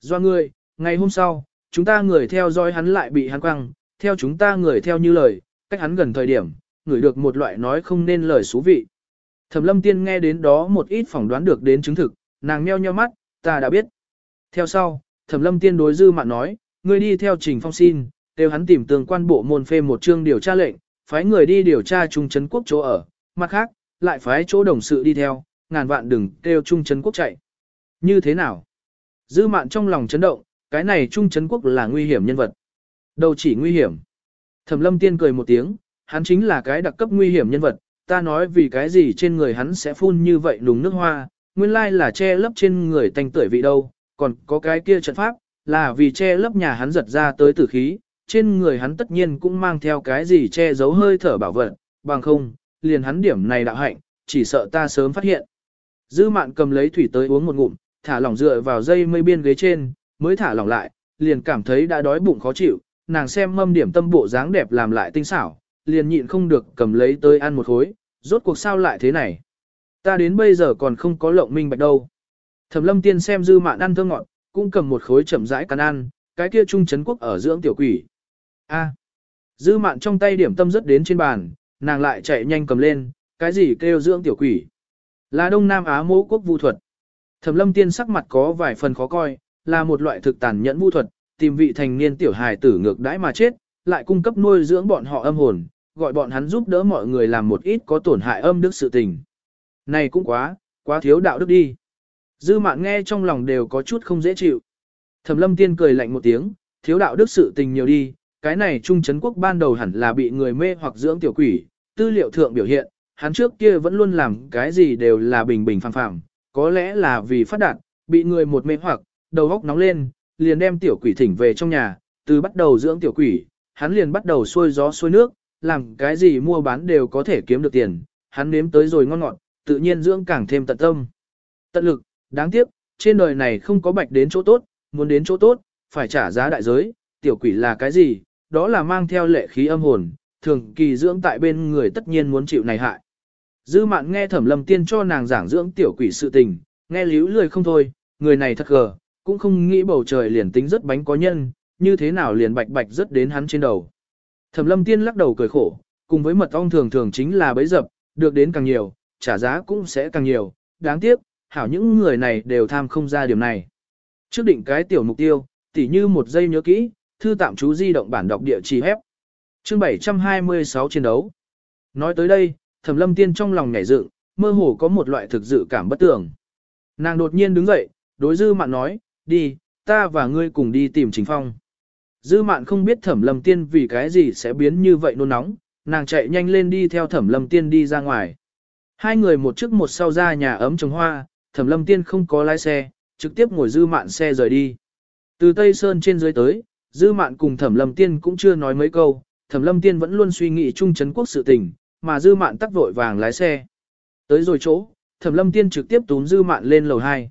Do người, ngày hôm sau, chúng ta người theo dõi hắn lại bị hắn quăng, theo chúng ta người theo như lời, cách hắn gần thời điểm, người được một loại nói không nên lời xú vị. Thẩm lâm tiên nghe đến đó một ít phỏng đoán được đến chứng thực, nàng meo nheo mắt, ta đã biết. Theo sau, thẩm lâm tiên đối dư mạn nói, ngươi đi theo trình phong xin, đều hắn tìm tường quan bộ môn phê một chương điều tra lệnh, phái người đi điều tra trung trấn quốc chỗ ở, mặt khác, lại phái chỗ đồng sự đi theo, ngàn vạn đừng kêu trung trấn quốc chạy. Như thế nào? Dư mạn trong lòng chấn động, cái này trung trấn quốc là nguy hiểm nhân vật. Đâu chỉ nguy hiểm. Thẩm lâm tiên cười một tiếng, hắn chính là cái đặc cấp nguy hiểm nhân vật, ta nói vì cái gì trên người hắn sẽ phun như vậy nùng nước hoa, nguyên lai là che lấp trên người tanh tưởi vị đâu, còn có cái kia trận pháp, là vì che lấp nhà hắn giật ra tới tử khí, trên người hắn tất nhiên cũng mang theo cái gì che giấu hơi thở bảo vật, bằng không, liền hắn điểm này đạo hạnh, chỉ sợ ta sớm phát hiện. Dư mạn cầm lấy thủy tới uống một ngụm, thả lỏng dựa vào dây mây biên ghế trên, mới thả lỏng lại, liền cảm thấy đã đói bụng khó chịu, nàng xem mâm điểm tâm bộ dáng đẹp làm lại tinh xảo, liền nhịn không được cầm lấy tới ăn một khối, rốt cuộc sao lại thế này. Ta đến bây giờ còn không có lộng minh bạch đâu. Thẩm lâm tiên xem dư mạn ăn thơ ngọt, cũng cầm một khối chậm rãi cắn ăn, cái kia trung chấn quốc ở dưỡng tiểu quỷ. A. Dư mạn trong tay điểm tâm rất đến trên bàn, nàng lại chạy nhanh cầm lên, cái gì kêu dưỡng tiểu quỷ. Là Đông Nam Á mô quốc vu thuật. Thẩm lâm tiên sắc mặt có vài phần khó coi, là một loại thực tàn nhẫn vu thuật, tìm vị thành niên tiểu hài tử ngược đãi mà chết, lại cung cấp nuôi dưỡng bọn họ âm hồn, gọi bọn hắn giúp đỡ mọi người làm một ít có tổn hại âm đức sự tình. Này cũng quá, quá thiếu đạo đức đi. Dư mạn nghe trong lòng đều có chút không dễ chịu. Thẩm lâm tiên cười lạnh một tiếng, thiếu đạo đức sự tình nhiều đi, cái này trung chấn quốc ban đầu hẳn là bị người mê hoặc dưỡng tiểu quỷ, tư liệu thượng biểu hiện, hắn trước kia vẫn luôn làm cái gì đều là bình bình phẳng phẳng, có lẽ là vì phát đạt, bị người một mê hoặc, đầu óc nóng lên, liền đem tiểu quỷ thỉnh về trong nhà, từ bắt đầu dưỡng tiểu quỷ, hắn liền bắt đầu xuôi gió xuôi nước, làm cái gì mua bán đều có thể kiếm được tiền, hắn nếm tới rồi ngon ngọt, tự nhiên dưỡng càng thêm tận tâm. Tận lực, đáng tiếc, trên đời này không có bạch đến chỗ tốt, muốn đến chỗ tốt, phải trả giá đại giới, tiểu quỷ là cái gì, đó là mang theo lệ khí âm hồn, thường kỳ dưỡng tại bên người tất nhiên muốn chịu này hại. Dư mạn nghe thẩm lâm tiên cho nàng giảng dưỡng tiểu quỷ sự tình, nghe líu lười không thôi, người này thật gờ, cũng không nghĩ bầu trời liền tính rất bánh có nhân, như thế nào liền bạch bạch rất đến hắn trên đầu. Thẩm lâm tiên lắc đầu cười khổ, cùng với mật ong thường thường chính là bấy dập, được đến càng nhiều, trả giá cũng sẽ càng nhiều, đáng tiếc, hảo những người này đều tham không ra điểm này. Trước định cái tiểu mục tiêu, tỉ như một giây nhớ kỹ, thư tạm chú di động bản đọc địa chỉ hép. Chương 726 chiến đấu. Nói tới đây, Thẩm Lâm Tiên trong lòng nhảy dựng, mơ hồ có một loại thực dự cảm bất tưởng. Nàng đột nhiên đứng dậy, đối Dư Mạn nói, đi, ta và ngươi cùng đi tìm Trình Phong. Dư Mạn không biết Thẩm Lâm Tiên vì cái gì sẽ biến như vậy nôn nóng, nàng chạy nhanh lên đi theo Thẩm Lâm Tiên đi ra ngoài. Hai người một trước một sau ra nhà ấm trồng hoa, Thẩm Lâm Tiên không có lái xe, trực tiếp ngồi Dư Mạn xe rời đi. Từ Tây Sơn trên dưới tới, Dư Mạn cùng Thẩm Lâm Tiên cũng chưa nói mấy câu, Thẩm Lâm Tiên vẫn luôn suy nghĩ chung Trấn quốc sự tình, mà Dư Mạn tắc vội vàng lái xe. Tới rồi chỗ, Thẩm Lâm Tiên trực tiếp túm Dư Mạn lên lầu 2.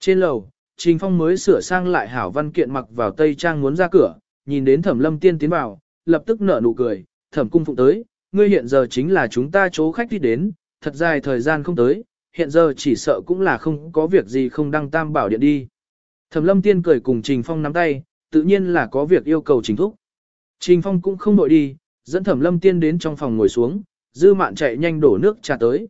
Trên lầu, Trình Phong mới sửa sang lại hảo văn kiện mặc vào tây trang muốn ra cửa, nhìn đến Thẩm Lâm Tiên tiến vào, lập tức nở nụ cười, "Thẩm cung phụng tới, ngươi hiện giờ chính là chúng ta chỗ khách đi đến, thật dài thời gian không tới, hiện giờ chỉ sợ cũng là không có việc gì không đăng tam bảo điện đi." Thẩm Lâm Tiên cười cùng Trình Phong nắm tay, tự nhiên là có việc yêu cầu chính Thúc. Trình Phong cũng không đội đi, dẫn Thẩm Lâm Tiên đến trong phòng ngồi xuống, dư mạn chạy nhanh đổ nước trà tới.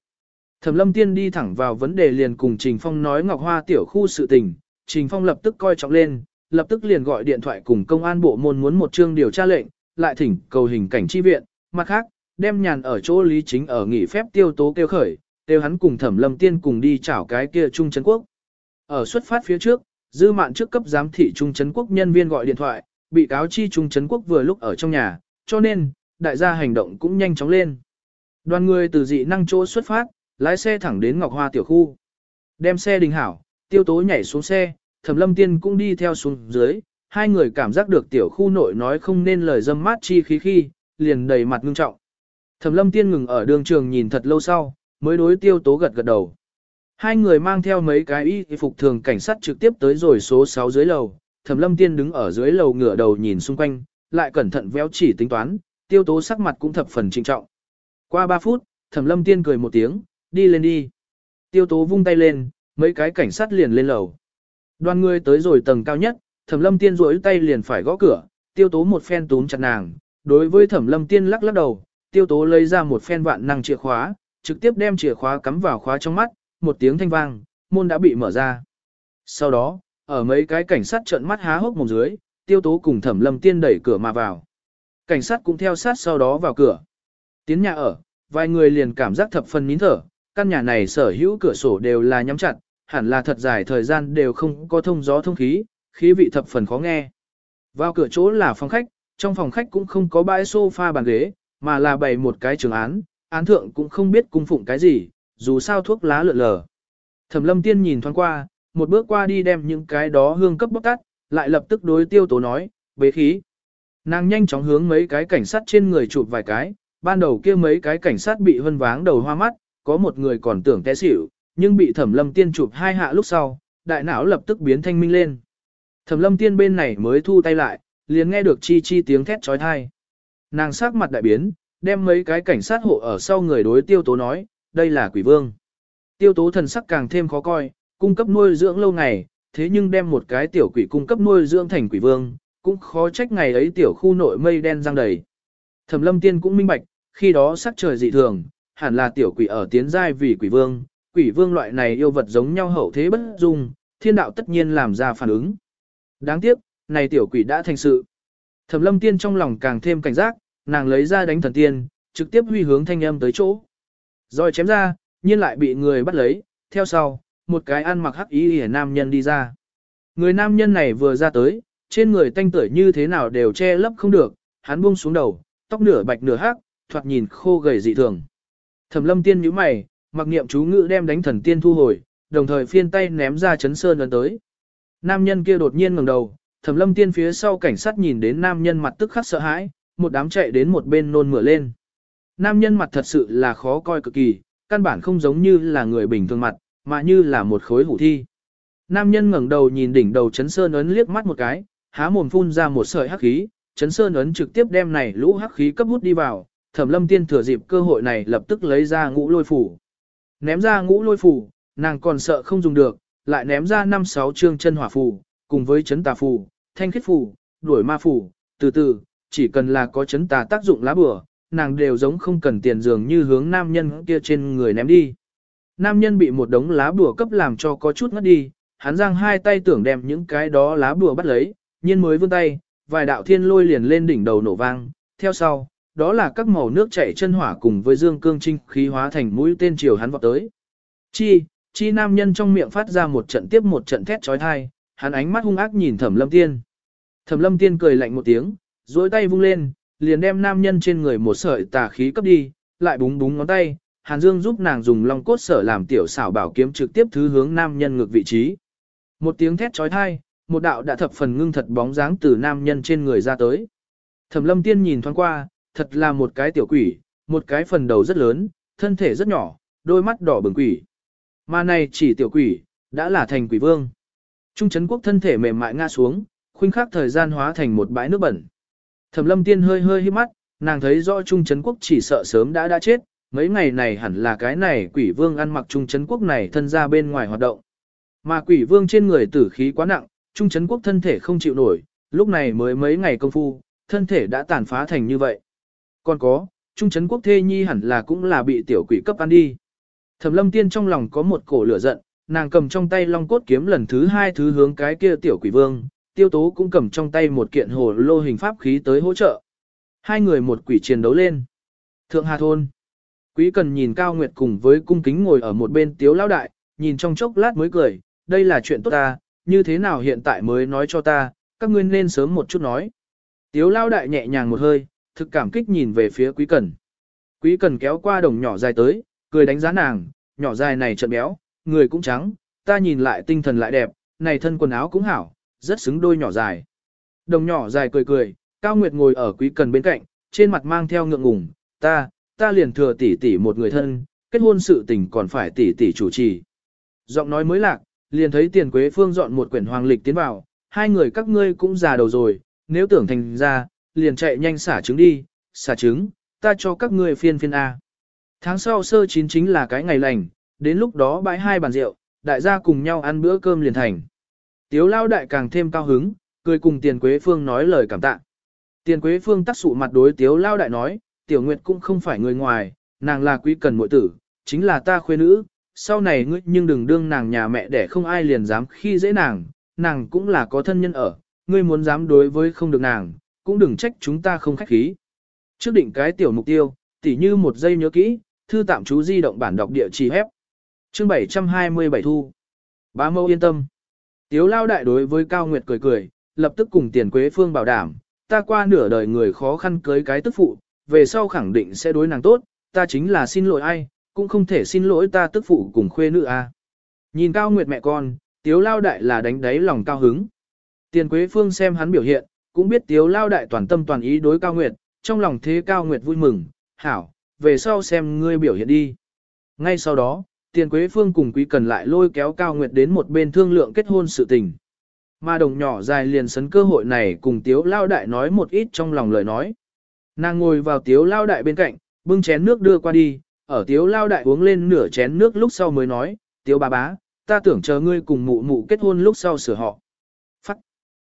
Thẩm Lâm Tiên đi thẳng vào vấn đề liền cùng Trình Phong nói Ngọc Hoa tiểu khu sự tình, Trình Phong lập tức coi trọng lên, lập tức liền gọi điện thoại cùng công an bộ môn muốn một chương điều tra lệnh, lại thỉnh cầu hình cảnh chi viện, mặt khác, đem nhàn ở chỗ lý chính ở nghỉ phép tiêu tố kêu khởi, kêu hắn cùng Thẩm Lâm Tiên cùng đi chảo cái kia Trung Trấn Quốc. Ở xuất phát phía trước, dư mạn trước cấp giám thị Trung Trấn Quốc nhân viên gọi điện thoại, bị cáo chi Trung Trấn Quốc vừa lúc ở trong nhà, cho nên, đại gia hành động cũng nhanh chóng lên. Đoàn người từ dị năng chỗ xuất phát, lái xe thẳng đến Ngọc Hoa tiểu khu. Đem xe đình hảo, tiêu tố nhảy xuống xe, thẩm lâm tiên cũng đi theo xuống dưới, hai người cảm giác được tiểu khu nội nói không nên lời dâm mát chi khí khi, liền đầy mặt ngưng trọng. Thẩm lâm tiên ngừng ở đường trường nhìn thật lâu sau, mới đối tiêu tố gật gật đầu. Hai người mang theo mấy cái y phục thường cảnh sát trực tiếp tới rồi số 6 dưới lầu, thẩm lâm tiên đứng ở dưới lầu ngửa đầu nhìn xung quanh, lại cẩn thận véo chỉ tính toán, tiêu tố sắc mặt cũng thập phần trinh trọng. Qua 3 phút, thẩm lâm tiên cười một tiếng, đi lên đi. Tiêu tố vung tay lên, mấy cái cảnh sát liền lên lầu. Đoàn người tới rồi tầng cao nhất, Thẩm Lâm Tiên rỗi tay liền phải gõ cửa, Tiêu Tố một phen túm chặt nàng, đối với Thẩm Lâm Tiên lắc lắc đầu, Tiêu Tố lấy ra một phen vạn năng chìa khóa, trực tiếp đem chìa khóa cắm vào khóa trong mắt, một tiếng thanh vang, môn đã bị mở ra. Sau đó, ở mấy cái cảnh sát trợn mắt há hốc mồm dưới, Tiêu Tố cùng Thẩm Lâm Tiên đẩy cửa mà vào. Cảnh sát cũng theo sát sau đó vào cửa. Tiến nhà ở, vài người liền cảm giác thập phần nín thở, căn nhà này sở hữu cửa sổ đều là nhắm chặt, hẳn là thật dài thời gian đều không có thông gió thông khí, khí vị thập phần khó nghe. Vào cửa chỗ là phòng khách, trong phòng khách cũng không có bãi sofa bàn ghế, mà là bày một cái trường án, án thượng cũng không biết cung phụng cái gì, dù sao thuốc lá lượn lờ. Thẩm lâm tiên nhìn thoáng qua, một bước qua đi đem những cái đó hương cấp bóc tắt, lại lập tức đối tiêu tố nói, bế khí. Nàng nhanh chóng hướng mấy cái cảnh sát trên người chụp vài cái, ban đầu kia mấy cái cảnh sát bị hân váng đầu hoa mắt, có một người còn tưởng té xỉu, nhưng bị thẩm lâm tiên chụp hai hạ lúc sau, đại não lập tức biến thanh minh lên. Thẩm lâm tiên bên này mới thu tay lại, liền nghe được chi chi tiếng thét trói thai. Nàng sắc mặt đại biến, đem mấy cái cảnh sát hộ ở sau người đối tiêu tố nói, đây là quỷ vương. Tiêu tố thần sắc càng thêm khó coi, cung cấp nuôi dưỡng lâu ngày, thế nhưng đem một cái tiểu quỷ cung cấp nuôi dưỡng thành quỷ vương, cũng khó trách ngày ấy tiểu khu nội mây đen răng đầy. Thẩm lâm tiên cũng minh bạch, khi đó sắc trời dị thường, hẳn là tiểu quỷ ở tiến giai vì quỷ vương, quỷ vương loại này yêu vật giống nhau hậu thế bất dung, thiên đạo tất nhiên làm ra phản ứng. Đáng tiếc, này tiểu quỷ đã thành sự. Thẩm lâm tiên trong lòng càng thêm cảnh giác, nàng lấy ra đánh thần tiên, trực tiếp huy hướng thanh âm tới chỗ. Rồi chém ra, nhiên lại bị người bắt lấy, theo sau, một cái ăn mặc hắc ý hề nam nhân đi ra. Người nam nhân này vừa ra tới, trên người tanh tưởi như thế nào đều che lấp không được, hắn buông xuống đầu, tóc nửa bạch nửa hắc, thoạt nhìn khô gầy dị thường. Thẩm lâm tiên nhíu mày, mặc niệm chú ngữ đem đánh thần tiên thu hồi, đồng thời phiên tay ném ra chấn sơn ấn tới. Nam nhân kia đột nhiên ngẩng đầu, thẩm lâm tiên phía sau cảnh sát nhìn đến nam nhân mặt tức khắc sợ hãi, một đám chạy đến một bên nôn mửa lên. Nam nhân mặt thật sự là khó coi cực kỳ, căn bản không giống như là người bình thường mặt, mà như là một khối hủ thi. Nam nhân ngẩng đầu nhìn đỉnh đầu chấn sơn ấn liếc mắt một cái, há mồm phun ra một sợi hắc khí, chấn sơn ấn trực tiếp đem này lũ hắc khí cấp hút đi vào, thẩm lâm tiên thừa dịp cơ hội này lập tức lấy ra ngũ lôi phủ. Ném ra ngũ lôi phủ, nàng còn sợ không dùng được, lại ném ra năm sáu chương chân hỏa phủ, cùng với chấn tà phủ, thanh khiết phủ, đuổi ma phủ, từ từ, chỉ cần là có chấn tà tác dụng lá bừa, nàng đều giống không cần tiền dường như hướng nam nhân kia trên người ném đi. Nam nhân bị một đống lá bùa cấp làm cho có chút ngất đi, hắn giang hai tay tưởng đem những cái đó lá bùa bắt lấy, nhiên mới vươn tay, vài đạo thiên lôi liền lên đỉnh đầu nổ vang, theo sau, đó là các màu nước chảy chân hỏa cùng với dương cương trinh khí hóa thành mũi tên chiều hắn vọt tới. Chi, chi nam nhân trong miệng phát ra một trận tiếp một trận thét trói thai, hắn ánh mắt hung ác nhìn thẩm lâm tiên. Thẩm lâm tiên cười lạnh một tiếng, duỗi tay vung lên, liền đem nam nhân trên người một sợi tà khí cấp đi, lại búng búng ngón tay, Hàn Dương giúp nàng dùng long cốt sở làm tiểu xảo bảo kiếm trực tiếp thứ hướng nam nhân ngược vị trí. Một tiếng thét trói thai, một đạo đã thập phần ngưng thật bóng dáng từ nam nhân trên người ra tới. Thẩm lâm tiên nhìn thoáng qua, thật là một cái tiểu quỷ, một cái phần đầu rất lớn, thân thể rất nhỏ, đôi mắt đỏ bừng quỷ. Mà này chỉ tiểu quỷ, đã là thành quỷ vương. Trung Trấn quốc thân thể mềm mại ngã xuống, khuynh khắc thời gian hóa thành một bãi nước bẩn. Thẩm lâm tiên hơi hơi hít mắt, nàng thấy rõ Trung Trấn quốc chỉ sợ sớm đã đã chết, mấy ngày này hẳn là cái này quỷ vương ăn mặc Trung Trấn quốc này thân ra bên ngoài hoạt động. Mà quỷ vương trên người tử khí quá nặng, Trung Trấn quốc thân thể không chịu nổi, lúc này mới mấy ngày công phu, thân thể đã tàn phá thành như vậy. Còn có, Trung Trấn quốc thê nhi hẳn là cũng là bị tiểu quỷ cấp ăn đi. Thẩm lâm tiên trong lòng có một cổ lửa giận, nàng cầm trong tay long cốt kiếm lần thứ hai thứ hướng cái kia tiểu quỷ vương, tiêu tố cũng cầm trong tay một kiện hồ lô hình pháp khí tới hỗ trợ. Hai người một quỷ chiến đấu lên. Thượng Hà Thôn. Quý cần nhìn Cao Nguyệt cùng với cung kính ngồi ở một bên tiếu lão đại, nhìn trong chốc lát mới cười, đây là chuyện tốt ta, như thế nào hiện tại mới nói cho ta, các ngươi nên sớm một chút nói. Tiếu lão đại nhẹ nhàng một hơi, thực cảm kích nhìn về phía quý cần. Quý cần kéo qua đồng nhỏ dài tới, cười đánh giá nàng, nhỏ dài này trận béo, người cũng trắng, ta nhìn lại tinh thần lại đẹp, này thân quần áo cũng hảo, rất xứng đôi nhỏ dài. Đồng nhỏ dài cười cười, Cao Nguyệt ngồi ở quý cần bên cạnh, trên mặt mang theo ngượng ngùng, ta, ta liền thừa tỷ tỷ một người thân, kết hôn sự tình còn phải tỷ tỷ chủ trì. Giọng nói mới lạc, liền thấy tiền quế phương dọn một quyển hoàng lịch tiến vào, hai người các ngươi cũng già đầu rồi, nếu tưởng thành ra, liền chạy nhanh xả trứng đi, xả trứng, ta cho các ngươi phiên phiên A. Tháng sau sơ chín chính là cái ngày lành, đến lúc đó bãi hai bàn rượu, đại gia cùng nhau ăn bữa cơm liền thành. Tiếu lao đại càng thêm cao hứng, cười cùng Tiền Quế Phương nói lời cảm tạ. Tiền Quế Phương tắt sụ mặt đối Tiếu lao đại nói, Tiểu Nguyệt cũng không phải người ngoài, nàng là quý cần muội tử, chính là ta khuê nữ, sau này ngươi nhưng đừng đương nàng nhà mẹ để không ai liền dám khi dễ nàng, nàng cũng là có thân nhân ở, ngươi muốn dám đối với không được nàng, cũng đừng trách chúng ta không khách khí. Trước định cái tiểu mục tiêu, tỉ như một giây nhớ kỹ, thư tạm chú di động bản đọc địa chỉ hép. Chương 727 thu. Bá mâu yên tâm. Tiếu lao đại đối với Cao Nguyệt cười cười, lập tức cùng tiền quế phương bảo đảm, ta qua nửa đời người khó khăn cưới cái tức phụ, về sau khẳng định sẽ đối nàng tốt, ta chính là xin lỗi ai, cũng không thể xin lỗi ta tức phụ cùng khuê nữ a. À. Nhìn Cao Nguyệt mẹ con, Tiếu lao đại là đánh đáy lòng cao hứng. Tiền quế phương xem hắn biểu hiện, cũng biết Tiếu lao đại toàn tâm toàn ý đối Cao Nguyệt, trong lòng thế Cao Nguyệt vui mừng, hảo, về sau xem ngươi biểu hiện đi. Ngay sau đó, Tiền Quế Phương cùng Quý Cần lại lôi kéo Cao Nguyệt đến một bên thương lượng kết hôn sự tình. Mà đồng nhỏ dài liền sấn cơ hội này cùng Tiếu Lao Đại nói một ít trong lòng lời nói. Nàng ngồi vào Tiếu Lao Đại bên cạnh, bưng chén nước đưa qua đi, ở Tiếu Lao Đại uống lên nửa chén nước lúc sau mới nói, Tiếu bà bá, ta tưởng chờ ngươi cùng mụ mụ kết hôn lúc sau sửa họ. Phắt.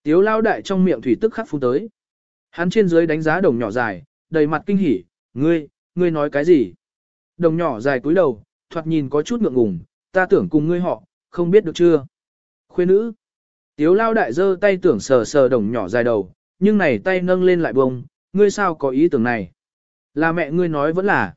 Tiếu Lao Đại trong miệng thủy tức khắc phun tới. Hắn trên dưới đánh giá đồng nhỏ dài, đầy mặt kinh hỉ, ngươi, ngươi nói cái gì? Đồng nhỏ dài cúi đầu, thoạt nhìn có chút ngượng ngùng, ta tưởng cùng ngươi họ, không biết được chưa? Khuê nữ. Tiếu lao đại giơ tay tưởng sờ sờ đồng nhỏ dài đầu, nhưng này tay nâng lên lại bông, ngươi sao có ý tưởng này? Là mẹ ngươi nói vẫn là.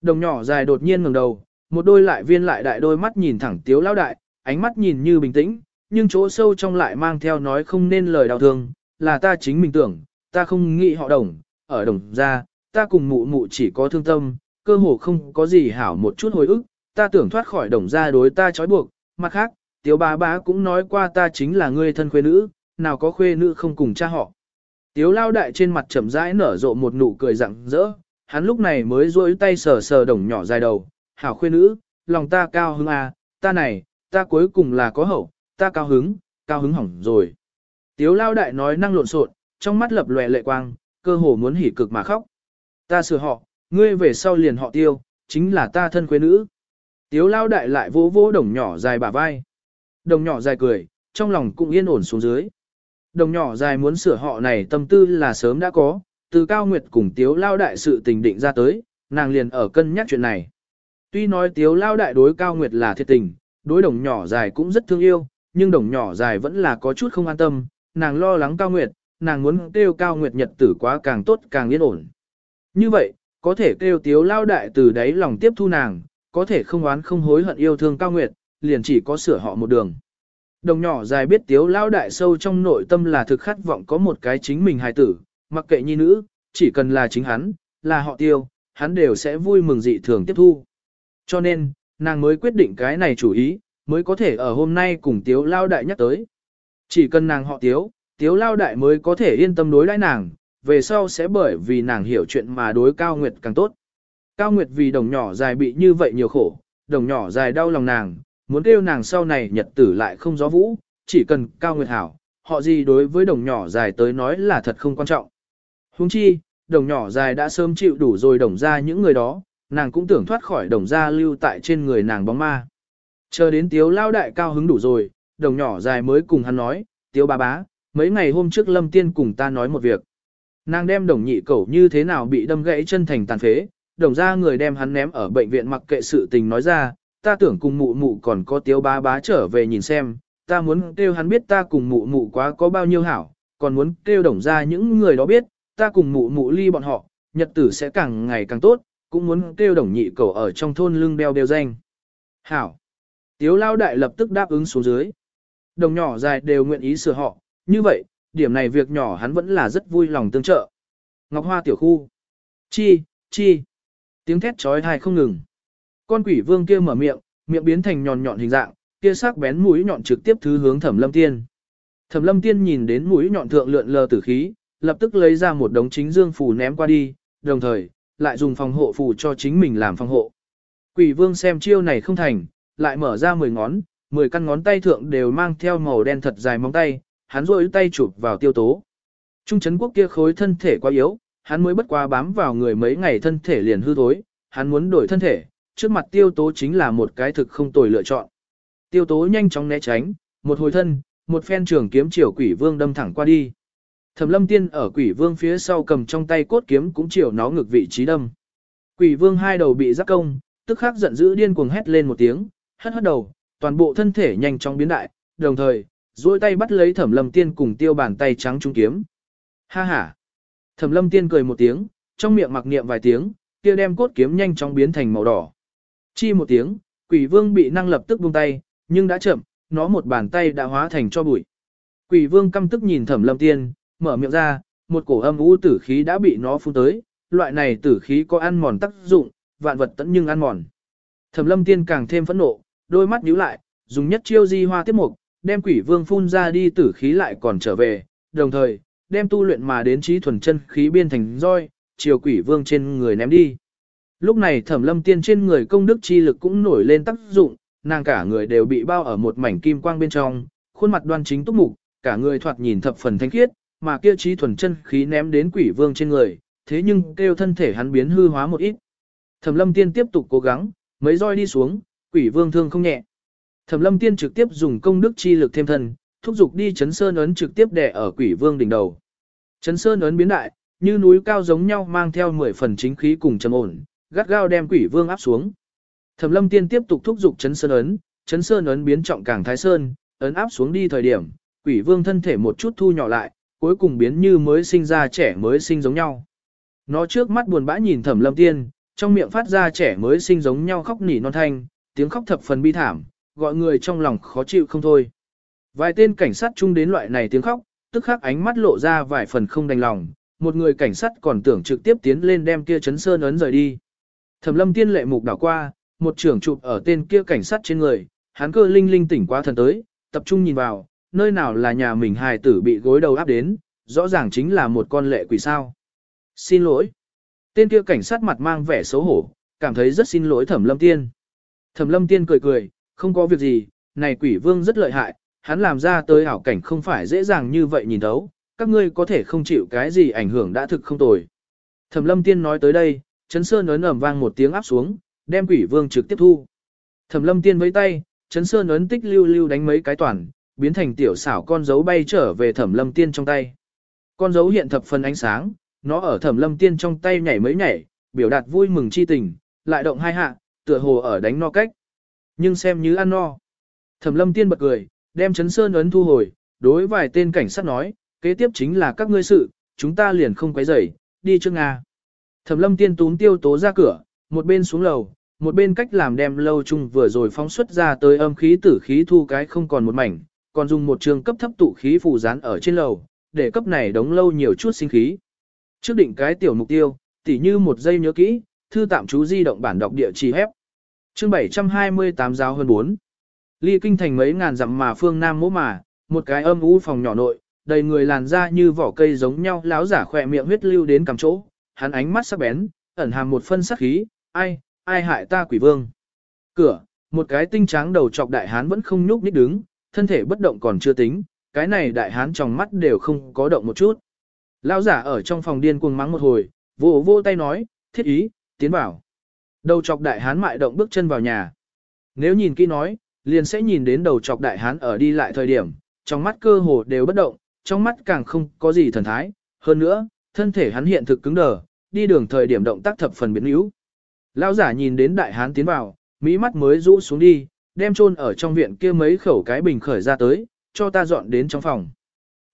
Đồng nhỏ dài đột nhiên ngẩng đầu, một đôi lại viên lại đại đôi mắt nhìn thẳng tiếu lao đại, ánh mắt nhìn như bình tĩnh, nhưng chỗ sâu trong lại mang theo nói không nên lời đau thương, là ta chính mình tưởng, ta không nghĩ họ đồng, ở đồng ra, ta cùng mụ mụ chỉ có thương tâm, cơ hồ không có gì hảo một chút hồi ức, ta tưởng thoát khỏi đồng gia đối ta trói buộc, mặt khác, tiếu bá bá cũng nói qua ta chính là người thân khuê nữ, nào có khuê nữ không cùng cha họ. Tiếu lao đại trên mặt chậm rãi nở rộ một nụ cười rặng rỡ, hắn lúc này mới duỗi tay sờ sờ đồng nhỏ dài đầu, hảo khuê nữ, lòng ta cao hứng à, ta này, ta cuối cùng là có hậu, ta cao hứng, cao hứng hỏng rồi. Tiếu lao đại nói năng lộn xộn, trong mắt lập lòe lệ quang, cơ hồ muốn hỉ cực mà khóc. Ta sửa họ, ngươi về sau liền họ tiêu, chính là ta thân quê nữ. Tiếu lao đại lại vỗ vỗ đồng nhỏ dài bả vai. Đồng nhỏ dài cười, trong lòng cũng yên ổn xuống dưới. Đồng nhỏ dài muốn sửa họ này tâm tư là sớm đã có, từ cao nguyệt cùng tiếu lao đại sự tình định ra tới, nàng liền ở cân nhắc chuyện này. Tuy nói tiếu lao đại đối cao nguyệt là thiệt tình, đối đồng nhỏ dài cũng rất thương yêu, nhưng đồng nhỏ dài vẫn là có chút không an tâm, nàng lo lắng cao nguyệt, nàng muốn kêu cao nguyệt nhật tử quá càng tốt càng yên ổn. Như vậy, có thể kêu tiếu lao đại từ đấy lòng tiếp thu nàng, có thể không oán không hối hận yêu thương cao nguyệt, liền chỉ có sửa họ một đường. Đồng nhỏ dài biết tiếu lao đại sâu trong nội tâm là thực khát vọng có một cái chính mình hài tử, mặc kệ nhi nữ, chỉ cần là chính hắn, là họ tiêu, hắn đều sẽ vui mừng dị thường tiếp thu. Cho nên, nàng mới quyết định cái này chủ ý, mới có thể ở hôm nay cùng tiếu lao đại nhắc tới. Chỉ cần nàng họ tiếu, tiếu lao đại mới có thể yên tâm đối đãi nàng, về sau sẽ bởi vì nàng hiểu chuyện mà đối Cao Nguyệt càng tốt. Cao Nguyệt vì đồng nhỏ dài bị như vậy nhiều khổ, đồng nhỏ dài đau lòng nàng, muốn kêu nàng sau này nhật tử lại không gió vũ, chỉ cần Cao Nguyệt hảo, họ gì đối với đồng nhỏ dài tới nói là thật không quan trọng. Huống chi, đồng nhỏ dài đã sớm chịu đủ rồi đồng ra những người đó, nàng cũng tưởng thoát khỏi đồng ra lưu tại trên người nàng bóng ma. Chờ đến tiếu lao đại cao hứng đủ rồi, đồng nhỏ dài mới cùng hắn nói, tiếu bà bá, mấy ngày hôm trước lâm tiên cùng ta nói một việc. Nàng đem đồng nhị cẩu như thế nào bị đâm gãy chân thành tàn phế, đồng ra người đem hắn ném ở bệnh viện mặc kệ sự tình nói ra, ta tưởng cùng mụ mụ còn có tiếu bá bá trở về nhìn xem, ta muốn kêu hắn biết ta cùng mụ mụ quá có bao nhiêu hảo, còn muốn kêu đồng ra những người đó biết, ta cùng mụ mụ ly bọn họ, nhật tử sẽ càng ngày càng tốt, cũng muốn kêu đồng nhị cẩu ở trong thôn lưng đeo đeo danh. Hảo! Tiếu lao đại lập tức đáp ứng xuống dưới. Đồng nhỏ dài đều nguyện ý sửa họ, như vậy, điểm này việc nhỏ hắn vẫn là rất vui lòng tương trợ. Ngọc Hoa tiểu khu. Chi, chi. Tiếng thét trói tai không ngừng. Con quỷ vương kia mở miệng, miệng biến thành nhọn nhọn hình dạng, kia sắc bén mũi nhọn trực tiếp thứ hướng Thẩm Lâm Tiên. Thẩm Lâm Tiên nhìn đến mũi nhọn thượng lượn lờ tử khí, lập tức lấy ra một đống chính dương phù ném qua đi, đồng thời lại dùng phòng hộ phù cho chính mình làm phòng hộ. Quỷ vương xem chiêu này không thành, lại mở ra 10 ngón, 10 căn ngón tay thượng đều mang theo màu đen thật dài móng tay, hắn rôi tay chụp vào tiêu tố. Trung chấn quốc kia khối thân thể quá yếu, hắn mới bất quá bám vào người mấy ngày thân thể liền hư thối, hắn muốn đổi thân thể, trước mặt tiêu tố chính là một cái thực không tồi lựa chọn. Tiêu tố nhanh chóng né tránh, một hồi thân, một phen trường kiếm chiều quỷ vương đâm thẳng qua đi. Thẩm lâm tiên ở quỷ vương phía sau cầm trong tay cốt kiếm cũng chiều nó ngược vị trí đâm. Quỷ vương hai đầu bị giác công, tức khắc giận dữ điên cuồng hét lên một tiếng, hất hất đầu, toàn bộ thân thể nhanh chóng biến đại, đồng thời, duỗi tay bắt lấy thẩm lâm tiên cùng tiêu bàn tay trắng trung kiếm. Ha ha! Thẩm lâm tiên cười một tiếng, trong miệng mặc niệm vài tiếng, kia đem cốt kiếm nhanh chóng biến thành màu đỏ. Chi một tiếng, quỷ vương bị năng lập tức buông tay, nhưng đã chậm, nó một bàn tay đã hóa thành cho bụi. Quỷ vương căm tức nhìn thẩm lâm tiên, mở miệng ra, một cổ âm u tử khí đã bị nó phun tới, loại này tử khí có ăn mòn tác dụng, vạn vật tẫn nhưng ăn mòn. Thẩm lâm tiên càng thêm phẫn nộ, đôi mắt nhíu lại, dùng nhất chiêu di hoa tiếp mục, đem quỷ vương phun ra đi tử khí lại còn trở về, đồng thời, đem tu luyện mà đến trí thuần chân khí biên thành roi, chiều quỷ vương trên người ném đi. Lúc này thẩm lâm tiên trên người công đức chi lực cũng nổi lên tác dụng, nàng cả người đều bị bao ở một mảnh kim quang bên trong, khuôn mặt đoan chính túc mục, cả người thoạt nhìn thập phần thanh khiết, mà kia trí thuần chân khí ném đến quỷ vương trên người, thế nhưng kêu thân thể hắn biến hư hóa một ít. Thẩm lâm tiên tiếp tục cố gắng, mấy roi đi xuống, quỷ vương thương không nhẹ. Thẩm lâm tiên trực tiếp dùng công đức chi lực thêm thân, thúc giục đi chấn sơn ấn trực tiếp đè ở quỷ vương đỉnh đầu. Chấn sơn ấn biến đại, như núi cao giống nhau mang theo 10 phần chính khí cùng trầm ổn, gắt gao đem quỷ vương áp xuống. Thẩm lâm tiên tiếp tục thúc giục chấn sơn ấn, chấn sơn ấn biến trọng càng thái sơn, ấn áp xuống đi thời điểm, quỷ vương thân thể một chút thu nhỏ lại, cuối cùng biến như mới sinh ra trẻ mới sinh giống nhau. Nó trước mắt buồn bã nhìn thẩm lâm tiên, trong miệng phát ra trẻ mới sinh giống nhau khóc nỉ non thanh, tiếng khóc thập phần bi thảm, gọi người trong lòng khó chịu không thôi. Vài tên cảnh sát chung đến loại này tiếng khóc, tức khắc ánh mắt lộ ra vài phần không đành lòng, một người cảnh sát còn tưởng trực tiếp tiến lên đem kia chấn sơn ấn rời đi. Thẩm lâm tiên lệ mục đảo qua, một trưởng chụp ở tên kia cảnh sát trên người, hắn cơ linh linh tỉnh qua thần tới, tập trung nhìn vào, nơi nào là nhà mình hài tử bị gối đầu áp đến, rõ ràng chính là một con lệ quỷ sao. Xin lỗi. Tên kia cảnh sát mặt mang vẻ xấu hổ, cảm thấy rất xin lỗi thẩm lâm tiên. Thẩm lâm tiên cười cười, không có việc gì, này quỷ vương rất lợi hại, hắn làm ra tới ảo cảnh không phải dễ dàng như vậy nhìn thấu, các ngươi có thể không chịu cái gì ảnh hưởng đã thực không tồi. Thẩm lâm tiên nói tới đây, chấn sơn ấn ẩm vang một tiếng áp xuống, đem quỷ vương trực tiếp thu. Thẩm lâm tiên với tay, chấn sơn ấn tích lưu lưu đánh mấy cái toàn, biến thành tiểu xảo con dấu bay trở về thẩm lâm tiên trong tay. Con dấu hiện thập phần ánh sáng, nó ở thẩm lâm tiên trong tay nhảy mấy nhảy, biểu đạt vui mừng chi tình, lại động hai hạ, tựa hồ ở đánh no cách. Nhưng xem như ăn no. Thẩm lâm tiên bật cười, đem chấn sơn ấn thu hồi, đối vài tên cảnh sát nói, kế tiếp chính là các ngươi sự, chúng ta liền không quấy rầy, đi trước Nga. Thẩm lâm tiên túm tiêu tố ra cửa, một bên xuống lầu, một bên cách làm đem lâu chung vừa rồi phóng xuất ra tới âm khí tử khí thu cái không còn một mảnh, còn dùng một trường cấp thấp tụ khí phù dán ở trên lầu, để cấp này đóng lâu nhiều chút sinh khí. Trước định cái tiểu mục tiêu, tỉ như một giây nhớ kỹ, thư tạm chú di động bản đọc địa chỉ hép. Chương 728 giáo hơn 4. Ly kinh thành mấy ngàn dặm mà phương Nam mỗ mà, một cái âm u phòng nhỏ nội, đầy người làn da như vỏ cây giống nhau, láo giả khỏe miệng huyết lưu đến cầm chỗ, hắn ánh mắt sắc bén, ẩn hàm một phân sắc khí, ai, ai hại ta quỷ vương. Cửa, một cái tinh tráng đầu trọc đại hán vẫn không nhúc nhích đứng, thân thể bất động còn chưa tính, cái này đại hán trong mắt đều không có động một chút. Lão giả ở trong phòng điên cuồng mắng một hồi, vô vô tay nói, thiết ý, tiến vào. Đầu chọc đại hán mại động bước chân vào nhà. Nếu nhìn kỹ nói, liền sẽ nhìn đến đầu chọc đại hán ở đi lại thời điểm, trong mắt cơ hồ đều bất động, trong mắt càng không có gì thần thái. Hơn nữa, thân thể hắn hiện thực cứng đờ, đi đường thời điểm động tác thập phần biến yếu. Lão giả nhìn đến đại hán tiến vào, mỹ mắt mới rũ xuống đi, đem chôn ở trong viện kia mấy khẩu cái bình khởi ra tới, cho ta dọn đến trong phòng.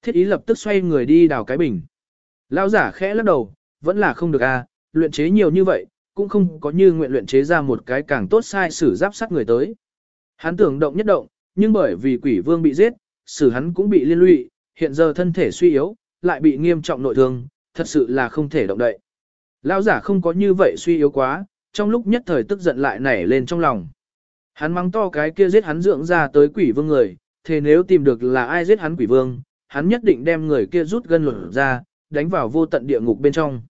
Thiết ý lập tức xoay người đi đào cái bình. Lão giả khẽ lắc đầu, vẫn là không được a, à, luyện chế nhiều như vậy, cũng không có như nguyện luyện chế ra một cái càng tốt sai sử giáp sát người tới. Hắn tưởng động nhất động, nhưng bởi vì quỷ vương bị giết, sử hắn cũng bị liên lụy, hiện giờ thân thể suy yếu, lại bị nghiêm trọng nội thương, thật sự là không thể động đậy. Lão giả không có như vậy suy yếu quá, trong lúc nhất thời tức giận lại nảy lên trong lòng. Hắn mắng to cái kia giết hắn dưỡng ra tới quỷ vương người, thế nếu tìm được là ai giết hắn quỷ vương, hắn nhất định đem người kia rút gân lột ra, đánh vào vô tận địa ngục bên trong.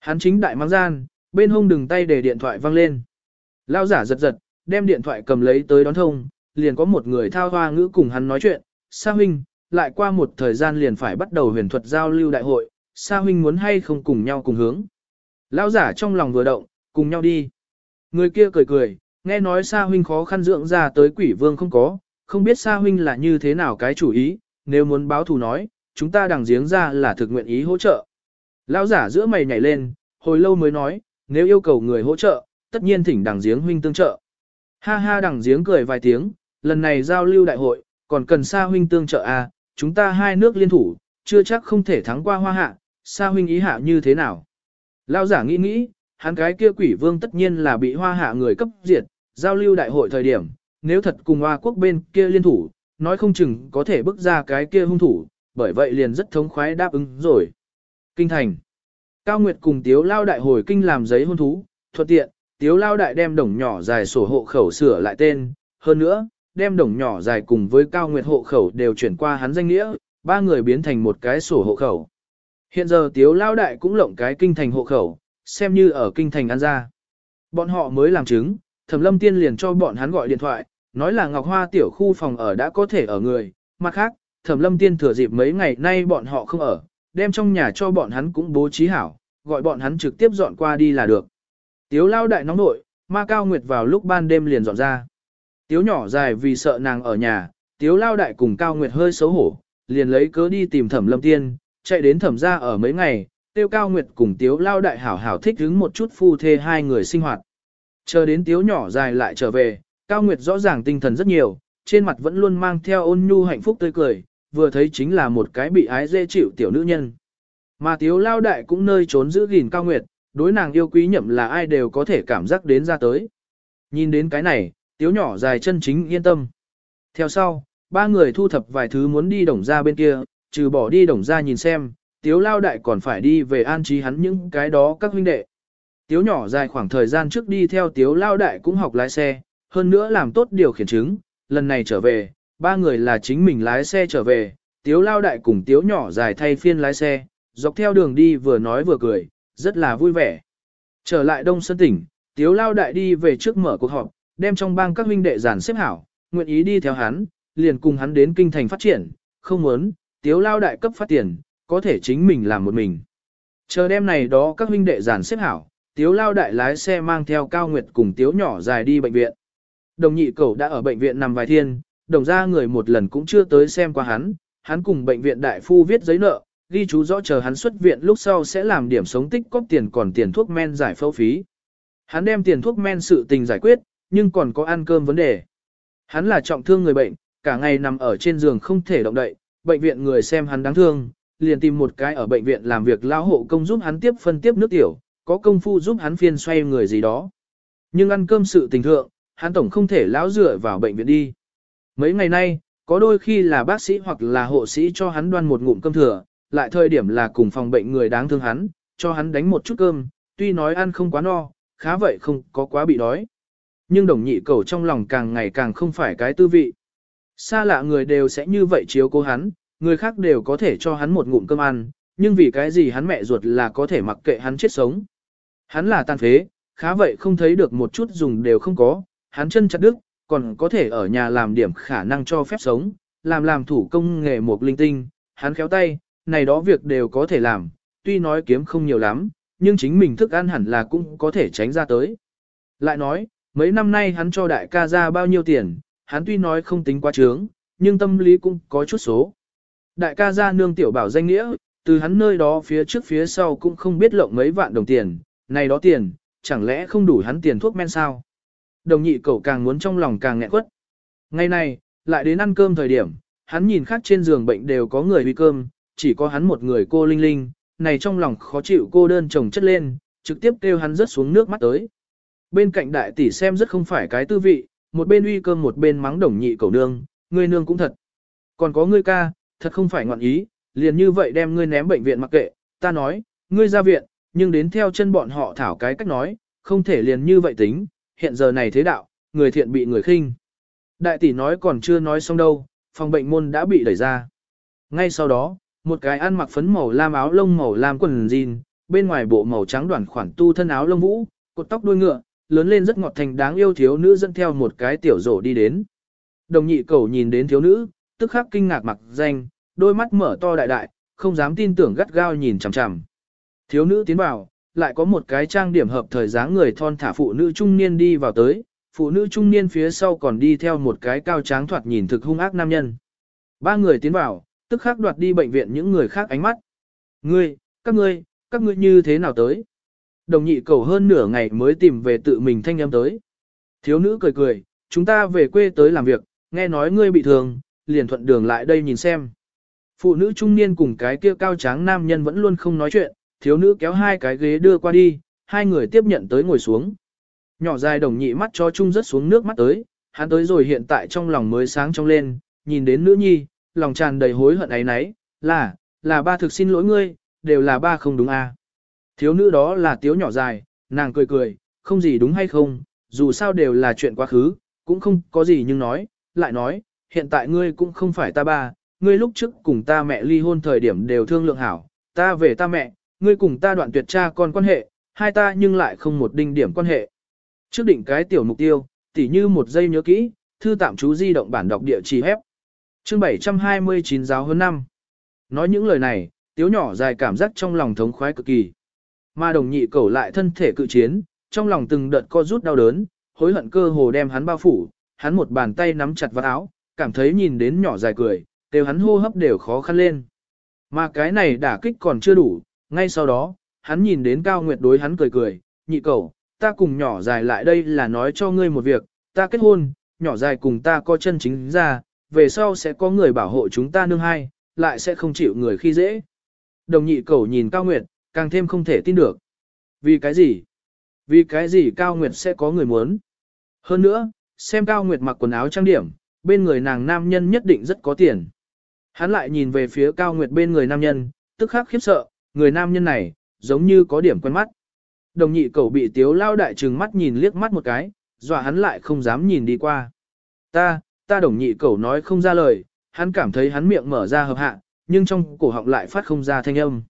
Hắn chính đại mang gian, bên hông đừng tay để điện thoại văng lên. Lao giả giật giật, đem điện thoại cầm lấy tới đón thông, liền có một người thao hoa ngữ cùng hắn nói chuyện, Sa huynh, lại qua một thời gian liền phải bắt đầu huyền thuật giao lưu đại hội, Sa huynh muốn hay không cùng nhau cùng hướng. Lao giả trong lòng vừa động, cùng nhau đi. Người kia cười cười, nghe nói Sa huynh khó khăn dưỡng ra tới quỷ vương không có, không biết Sa huynh là như thế nào cái chủ ý, nếu muốn báo thù nói, chúng ta đằng giếng ra là thực nguyện ý hỗ trợ. Lão giả giữa mày nhảy lên, hồi lâu mới nói, nếu yêu cầu người hỗ trợ, tất nhiên thỉnh đằng giếng huynh tương trợ. Ha ha đằng giếng cười vài tiếng, lần này giao lưu đại hội, còn cần Sa huynh tương trợ à, chúng ta hai nước liên thủ, chưa chắc không thể thắng qua hoa hạ, Sa huynh ý hạ như thế nào. Lão giả nghĩ nghĩ, hắn cái kia quỷ vương tất nhiên là bị hoa hạ người cấp diệt, giao lưu đại hội thời điểm, nếu thật cùng hoa quốc bên kia liên thủ, nói không chừng có thể bước ra cái kia hung thủ, bởi vậy liền rất thống khoái đáp ứng rồi. Kinh thành. Cao Nguyệt cùng Tiếu Lao Đại hồi kinh làm giấy hôn thú, thuận tiện, Tiếu Lao Đại đem đồng nhỏ dài sổ hộ khẩu sửa lại tên, hơn nữa, đem đồng nhỏ dài cùng với Cao Nguyệt hộ khẩu đều chuyển qua hắn danh nghĩa, ba người biến thành một cái sổ hộ khẩu. Hiện giờ Tiếu Lao Đại cũng lộng cái kinh thành hộ khẩu, xem như ở kinh thành ăn ra. Bọn họ mới làm chứng, Thẩm Lâm Tiên liền cho bọn hắn gọi điện thoại, nói là Ngọc Hoa tiểu khu phòng ở đã có thể ở người, mặt khác, Thẩm Lâm Tiên thừa dịp mấy ngày nay bọn họ không ở, đem trong nhà cho bọn hắn cũng bố trí hảo, gọi bọn hắn trực tiếp dọn qua đi là được. Tiếu lao đại nóng nội, ma cao nguyệt vào lúc ban đêm liền dọn ra. Tiếu nhỏ dài vì sợ nàng ở nhà, tiếu lao đại cùng cao nguyệt hơi xấu hổ, liền lấy cớ đi tìm thẩm lâm tiên, chạy đến thẩm gia ở mấy ngày, tiêu cao nguyệt cùng tiếu lao đại hảo hảo thích hứng một chút phu thê hai người sinh hoạt. Chờ đến tiếu nhỏ dài lại trở về, cao nguyệt rõ ràng tinh thần rất nhiều, trên mặt vẫn luôn mang theo ôn nhu hạnh phúc tươi cười, vừa thấy chính là một cái bị ái dễ chịu tiểu nữ nhân. Mà tiếu lao đại cũng nơi trốn giữ gìn cao nguyệt, đối nàng yêu quý nhậm là ai đều có thể cảm giác đến ra tới. Nhìn đến cái này, tiếu nhỏ dài chân chính yên tâm. Theo sau, ba người thu thập vài thứ muốn đi đồng ra bên kia, trừ bỏ đi đồng ra nhìn xem, tiếu lao đại còn phải đi về an trí hắn những cái đó các huynh đệ. Tiếu nhỏ dài khoảng thời gian trước đi theo tiếu lao đại cũng học lái xe, hơn nữa làm tốt điều khiển chứng, lần này trở về, ba người là chính mình lái xe trở về, tiếu lao đại cùng tiếu nhỏ dài thay phiên lái xe, dọc theo đường đi vừa nói vừa cười, rất là vui vẻ. Trở lại Đông Sơn tỉnh, tiếu lao đại đi về trước mở cuộc họp, đem trong bang các huynh đệ giản xếp hảo, nguyện ý đi theo hắn, liền cùng hắn đến kinh thành phát triển, không muốn, tiếu lao đại cấp phát tiền, có thể chính mình làm một mình. Chờ đêm này đó các huynh đệ giản xếp hảo, tiếu lao đại lái xe mang theo cao nguyệt cùng tiếu nhỏ dài đi bệnh viện. Đồng nhị cầu đã ở bệnh viện nằm vài thiên, đồng ra người một lần cũng chưa tới xem qua hắn, hắn cùng bệnh viện đại phu viết giấy nợ, ghi chú rõ chờ hắn xuất viện lúc sau sẽ làm điểm sống tích cóp tiền còn tiền thuốc men giải phẫu phí. Hắn đem tiền thuốc men sự tình giải quyết, nhưng còn có ăn cơm vấn đề. Hắn là trọng thương người bệnh, cả ngày nằm ở trên giường không thể động đậy, bệnh viện người xem hắn đáng thương, liền tìm một cái ở bệnh viện làm việc lao hộ công giúp hắn tiếp phân tiếp nước tiểu, có công phu giúp hắn phiên xoay người gì đó. Nhưng ăn cơm sự tình thượng, hắn tổng không thể lão dựa vào bệnh viện đi. Mấy ngày nay, có đôi khi là bác sĩ hoặc là hộ sĩ cho hắn đoan một ngụm cơm thừa, lại thời điểm là cùng phòng bệnh người đáng thương hắn, cho hắn đánh một chút cơm, tuy nói ăn không quá no, khá vậy không có quá bị đói. Nhưng đồng nhị cầu trong lòng càng ngày càng không phải cái tư vị. Xa lạ người đều sẽ như vậy chiếu cố hắn, người khác đều có thể cho hắn một ngụm cơm ăn, nhưng vì cái gì hắn mẹ ruột là có thể mặc kệ hắn chết sống. Hắn là tàn phế, khá vậy không thấy được một chút dùng đều không có, hắn chân chặt đứt, còn có thể ở nhà làm điểm khả năng cho phép sống, làm làm thủ công nghề một linh tinh, hắn khéo tay, này đó việc đều có thể làm, tuy nói kiếm không nhiều lắm, nhưng chính mình thức ăn hẳn là cũng có thể tránh ra tới. Lại nói, mấy năm nay hắn cho đại ca ra bao nhiêu tiền, hắn tuy nói không tính quá trướng, nhưng tâm lý cũng có chút số. Đại ca ra nương tiểu bảo danh nghĩa, từ hắn nơi đó phía trước phía sau cũng không biết lộng mấy vạn đồng tiền, này đó tiền, chẳng lẽ không đủ hắn tiền thuốc men sao? Đồng nhị cậu càng muốn trong lòng càng nghẹn quất. Ngày này, lại đến ăn cơm thời điểm, hắn nhìn khác trên giường bệnh đều có người uy cơm, chỉ có hắn một người cô linh linh, này trong lòng khó chịu cô đơn chồng chất lên, trực tiếp kêu hắn rớt xuống nước mắt tới. Bên cạnh đại tỷ xem rất không phải cái tư vị, một bên uy cơm một bên mắng đồng nhị cậu nương, ngươi nương cũng thật. Còn có ngươi ca, thật không phải ngoạn ý, liền như vậy đem ngươi ném bệnh viện mặc kệ, ta nói, ngươi ra viện, nhưng đến theo chân bọn họ thảo cái cách nói, không thể liền như vậy tính, hiện giờ này thế đạo, người thiện bị người khinh. Đại tỷ nói còn chưa nói xong đâu, phòng bệnh môn đã bị đẩy ra. Ngay sau đó, một cái ăn mặc phấn màu lam áo lông màu lam quần jean, bên ngoài bộ màu trắng đoàn khoản tu thân áo lông vũ, cột tóc đuôi ngựa, lớn lên rất ngọt thành đáng yêu thiếu nữ dẫn theo một cái tiểu rổ đi đến. Đồng nhị cầu nhìn đến thiếu nữ, tức khắc kinh ngạc mặc danh, đôi mắt mở to đại đại, không dám tin tưởng gắt gao nhìn chằm chằm. Thiếu nữ tiến vào, lại có một cái trang điểm hợp thời dáng người thon thả phụ nữ trung niên đi vào tới, Phụ nữ trung niên phía sau còn đi theo một cái cao tráng thoạt nhìn thực hung ác nam nhân. Ba người tiến vào, tức khắc đoạt đi bệnh viện những người khác ánh mắt. Ngươi, các ngươi, các ngươi như thế nào tới? Đồng nhị cầu hơn nửa ngày mới tìm về tự mình thanh âm tới. Thiếu nữ cười cười, chúng ta về quê tới làm việc, nghe nói ngươi bị thương, liền thuận đường lại đây nhìn xem. Phụ nữ trung niên cùng cái kia cao tráng nam nhân vẫn luôn không nói chuyện, thiếu nữ kéo hai cái ghế đưa qua đi, hai người tiếp nhận tới ngồi xuống. Nhỏ dài đồng nhị mắt cho chung rất xuống nước mắt tới, hắn tới rồi hiện tại trong lòng mới sáng trong lên, nhìn đến nữ nhi, lòng tràn đầy hối hận ấy nấy, là, là ba thực xin lỗi ngươi, đều là ba không đúng à. Thiếu nữ đó là tiếu nhỏ dài, nàng cười cười, không gì đúng hay không, dù sao đều là chuyện quá khứ, cũng không có gì nhưng nói, lại nói, hiện tại ngươi cũng không phải ta ba, ngươi lúc trước cùng ta mẹ ly hôn thời điểm đều thương lượng hảo, ta về ta mẹ, ngươi cùng ta đoạn tuyệt cha con quan hệ, hai ta nhưng lại không một đinh điểm quan hệ. Trước định cái tiểu mục tiêu, tỉ như một giây nhớ kỹ, thư tạm chú di động bản đọc địa chỉ hép. Chương 729 giáo hơn năm. Nói những lời này, tiếu nhỏ dài cảm giác trong lòng thống khoái cực kỳ. Mà đồng nhị cầu lại thân thể cự chiến, trong lòng từng đợt co rút đau đớn, hối hận cơ hồ đem hắn bao phủ, hắn một bàn tay nắm chặt vào áo, cảm thấy nhìn đến nhỏ dài cười, đều hắn hô hấp đều khó khăn lên. Mà cái này đả kích còn chưa đủ, ngay sau đó, hắn nhìn đến Cao Nguyệt đối hắn cười cười, nhị cầu, ta cùng nhỏ dài lại đây là nói cho ngươi một việc, ta kết hôn, nhỏ dài cùng ta có chân chính ra, về sau sẽ có người bảo hộ chúng ta nương hai, lại sẽ không chịu người khi dễ. Đồng nhị cầu nhìn Cao Nguyệt, càng thêm không thể tin được. Vì cái gì? Vì cái gì Cao Nguyệt sẽ có người muốn? Hơn nữa, xem Cao Nguyệt mặc quần áo trang điểm, bên người nàng nam nhân nhất định rất có tiền. Hắn lại nhìn về phía Cao Nguyệt bên người nam nhân, tức khắc khiếp sợ, người nam nhân này, giống như có điểm quen mắt. Đồng nhị cầu bị tiếu lao đại trừng mắt nhìn liếc mắt một cái, dọa hắn lại không dám nhìn đi qua. Ta, ta đồng nhị cầu nói không ra lời, hắn cảm thấy hắn miệng mở ra hợp hạ, nhưng trong cổ họng lại phát không ra thanh âm.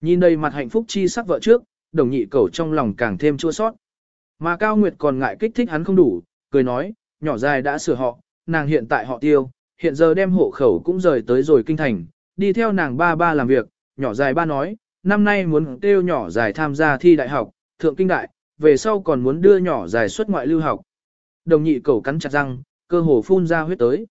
Nhìn đây mặt hạnh phúc chi sắc vợ trước, đồng nhị cầu trong lòng càng thêm chua sót. Mà Cao Nguyệt còn ngại kích thích hắn không đủ, cười nói, nhỏ dài đã sửa họ, nàng hiện tại họ tiêu, hiện giờ đem hộ khẩu cũng rời tới rồi kinh thành, đi theo nàng ba ba làm việc, nhỏ dài ba nói, năm nay muốn kêu nhỏ dài tham gia thi đại học, thượng kinh đại, về sau còn muốn đưa nhỏ dài xuất ngoại lưu học. Đồng nhị cầu cắn chặt răng, cơ hồ phun ra huyết tới.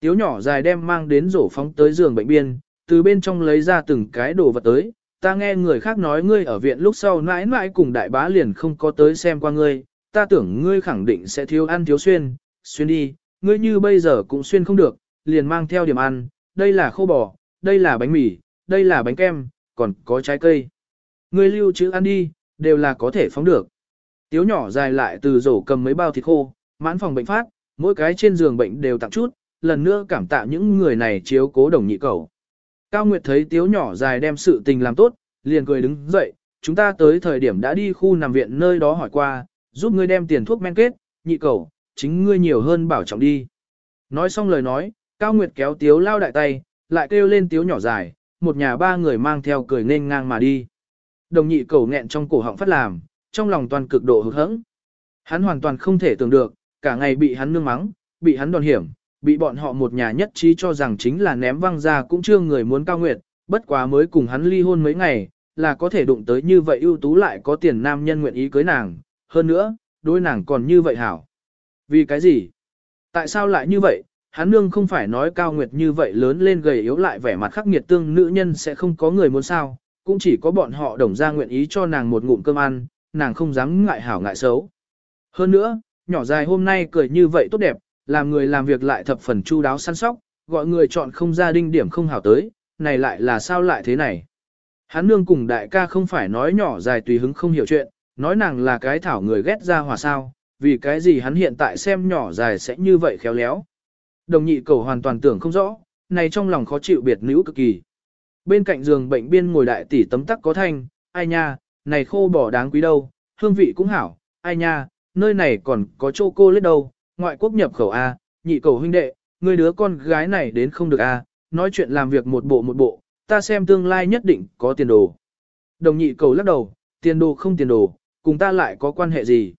Tiếu nhỏ dài đem mang đến rổ phóng tới giường bệnh biên, từ bên trong lấy ra từng cái đồ vật tới. Ta nghe người khác nói ngươi ở viện lúc sau mãi mãi cùng đại bá liền không có tới xem qua ngươi, ta tưởng ngươi khẳng định sẽ thiếu ăn thiếu xuyên, xuyên đi, ngươi như bây giờ cũng xuyên không được, liền mang theo điểm ăn, đây là khô bò, đây là bánh mì, đây là bánh kem, còn có trái cây. Ngươi lưu trữ ăn đi, đều là có thể phóng được. Tiếu nhỏ dài lại từ rổ cầm mấy bao thịt khô, mãn phòng bệnh phát, mỗi cái trên giường bệnh đều tặng chút, lần nữa cảm tạ những người này chiếu cố đồng nhị cầu. Cao Nguyệt thấy tiếu nhỏ dài đem sự tình làm tốt, liền cười đứng dậy, chúng ta tới thời điểm đã đi khu nằm viện nơi đó hỏi qua, giúp ngươi đem tiền thuốc men kết, nhị cầu, chính ngươi nhiều hơn bảo trọng đi. Nói xong lời nói, Cao Nguyệt kéo tiếu lao đại tay, lại kêu lên tiếu nhỏ dài, một nhà ba người mang theo cười nên ngang mà đi. Đồng nhị cầu nghẹn trong cổ họng phát làm, trong lòng toàn cực độ hứng hững. Hắn hoàn toàn không thể tưởng được, cả ngày bị hắn nương mắng, bị hắn đòn hiểm, bị bọn họ một nhà nhất trí cho rằng chính là ném văng ra cũng chưa người muốn cao nguyệt, bất quá mới cùng hắn ly hôn mấy ngày, là có thể đụng tới như vậy ưu tú lại có tiền nam nhân nguyện ý cưới nàng, hơn nữa, đôi nàng còn như vậy hảo. Vì cái gì? Tại sao lại như vậy? Hắn nương không phải nói cao nguyệt như vậy lớn lên gầy yếu lại vẻ mặt khắc nghiệt tương nữ nhân sẽ không có người muốn sao, cũng chỉ có bọn họ đồng ra nguyện ý cho nàng một ngụm cơm ăn, nàng không dám ngại hảo ngại xấu. Hơn nữa, nhỏ dài hôm nay cười như vậy tốt đẹp, làm người làm việc lại thập phần chu đáo săn sóc, gọi người chọn không ra đinh điểm không hảo tới, này lại là sao lại thế này. Hắn nương cùng đại ca không phải nói nhỏ dài tùy hứng không hiểu chuyện, nói nàng là cái thảo người ghét ra hòa sao, vì cái gì hắn hiện tại xem nhỏ dài sẽ như vậy khéo léo. Đồng nhị cầu hoàn toàn tưởng không rõ, này trong lòng khó chịu biệt nữ cực kỳ. Bên cạnh giường bệnh biên ngồi đại tỷ tấm tắc có thanh, ai nha, này khô bỏ đáng quý đâu, hương vị cũng hảo, ai nha, nơi này còn có chô cô lết đâu, ngoại quốc nhập khẩu A, nhị cầu huynh đệ, người đứa con gái này đến không được A, nói chuyện làm việc một bộ một bộ, ta xem tương lai nhất định có tiền đồ. Đồng nhị cầu lắc đầu, tiền đồ không tiền đồ, cùng ta lại có quan hệ gì.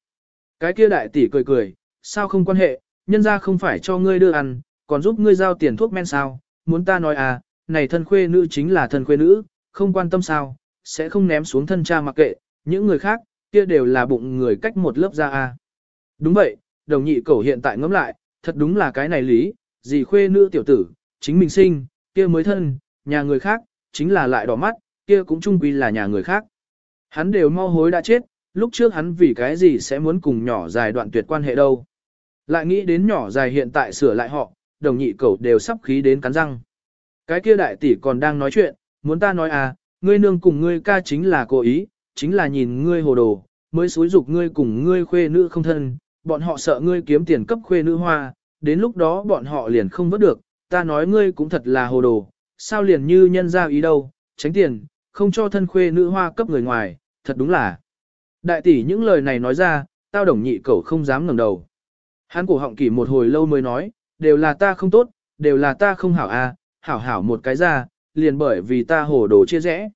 Cái kia đại tỷ cười cười, sao không quan hệ, nhân ra không phải cho ngươi đưa ăn, còn giúp ngươi giao tiền thuốc men sao, muốn ta nói à, này thân khuê nữ chính là thân khuê nữ, không quan tâm sao, sẽ không ném xuống thân cha mặc kệ, những người khác, kia đều là bụng người cách một lớp ra à. Đúng vậy, đồng nhị cẩu hiện tại ngẫm lại, thật đúng là cái này lý, gì khuê nữ tiểu tử, chính mình sinh, kia mới thân, nhà người khác, chính là lại đỏ mắt, kia cũng chung quy là nhà người khác. Hắn đều mau hối đã chết, lúc trước hắn vì cái gì sẽ muốn cùng nhỏ dài đoạn tuyệt quan hệ đâu. Lại nghĩ đến nhỏ dài hiện tại sửa lại họ, đồng nhị cẩu đều sắp khí đến cắn răng. Cái kia đại tỷ còn đang nói chuyện, muốn ta nói à, ngươi nương cùng ngươi ca chính là cố ý, chính là nhìn ngươi hồ đồ, mới xúi dục ngươi cùng ngươi khuê nữ không thân, bọn họ sợ ngươi kiếm tiền cấp khuê nữ hoa, đến lúc đó bọn họ liền không vớt được, ta nói ngươi cũng thật là hồ đồ, sao liền như nhân ra ý đâu, tránh tiền, không cho thân khuê nữ hoa cấp người ngoài, thật đúng là. Đại tỷ những lời này nói ra, tao đồng nhị cẩu không dám ngẩng đầu. Hắn cổ họng kỳ một hồi lâu mới nói, đều là ta không tốt, đều là ta không hảo a, à, hảo hảo một cái ra, liền bởi vì ta hồ đồ chia rẽ.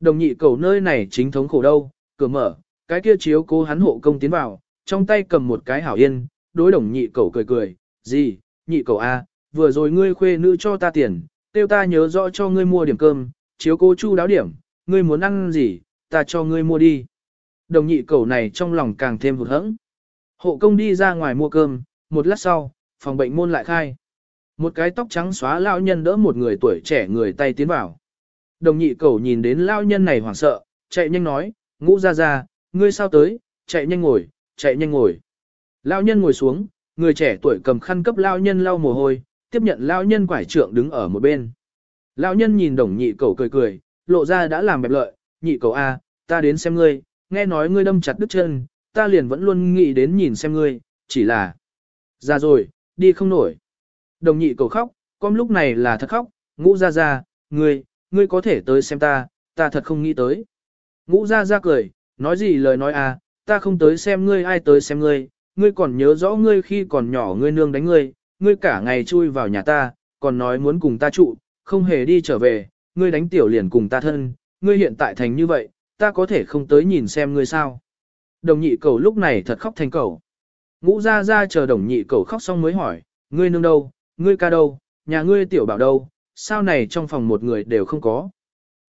Đồng nhị cầu nơi này chính thống khổ đâu, cửa mở, cái kia chiếu cố hắn hộ công tiến vào, trong tay cầm một cái hảo yên, đối đồng nhị cầu cười cười, gì, nhị cầu a, vừa rồi ngươi khuê nữ cho ta tiền, tiêu ta nhớ rõ cho ngươi mua điểm cơm, chiếu cố chu đáo điểm, ngươi muốn ăn gì, ta cho ngươi mua đi. Đồng nhị cầu này trong lòng càng thêm hụt hẫng. Hộ công đi ra ngoài mua cơm, một lát sau, phòng bệnh môn lại khai. Một cái tóc trắng xóa lao nhân đỡ một người tuổi trẻ người tay tiến vào. Đồng nhị cầu nhìn đến lao nhân này hoảng sợ, chạy nhanh nói, ngũ ra ra, ngươi sao tới, chạy nhanh ngồi, chạy nhanh ngồi. Lao nhân ngồi xuống, người trẻ tuổi cầm khăn cấp lao nhân lau mồ hôi, tiếp nhận lao nhân quải trượng đứng ở một bên. Lao nhân nhìn đồng nhị cầu cười cười, lộ ra đã làm bẹp lợi, nhị cầu A, ta đến xem ngươi, nghe nói ngươi đâm chặt đứt chân, ta liền vẫn luôn nghĩ đến nhìn xem ngươi, chỉ là ra rồi, đi không nổi. Đồng nhị cầu khóc, con lúc này là thật khóc, ngũ ra ra, ngươi, ngươi có thể tới xem ta, ta thật không nghĩ tới. Ngũ ra ra cười, nói gì lời nói à, ta không tới xem ngươi ai tới xem ngươi, ngươi còn nhớ rõ ngươi khi còn nhỏ ngươi nương đánh ngươi, ngươi cả ngày chui vào nhà ta, còn nói muốn cùng ta trụ, không hề đi trở về, ngươi đánh tiểu liền cùng ta thân, ngươi hiện tại thành như vậy, ta có thể không tới nhìn xem ngươi sao. Đồng nhị cầu lúc này thật khóc thành cầu. Ngũ ra ra chờ đồng nhị cầu khóc xong mới hỏi, ngươi nương đâu, ngươi ca đâu, nhà ngươi tiểu bảo đâu, sao này trong phòng một người đều không có.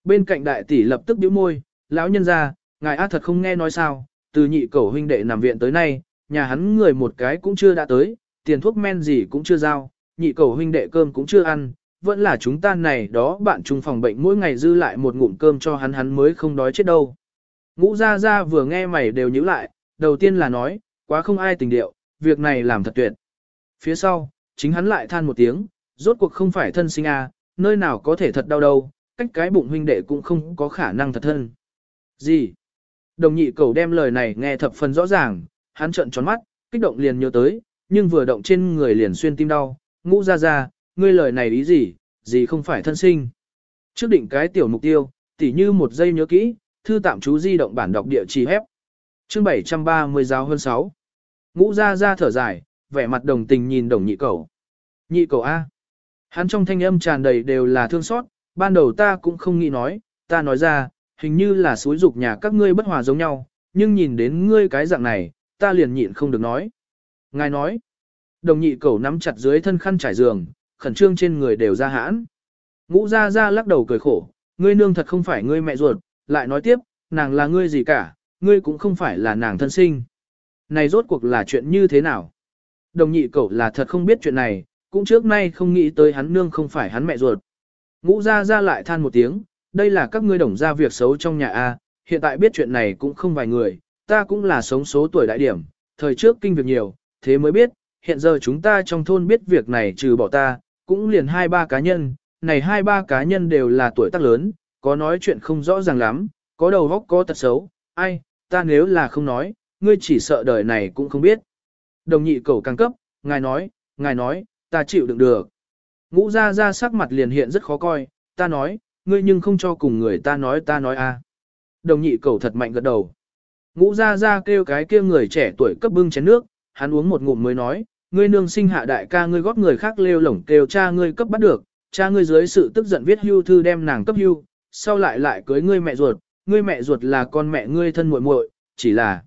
Bên cạnh đại tỷ lập tức bĩu môi, lão nhân ra, ngài á thật không nghe nói sao, từ nhị cầu huynh đệ nằm viện tới nay, nhà hắn người một cái cũng chưa đã tới, tiền thuốc men gì cũng chưa giao, nhị cầu huynh đệ cơm cũng chưa ăn, vẫn là chúng ta này đó bạn chung phòng bệnh mỗi ngày dư lại một ngụm cơm cho hắn hắn mới không đói chết đâu. Ngũ ra ra vừa nghe mày đều nhíu lại, đầu tiên là nói, quá không ai tình điệu, việc này làm thật tuyệt. Phía sau, chính hắn lại than một tiếng, rốt cuộc không phải thân sinh à, nơi nào có thể thật đau đâu, cách cái bụng huynh đệ cũng không có khả năng thật thân. Gì? Đồng nhị cầu đem lời này nghe thập phần rõ ràng, hắn trợn tròn mắt, kích động liền nhớ tới, nhưng vừa động trên người liền xuyên tim đau, ngũ ra ra, ngươi lời này ý gì, gì không phải thân sinh. Trước định cái tiểu mục tiêu, tỉ như một giây nhớ kỹ, thư tạm chú di động bản đọc địa chỉ hép. Chương 730 giáo hơn 6. Ngũ ra ra thở dài, vẻ mặt đồng tình nhìn đồng nhị cầu. Nhị cầu A. Hắn trong thanh âm tràn đầy đều là thương xót, ban đầu ta cũng không nghĩ nói, ta nói ra, hình như là suối dục nhà các ngươi bất hòa giống nhau, nhưng nhìn đến ngươi cái dạng này, ta liền nhịn không được nói. Ngài nói, đồng nhị cầu nắm chặt dưới thân khăn trải giường, khẩn trương trên người đều ra hãn. Ngũ ra ra lắc đầu cười khổ, ngươi nương thật không phải ngươi mẹ ruột, lại nói tiếp, nàng là ngươi gì cả, ngươi cũng không phải là nàng thân sinh. Này rốt cuộc là chuyện như thế nào? Đồng nhị cậu là thật không biết chuyện này, cũng trước nay không nghĩ tới hắn nương không phải hắn mẹ ruột. Ngũ ra ra lại than một tiếng, đây là các ngươi đồng ra việc xấu trong nhà A, hiện tại biết chuyện này cũng không vài người, ta cũng là sống số tuổi đại điểm, thời trước kinh việc nhiều, thế mới biết, hiện giờ chúng ta trong thôn biết việc này trừ bỏ ta, cũng liền hai ba cá nhân, này hai ba cá nhân đều là tuổi tác lớn, có nói chuyện không rõ ràng lắm, có đầu góc có tật xấu, ai, ta nếu là không nói, ngươi chỉ sợ đời này cũng không biết. Đồng nhị cầu càng cấp, ngài nói, ngài nói, ta chịu đựng được. Ngũ ra ra sắc mặt liền hiện rất khó coi, ta nói, ngươi nhưng không cho cùng người ta nói ta nói a. Đồng nhị cầu thật mạnh gật đầu. Ngũ ra ra kêu cái kia người trẻ tuổi cấp bưng chén nước, hắn uống một ngụm mới nói, ngươi nương sinh hạ đại ca ngươi góp người khác lêu lổng kêu cha ngươi cấp bắt được, cha ngươi dưới sự tức giận viết hưu thư đem nàng cấp hưu, sau lại lại cưới ngươi mẹ ruột, ngươi mẹ ruột là con mẹ ngươi thân muội muội, chỉ là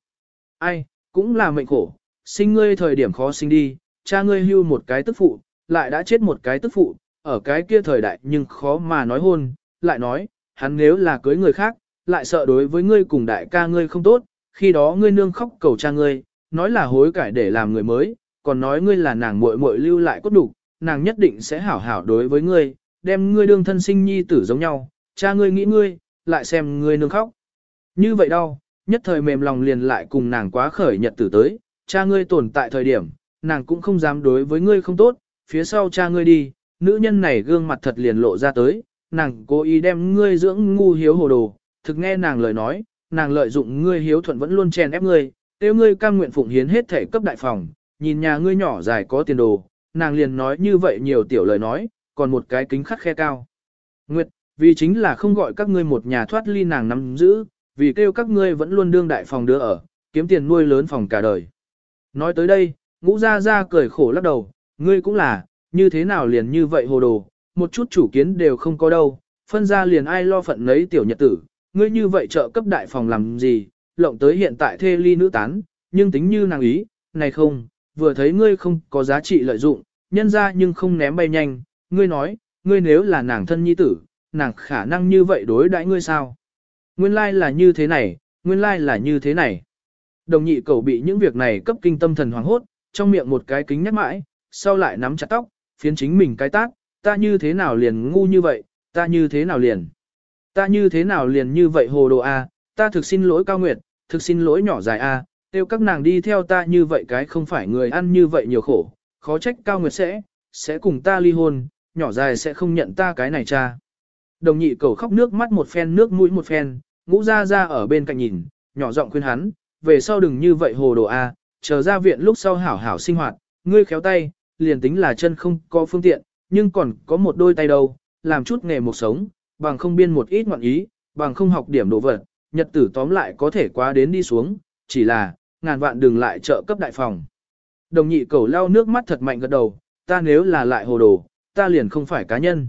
ai, cũng là mệnh khổ, sinh ngươi thời điểm khó sinh đi, cha ngươi hưu một cái tức phụ, lại đã chết một cái tức phụ, ở cái kia thời đại nhưng khó mà nói hôn, lại nói, hắn nếu là cưới người khác, lại sợ đối với ngươi cùng đại ca ngươi không tốt, khi đó ngươi nương khóc cầu cha ngươi, nói là hối cải để làm người mới, còn nói ngươi là nàng muội muội lưu lại cốt đủ, nàng nhất định sẽ hảo hảo đối với ngươi, đem ngươi đương thân sinh nhi tử giống nhau, cha ngươi nghĩ ngươi, lại xem ngươi nương khóc. Như vậy đâu, nhất thời mềm lòng liền lại cùng nàng quá khởi nhật tử tới, cha ngươi tồn tại thời điểm, nàng cũng không dám đối với ngươi không tốt, phía sau cha ngươi đi, nữ nhân này gương mặt thật liền lộ ra tới, nàng cố ý đem ngươi dưỡng ngu hiếu hồ đồ, thực nghe nàng lời nói, nàng lợi dụng ngươi hiếu thuận vẫn luôn chèn ép ngươi, tiêu ngươi cam nguyện phụng hiến hết thể cấp đại phòng, nhìn nhà ngươi nhỏ dài có tiền đồ, nàng liền nói như vậy nhiều tiểu lời nói, còn một cái kính khắc khe cao. Nguyệt, vì chính là không gọi các ngươi một nhà thoát ly nàng nắm giữ, vì kêu các ngươi vẫn luôn đương đại phòng đứa ở, kiếm tiền nuôi lớn phòng cả đời. Nói tới đây, ngũ ra ra cười khổ lắc đầu, ngươi cũng là, như thế nào liền như vậy hồ đồ, một chút chủ kiến đều không có đâu, phân ra liền ai lo phận nấy tiểu nhật tử, ngươi như vậy trợ cấp đại phòng làm gì, lộng tới hiện tại thê ly nữ tán, nhưng tính như nàng ý, này không, vừa thấy ngươi không có giá trị lợi dụng, nhân ra nhưng không ném bay nhanh, ngươi nói, ngươi nếu là nàng thân nhi tử, nàng khả năng như vậy đối đãi ngươi sao? Nguyên lai là như thế này, nguyên lai là như thế này. Đồng nhị cầu bị những việc này cấp kinh tâm thần hoàng hốt, trong miệng một cái kính nhắc mãi, sau lại nắm chặt tóc, phiến chính mình cái tác, ta như thế nào liền ngu như vậy, ta như thế nào liền. Ta như thế nào liền như vậy hồ đồ A, ta thực xin lỗi cao nguyệt, thực xin lỗi nhỏ dài A, tiêu các nàng đi theo ta như vậy cái không phải người ăn như vậy nhiều khổ, khó trách cao nguyệt sẽ, sẽ cùng ta ly hôn, nhỏ dài sẽ không nhận ta cái này cha. Đồng nhị cầu khóc nước mắt một phen nước mũi một phen, ngũ ra ra ở bên cạnh nhìn, nhỏ giọng khuyên hắn, về sau đừng như vậy hồ đồ A, chờ ra viện lúc sau hảo hảo sinh hoạt, ngươi khéo tay, liền tính là chân không có phương tiện, nhưng còn có một đôi tay đâu, làm chút nghề một sống, bằng không biên một ít ngoạn ý, bằng không học điểm đồ vật, nhật tử tóm lại có thể quá đến đi xuống, chỉ là, ngàn vạn đừng lại trợ cấp đại phòng. Đồng nhị cầu lau nước mắt thật mạnh gật đầu, ta nếu là lại hồ đồ, ta liền không phải cá nhân.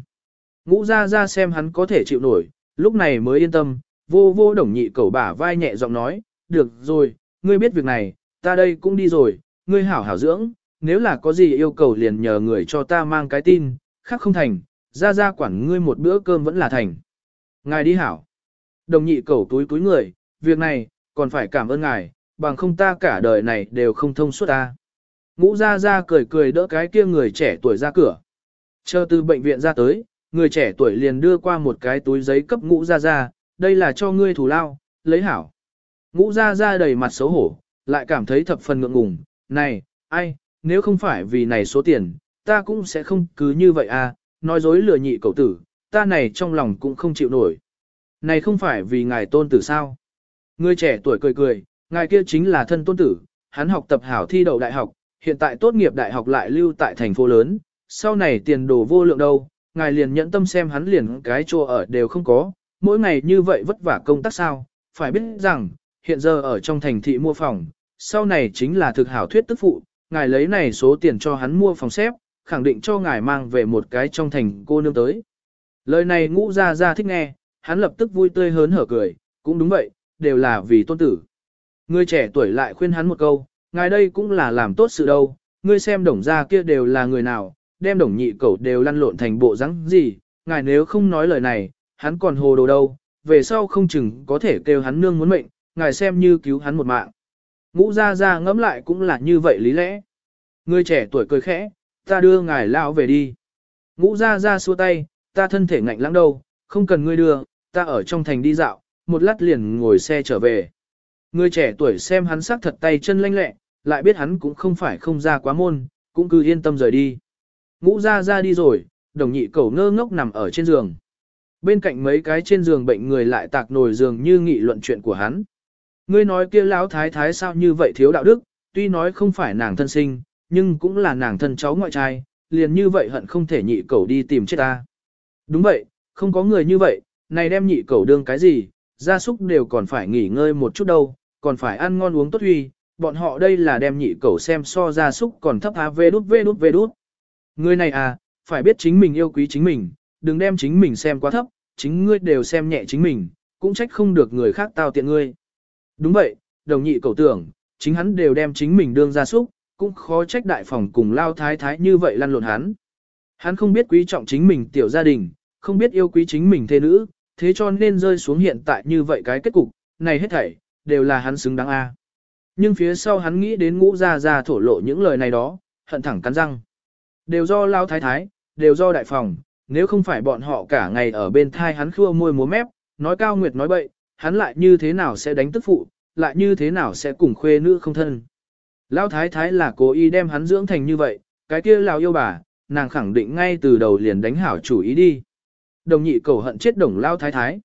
Ngũ ra ra xem hắn có thể chịu nổi, lúc này mới yên tâm, vô vô đồng nhị cầu bả vai nhẹ giọng nói, được rồi, ngươi biết việc này, ta đây cũng đi rồi, ngươi hảo hảo dưỡng, nếu là có gì yêu cầu liền nhờ người cho ta mang cái tin, khác không thành, ra ra quản ngươi một bữa cơm vẫn là thành. Ngài đi hảo. Đồng nhị cầu túi túi người, việc này, còn phải cảm ơn ngài, bằng không ta cả đời này đều không thông suốt ta. Ngũ ra ra cười cười đỡ cái kia người trẻ tuổi ra cửa. Chờ từ bệnh viện ra tới, người trẻ tuổi liền đưa qua một cái túi giấy cấp ngũ ra ra, đây là cho ngươi thủ lao, lấy hảo. Ngũ ra ra đầy mặt xấu hổ, lại cảm thấy thập phần ngượng ngùng, này, ai, nếu không phải vì này số tiền, ta cũng sẽ không cứ như vậy à, nói dối lừa nhị cậu tử, ta này trong lòng cũng không chịu nổi. Này không phải vì ngài tôn tử sao? Người trẻ tuổi cười cười, ngài kia chính là thân tôn tử, hắn học tập hảo thi đậu đại học, hiện tại tốt nghiệp đại học lại lưu tại thành phố lớn, sau này tiền đồ vô lượng đâu, ngài liền nhẫn tâm xem hắn liền cái chỗ ở đều không có, mỗi ngày như vậy vất vả công tác sao, phải biết rằng, hiện giờ ở trong thành thị mua phòng, sau này chính là thực hảo thuyết tức phụ, ngài lấy này số tiền cho hắn mua phòng xếp, khẳng định cho ngài mang về một cái trong thành cô nương tới. Lời này ngũ ra ra thích nghe, hắn lập tức vui tươi hớn hở cười, cũng đúng vậy, đều là vì tôn tử. Người trẻ tuổi lại khuyên hắn một câu, ngài đây cũng là làm tốt sự đâu, ngươi xem đồng gia kia đều là người nào, đem đồng nhị cẩu đều lăn lộn thành bộ rắn gì, ngài nếu không nói lời này, hắn còn hồ đồ đâu, về sau không chừng có thể kêu hắn nương muốn mệnh, ngài xem như cứu hắn một mạng. Ngũ ra ra ngẫm lại cũng là như vậy lý lẽ. Người trẻ tuổi cười khẽ, ta đưa ngài lão về đi. Ngũ ra ra xua tay, ta thân thể ngạnh lãng đâu, không cần ngươi đưa, ta ở trong thành đi dạo, một lát liền ngồi xe trở về. Người trẻ tuổi xem hắn sắc thật tay chân lanh lẹ, lại biết hắn cũng không phải không ra quá môn, cũng cứ yên tâm rời đi. Ngũ ra ra đi rồi, đồng nhị cầu ngơ ngốc nằm ở trên giường. Bên cạnh mấy cái trên giường bệnh người lại tạc nổi giường như nghị luận chuyện của hắn. Ngươi nói kia lão thái thái sao như vậy thiếu đạo đức, tuy nói không phải nàng thân sinh, nhưng cũng là nàng thân cháu ngoại trai, liền như vậy hận không thể nhị cầu đi tìm chết ta. Đúng vậy, không có người như vậy, này đem nhị cầu đương cái gì, gia súc đều còn phải nghỉ ngơi một chút đâu, còn phải ăn ngon uống tốt huy, bọn họ đây là đem nhị cầu xem so gia súc còn thấp á vê đút vê đút vê đút. Người này à, phải biết chính mình yêu quý chính mình, đừng đem chính mình xem quá thấp, chính ngươi đều xem nhẹ chính mình, cũng trách không được người khác tao tiện ngươi. Đúng vậy, đồng nhị cầu tưởng, chính hắn đều đem chính mình đương ra súc, cũng khó trách đại phòng cùng lao thái thái như vậy lăn lộn hắn. Hắn không biết quý trọng chính mình tiểu gia đình, không biết yêu quý chính mình thê nữ, thế cho nên rơi xuống hiện tại như vậy cái kết cục, này hết thảy, đều là hắn xứng đáng a. Nhưng phía sau hắn nghĩ đến ngũ gia gia thổ lộ những lời này đó, hận thẳng cắn răng. Đều do lao thái thái, đều do đại phòng, nếu không phải bọn họ cả ngày ở bên thai hắn khua môi múa mép, nói cao nguyệt nói bậy, hắn lại như thế nào sẽ đánh tức phụ, lại như thế nào sẽ cùng khuê nữ không thân. Lão thái thái là cố ý đem hắn dưỡng thành như vậy, cái kia lão yêu bà, nàng khẳng định ngay từ đầu liền đánh hảo chủ ý đi. Đồng nhị cầu hận chết đồng lão thái thái.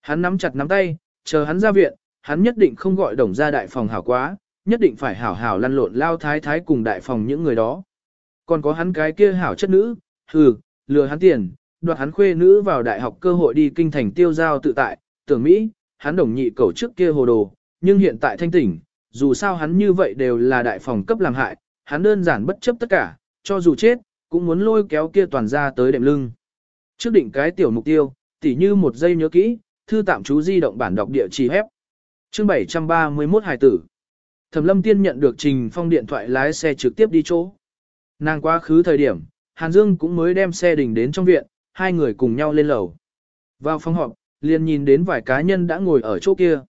Hắn nắm chặt nắm tay, chờ hắn ra viện, hắn nhất định không gọi đồng ra đại phòng hảo quá, nhất định phải hảo hảo lăn lộn lao thái thái cùng đại phòng những người đó. Còn có hắn cái kia hảo chất nữ, hừ, lừa hắn tiền, đoạt hắn khuê nữ vào đại học cơ hội đi kinh thành tiêu giao tự tại, tưởng Mỹ, hắn đồng nhị cầu trước kia hồ đồ, nhưng hiện tại thanh tỉnh, dù sao hắn như vậy đều là đại phòng cấp làm hại, hắn đơn giản bất chấp tất cả, cho dù chết, cũng muốn lôi kéo kia toàn ra tới đệm lưng. Trước định cái tiểu mục tiêu, tỉ như một giây nhớ kỹ, thư tạm chú di động bản đọc địa chỉ hép. Chương 731 hài tử. Thẩm Lâm Tiên nhận được Trình Phong điện thoại lái xe trực tiếp đi chỗ. Nàng quá khứ thời điểm, Hàn Dương cũng mới đem xe đình đến trong viện, hai người cùng nhau lên lầu. Vào phòng họp, liền nhìn đến vài cá nhân đã ngồi ở chỗ kia.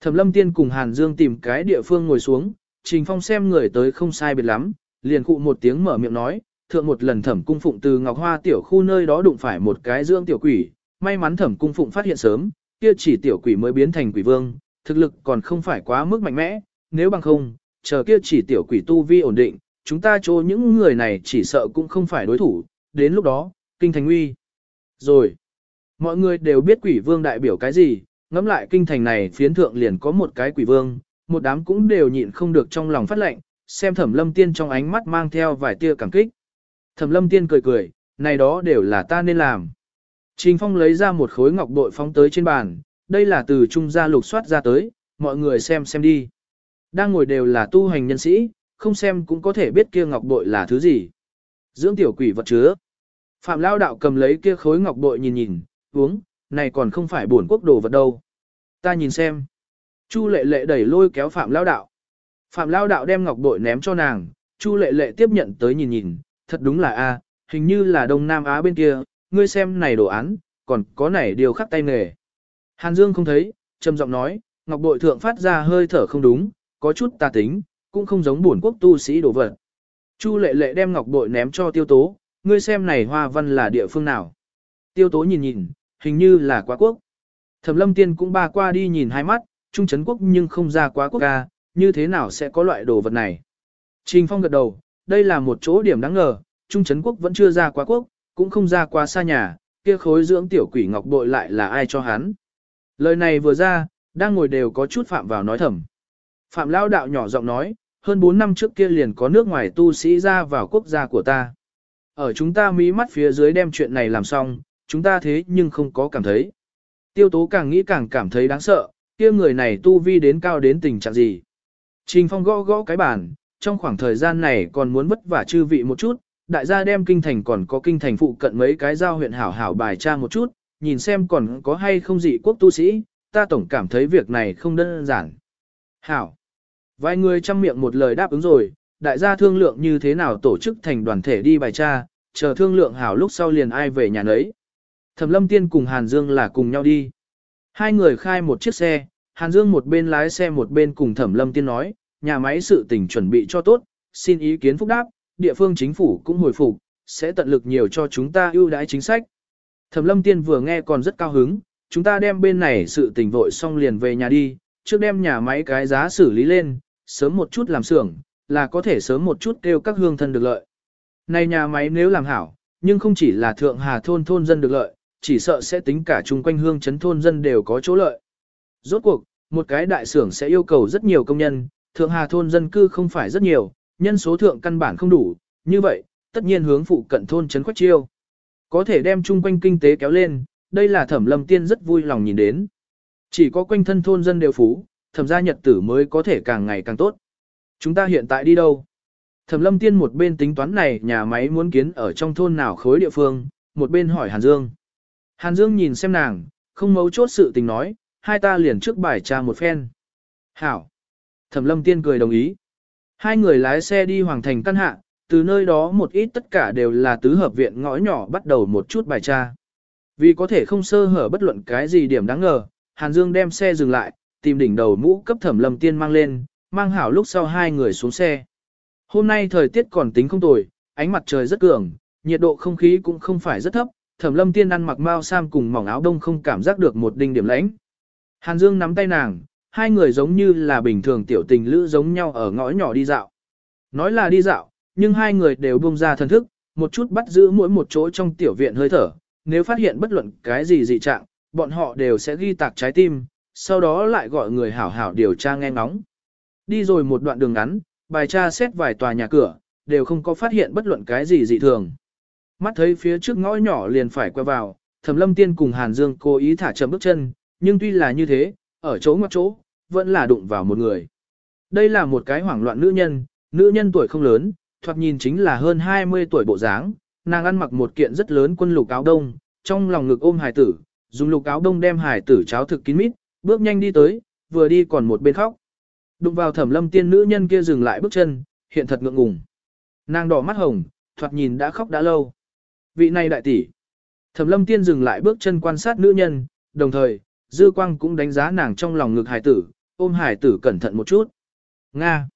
Thẩm Lâm Tiên cùng Hàn Dương tìm cái địa phương ngồi xuống, Trình Phong xem người tới không sai biệt lắm, liền cụ một tiếng mở miệng nói, thượng một lần thẩm cung phụng từ Ngọc Hoa tiểu khu nơi đó đụng phải một cái dương tiểu quỷ, may mắn thẩm cung phụng phát hiện sớm, kia chỉ tiểu quỷ mới biến thành quỷ vương, thực lực còn không phải quá mức mạnh mẽ, nếu bằng không, chờ kia chỉ tiểu quỷ tu vi ổn định, chúng ta cho những người này chỉ sợ cũng không phải đối thủ, đến lúc đó, kinh thành uy. Rồi, mọi người đều biết quỷ vương đại biểu cái gì, ngẫm lại kinh thành này phiến thượng liền có một cái quỷ vương, một đám cũng đều nhịn không được trong lòng phát lệnh, xem thẩm lâm tiên trong ánh mắt mang theo vài tia cảm kích. Thẩm lâm tiên cười cười, này đó đều là ta nên làm. Trình Phong lấy ra một khối ngọc bội phóng tới trên bàn, đây là từ trung gia lục soát ra tới, mọi người xem xem đi. Đang ngồi đều là tu hành nhân sĩ, không xem cũng có thể biết kia ngọc bội là thứ gì. Dưỡng tiểu quỷ vật chứa. Phạm Lao Đạo cầm lấy kia khối ngọc bội nhìn nhìn, uống, này còn không phải bổn quốc đồ vật đâu. Ta nhìn xem. Chu lệ lệ đẩy lôi kéo Phạm Lao Đạo. Phạm Lao Đạo đem ngọc bội ném cho nàng, Chu lệ lệ tiếp nhận tới nhìn nhìn, thật đúng là A, hình như là Đông Nam Á bên kia, ngươi xem này đồ án, còn có này điều khắc tay nghề. Hàn Dương không thấy, trầm giọng nói, ngọc bội thượng phát ra hơi thở không đúng, có chút ta tính, cũng không giống bổn quốc tu sĩ đồ vật. Chu lệ lệ đem ngọc bội ném cho tiêu tố, ngươi xem này hoa văn là địa phương nào. Tiêu tố nhìn nhìn, hình như là quá quốc. Thẩm lâm tiên cũng ba qua đi nhìn hai mắt, trung chấn quốc nhưng không ra quá quốc ca, như thế nào sẽ có loại đồ vật này. Trình phong gật đầu, đây là một chỗ điểm đáng ngờ, trung chấn quốc vẫn chưa ra quá quốc, cũng không ra quá xa nhà, kia khối dưỡng tiểu quỷ ngọc bội lại là ai cho hắn. Lời này vừa ra, đang ngồi đều có chút phạm vào nói thầm. Phạm Lao đạo nhỏ giọng nói, hơn 4 năm trước kia liền có nước ngoài tu sĩ ra vào quốc gia của ta. Ở chúng ta mí mắt phía dưới đem chuyện này làm xong, chúng ta thế nhưng không có cảm thấy. Tiêu tố càng nghĩ càng cảm thấy đáng sợ, kia người này tu vi đến cao đến tình trạng gì. Trình phong gõ gõ cái bàn, trong khoảng thời gian này còn muốn vất vả chư vị một chút, đại gia đem kinh thành còn có kinh thành phụ cận mấy cái giao huyện hảo hảo bài tra một chút, nhìn xem còn có hay không dị quốc tu sĩ, ta tổng cảm thấy việc này không đơn giản. Hảo. Vài người chăm miệng một lời đáp ứng rồi, đại gia thương lượng như thế nào tổ chức thành đoàn thể đi bài tra, chờ thương lượng hảo lúc sau liền ai về nhà nấy. Thẩm lâm tiên cùng Hàn Dương là cùng nhau đi. Hai người khai một chiếc xe, Hàn Dương một bên lái xe một bên cùng Thẩm lâm tiên nói, nhà máy sự tình chuẩn bị cho tốt, xin ý kiến phúc đáp, địa phương chính phủ cũng hồi phục, sẽ tận lực nhiều cho chúng ta ưu đãi chính sách. Thẩm lâm tiên vừa nghe còn rất cao hứng, chúng ta đem bên này sự tình vội xong liền về nhà đi, trước đem nhà máy cái giá xử lý lên, sớm một chút làm xưởng, là có thể sớm một chút kêu các hương thân được lợi. Này nhà máy nếu làm hảo, nhưng không chỉ là thượng hà thôn thôn dân được lợi, chỉ sợ sẽ tính cả chung quanh hương chấn thôn dân đều có chỗ lợi. Rốt cuộc, một cái đại xưởng sẽ yêu cầu rất nhiều công nhân, thượng hà thôn dân cư không phải rất nhiều, nhân số thượng căn bản không đủ, như vậy, tất nhiên hướng phụ cận thôn chấn khoách chiêu. Có thể đem chung quanh kinh tế kéo lên, đây là thẩm lâm tiên rất vui lòng nhìn đến. Chỉ có quanh thân thôn dân đều phú, thẩm gia nhật tử mới có thể càng ngày càng tốt. Chúng ta hiện tại đi đâu? Thẩm lâm tiên một bên tính toán này nhà máy muốn kiến ở trong thôn nào khối địa phương, một bên hỏi Hàn Dương. Hàn Dương nhìn xem nàng, không mấu chốt sự tình nói, hai ta liền trước bài tra một phen. Hảo. Thẩm lâm tiên cười đồng ý. Hai người lái xe đi hoàng thành căn hạ, từ nơi đó một ít tất cả đều là tứ hợp viện ngõ nhỏ bắt đầu một chút bài tra. Vì có thể không sơ hở bất luận cái gì điểm đáng ngờ, Hàn Dương đem xe dừng lại, tìm đỉnh đầu mũ cấp thẩm lâm tiên mang lên, mang hảo lúc sau hai người xuống xe. Hôm nay thời tiết còn tính không tồi, ánh mặt trời rất cường, nhiệt độ không khí cũng không phải rất thấp, Thẩm Lâm Tiên ăn mặc mao sam cùng mỏng áo đông không cảm giác được một đinh điểm lãnh. Hàn Dương nắm tay nàng, hai người giống như là bình thường tiểu tình lữ giống nhau ở ngõ nhỏ đi dạo. Nói là đi dạo, nhưng hai người đều buông ra thần thức, một chút bắt giữ mỗi một chỗ trong tiểu viện hơi thở, nếu phát hiện bất luận cái gì dị trạng, bọn họ đều sẽ ghi tạc trái tim, sau đó lại gọi người hảo hảo điều tra nghe ngóng. Đi rồi một đoạn đường ngắn, bài tra xét vài tòa nhà cửa, đều không có phát hiện bất luận cái gì dị thường. Mắt thấy phía trước ngõ nhỏ liền phải quay vào, Thẩm Lâm Tiên cùng Hàn Dương cố ý thả chậm bước chân, nhưng tuy là như thế, ở chỗ ngoặt chỗ, vẫn là đụng vào một người. Đây là một cái hoảng loạn nữ nhân, nữ nhân tuổi không lớn, thoạt nhìn chính là hơn 20 tuổi bộ dáng, nàng ăn mặc một kiện rất lớn quân lục áo đông, trong lòng ngực ôm hài tử, dùng lục áo đông đem hài tử cháo thực kín mít, bước nhanh đi tới, vừa đi còn một bên khóc. Đụng vào thẩm lâm tiên nữ nhân kia dừng lại bước chân, hiện thật ngượng ngùng. Nàng đỏ mắt hồng, thoạt nhìn đã khóc đã lâu. Vị này đại tỷ. Thẩm lâm tiên dừng lại bước chân quan sát nữ nhân, đồng thời, dư quang cũng đánh giá nàng trong lòng ngực hải tử, ôm hải tử cẩn thận một chút. Nga.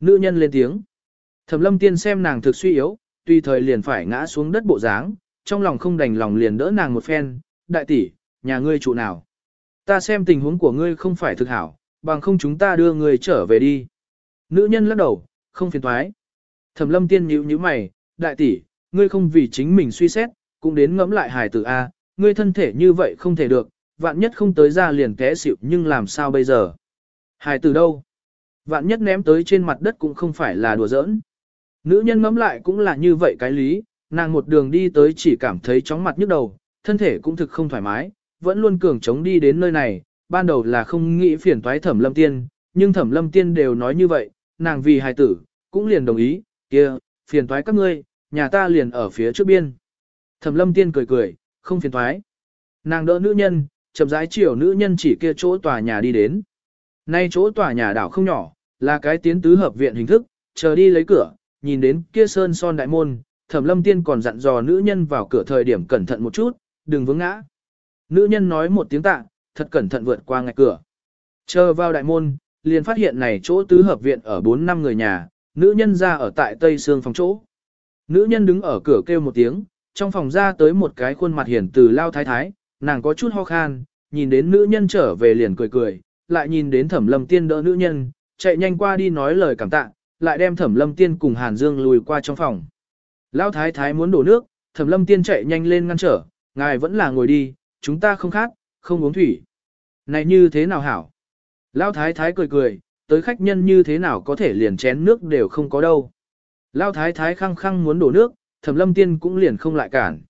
Nữ nhân lên tiếng. Thẩm lâm tiên xem nàng thực suy yếu, tùy thời liền phải ngã xuống đất bộ dáng, trong lòng không đành lòng liền đỡ nàng một phen, đại tỷ, nhà ngươi trụ nào. Ta xem tình huống của ngươi không phải thực hảo, bằng không chúng ta đưa ngươi trở về đi. Nữ nhân lắc đầu, không phiền thoái. Thẩm lâm tiên nhíu nhíu mày, đại tỷ, ngươi không vì chính mình suy xét, cũng đến ngẫm lại hài tử A, ngươi thân thể như vậy không thể được, vạn nhất không tới ra liền té xịu nhưng làm sao bây giờ. Hài tử đâu? Vạn nhất ném tới trên mặt đất cũng không phải là đùa giỡn. Nữ nhân ngẫm lại cũng là như vậy cái lý, nàng một đường đi tới chỉ cảm thấy chóng mặt nhức đầu, thân thể cũng thực không thoải mái, vẫn luôn cường chống đi đến nơi này, ban đầu là không nghĩ phiền toái thẩm lâm tiên, nhưng thẩm lâm tiên đều nói như vậy, nàng vì hài tử, cũng liền đồng ý, kia, phiền toái các ngươi, nhà ta liền ở phía trước biên. Thẩm lâm tiên cười cười, không phiền toái. Nàng đỡ nữ nhân, chậm rãi chiều nữ nhân chỉ kia chỗ tòa nhà đi đến. Nay chỗ tòa nhà đảo không nhỏ, là cái tiến tứ hợp viện hình thức, chờ đi lấy cửa, nhìn đến kia sơn son đại môn, thẩm lâm tiên còn dặn dò nữ nhân vào cửa thời điểm cẩn thận một chút, đừng vướng ngã. Nữ nhân nói một tiếng tạ, thật cẩn thận vượt qua ngạch cửa. Chờ vào đại môn, liền phát hiện này chỗ tứ hợp viện ở 4 năm người nhà, nữ nhân ra ở tại tây sương phòng chỗ. Nữ nhân đứng ở cửa kêu một tiếng, trong phòng ra tới một cái khuôn mặt hiển từ lao thái thái, nàng có chút ho khan, nhìn đến nữ nhân trở về liền cười cười, lại nhìn đến thẩm lâm tiên đỡ nữ nhân, chạy nhanh qua đi nói lời cảm tạ, lại đem thẩm lâm tiên cùng Hàn Dương lùi qua trong phòng. Lao thái thái muốn đổ nước, thẩm lâm tiên chạy nhanh lên ngăn trở, ngài vẫn là ngồi đi, chúng ta không khát, không uống thủy. Này như thế nào hảo? Lao thái thái cười cười, tới khách nhân như thế nào có thể liền chén nước đều không có đâu. Lao thái thái khăng khăng muốn đổ nước, thẩm lâm tiên cũng liền không lại cản.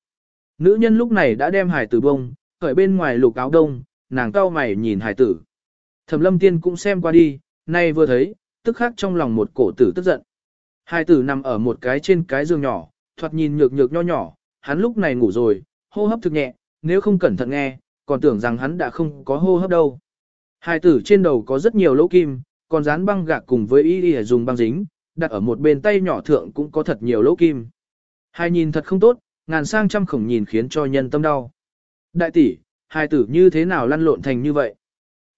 Nữ nhân lúc này đã đem hải tử bông, khởi bên ngoài lục áo đông, nàng cau mày nhìn hải tử. Thẩm lâm tiên cũng xem qua đi, nay vừa thấy, tức khắc trong lòng một cổ tử tức giận. Hải tử nằm ở một cái trên cái giường nhỏ, thoạt nhìn nhược nhược nho nhỏ, hắn lúc này ngủ rồi, hô hấp thực nhẹ, nếu không cẩn thận nghe, còn tưởng rằng hắn đã không có hô hấp đâu. Hai tử trên đầu có rất nhiều lỗ kim, còn dán băng gạc cùng với y y dùng băng dính, đặt ở một bên tay nhỏ thượng cũng có thật nhiều lỗ kim. Hai nhìn thật không tốt, ngàn sang trăm khổng nhìn khiến cho nhân tâm đau. Đại tỷ, hai tử như thế nào lăn lộn thành như vậy?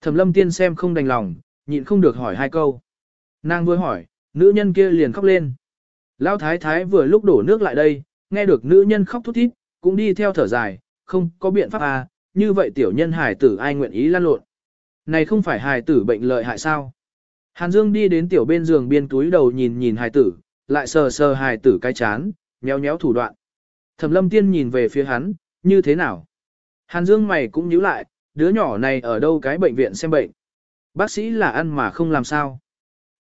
Thẩm lâm tiên xem không đành lòng, nhịn không được hỏi hai câu. Nàng vừa hỏi, nữ nhân kia liền khóc lên. Lão thái thái vừa lúc đổ nước lại đây, nghe được nữ nhân khóc thút thít, cũng đi theo thở dài, không có biện pháp à, như vậy tiểu nhân hài tử ai nguyện ý lan lộn. Này không phải hài tử bệnh lợi hại sao? Hàn Dương đi đến tiểu bên giường biên túi đầu nhìn nhìn hài tử, lại sờ sờ hài tử cái chán, nhéo nhéo thủ đoạn. Thẩm lâm tiên nhìn về phía hắn, như thế nào? Hàn Dương mày cũng nhíu lại, đứa nhỏ này ở đâu cái bệnh viện xem bệnh. Bác sĩ là ăn mà không làm sao.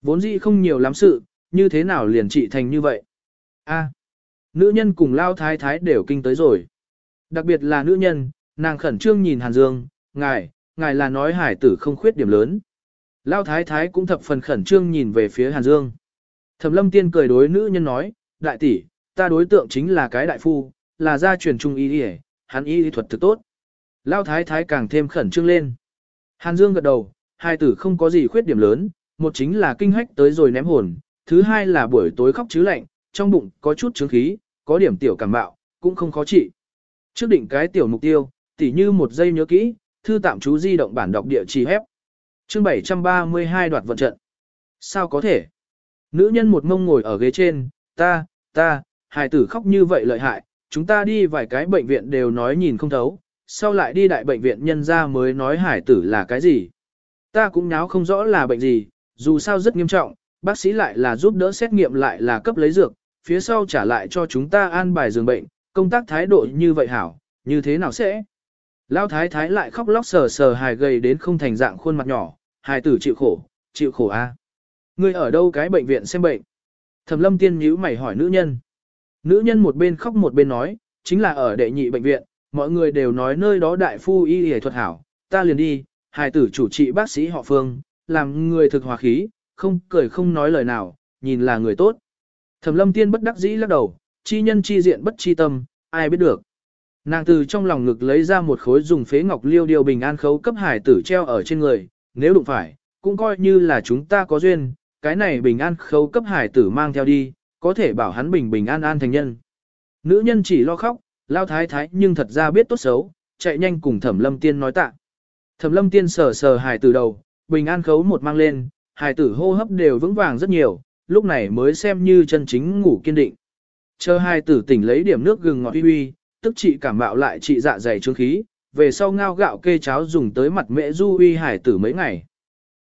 Vốn dĩ không nhiều lắm sự, như thế nào liền trị thành như vậy? A, nữ nhân cùng lao thái thái đều kinh tới rồi. Đặc biệt là nữ nhân, nàng khẩn trương nhìn Hàn Dương, ngài, ngài là nói hải tử không khuyết điểm lớn. Lao thái thái cũng thập phần khẩn trương nhìn về phía Hàn Dương. Thẩm lâm tiên cười đối nữ nhân nói, đại tỷ, ta đối tượng chính là cái đại phu, là gia truyền trung y đi hắn y thuật thực tốt. Lao thái thái càng thêm khẩn trương lên. Hàn Dương gật đầu, hai tử không có gì khuyết điểm lớn, một chính là kinh hách tới rồi ném hồn, thứ hai là buổi tối khóc chứ lạnh, trong bụng có chút chứng khí, có điểm tiểu cảm bạo, cũng không khó trị. Trước định cái tiểu mục tiêu, tỉ như một giây nhớ kỹ, thư tạm chú di động bản đọc địa chỉ hép. Chương 732 đoạt vận trận. Sao có thể? Nữ nhân một mông ngồi ở ghế trên, ta, ta, hài tử khóc như vậy lợi hại, chúng ta đi vài cái bệnh viện đều nói nhìn không thấu, sau lại đi đại bệnh viện nhân ra mới nói hải tử là cái gì. Ta cũng nháo không rõ là bệnh gì, dù sao rất nghiêm trọng, bác sĩ lại là giúp đỡ xét nghiệm lại là cấp lấy dược, phía sau trả lại cho chúng ta an bài giường bệnh, công tác thái độ như vậy hảo, như thế nào sẽ? Lão thái thái lại khóc lóc sờ sờ hài gầy đến không thành dạng khuôn mặt nhỏ, hài tử chịu khổ, chịu khổ a. À? Ngươi ở đâu cái bệnh viện xem bệnh? Thẩm lâm tiên nhíu mày hỏi nữ nhân. Nữ nhân một bên khóc một bên nói, chính là ở đệ nhị bệnh viện, mọi người đều nói nơi đó đại phu y y thuật hảo, ta liền đi, hài tử chủ trị bác sĩ họ Phương, làm người thực hòa khí, không cười không nói lời nào, nhìn là người tốt. Thẩm lâm tiên bất đắc dĩ lắc đầu, chi nhân chi diện bất chi tâm, ai biết được. Nàng từ trong lòng ngực lấy ra một khối dùng phế ngọc liêu điều bình an khấu cấp hải tử treo ở trên người, nếu đụng phải, cũng coi như là chúng ta có duyên, cái này bình an khấu cấp hải tử mang theo đi, có thể bảo hắn bình bình an an thành nhân. Nữ nhân chỉ lo khóc, lao thái thái nhưng thật ra biết tốt xấu, chạy nhanh cùng thẩm lâm tiên nói tạ. Thẩm lâm tiên sờ sờ hải tử đầu, bình an khấu một mang lên, hải tử hô hấp đều vững vàng rất nhiều, lúc này mới xem như chân chính ngủ kiên định. Chờ hai tử tỉnh lấy điểm nước gừng ngọt uy uy, tức trị cảm bạo lại trị dạ dày trướng khí, về sau ngao gạo kê cháo dùng tới mặt mẹ du uy hải tử mấy ngày.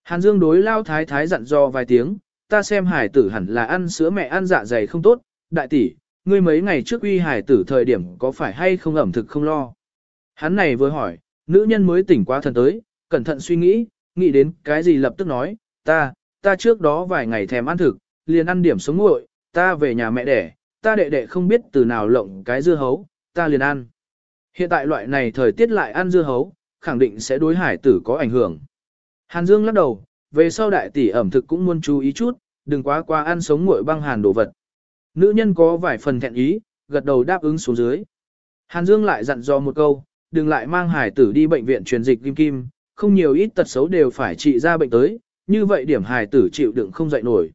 Hàn Dương đối lao thái thái dặn dò vài tiếng, ta xem hải tử hẳn là ăn sữa mẹ ăn dạ dày không tốt, đại tỷ, ngươi mấy ngày trước uy hải tử thời điểm có phải hay không ẩm thực không lo. Hắn này vừa hỏi, nữ nhân mới tỉnh qua thần tới, cẩn thận suy nghĩ, nghĩ đến cái gì lập tức nói, ta, ta trước đó vài ngày thèm ăn thực, liền ăn điểm sống nguội, ta về nhà mẹ đẻ, ta đệ đệ không biết từ nào lộng cái dưa hấu, ta liền ăn. Hiện tại loại này thời tiết lại ăn dưa hấu, khẳng định sẽ đối hải tử có ảnh hưởng. Hàn Dương lắc đầu, về sau đại tỷ ẩm thực cũng muốn chú ý chút, đừng quá qua ăn sống nguội băng hàn đồ vật. Nữ nhân có vài phần thẹn ý, gật đầu đáp ứng xuống dưới. Hàn Dương lại dặn dò một câu, đừng lại mang hải tử đi bệnh viện truyền dịch kim kim, không nhiều ít tật xấu đều phải trị ra bệnh tới, như vậy điểm hải tử chịu đựng không dậy nổi.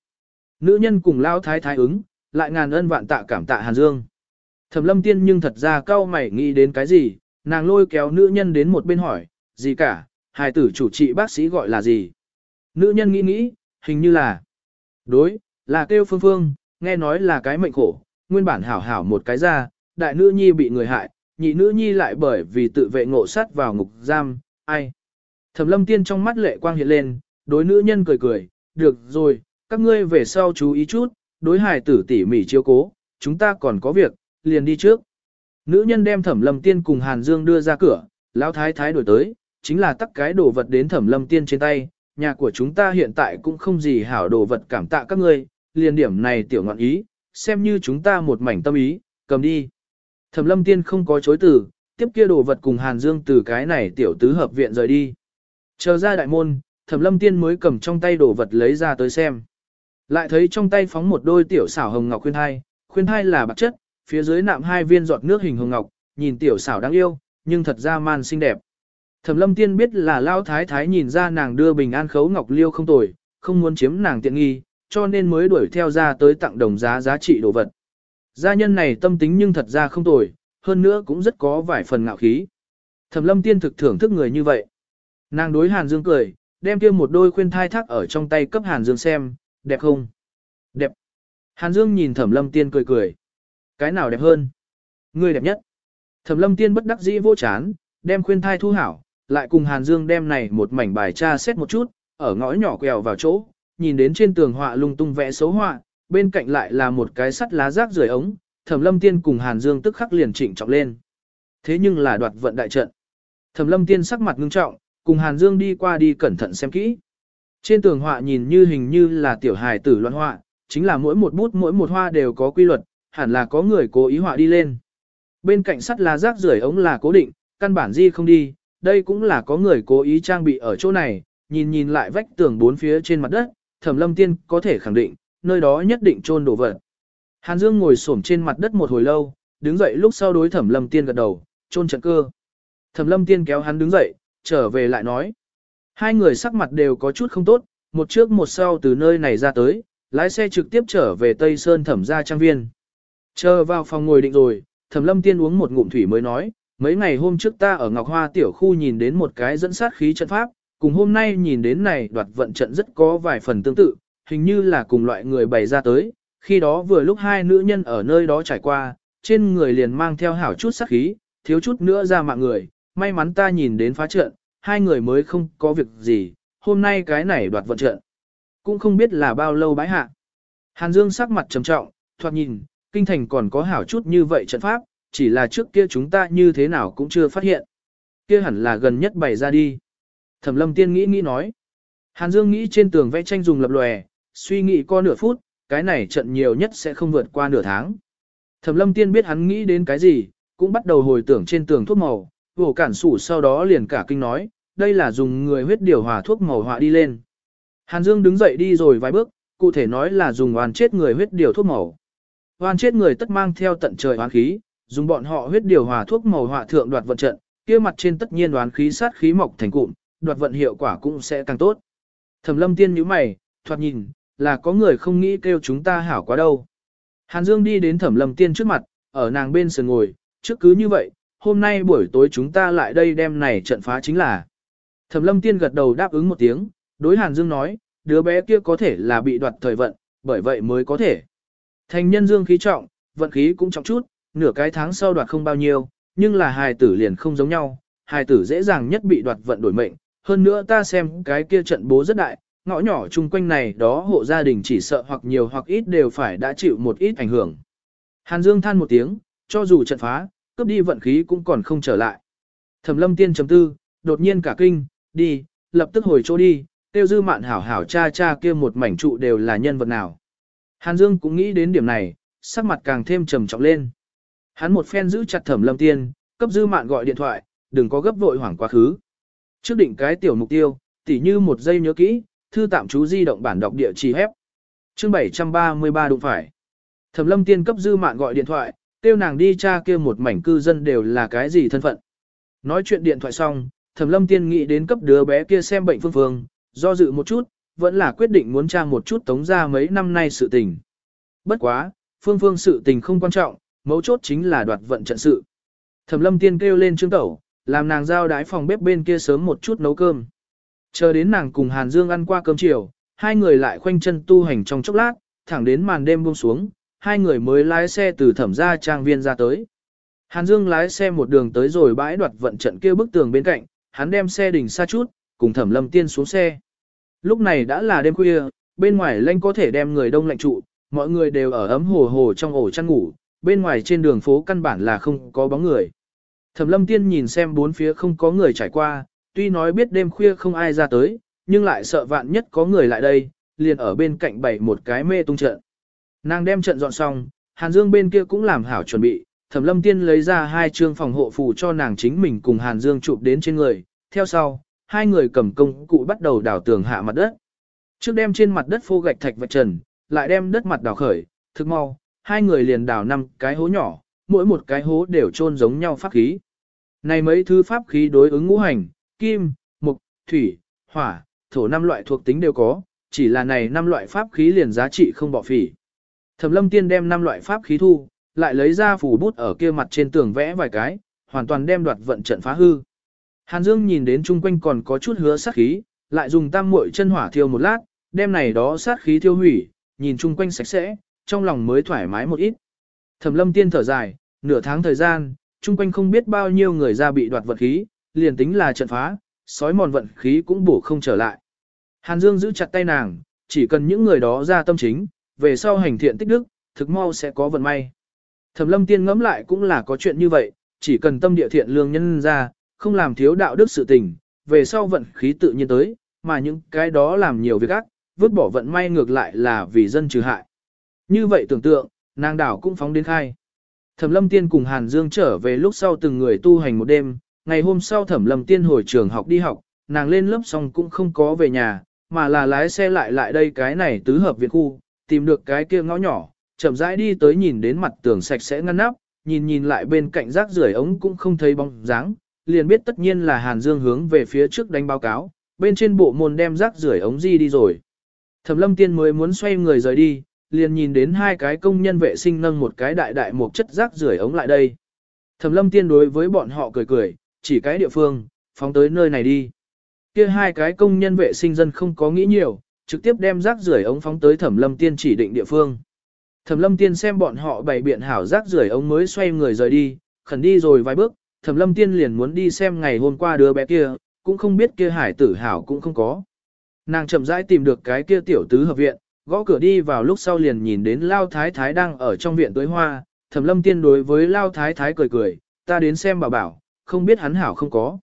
Nữ nhân cùng lao thái thái ứng, lại ngàn ân vạn tạ cảm tạ Hàn Dương. Thẩm lâm tiên nhưng thật ra cao mày nghĩ đến cái gì, nàng lôi kéo nữ nhân đến một bên hỏi, gì cả, hài tử chủ trị bác sĩ gọi là gì. Nữ nhân nghĩ nghĩ, hình như là, đối, là kêu phương phương, nghe nói là cái mệnh khổ, nguyên bản hảo hảo một cái ra, đại nữ nhi bị người hại, nhị nữ nhi lại bởi vì tự vệ ngộ sát vào ngục giam, ai. Thẩm lâm tiên trong mắt lệ quang hiện lên, đối nữ nhân cười cười, được rồi, các ngươi về sau chú ý chút, đối hài tử tỉ mỉ chiếu cố, chúng ta còn có việc, liền đi trước. Nữ nhân đem thẩm lâm tiên cùng Hàn Dương đưa ra cửa, lão thái thái đổi tới, chính là tắc cái đồ vật đến thẩm lâm tiên trên tay, nhà của chúng ta hiện tại cũng không gì hảo đồ vật cảm tạ các ngươi, liền điểm này tiểu ngọn ý, xem như chúng ta một mảnh tâm ý, cầm đi. Thẩm lâm tiên không có chối từ, tiếp kia đồ vật cùng Hàn Dương từ cái này tiểu tứ hợp viện rời đi. Chờ ra đại môn, thẩm lâm tiên mới cầm trong tay đồ vật lấy ra tới xem. Lại thấy trong tay phóng một đôi tiểu xảo hồng ngọc khuyên thai, khuyên thai là bạc chất, phía dưới nạm hai viên giọt nước hình hồng ngọc, nhìn tiểu xảo đáng yêu, nhưng thật ra man xinh đẹp. Thẩm lâm tiên biết là lao thái thái nhìn ra nàng đưa bình an khấu ngọc liêu không tồi, không muốn chiếm nàng tiện nghi, cho nên mới đuổi theo ra tới tặng đồng giá giá trị đồ vật. Gia nhân này tâm tính nhưng thật ra không tồi, hơn nữa cũng rất có vài phần ngạo khí. Thẩm lâm tiên thực thưởng thức người như vậy. Nàng đối Hàn Dương cười, đem kia một đôi khuyên thai thác ở trong tay cấp Hàn Dương xem, đẹp không? Đẹp. Hàn Dương nhìn Thẩm lâm tiên cười cười. Cái nào đẹp hơn? Ngươi đẹp nhất. Thẩm lâm tiên bất đắc dĩ vô chán, đem khuyên thai thu hảo, lại cùng Hàn Dương đem này một mảnh bài tra xét một chút, ở ngõ nhỏ quẹo vào chỗ, nhìn đến trên tường họa lung tung vẽ xấu họa, bên cạnh lại là một cái sắt lá rác rưởi ống, Thẩm Lâm Tiên cùng Hàn Dương tức khắc liền chỉnh trọng lên. Thế nhưng là đoạt vận đại trận. Thẩm Lâm Tiên sắc mặt ngưng trọng, cùng Hàn Dương đi qua đi cẩn thận xem kỹ. Trên tường họa nhìn như hình như là tiểu hài tử loạn họa, chính là mỗi một bút mỗi một hoa đều có quy luật, hẳn là có người cố ý họa đi lên. Bên cạnh sắt là rác rưởi ống là cố định, căn bản di không đi, đây cũng là có người cố ý trang bị ở chỗ này, nhìn nhìn lại vách tường bốn phía trên mặt đất, Thẩm Lâm Tiên có thể khẳng định, nơi đó nhất định chôn đồ vật. Hàn Dương ngồi xổm trên mặt đất một hồi lâu, đứng dậy lúc sau đối Thẩm Lâm Tiên gật đầu, chôn trận cơ. Thẩm Lâm Tiên kéo hắn đứng dậy, trở về lại nói. Hai người sắc mặt đều có chút không tốt, một trước một sau từ nơi này ra tới, lái xe trực tiếp trở về Tây Sơn thẩm gia trang viên. Chờ vào phòng ngồi định rồi, thẩm lâm tiên uống một ngụm thủy mới nói, mấy ngày hôm trước ta ở Ngọc Hoa tiểu khu nhìn đến một cái dẫn sát khí trận pháp, cùng hôm nay nhìn đến này đoạt vận trận rất có vài phần tương tự, hình như là cùng loại người bày ra tới, khi đó vừa lúc hai nữ nhân ở nơi đó trải qua, trên người liền mang theo hảo chút sát khí, thiếu chút nữa ra mạng người, may mắn ta nhìn đến phá trận, hai người mới không có việc gì, hôm nay cái này đoạt vận trận. Cũng không biết là bao lâu bãi hạ. Hàn Dương sắc mặt trầm trọng, thoạt nhìn, kinh thành còn có hảo chút như vậy trận pháp, chỉ là trước kia chúng ta như thế nào cũng chưa phát hiện. Kia hẳn là gần nhất bày ra đi. Thẩm lâm tiên nghĩ nghĩ nói. Hàn Dương nghĩ trên tường vẽ tranh dùng lập lòe, suy nghĩ co nửa phút, cái này trận nhiều nhất sẽ không vượt qua nửa tháng. Thẩm lâm tiên biết hắn nghĩ đến cái gì, cũng bắt đầu hồi tưởng trên tường thuốc màu, vổ cản sủ sau đó liền cả kinh nói, đây là dùng người huyết điều hòa thuốc màu họa đi lên. Hàn Dương đứng dậy đi rồi vài bước, cụ thể nói là dùng oan chết người huyết điều thuốc màu. Oan chết người tất mang theo tận trời oán khí, dùng bọn họ huyết điều hòa thuốc màu họa thượng đoạt vận trận, kia mặt trên tất nhiên oán khí sát khí mọc thành cụm, đoạt vận hiệu quả cũng sẽ càng tốt. Thẩm Lâm Tiên nhíu mày, thoạt nhìn, là có người không nghĩ kêu chúng ta hảo quá đâu. Hàn Dương đi đến Thẩm Lâm Tiên trước mặt, ở nàng bên sườn ngồi, trước cứ như vậy, hôm nay buổi tối chúng ta lại đây đem này trận phá chính là. Thẩm Lâm Tiên gật đầu đáp ứng một tiếng, đối Hàn Dương nói, đứa bé kia có thể là bị đoạt thời vận, bởi vậy mới có thể. Thành nhân dương khí trọng, vận khí cũng trọng chút, nửa cái tháng sau đoạt không bao nhiêu, nhưng là hài tử liền không giống nhau, hài tử dễ dàng nhất bị đoạt vận đổi mệnh, hơn nữa ta xem cái kia trận bố rất đại, ngõ nhỏ chung quanh này đó hộ gia đình chỉ sợ hoặc nhiều hoặc ít đều phải đã chịu một ít ảnh hưởng. Hàn Dương than một tiếng, cho dù trận phá, cướp đi vận khí cũng còn không trở lại. Thẩm lâm tiên chấm tư, đột nhiên cả kinh, đi, lập tức hồi chỗ đi, tiêu dư mạn hảo hảo cha cha kia một mảnh trụ đều là nhân vật nào. Hàn Dương cũng nghĩ đến điểm này, sắc mặt càng thêm trầm trọng lên. Hắn một phen giữ chặt thẩm lâm tiên, cấp dư mạn gọi điện thoại, đừng có gấp vội hoảng quá khứ. Trước định cái tiểu mục tiêu, tỉ như một giây nhớ kỹ, thư tạm chú di động bản đọc địa chỉ hép. Chương 733 đụng phải. Thẩm lâm tiên cấp dư mạn gọi điện thoại, kêu nàng đi tra kia một mảnh cư dân đều là cái gì thân phận. Nói chuyện điện thoại xong, thẩm lâm tiên nghĩ đến cấp đứa bé kia xem bệnh phương phương, do dự một chút, vẫn là quyết định muốn tra một chút tống ra mấy năm nay sự tình. Bất quá, phương phương sự tình không quan trọng, mấu chốt chính là đoạt vận trận sự. Thẩm lâm tiên kêu lên trương tẩu, làm nàng giao đái phòng bếp bên kia sớm một chút nấu cơm. Chờ đến nàng cùng Hàn Dương ăn qua cơm chiều, hai người lại khoanh chân tu hành trong chốc lát, thẳng đến màn đêm buông xuống, hai người mới lái xe từ thẩm gia trang viên ra tới. Hàn Dương lái xe một đường tới rồi bãi đoạt vận trận kia bức tường bên cạnh, hắn đem xe đỉnh xa chút, cùng thẩm lâm tiên xuống xe. Lúc này đã là đêm khuya, bên ngoài lanh có thể đem người đông lạnh trụ, mọi người đều ở ấm hồ hồ trong ổ chăn ngủ, bên ngoài trên đường phố căn bản là không có bóng người. Thẩm lâm tiên nhìn xem bốn phía không có người trải qua, tuy nói biết đêm khuya không ai ra tới, nhưng lại sợ vạn nhất có người lại đây, liền ở bên cạnh bày một cái mê tung trận. Nàng đem trận dọn xong, Hàn Dương bên kia cũng làm hảo chuẩn bị, Thẩm Lâm Tiên lấy ra hai chương phòng hộ phù cho nàng chính mình cùng Hàn Dương chụp đến trên người, theo sau, hai người cầm công cụ bắt đầu đào tường hạ mặt đất. Trước đem trên mặt đất phô gạch thạch vạch trần, lại đem đất mặt đào khởi, thực mau, hai người liền đào năm cái hố nhỏ, mỗi một cái hố đều chôn giống nhau pháp khí. Này mấy thứ pháp khí đối ứng ngũ hành, kim, mộc, thủy, hỏa, thổ năm loại thuộc tính đều có, chỉ là này năm loại pháp khí liền giá trị không bỏ phỉ. Thẩm Lâm Tiên đem năm loại pháp khí thu, lại lấy ra phủ bút ở kia mặt trên tường vẽ vài cái, hoàn toàn đem đoạt vận trận phá hư. Hàn Dương nhìn đến chung quanh còn có chút hứa sát khí, lại dùng tam muội chân hỏa thiêu một lát, đem này đó sát khí thiêu hủy, nhìn chung quanh sạch sẽ, trong lòng mới thoải mái một ít. Thẩm Lâm Tiên thở dài, nửa tháng thời gian, chung quanh không biết bao nhiêu người ra bị đoạt vật khí, liền tính là trận phá, sói mòn vận khí cũng bổ không trở lại. Hàn Dương giữ chặt tay nàng, chỉ cần những người đó ra tâm chính, về sau hành thiện tích đức, thực mau sẽ có vận may. Thẩm Lâm Tiên ngẫm lại cũng là có chuyện như vậy, chỉ cần tâm địa thiện lương nhân ra, không làm thiếu đạo đức sự tình, về sau vận khí tự nhiên tới, mà những cái đó làm nhiều việc ác, vứt bỏ vận may ngược lại là vì dân trừ hại. Như vậy tưởng tượng, nàng đảo cũng phóng đến khai. Thẩm Lâm Tiên cùng Hàn Dương trở về lúc sau từng người tu hành một đêm, ngày hôm sau Thẩm Lâm Tiên hồi trường học đi học, nàng lên lớp xong cũng không có về nhà, mà là lái xe lại lại đây cái này tứ hợp viện khu, tìm được cái kia ngõ nhỏ, chậm rãi đi tới nhìn đến mặt tường sạch sẽ ngăn nắp, nhìn nhìn lại bên cạnh rác rưởi ống cũng không thấy bóng dáng, liền biết tất nhiên là Hàn Dương hướng về phía trước đánh báo cáo, bên trên bộ môn đem rác rưởi ống di đi rồi. Thẩm Lâm Tiên mới muốn xoay người rời đi, liền nhìn đến hai cái công nhân vệ sinh nâng một cái đại đại một chất rác rưởi ống lại đây. Thẩm Lâm Tiên đối với bọn họ cười cười, chỉ cái địa phương, phóng tới nơi này đi. Kia hai cái công nhân vệ sinh dân không có nghĩ nhiều, trực tiếp đem rác rưởi ống phóng tới Thẩm Lâm Tiên chỉ định địa phương. Thẩm Lâm Tiên xem bọn họ bày biện hảo rác rưởi ống mới xoay người rời đi, khẩn đi rồi vài bước, Thẩm Lâm Tiên liền muốn đi xem ngày hôm qua đứa bé kia, cũng không biết kia hải tử hảo cũng không có. Nàng chậm rãi tìm được cái kia tiểu tứ hợp viện, gõ cửa đi vào lúc sau liền nhìn đến Lao Thái Thái đang ở trong viện tưới hoa, Thẩm Lâm Tiên đối với Lao Thái Thái cười cười, ta đến xem bảo bảo, không biết hắn hảo không có.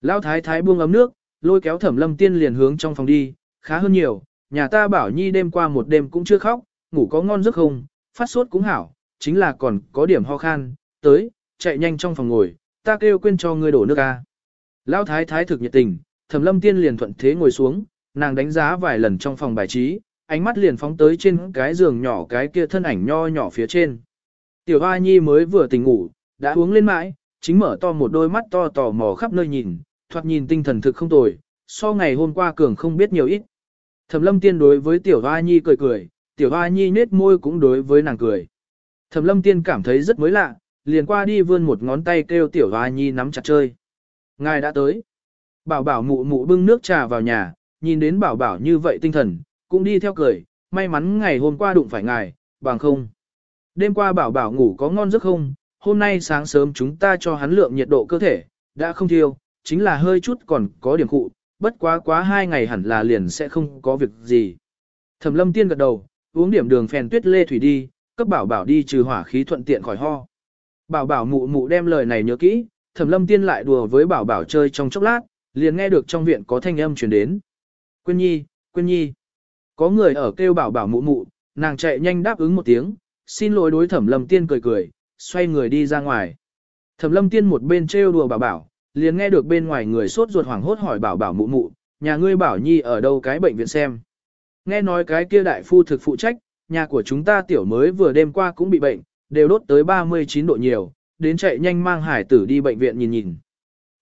Lao Thái Thái buông ấm nước, lôi kéo Thẩm Lâm Tiên liền hướng trong phòng đi, khá hơn nhiều, nhà ta bảo nhi đêm qua một đêm cũng chưa khóc, ngủ có ngon giấc không, phát sốt cũng hảo, chính là còn có điểm ho khan, tới, chạy nhanh trong phòng ngồi, ta kêu quên cho ngươi đổ nước a. Lão thái thái thực nhiệt tình, Thẩm Lâm Tiên liền thuận thế ngồi xuống, nàng đánh giá vài lần trong phòng bài trí, ánh mắt liền phóng tới trên cái giường nhỏ cái kia thân ảnh nho nhỏ phía trên. Tiểu Hoa Nhi mới vừa tỉnh ngủ, đã uống lên mãi, chính mở to một đôi mắt to tò mò khắp nơi nhìn, thoạt nhìn tinh thần thực không tồi, so ngày hôm qua cường không biết nhiều ít. Thẩm Lâm Tiên đối với Tiểu Hoa Nhi cười cười, Tiểu Hoa Nhi nết môi cũng đối với nàng cười. Thẩm Lâm Tiên cảm thấy rất mới lạ, liền qua đi vươn một ngón tay kêu Tiểu Hoa Nhi nắm chặt chơi. Ngài đã tới. Bảo bảo mụ mụ bưng nước trà vào nhà, nhìn đến bảo bảo như vậy tinh thần, cũng đi theo cười, may mắn ngày hôm qua đụng phải ngài, bằng không. Đêm qua bảo bảo ngủ có ngon giấc không, hôm nay sáng sớm chúng ta cho hắn lượng nhiệt độ cơ thể, đã không thiêu, chính là hơi chút còn có điểm cụ, bất quá quá hai ngày hẳn là liền sẽ không có việc gì. Thẩm lâm tiên gật đầu, uống điểm đường phèn tuyết lê thủy đi, cấp bảo bảo đi trừ hỏa khí thuận tiện khỏi ho. Bảo bảo mụ mụ đem lời này nhớ kỹ, thẩm lâm tiên lại đùa với bảo bảo chơi trong chốc lát, liền nghe được trong viện có thanh âm truyền đến. Quyên nhi, Quyên nhi. Có người ở kêu bảo bảo mụ mụ, nàng chạy nhanh đáp ứng một tiếng, xin lỗi đối thẩm lâm tiên cười cười, xoay người đi ra ngoài. Thẩm lâm tiên một bên trêu đùa bảo bảo, liền nghe được bên ngoài người sốt ruột hoảng hốt hỏi bảo bảo mụ mụ, nhà ngươi bảo nhi ở đâu cái bệnh viện xem. Nghe nói cái kia đại phu thực phụ trách, nhà của chúng ta tiểu mới vừa đêm qua cũng bị bệnh, đều đốt tới 39 độ nhiều, đến chạy nhanh mang hải tử đi bệnh viện nhìn nhìn.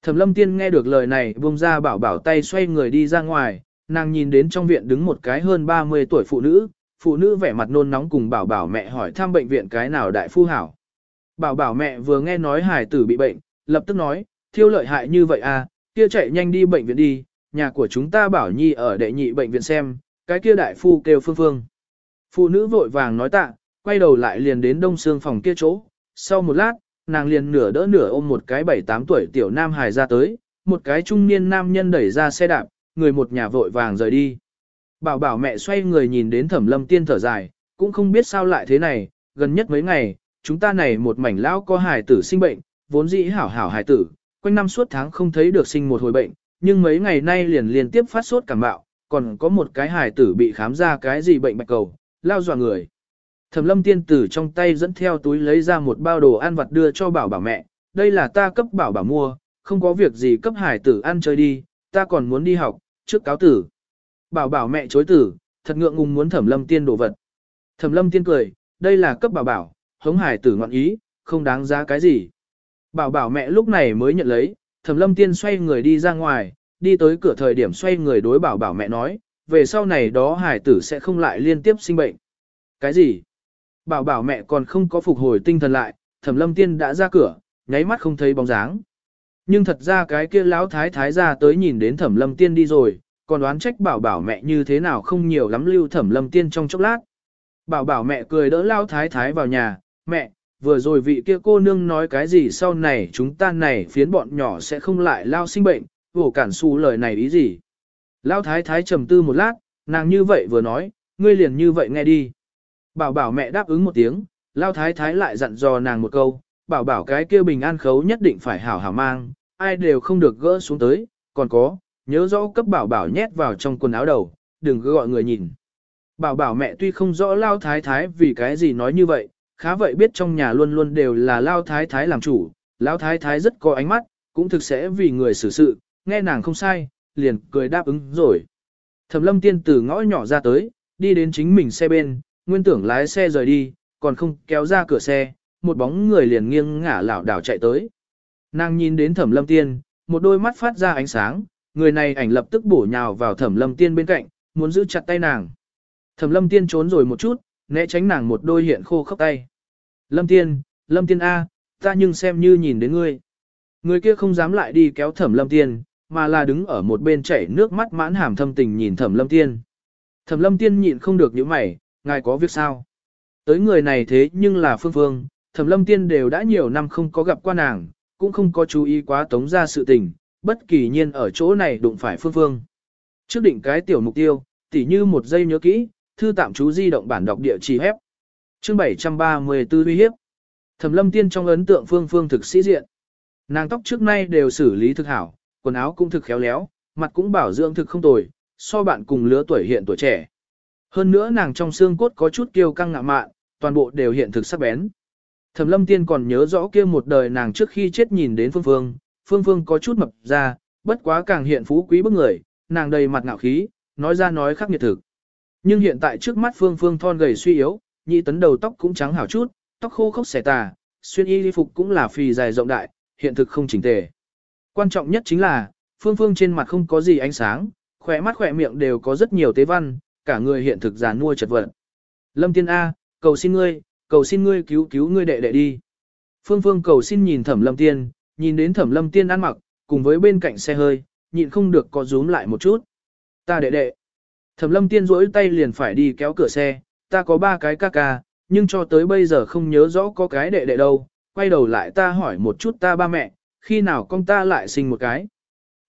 Thẩm lâm tiên nghe được lời này buông ra bảo bảo tay xoay người đi ra ngoài, nàng nhìn đến trong viện đứng một cái hơn 30 tuổi phụ nữ, phụ nữ vẻ mặt nôn nóng cùng bảo bảo mẹ hỏi thăm bệnh viện cái nào đại phu hảo. Bảo bảo mẹ vừa nghe nói hải tử bị bệnh, lập tức nói, thiêu lợi hại như vậy à, kia chạy nhanh đi bệnh viện đi, nhà của chúng ta bảo nhi ở đệ nhị bệnh viện xem, cái kia đại phu kêu phương phương. Phụ nữ vội vàng nói tạ, quay đầu lại liền đến đông xương phòng kia chỗ, sau một lát, nàng liền nửa đỡ nửa ôm một cái bảy tám tuổi tiểu nam hài ra tới, một cái trung niên nam nhân đẩy ra xe đạp, người một nhà vội vàng rời đi. Bảo bảo mẹ xoay người nhìn đến thẩm lâm tiên thở dài, cũng không biết sao lại thế này, gần nhất mấy ngày, chúng ta này một mảnh lão có hài tử sinh bệnh, vốn dĩ hảo hảo hài tử, quanh năm suốt tháng không thấy được sinh một hồi bệnh, nhưng mấy ngày nay liền liên tiếp phát sốt cảm bạo, còn có một cái hài tử bị khám ra cái gì bệnh bạch cầu, lao dọa người. Thẩm lâm tiên tử trong tay dẫn theo túi lấy ra một bao đồ ăn vặt đưa cho bảo bảo mẹ, đây là ta cấp bảo bảo mua, không có việc gì cấp hải tử ăn chơi đi, ta còn muốn đi học, trước cáo tử. Bảo bảo mẹ chối tử, thật ngượng ngùng muốn thẩm lâm tiên đồ vật. Thẩm lâm tiên cười, đây là cấp bảo bảo, hống hải tử ngọn ý, không đáng giá cái gì. Bảo bảo mẹ lúc này mới nhận lấy, thẩm lâm tiên xoay người đi ra ngoài, đi tới cửa thời điểm xoay người đối bảo bảo mẹ nói, về sau này đó hải tử sẽ không lại liên tiếp sinh bệnh. Cái gì? Bảo bảo mẹ còn không có phục hồi tinh thần lại, thẩm lâm tiên đã ra cửa, nháy mắt không thấy bóng dáng. Nhưng thật ra cái kia lão thái thái ra tới nhìn đến thẩm lâm tiên đi rồi, còn đoán trách bảo bảo mẹ như thế nào không nhiều lắm lưu thẩm lâm tiên trong chốc lát. Bảo bảo mẹ cười đỡ lão thái thái vào nhà, mẹ, vừa rồi vị kia cô nương nói cái gì sau này chúng ta này phiến bọn nhỏ sẽ không lại lao sinh bệnh, vổ cản su lời này ý gì. Lão thái thái trầm tư một lát, nàng như vậy vừa nói, ngươi liền như vậy nghe đi. Bảo bảo mẹ đáp ứng một tiếng, lao thái thái lại dặn dò nàng một câu, bảo bảo cái kia bình an khấu nhất định phải hảo hảo mang, ai đều không được gỡ xuống tới, còn có, nhớ rõ cấp bảo bảo nhét vào trong quần áo đầu, đừng cứ gọi người nhìn. Bảo bảo mẹ tuy không rõ lao thái thái vì cái gì nói như vậy, khá vậy biết trong nhà luôn luôn đều là lao thái thái làm chủ, lao thái thái rất có ánh mắt, cũng thực sẽ vì người xử sự, nghe nàng không sai, liền cười đáp ứng rồi. Thẩm lâm tiên từ ngõ nhỏ ra tới, đi đến chính mình xe bên, nguyên tưởng lái xe rời đi, còn không kéo ra cửa xe, một bóng người liền nghiêng ngả lảo đảo chạy tới. Nàng nhìn đến thẩm lâm tiên, một đôi mắt phát ra ánh sáng, người này ảnh lập tức bổ nhào vào thẩm lâm tiên bên cạnh, muốn giữ chặt tay nàng. Thẩm lâm tiên trốn rồi một chút, né tránh nàng một đôi hiện khô khốc tay. Lâm tiên, lâm tiên A, ta nhưng xem như nhìn đến ngươi. Người kia không dám lại đi kéo thẩm lâm tiên, mà là đứng ở một bên chảy nước mắt mãn hàm thâm tình nhìn thẩm lâm tiên. Thẩm lâm tiên nhịn không được những mày, ngài có việc sao? Tới người này thế nhưng là phương phương, thẩm lâm tiên đều đã nhiều năm không có gặp qua nàng, cũng không có chú ý quá tống ra sự tình, bất kỳ nhiên ở chỗ này đụng phải phương phương. Trước định cái tiểu mục tiêu, tỉ như một giây nhớ kỹ, thư tạm chú di động bản đọc địa chỉ hép. Chương 734 uy hiếp. Thẩm lâm tiên trong ấn tượng phương phương thực sĩ diện. Nàng tóc trước nay đều xử lý thực hảo, quần áo cũng thực khéo léo, mặt cũng bảo dưỡng thực không tồi, so bạn cùng lứa tuổi hiện tuổi trẻ. Hơn nữa nàng trong xương cốt có chút kiêu căng ngạ mạn, toàn bộ đều hiện thực sắc bén. Thẩm lâm tiên còn nhớ rõ kia một đời nàng trước khi chết nhìn đến phương phương, phương phương có chút mập ra, bất quá càng hiện phú quý bức người, nàng đầy mặt ngạo khí, nói ra nói khắc nghiệt thực. Nhưng hiện tại trước mắt phương phương thon gầy suy yếu, nhị tấn đầu tóc cũng trắng hảo chút, tóc khô khốc xẻ tà, xuyên y đi phục cũng là phì dài rộng đại, hiện thực không chỉnh tề. Quan trọng nhất chính là, phương phương trên mặt không có gì ánh sáng, khỏe mắt khỏe miệng đều có rất nhiều tế văn, cả người hiện thực giàn mua chật vật. Lâm Tiên A, cầu xin ngươi, cầu xin ngươi cứu cứu ngươi đệ đệ đi. Phương Phương cầu xin nhìn Thẩm Lâm Tiên, nhìn đến Thẩm Lâm Tiên ăn mặc, cùng với bên cạnh xe hơi, nhịn không được có rúm lại một chút. Ta đệ đệ. Thẩm Lâm Tiên rỗi tay liền phải đi kéo cửa xe, ta có ba cái ca ca, nhưng cho tới bây giờ không nhớ rõ có cái đệ đệ đâu. Quay đầu lại ta hỏi một chút ta ba mẹ, khi nào con ta lại sinh một cái.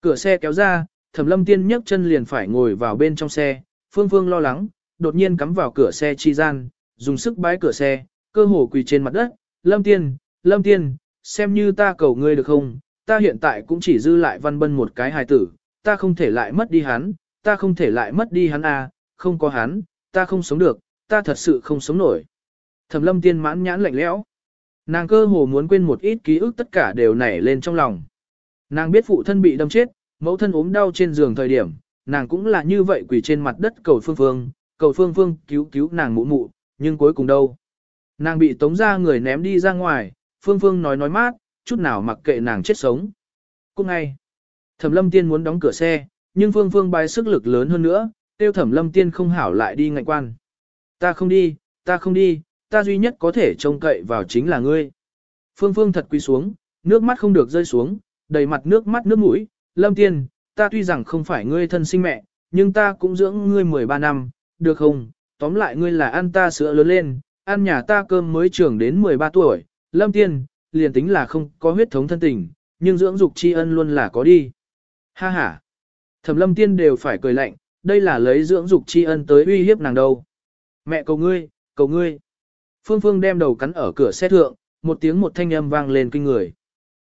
Cửa xe kéo ra, Thẩm Lâm Tiên nhấc chân liền phải ngồi vào bên trong xe, Phương Phương lo lắng, đột nhiên cắm vào cửa xe chi gian, dùng sức bái cửa xe, cơ hồ quỳ trên mặt đất, Lâm Tiên, Lâm Tiên, xem như ta cầu ngươi được không, ta hiện tại cũng chỉ dư lại văn bân một cái hài tử, ta không thể lại mất đi hắn, ta không thể lại mất đi hắn à, không có hắn, ta không sống được, ta thật sự không sống nổi. Thẩm lâm tiên mãn nhãn lạnh lẽo. Nàng cơ hồ muốn quên một ít ký ức tất cả đều nảy lên trong lòng. Nàng biết phụ thân bị đâm chết, mẫu thân ốm đau trên giường thời điểm, nàng cũng là như vậy quỳ trên mặt đất cầu phương phương, cầu phương phương cứu cứu nàng mụ mụ, nhưng cuối cùng đâu. Nàng bị tống ra người ném đi ra ngoài, phương phương nói nói mát, chút nào mặc kệ nàng chết sống. Cũng ngay, thẩm lâm tiên muốn đóng cửa xe, nhưng phương phương bài sức lực lớn hơn nữa, tiêu thẩm lâm tiên không hảo lại đi ngạnh quan. Ta không đi, ta không đi, ta duy nhất có thể trông cậy vào chính là ngươi. Phương phương thật quý xuống, nước mắt không được rơi xuống, đầy mặt nước mắt nước mũi, lâm tiên, ta tuy rằng không phải ngươi thân sinh mẹ, nhưng ta cũng dưỡng ngươi 13 năm, được không? Tóm lại ngươi là ăn ta sữa lớn lên, ăn nhà ta cơm mới trưởng đến 13 tuổi, lâm tiên, liền tính là không có huyết thống thân tình, nhưng dưỡng dục tri ân luôn là có đi. Ha ha! Thẩm lâm tiên đều phải cười lạnh, đây là lấy dưỡng dục tri ân tới uy hiếp nàng đâu. Mẹ cầu ngươi, cầu ngươi. Phương Phương đem đầu cắn ở cửa xe thượng, một tiếng một thanh âm vang lên kinh người.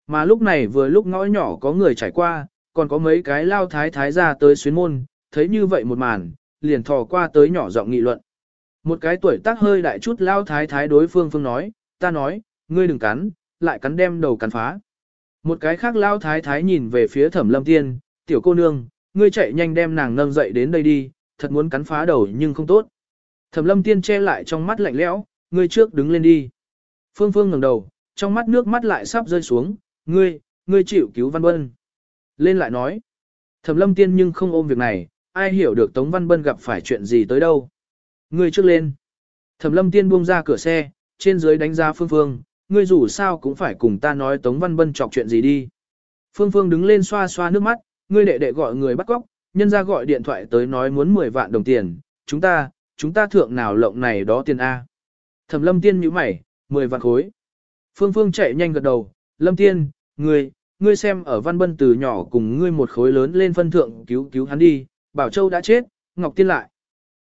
Mà lúc này vừa lúc ngõ nhỏ có người trải qua, còn có mấy cái lao thái thái ra tới xuyến môn, thấy như vậy một màn, liền thò qua tới nhỏ giọng nghị luận. Một cái tuổi tác hơi đại chút lao thái thái đối phương phương nói, ta nói, ngươi đừng cắn, lại cắn đem đầu cắn phá. Một cái khác lao thái thái nhìn về phía thẩm lâm tiên, tiểu cô nương, ngươi chạy nhanh đem nàng nâng dậy đến đây đi, thật muốn cắn phá đầu nhưng không tốt. Thẩm lâm tiên che lại trong mắt lạnh lẽo, ngươi trước đứng lên đi. Phương phương ngẩng đầu, trong mắt nước mắt lại sắp rơi xuống, ngươi, ngươi chịu cứu văn vân. Lên lại nói, thẩm lâm tiên nhưng không ôm việc này, ai hiểu được Tống Văn Bân gặp phải chuyện gì tới đâu. Ngươi trước lên. Thẩm lâm tiên buông ra cửa xe, trên dưới đánh giá phương phương, ngươi dù sao cũng phải cùng ta nói Tống Văn Bân chọc chuyện gì đi. Phương Phương đứng lên xoa xoa nước mắt, ngươi đệ đệ gọi người bắt cóc, nhân ra gọi điện thoại tới nói muốn 10 vạn đồng tiền, chúng ta, chúng ta thượng nào lộng này đó tiền A. Thẩm lâm tiên nhíu mày, 10 vạn khối. Phương Phương chạy nhanh gật đầu, lâm tiên, ngươi, ngươi xem ở Văn Bân từ nhỏ cùng ngươi một khối lớn lên phân thượng cứu cứu hắn đi, Bảo Châu đã chết, Ngọc Tiên lại.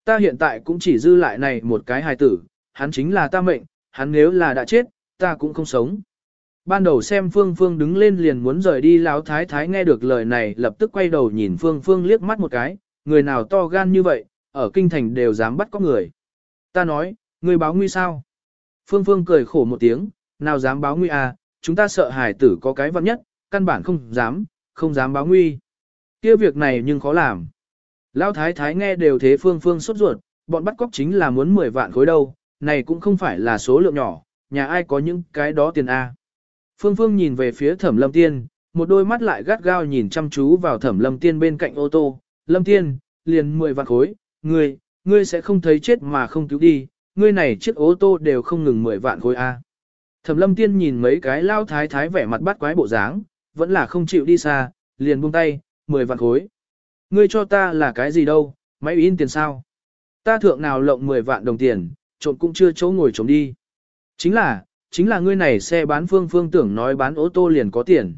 Ta hiện tại cũng chỉ dư lại này một cái hài tử, hắn chính là ta mệnh, hắn nếu là đã chết, ta cũng không sống. Ban đầu xem Phương Phương đứng lên liền muốn rời đi Lão Thái Thái nghe được lời này lập tức quay đầu nhìn Phương Phương liếc mắt một cái, người nào to gan như vậy, ở kinh thành đều dám bắt có người. Ta nói, người báo nguy sao? Phương Phương cười khổ một tiếng, nào dám báo nguy à, chúng ta sợ hải tử có cái vật nhất, căn bản không dám, không dám báo nguy. kia việc này nhưng khó làm. Lão Thái Thái nghe đều thế Phương Phương sốt ruột, bọn bắt cóc chính là muốn 10 vạn khối đâu, này cũng không phải là số lượng nhỏ, nhà ai có những cái đó tiền A. Phương Phương nhìn về phía thẩm lâm tiên, một đôi mắt lại gắt gao nhìn chăm chú vào thẩm lâm tiên bên cạnh ô tô. Lâm tiên, liền 10 vạn khối, ngươi, ngươi sẽ không thấy chết mà không cứu đi, ngươi này chiếc ô tô đều không ngừng 10 vạn khối A. Thẩm lâm tiên nhìn mấy cái lao thái thái vẻ mặt bắt quái bộ dáng, vẫn là không chịu đi xa, liền buông tay, 10 vạn khối. Ngươi cho ta là cái gì đâu, máy in tiền sao? Ta thượng nào lộng 10 vạn đồng tiền, trộm cũng chưa chỗ ngồi trộm đi. Chính là, chính là ngươi này xe bán phương phương tưởng nói bán ô tô liền có tiền.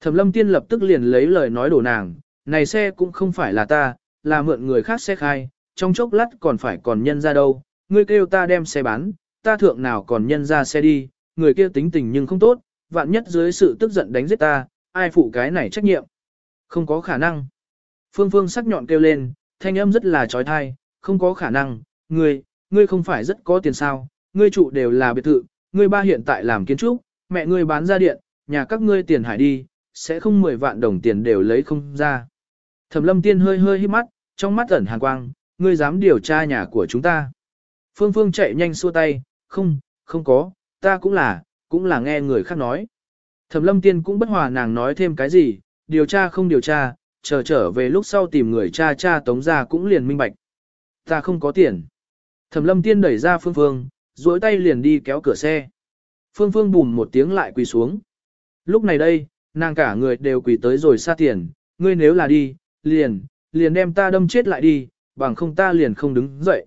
Thẩm lâm tiên lập tức liền lấy lời nói đổ nàng, này xe cũng không phải là ta, là mượn người khác xe khai, trong chốc lát còn phải còn nhân ra đâu, ngươi kêu ta đem xe bán, ta thượng nào còn nhân ra xe đi, người kia tính tình nhưng không tốt, vạn nhất dưới sự tức giận đánh giết ta, ai phụ cái này trách nhiệm. Không có khả năng. Phương Phương sắc nhọn kêu lên, thanh âm rất là trói thai, không có khả năng, ngươi, ngươi không phải rất có tiền sao, ngươi trụ đều là biệt thự, ngươi ba hiện tại làm kiến trúc, mẹ ngươi bán ra điện, nhà các ngươi tiền hải đi, sẽ không 10 vạn đồng tiền đều lấy không ra. Thẩm lâm tiên hơi hơi hít mắt, trong mắt ẩn hàn quang, ngươi dám điều tra nhà của chúng ta. Phương Phương chạy nhanh xua tay, không, không có, ta cũng là, cũng là nghe người khác nói. Thẩm lâm tiên cũng bất hòa nàng nói thêm cái gì, điều tra không điều tra, chờ trở về lúc sau tìm người cha cha tống ra cũng liền minh bạch. Ta không có tiền. Thẩm lâm tiên đẩy ra Phương Phương, duỗi tay liền đi kéo cửa xe. Phương Phương bùm một tiếng lại quỳ xuống. Lúc này đây, nàng cả người đều quỳ tới rồi xa tiền, ngươi nếu là đi, liền, liền đem ta đâm chết lại đi, bằng không ta liền không đứng dậy.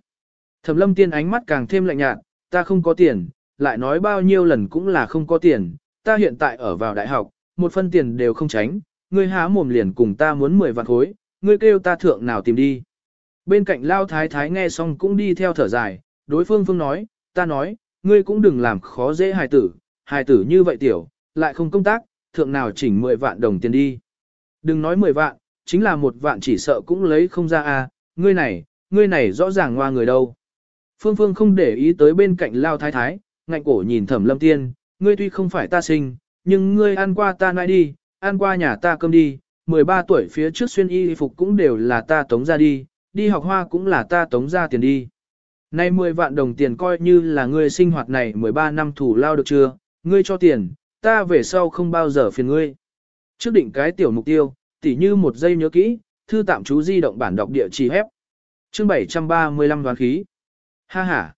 Thẩm lâm tiên ánh mắt càng thêm lạnh nhạt, ta không có tiền, lại nói bao nhiêu lần cũng là không có tiền, ta hiện tại ở vào đại học, một phân tiền đều không tránh, ngươi há mồm liền cùng ta muốn 10 vạn khối, ngươi kêu ta thượng nào tìm đi. Bên cạnh lao thái thái nghe xong cũng đi theo thở dài, đối phương phương nói, ta nói, ngươi cũng đừng làm khó dễ hài tử, hài tử như vậy tiểu, lại không công tác, thượng nào chỉnh 10 vạn đồng tiền đi. Đừng nói 10 vạn, chính là một vạn chỉ sợ cũng lấy không ra à, ngươi này, ngươi này rõ ràng ngoa người đâu. Phương Phương không để ý tới bên cạnh lao thái thái, ngạnh cổ nhìn thẩm lâm tiên, ngươi tuy không phải ta sinh, nhưng ngươi ăn qua ta nãi đi, ăn qua nhà ta cơm đi, 13 tuổi phía trước xuyên y phục cũng đều là ta tống ra đi, đi học hoa cũng là ta tống ra tiền đi. Nay 10 vạn đồng tiền coi như là ngươi sinh hoạt này 13 năm thủ lao được chưa, ngươi cho tiền, ta về sau không bao giờ phiền ngươi. Trước định cái tiểu mục tiêu, tỉ như một giây nhớ kỹ, thư tạm chú di động bản đọc địa chỉ hép. Chương 735 đoán khí. Ha ha.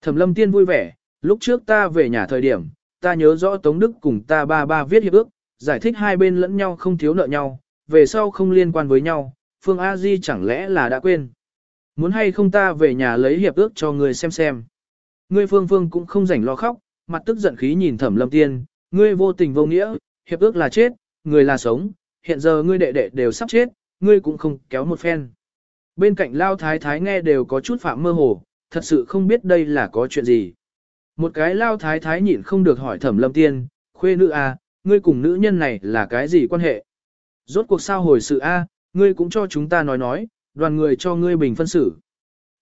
Thẩm lâm tiên vui vẻ, lúc trước ta về nhà thời điểm, ta nhớ rõ Tống Đức cùng ta ba ba viết hiệp ước, giải thích hai bên lẫn nhau không thiếu nợ nhau, về sau không liên quan với nhau, Phương A Di chẳng lẽ là đã quên. Muốn hay không ta về nhà lấy hiệp ước cho người xem xem. Ngươi Phương Phương cũng không rảnh lo khóc, mặt tức giận khí nhìn Thẩm Lâm Tiên, ngươi vô tình vô nghĩa, hiệp ước là chết, người là sống, hiện giờ ngươi đệ đệ đều sắp chết, ngươi cũng không kéo một phen. Bên cạnh Lao Thái Thái nghe đều có chút phạm mơ hồ, thật sự không biết đây là có chuyện gì. Một cái Lao Thái Thái nhịn không được hỏi Thẩm Lâm Tiên, khuê nữ à, ngươi cùng nữ nhân này là cái gì quan hệ? Rốt cuộc sao hồi sự a, ngươi cũng cho chúng ta nói nói, đoàn người cho ngươi bình phân xử.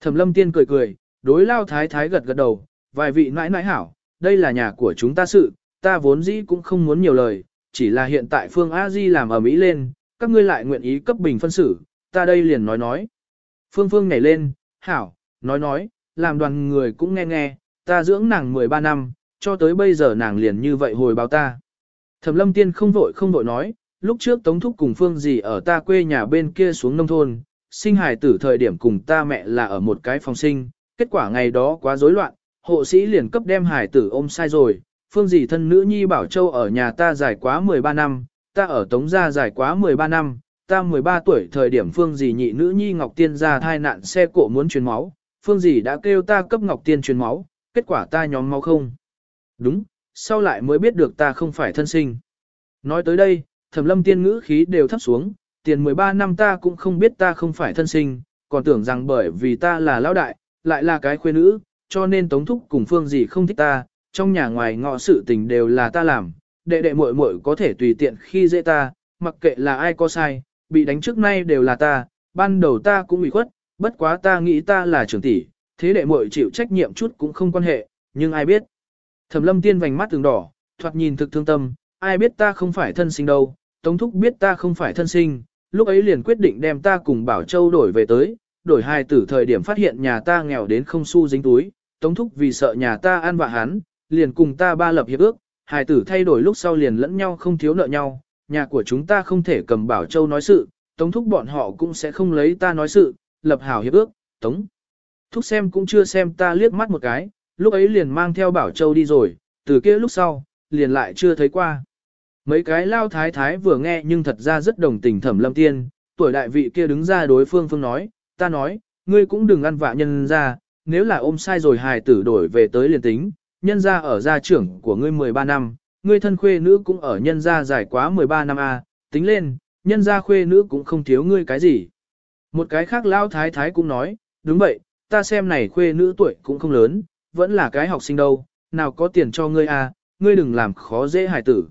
Thẩm lâm tiên cười cười, đối lao thái thái gật gật đầu, vài vị nãi nãi hảo, đây là nhà của chúng ta sự, ta vốn dĩ cũng không muốn nhiều lời, chỉ là hiện tại Phương A Di làm ở Mỹ lên, các ngươi lại nguyện ý cấp bình phân xử, ta đây liền nói nói. Phương Phương nhảy lên, hảo, nói nói, làm đoàn người cũng nghe nghe, ta dưỡng nàng 13 năm, cho tới bây giờ nàng liền như vậy hồi báo ta. Thẩm lâm tiên không vội không vội nói, lúc trước Tống Thúc cùng Phương gì ở ta quê nhà bên kia xuống nông thôn, sinh hài tử thời điểm cùng ta mẹ là ở một cái phòng sinh, kết quả ngày đó quá rối loạn, hộ sĩ liền cấp đem hài tử ôm sai rồi, Phương gì thân nữ nhi bảo châu ở nhà ta dài quá 13 năm, ta ở Tống gia dài quá 13 năm, ta 13 tuổi thời điểm Phương gì nhị nữ nhi Ngọc Tiên ra thai nạn xe cộ muốn truyền máu, Phương gì đã kêu ta cấp Ngọc Tiên truyền máu, kết quả ta nhóm máu không. Đúng, sau lại mới biết được ta không phải thân sinh. Nói tới đây, thẩm lâm tiên ngữ khí đều thấp xuống, tiền 13 năm ta cũng không biết ta không phải thân sinh, còn tưởng rằng bởi vì ta là lão đại, lại là cái khuê nữ, cho nên tống thúc cùng phương gì không thích ta, trong nhà ngoài ngọ sự tình đều là ta làm, đệ đệ muội muội có thể tùy tiện khi dễ ta, mặc kệ là ai có sai, bị đánh trước nay đều là ta, ban đầu ta cũng bị khuất, bất quá ta nghĩ ta là trưởng tỷ, thế đệ muội chịu trách nhiệm chút cũng không quan hệ, nhưng ai biết. Thẩm lâm tiên vành mắt từng đỏ, thoạt nhìn thực thương tâm, ai biết ta không phải thân sinh đâu, Tống Thúc biết ta không phải thân sinh, lúc ấy liền quyết định đem ta cùng Bảo Châu đổi về tới, đổi hai tử thời điểm phát hiện nhà ta nghèo đến không xu dính túi, Tống Thúc vì sợ nhà ta ăn vạ hắn, liền cùng ta ba lập hiệp ước, hai tử thay đổi lúc sau liền lẫn nhau không thiếu nợ nhau, nhà của chúng ta không thể cầm Bảo Châu nói sự, Tống Thúc bọn họ cũng sẽ không lấy ta nói sự, lập hảo hiệp ước, Tống Thúc xem cũng chưa xem ta liếc mắt một cái, lúc ấy liền mang theo Bảo Châu đi rồi, từ kia lúc sau, liền lại chưa thấy qua. Mấy cái lao thái thái vừa nghe nhưng thật ra rất đồng tình thẩm lâm tiên, tuổi đại vị kia đứng ra đối phương phương nói, ta nói, ngươi cũng đừng ăn vạ nhân ra, nếu là ôm sai rồi hài tử đổi về tới liền tính, nhân ra ở gia trưởng của ngươi 13 năm, ngươi thân khuê nữ cũng ở nhân gia dài quá 13 năm a, tính lên, nhân gia khuê nữ cũng không thiếu ngươi cái gì. Một cái khác lao thái thái cũng nói, đúng vậy, ta xem này khuê nữ tuổi cũng không lớn, vẫn là cái học sinh đâu, nào có tiền cho ngươi a, ngươi đừng làm khó dễ hài tử.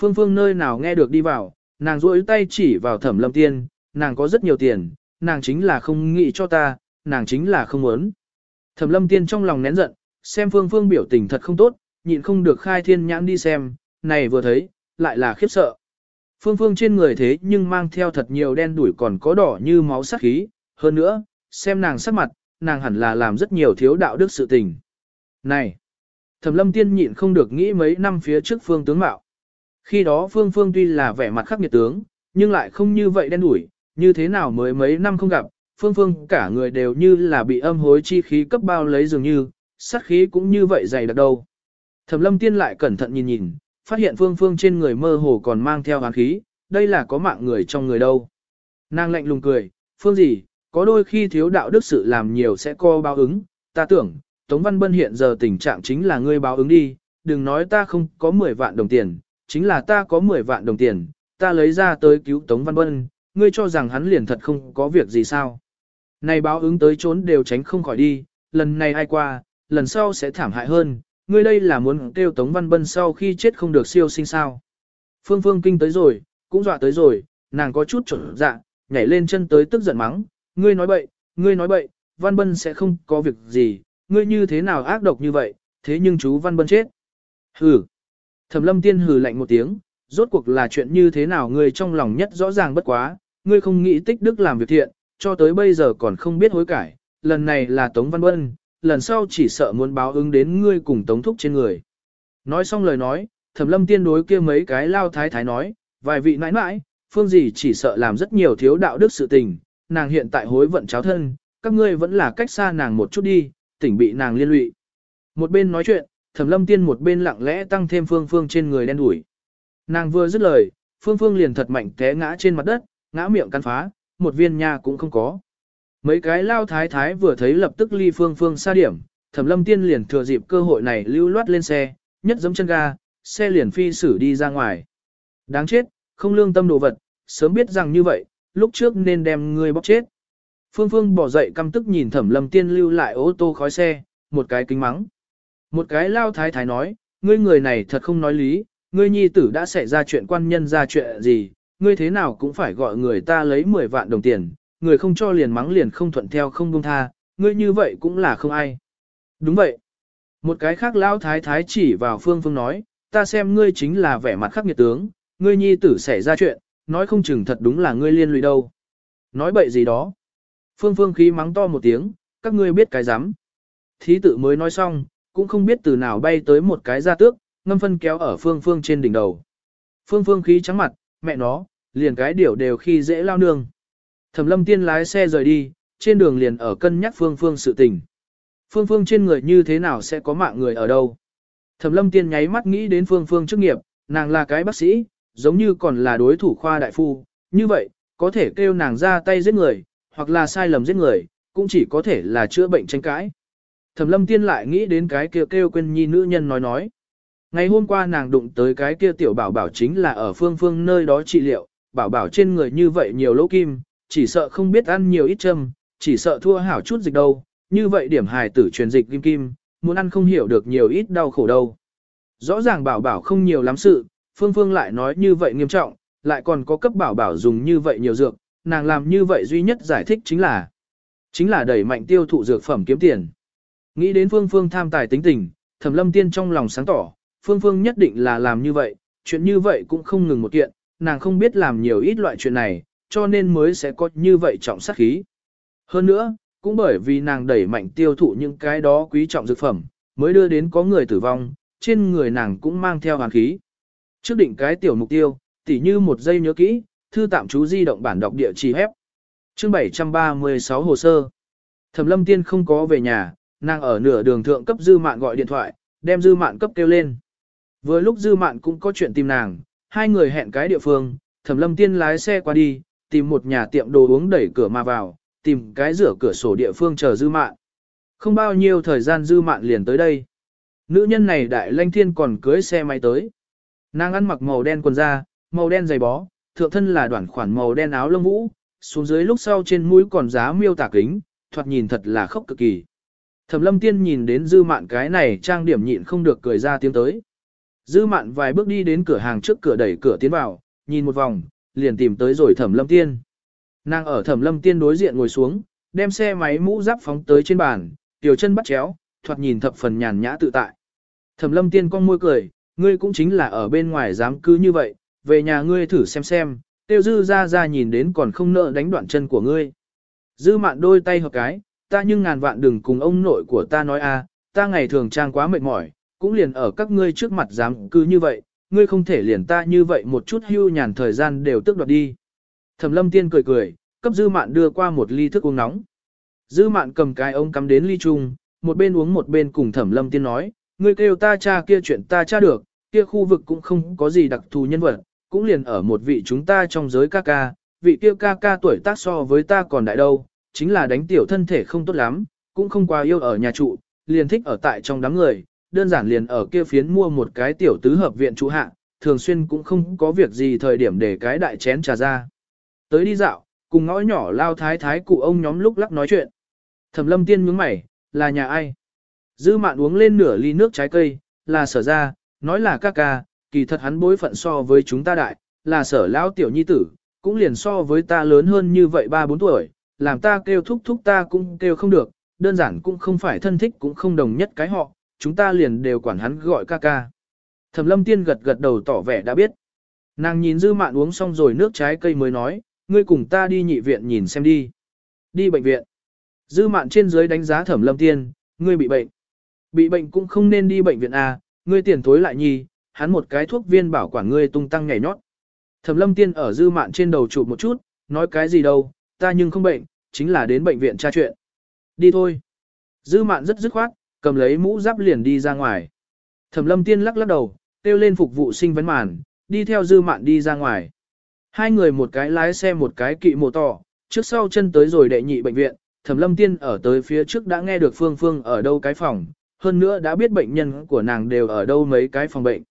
Phương Phương nơi nào nghe được đi vào, nàng duỗi tay chỉ vào thẩm lâm tiên, nàng có rất nhiều tiền, nàng chính là không nghĩ cho ta, nàng chính là không muốn. Thẩm lâm tiên trong lòng nén giận, xem Phương Phương biểu tình thật không tốt, nhịn không được khai thiên nhãn đi xem, này vừa thấy, lại là khiếp sợ. Phương Phương trên người thế nhưng mang theo thật nhiều đen đuổi còn có đỏ như máu sắc khí, hơn nữa, xem nàng sắc mặt, nàng hẳn là làm rất nhiều thiếu đạo đức sự tình. Này! Thẩm lâm tiên nhịn không được nghĩ mấy năm phía trước Phương tướng mạo. Khi đó Phương Phương tuy là vẻ mặt khắc nghiệt tướng, nhưng lại không như vậy đen đủi. như thế nào mới mấy năm không gặp, Phương Phương cả người đều như là bị âm hối chi khí cấp bao lấy dường như, sát khí cũng như vậy dày đặc đâu. Thẩm lâm tiên lại cẩn thận nhìn nhìn, phát hiện Phương Phương trên người mơ hồ còn mang theo hán khí, đây là có mạng người trong người đâu. Nàng lạnh lùng cười, Phương gì, có đôi khi thiếu đạo đức sự làm nhiều sẽ co báo ứng, ta tưởng, Tống Văn Bân hiện giờ tình trạng chính là ngươi báo ứng đi, đừng nói ta không có 10 vạn đồng tiền, chính là ta có 10 vạn đồng tiền, ta lấy ra tới cứu Tống Văn Bân, ngươi cho rằng hắn liền thật không có việc gì sao. Này báo ứng tới trốn đều tránh không khỏi đi, lần này ai qua, lần sau sẽ thảm hại hơn, ngươi đây là muốn kêu Tống Văn Bân sau khi chết không được siêu sinh sao. Phương Phương kinh tới rồi, cũng dọa tới rồi, nàng có chút trở dạ, nhảy lên chân tới tức giận mắng, ngươi nói bậy, ngươi nói bậy, Văn Bân sẽ không có việc gì, ngươi như thế nào ác độc như vậy, thế nhưng chú Văn Bân chết. Hừ. Thẩm lâm tiên hừ lạnh một tiếng, rốt cuộc là chuyện như thế nào ngươi trong lòng nhất rõ ràng bất quá, ngươi không nghĩ tích đức làm việc thiện, cho tới bây giờ còn không biết hối cải, lần này là Tống Văn Bân, lần sau chỉ sợ muốn báo ứng đến ngươi cùng Tống Thúc trên người. Nói xong lời nói, Thẩm lâm tiên đối kia mấy cái lao thái thái nói, vài vị nãi nãi, phương gì chỉ sợ làm rất nhiều thiếu đạo đức sự tình, nàng hiện tại hối vận cháo thân, các ngươi vẫn là cách xa nàng một chút đi, tỉnh bị nàng liên lụy. Một bên nói chuyện, thẩm lâm tiên một bên lặng lẽ tăng thêm phương phương trên người đen đủi. Nàng vừa dứt lời, phương phương liền thật mạnh té ngã trên mặt đất, ngã miệng cắn phá, một viên nha cũng không có. Mấy cái lao thái thái vừa thấy lập tức ly phương phương xa điểm, thẩm lâm tiên liền thừa dịp cơ hội này lưu loát lên xe, nhất giống chân ga, xe liền phi xử đi ra ngoài. Đáng chết, không lương tâm đồ vật, sớm biết rằng như vậy, lúc trước nên đem ngươi bóc chết. Phương Phương bỏ dậy căm tức nhìn thẩm lâm tiên lưu lại ô tô khói xe, một cái kính mắng. Một cái lao thái thái nói, ngươi người này thật không nói lý, ngươi nhi tử đã xảy ra chuyện quan nhân ra chuyện gì, ngươi thế nào cũng phải gọi người ta lấy 10 vạn đồng tiền, người không cho liền mắng liền không thuận theo không buông tha, ngươi như vậy cũng là không ai. Đúng vậy. Một cái khác lao thái thái chỉ vào Phương Phương nói, ta xem ngươi chính là vẻ mặt khắc nghiệt tướng, ngươi nhi tử xảy ra chuyện, nói không chừng thật đúng là ngươi liên lụy đâu. Nói bậy gì đó. Phương Phương khí mắng to một tiếng, các ngươi biết cái rắm Thí tự mới nói xong, cũng không biết từ nào bay tới một cái da tước, ngâm phân kéo ở Phương Phương trên đỉnh đầu. Phương Phương khí trắng mặt, mẹ nó, liền cái điểu đều khi dễ lao nương. Thẩm lâm tiên lái xe rời đi, trên đường liền ở cân nhắc Phương Phương sự tình. Phương Phương trên người như thế nào sẽ có mạng người ở đâu? Thẩm lâm tiên nháy mắt nghĩ đến Phương Phương chức nghiệp, nàng là cái bác sĩ, giống như còn là đối thủ khoa đại phu, như vậy, có thể kêu nàng ra tay giết người, hoặc là sai lầm giết người, cũng chỉ có thể là chữa bệnh tranh cãi. Thẩm lâm tiên lại nghĩ đến cái kia kêu quên nhi nữ nhân nói nói. Ngày hôm qua nàng đụng tới cái kia tiểu bảo bảo chính là ở phương phương nơi đó trị liệu, bảo bảo trên người như vậy nhiều lỗ kim, chỉ sợ không biết ăn nhiều ít châm, chỉ sợ thua hảo chút dịch đâu, như vậy điểm hài tử truyền dịch kim kim, muốn ăn không hiểu được nhiều ít đau khổ đâu. Rõ ràng bảo bảo không nhiều lắm sự, phương phương lại nói như vậy nghiêm trọng, lại còn có cấp bảo bảo dùng như vậy nhiều dược, nàng làm như vậy duy nhất giải thích chính là chính là đẩy mạnh tiêu thụ dược phẩm kiếm tiền. Nghĩ đến Phương Phương tham tài tính tình, Thẩm Lâm Tiên trong lòng sáng tỏ, Phương Phương nhất định là làm như vậy, chuyện như vậy cũng không ngừng một kiện, nàng không biết làm nhiều ít loại chuyện này, cho nên mới sẽ có như vậy trọng sát khí. Hơn nữa, cũng bởi vì nàng đẩy mạnh tiêu thụ những cái đó quý trọng dược phẩm, mới đưa đến có người tử vong, trên người nàng cũng mang theo hàn khí. Trước định cái tiểu mục tiêu, tỉ như một giây nhớ kỹ, thư tạm chú di động bản đọc địa chỉ hép. Chương 736 hồ sơ. Thẩm Lâm Tiên không có về nhà, nàng ở nửa đường thượng cấp Dư Mạn gọi điện thoại, đem Dư Mạn cấp kêu lên. Vừa lúc Dư Mạn cũng có chuyện tìm nàng, hai người hẹn cái địa phương, Thẩm Lâm Tiên lái xe qua đi, tìm một nhà tiệm đồ uống đẩy cửa mà vào, tìm cái rửa cửa sổ địa phương chờ dư mạn. Không bao nhiêu thời gian dư mạn liền tới đây. Nữ nhân này đại lanh thiên còn cưới xe máy tới. Nàng ăn mặc màu đen quần da, màu đen giày bó, thượng thân là đoạn khoản màu đen áo lông vũ, xuống dưới lúc sau trên mũi còn giá miêu tả kính, thoạt nhìn thật là khốc cực kỳ. Thẩm lâm tiên nhìn đến dư mạn cái này trang điểm nhịn không được cười ra tiếng tới. Dư mạn vài bước đi đến cửa hàng trước cửa đẩy cửa tiến vào, nhìn một vòng, liền tìm tới rồi thẩm lâm tiên. Nàng ở thẩm lâm tiên đối diện ngồi xuống, đem xe máy mũ giáp phóng tới trên bàn, tiểu chân bắt chéo, thoạt nhìn thập phần nhàn nhã tự tại. Thẩm lâm tiên con môi cười, ngươi cũng chính là ở bên ngoài dám cứ như vậy, về nhà ngươi thử xem xem, tiêu dư ra ra nhìn đến còn không nợ đánh đoạn chân của ngươi. Dư mạn đôi tay hợp cái, ta nhưng ngàn vạn đừng cùng ông nội của ta nói a, ta ngày thường trang quá mệt mỏi, cũng liền ở các ngươi trước mặt dám cứ như vậy, ngươi không thể liền ta như vậy một chút hưu nhàn thời gian đều tức đoạt đi. Thẩm lâm tiên cười cười, cấp dư mạn đưa qua một ly thức uống nóng. Dư mạn cầm cái ống cắm đến ly chung, một bên uống một bên cùng thẩm lâm tiên nói, ngươi kêu ta cha kia chuyện ta cha được, kia khu vực cũng không có gì đặc thù nhân vật, cũng liền ở một vị chúng ta trong giới ca ca, vị kia ca ca tuổi tác so với ta còn đại đâu, chính là đánh tiểu thân thể không tốt lắm, cũng không quá yêu ở nhà trụ, liền thích ở tại trong đám người, đơn giản liền ở kia phiến mua một cái tiểu tứ hợp viện trụ hạ, thường xuyên cũng không có việc gì thời điểm để cái đại chén trà ra. Tới đi dạo, cùng ngõ nhỏ lao thái thái cụ ông nhóm lúc lắc nói chuyện. Thẩm lâm tiên nhướng mày, là nhà ai? Dư mạn uống lên nửa ly nước trái cây, là sở ra, nói là ca ca, kỳ thật hắn bối phận so với chúng ta đại, là sở lão tiểu nhi tử, cũng liền so với ta lớn hơn như vậy 3-4 tuổi, làm ta kêu thúc thúc ta cũng kêu không được, đơn giản cũng không phải thân thích cũng không đồng nhất cái họ, chúng ta liền đều quản hắn gọi ca ca. Thẩm lâm tiên gật gật đầu tỏ vẻ đã biết. Nàng nhìn dư mạn uống xong rồi nước trái cây mới nói, ngươi cùng ta đi nhị viện nhìn xem đi. Đi bệnh viện. Dư mạn trên dưới đánh giá thẩm lâm tiên, ngươi bị bệnh. Bị bệnh cũng không nên đi bệnh viện A, ngươi tiền thối lại nhi, hắn một cái thuốc viên bảo quản ngươi tung tăng nhảy nhót. Thẩm lâm tiên ở dư mạn trên đầu chụp một chút, nói cái gì đâu, ta nhưng không bệnh, chính là đến bệnh viện tra chuyện. Đi thôi. Dư mạn rất dứt khoát, cầm lấy mũ giáp liền đi ra ngoài. Thẩm lâm tiên lắc lắc đầu, kêu lên phục vụ sinh vấn màn, đi theo dư mạn đi ra ngoài. Hai người một cái lái xe một cái kỵ mồ tỏ, trước sau chân tới rồi đệ nhị bệnh viện, thẩm lâm tiên ở tới phía trước đã nghe được phương phương ở đâu cái phòng, hơn nữa đã biết bệnh nhân của nàng đều ở đâu mấy cái phòng bệnh.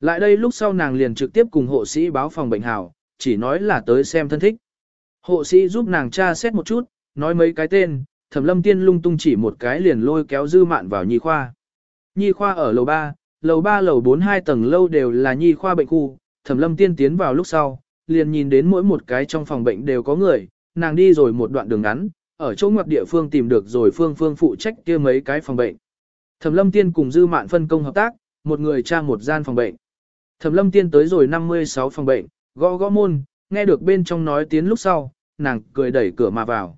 Lại đây lúc sau nàng liền trực tiếp cùng hộ sĩ báo phòng bệnh hảo, chỉ nói là tới xem thân thích. Hộ sĩ giúp nàng tra xét một chút, nói mấy cái tên, thẩm lâm tiên lung tung chỉ một cái liền lôi kéo dư mạn vào nhi khoa. Nhi khoa ở lầu 3, lầu 3 lầu 4 hai tầng lâu đều là nhi khoa bệnh khu, thẩm lâm tiên tiến vào lúc sau, liền nhìn đến mỗi một cái trong phòng bệnh đều có người, nàng đi rồi một đoạn đường ngắn, ở chỗ ngoặc địa phương tìm được rồi phương phương phụ trách kia mấy cái phòng bệnh. Thẩm lâm tiên cùng dư mạn phân công hợp tác, một người tra một gian phòng bệnh. Thẩm lâm tiên tới rồi 56 phòng bệnh, gõ gõ môn, nghe được bên trong nói tiếng lúc sau, nàng cười đẩy cửa mà vào.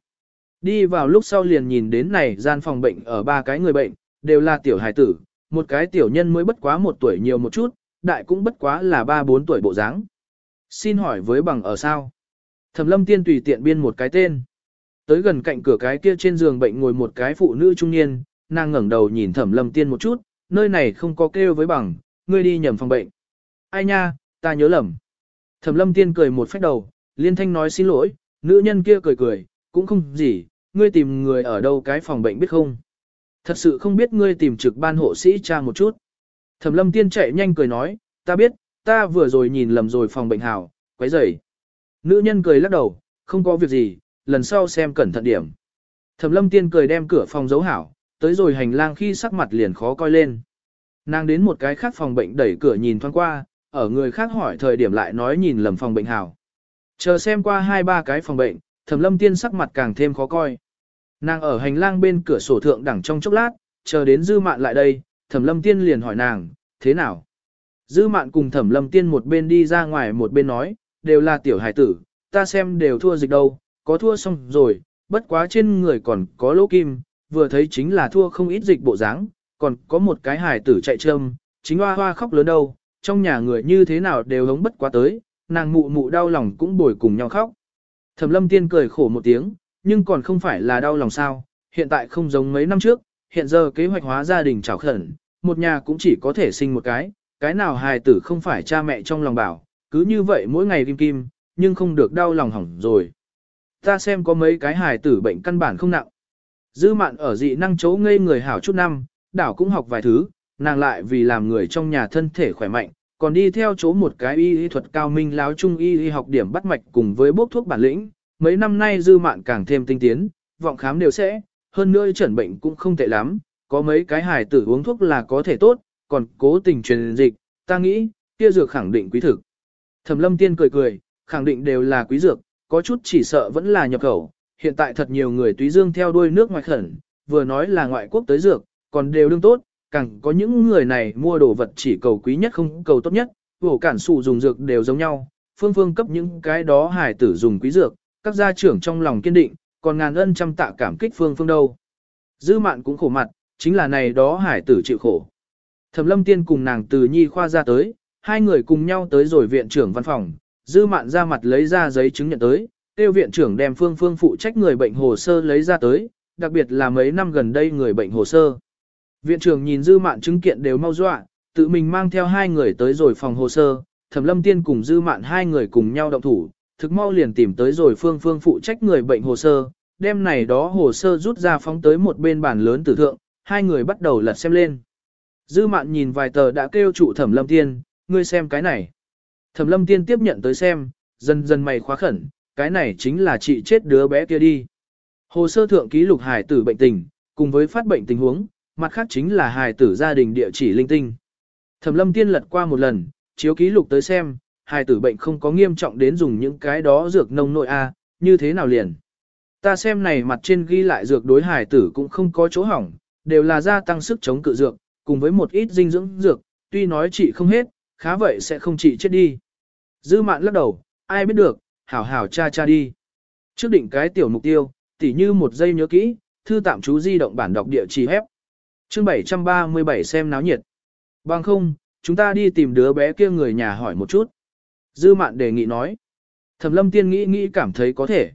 Đi vào lúc sau liền nhìn đến này gian phòng bệnh ở ba cái người bệnh, đều là tiểu hài tử, một cái tiểu nhân mới bất quá một tuổi nhiều một chút, đại cũng bất quá là ba bốn tuổi bộ dáng. Xin hỏi với bằng ở sao? Thẩm lâm tiên tùy tiện biên một cái tên. Tới gần cạnh cửa cái kia trên giường bệnh ngồi một cái phụ nữ trung niên, nàng ngẩng đầu nhìn thẩm lâm tiên một chút, nơi này không có kêu với bằng, ngươi đi nhầm phòng bệnh. Ai nha, ta nhớ lầm. Thẩm lâm tiên cười một phép đầu, liên thanh nói xin lỗi, nữ nhân kia cười cười, cũng không gì, ngươi tìm người ở đâu cái phòng bệnh biết không. Thật sự không biết ngươi tìm trực ban hộ sĩ cha một chút. Thẩm lâm tiên chạy nhanh cười nói, ta biết, ta vừa rồi nhìn lầm rồi phòng bệnh hảo, quấy rầy. Nữ nhân cười lắc đầu, không có việc gì, lần sau xem cẩn thận điểm. Thẩm lâm tiên cười đem cửa phòng giấu hảo, tới rồi hành lang khi sắc mặt liền khó coi lên. Nàng đến một cái khác phòng bệnh đẩy cửa nhìn thoáng qua, ở người khác hỏi thời điểm lại nói nhìn lầm phòng bệnh hảo. Chờ xem qua hai ba cái phòng bệnh, thẩm lâm tiên sắc mặt càng thêm khó coi. Nàng ở hành lang bên cửa sổ thượng đẳng trong chốc lát, chờ đến dư mạn lại đây, thẩm lâm tiên liền hỏi nàng, thế nào? Dư mạn cùng thẩm lâm tiên một bên đi ra ngoài một bên nói, đều là tiểu hải tử, ta xem đều thua dịch đâu, có thua xong rồi, bất quá trên người còn có lỗ kim, vừa thấy chính là thua không ít dịch bộ dáng, còn có một cái hài tử chạy trâm, chính hoa hoa khóc lớn đâu, trong nhà người như thế nào đều hống bất quá tới, nàng mụ mụ đau lòng cũng bồi cùng nhau khóc. Thẩm lâm tiên cười khổ một tiếng, nhưng còn không phải là đau lòng sao, hiện tại không giống mấy năm trước, hiện giờ kế hoạch hóa gia đình trào khẩn, một nhà cũng chỉ có thể sinh một cái, cái nào hài tử không phải cha mẹ trong lòng bảo, cứ như vậy mỗi ngày kim kim, nhưng không được đau lòng hỏng rồi. Ta xem có mấy cái hài tử bệnh căn bản không nặng. Dư mạn ở dị năng chấu ngây người hảo chút năm, đảo cũng học vài thứ, nàng lại vì làm người trong nhà thân thể khỏe mạnh, còn đi theo chỗ một cái y y thuật cao minh láo trung y y học điểm bắt mạch cùng với bốc thuốc bản lĩnh. Mấy năm nay dư mạn càng thêm tinh tiến, vọng khám đều sẽ, hơn nữa chẩn bệnh cũng không tệ lắm, có mấy cái hài tử uống thuốc là có thể tốt, còn cố tình truyền dịch, ta nghĩ, kia dược khẳng định quý thực. Thẩm lâm tiên cười cười, khẳng định đều là quý dược, có chút chỉ sợ vẫn là nhập khẩu, hiện tại thật nhiều người túy dương theo đuôi nước ngoài khẩn, vừa nói là ngoại quốc tới dược, còn đều đương tốt, càng có những người này mua đồ vật chỉ cầu quý nhất không cầu tốt nhất, vổ cản sụ dùng dược đều giống nhau, phương phương cấp những cái đó hải tử dùng quý dược, các gia trưởng trong lòng kiên định, còn ngàn ân trăm tạ cảm kích phương phương đâu. Dư mạn cũng khổ mặt, chính là này đó hải tử chịu khổ. Thẩm lâm tiên cùng nàng từ nhi khoa ra tới, hai người cùng nhau tới rồi viện trưởng văn phòng, dư mạn ra mặt lấy ra giấy chứng nhận tới, tiêu viện trưởng đem phương phương phụ trách người bệnh hồ sơ lấy ra tới, đặc biệt là mấy năm gần đây người bệnh hồ sơ. Viện trưởng nhìn dư mạn chứng kiện đều mau dọa, tự mình mang theo hai người tới rồi phòng hồ sơ, thẩm lâm tiên cùng dư mạn hai người cùng nhau động thủ, thực mau liền tìm tới rồi phương phương phụ trách người bệnh hồ sơ, đem này đó hồ sơ rút ra phóng tới một bên bàn lớn tử thượng, hai người bắt đầu lật xem lên. Dư mạn nhìn vài tờ đã kêu trụ thẩm lâm tiên, ngươi xem cái này. Thẩm lâm tiên tiếp nhận tới xem, dần dần mày khóa khẩn, cái này chính là chị chết đứa bé kia đi. Hồ sơ thượng ký lục hài tử bệnh tình, cùng với phát bệnh tình huống, mặt khác chính là hài tử gia đình địa chỉ linh tinh. Thẩm lâm tiên lật qua một lần, chiếu ký lục tới xem, hài tử bệnh không có nghiêm trọng đến dùng những cái đó dược nông nội A, như thế nào liền. Ta xem này mặt trên ghi lại dược đối hài tử cũng không có chỗ hỏng, đều là gia tăng sức chống cự dược, cùng với một ít dinh dưỡng dược, tuy nói trị không hết, khá vậy sẽ không trị chết đi. Dư mạn lắc đầu, ai biết được, hảo hảo cha cha đi. Trước định cái tiểu mục tiêu, tỉ như một giây nhớ kỹ, thư tạm chú di động bản đọc địa chỉ hép. Chương 737 xem náo nhiệt. Bằng không, chúng ta đi tìm đứa bé kia người nhà hỏi một chút. Dư mạn đề nghị nói. Thẩm lâm tiên nghĩ nghĩ cảm thấy có thể.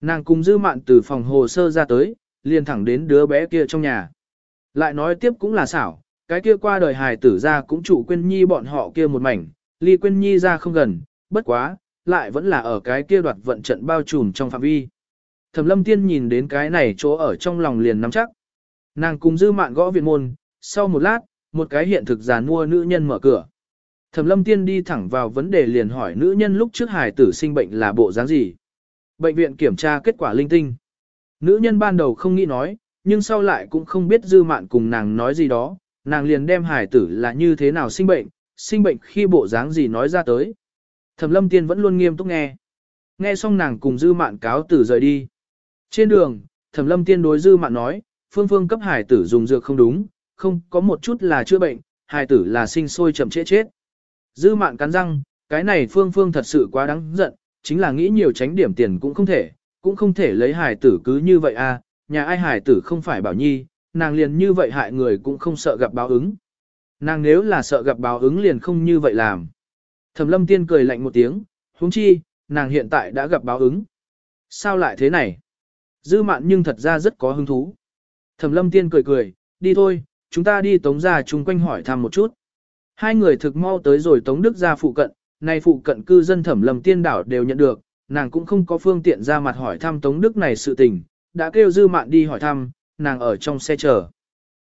Nàng cùng dư mạn từ phòng hồ sơ ra tới, liền thẳng đến đứa bé kia trong nhà. Lại nói tiếp cũng là xảo, cái kia qua đời hài tử ra cũng chủ quên nhi bọn họ kia một mảnh, ly quên nhi ra không gần, bất quá, lại vẫn là ở cái kia đoạt vận trận bao trùm trong phạm vi. Thẩm lâm tiên nhìn đến cái này chỗ ở trong lòng liền nắm chắc. Nàng cùng dư mạn gõ viện môn, sau một lát, một cái hiện thực giàn mua nữ nhân mở cửa. Thẩm lâm tiên đi thẳng vào vấn đề liền hỏi nữ nhân lúc trước hài tử sinh bệnh là bộ dáng gì. Bệnh viện kiểm tra kết quả linh tinh. Nữ nhân ban đầu không nghĩ nói, nhưng sau lại cũng không biết dư mạn cùng nàng nói gì đó, nàng liền đem hài tử là như thế nào sinh bệnh, sinh bệnh khi bộ dáng gì nói ra tới. Thẩm lâm tiên vẫn luôn nghiêm túc nghe. Nghe xong nàng cùng dư mạn cáo tử rời đi. Trên đường, thẩm lâm tiên đối dư mạn nói, phương phương cấp Hải tử dùng dược không đúng, không có một chút là chữa bệnh, Hải tử là sinh sôi chậm trễ chết. Dư mạn cắn răng, cái này phương phương thật sự quá đáng giận, chính là nghĩ nhiều tránh điểm tiền cũng không thể, cũng không thể lấy Hải tử cứ như vậy à, nhà ai Hải tử không phải bảo nhi, nàng liền như vậy hại người cũng không sợ gặp báo ứng. Nàng nếu là sợ gặp báo ứng liền không như vậy làm. Thẩm lâm tiên cười lạnh một tiếng, huống chi, nàng hiện tại đã gặp báo ứng. Sao lại thế này? Dư mạn nhưng thật ra rất có hứng thú. Thẩm lâm tiên cười cười, đi thôi, chúng ta đi tống ra chung quanh hỏi thăm một chút. Hai người thực mau tới rồi tống đức ra phụ cận, nay phụ cận cư dân thẩm lâm tiên đảo đều nhận được, nàng cũng không có phương tiện ra mặt hỏi thăm tống đức này sự tình, đã kêu dư mạn đi hỏi thăm, nàng ở trong xe chờ.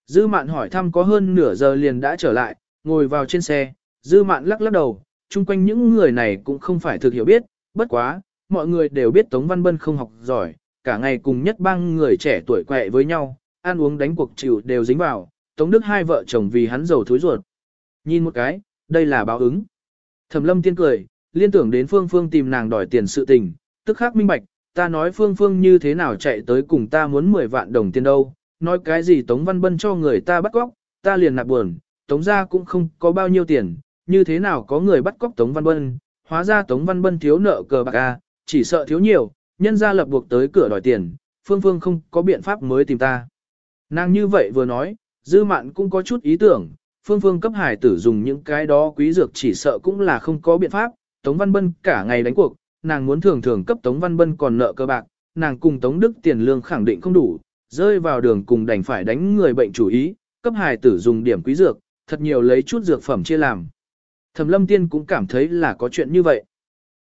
Dư mạn hỏi thăm có hơn nửa giờ liền đã trở lại, ngồi vào trên xe, dư mạn lắc lắc đầu, chung quanh những người này cũng không phải thực hiểu biết, bất quá, mọi người đều biết Tống Văn Bân không học giỏi, cả ngày cùng nhất bang người trẻ tuổi quẹ với nhau, ăn uống đánh cuộc chịu đều dính vào, Tống Đức hai vợ chồng vì hắn giàu thối ruột. Nhìn một cái, đây là báo ứng. Thẩm lâm tiên cười, liên tưởng đến Phương Phương tìm nàng đòi tiền sự tình, tức khắc minh bạch, ta nói Phương Phương như thế nào chạy tới cùng ta muốn 10 vạn đồng tiền đâu, nói cái gì Tống Văn Bân cho người ta bắt cóc, ta liền nạp buồn, Tống ra cũng không có bao nhiêu tiền, như thế nào có người bắt cóc Tống Văn Bân, hóa ra Tống Văn Bân thiếu nợ cờ bạc A, chỉ sợ thiếu nhiều, nhân ra lập buộc tới cửa đòi tiền, Phương Phương không có biện pháp mới tìm ta. Nàng như vậy vừa nói, dư mạn cũng có chút ý tưởng, Phương Phương cấp hải tử dùng những cái đó quý dược chỉ sợ cũng là không có biện pháp, Tống Văn Bân cả ngày đánh cuộc, nàng muốn thường thường cấp Tống Văn Bân còn nợ cơ bạc, nàng cùng Tống Đức tiền lương khẳng định không đủ, rơi vào đường cùng đành phải đánh người bệnh chủ ý, cấp hài tử dùng điểm quý dược, thật nhiều lấy chút dược phẩm chia làm. Thẩm lâm tiên cũng cảm thấy là có chuyện như vậy.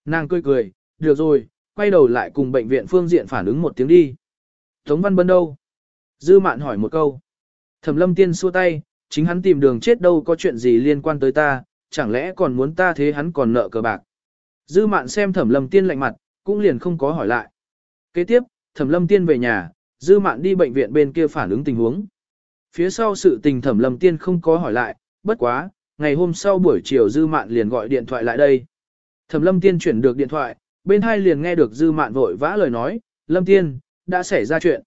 Nàng cười cười, được rồi, quay đầu lại cùng bệnh viện phương diện phản ứng một tiếng đi. Tống Văn Bân đâu? Dư mạn hỏi một câu. Thẩm lâm tiên xua tay, chính hắn tìm đường chết đâu có chuyện gì liên quan tới ta, chẳng lẽ còn muốn ta thế hắn còn nợ cờ bạc. Dư mạn xem thẩm lâm tiên lạnh mặt, cũng liền không có hỏi lại. Kế tiếp, thẩm lâm tiên về nhà, dư mạn đi bệnh viện bên kia phản ứng tình huống. Phía sau sự tình thẩm lâm tiên không có hỏi lại, bất quá, ngày hôm sau buổi chiều dư mạn liền gọi điện thoại lại đây. Thẩm lâm tiên chuyển được điện thoại, bên hai liền nghe được dư mạn vội vã lời nói, lâm tiên, đã xảy ra chuyện.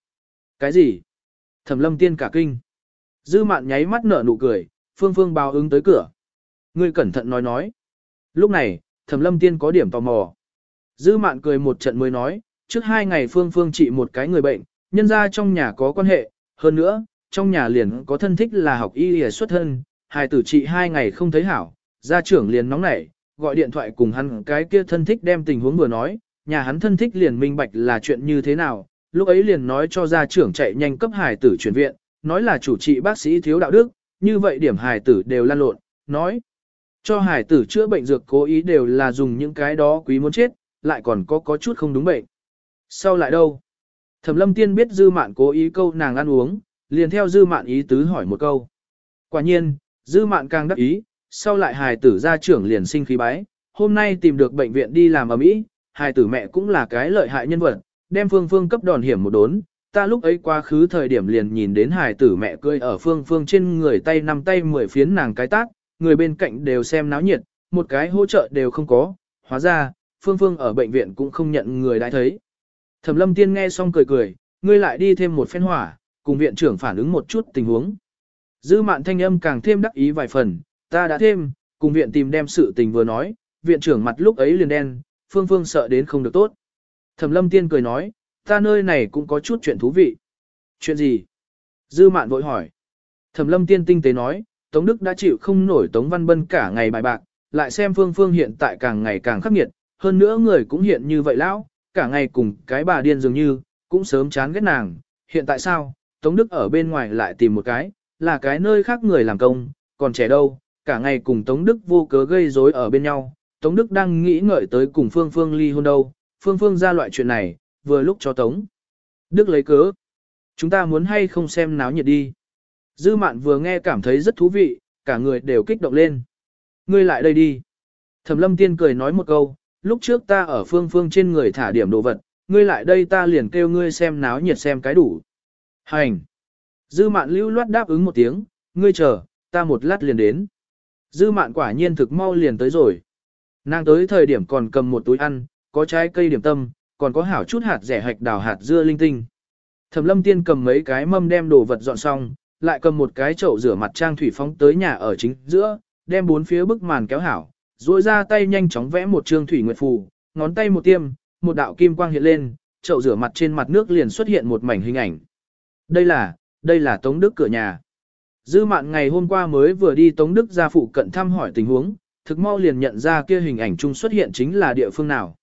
Cái gì? Thẩm lâm tiên cả kinh. Dư mạn nháy mắt nở nụ cười, phương phương báo ứng tới cửa. Ngươi cẩn thận nói nói. Lúc này, thẩm lâm tiên có điểm tò mò. Dư mạn cười một trận mới nói, trước hai ngày phương phương trị một cái người bệnh, nhân ra trong nhà có quan hệ, hơn nữa, trong nhà liền có thân thích là học y y xuất thân, hài tử trị hai ngày không thấy hảo, gia trưởng liền nóng nảy, gọi điện thoại cùng hắn cái kia thân thích đem tình huống vừa nói, nhà hắn thân thích liền minh bạch là chuyện như thế nào, lúc ấy liền nói cho gia trưởng chạy nhanh cấp hài tử chuyển viện, nói là chủ trị bác sĩ thiếu đạo đức, như vậy điểm hài tử đều lan lộn, nói cho hài tử chữa bệnh dược cố ý đều là dùng những cái đó quý muốn chết, lại còn có có chút không đúng bệnh. Sau lại đâu? Thẩm lâm tiên biết dư mạn cố ý câu nàng ăn uống, liền theo dư mạn ý tứ hỏi một câu. Quả nhiên, dư mạn càng đắc ý, sau lại hài tử gia trưởng liền sinh khí bái, hôm nay tìm được bệnh viện đi làm ở mỹ, hài tử mẹ cũng là cái lợi hại nhân vật, đem phương phương cấp đòn hiểm một đốn. Ta lúc ấy quá khứ thời điểm liền nhìn đến hài tử mẹ cười ở phương phương trên người tay nằm tay mười phiến nàng cái tác, người bên cạnh đều xem náo nhiệt, một cái hỗ trợ đều không có, hóa ra, phương phương ở bệnh viện cũng không nhận người đã thấy. Thẩm lâm tiên nghe xong cười cười, ngươi lại đi thêm một phen hỏa, cùng viện trưởng phản ứng một chút tình huống. Dư mạn thanh âm càng thêm đắc ý vài phần, ta đã thêm, cùng viện tìm đem sự tình vừa nói, viện trưởng mặt lúc ấy liền đen, phương phương sợ đến không được tốt. Thẩm lâm tiên cười nói, ta nơi này cũng có chút chuyện thú vị. Chuyện gì? Dư mạn vội hỏi. Thẩm lâm tiên tinh tế nói, Tống Đức đã chịu không nổi Tống Văn Bân cả ngày bài bạc, lại xem phương phương hiện tại càng ngày càng khắc nghiệt, hơn nữa người cũng hiện như vậy lão, cả ngày cùng cái bà điên dường như, cũng sớm chán ghét nàng. Hiện tại sao, Tống Đức ở bên ngoài lại tìm một cái, là cái nơi khác người làm công, còn trẻ đâu, cả ngày cùng Tống Đức vô cớ gây rối ở bên nhau. Tống Đức đang nghĩ ngợi tới cùng Phương Phương ly hôn đâu, Phương Phương ra loại chuyện này, vừa lúc cho Tống. Đức lấy cớ. Chúng ta muốn hay không xem náo nhiệt đi. Dư mạn vừa nghe cảm thấy rất thú vị, cả người đều kích động lên. Ngươi lại đây đi. Thẩm lâm tiên cười nói một câu, lúc trước ta ở phương phương trên người thả điểm đồ vật, ngươi lại đây ta liền kêu ngươi xem náo nhiệt xem cái đủ. Hành. Dư mạn lưu loát đáp ứng một tiếng, ngươi chờ, ta một lát liền đến. Dư mạn quả nhiên thực mau liền tới rồi. Nàng tới thời điểm còn cầm một túi ăn, có trái cây điểm tâm, còn có hảo chút hạt rẻ hạch đào hạt dưa linh tinh. Thẩm lâm tiên cầm mấy cái mâm đem đồ vật dọn xong, lại cầm một cái chậu rửa mặt trang thủy phóng tới nhà ở chính giữa, đem bốn phía bức màn kéo hảo, duỗi ra tay nhanh chóng vẽ một trương thủy nguyệt phù, ngón tay một tiêm, một đạo kim quang hiện lên, chậu rửa mặt trên mặt nước liền xuất hiện một mảnh hình ảnh. Đây là, đây là Tống Đức cửa nhà. Dư mạn ngày hôm qua mới vừa đi Tống Đức ra phụ cận thăm hỏi tình huống, thực mau liền nhận ra kia hình ảnh chung xuất hiện chính là địa phương nào.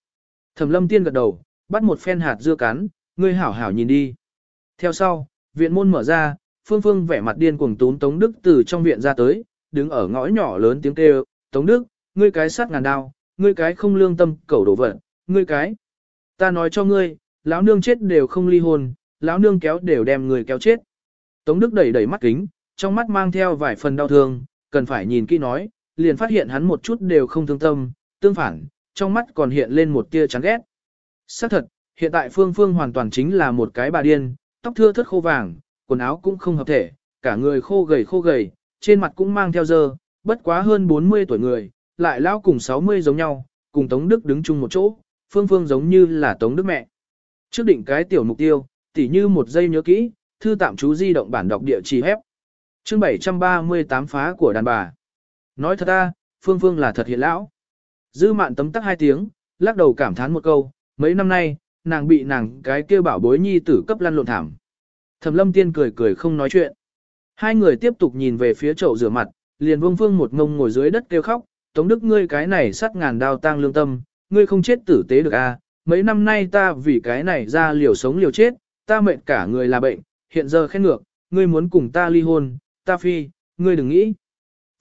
Thẩm lâm tiên gật đầu, bắt một phen hạt dưa cắn, ngươi hảo hảo nhìn đi. Theo sau, viện môn mở ra, Phương Phương vẻ mặt điên cuồng tún Tống Đức từ trong viện ra tới, đứng ở ngõ nhỏ lớn tiếng kêu, Tống Đức, ngươi cái sát ngàn đao, ngươi cái không lương tâm, cẩu đổ vật, ngươi cái. Ta nói cho ngươi, lão nương chết đều không ly hôn, lão nương kéo đều đem người kéo chết. Tống Đức đẩy đẩy mắt kính, trong mắt mang theo vài phần đau thương, cần phải nhìn kỹ nói, liền phát hiện hắn một chút đều không thương tâm, tương phản, trong mắt còn hiện lên một tia chán ghét. Xác thật, hiện tại Phương Phương hoàn toàn chính là một cái bà điên, tóc thưa thất khô vàng, quần áo cũng không hợp thể, cả người khô gầy khô gầy, trên mặt cũng mang theo dơ, bất quá hơn 40 tuổi người, lại lao cùng 60 giống nhau, cùng Tống Đức đứng chung một chỗ, Phương Phương giống như là Tống Đức mẹ. Trước định cái tiểu mục tiêu, tỉ như một giây nhớ kỹ, thư tạm chú di động bản đọc địa chỉ hép. Chương 738 phá của đàn bà. Nói thật ta, Phương Phương là thật hiện lão. Dư mạn tấm tắc hai tiếng, lắc đầu cảm thán một câu, mấy năm nay, nàng bị nàng cái kêu bảo bối nhi tử cấp lăn lộn thảm. Thẩm lâm tiên cười cười không nói chuyện. Hai người tiếp tục nhìn về phía chậu rửa mặt, liền vương phương một ngông ngồi dưới đất kêu khóc, Tống Đức ngươi cái này sắt ngàn đao tang lương tâm, ngươi không chết tử tế được à, mấy năm nay ta vì cái này ra liều sống liều chết, ta mệt cả người là bệnh, hiện giờ khen ngược, ngươi muốn cùng ta ly hôn, ta phi, ngươi đừng nghĩ.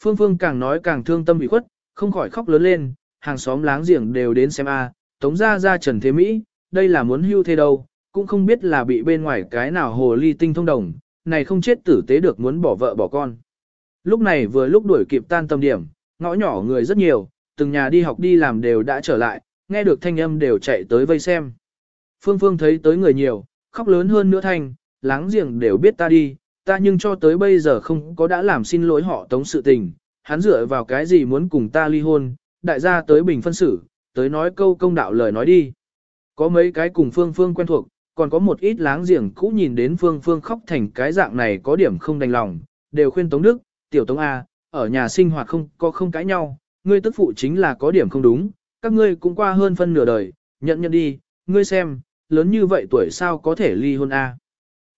Phương Phương càng nói càng thương tâm bị khuất, không khỏi khóc lớn lên, hàng xóm láng giềng đều đến xem a, Tống gia gia Trần Thế Mỹ, đây là muốn hưu thế đâu, cũng không biết là bị bên ngoài cái nào hồ ly tinh thông đồng, này không chết tử tế được muốn bỏ vợ bỏ con. Lúc này vừa lúc đuổi kịp tan tâm điểm, ngõ nhỏ người rất nhiều, từng nhà đi học đi làm đều đã trở lại, nghe được thanh âm đều chạy tới vây xem. Phương Phương thấy tới người nhiều, khóc lớn hơn nữa thanh, láng giềng đều biết ta đi, ta nhưng cho tới bây giờ không có đã làm xin lỗi họ tống sự tình, hắn dựa vào cái gì muốn cùng ta ly hôn, đại gia tới bình phân xử, tới nói câu công đạo lời nói đi. Có mấy cái cùng Phương Phương quen thuộc, còn có một ít láng giềng cũ nhìn đến Phương Phương khóc thành cái dạng này có điểm không đành lòng, đều khuyên Tống Đức, tiểu Tống A, ở nhà sinh hoạt không có không cãi nhau, ngươi tức phụ chính là có điểm không đúng, các ngươi cũng qua hơn phân nửa đời, nhận nhận đi, ngươi xem, lớn như vậy tuổi sao có thể ly hôn A.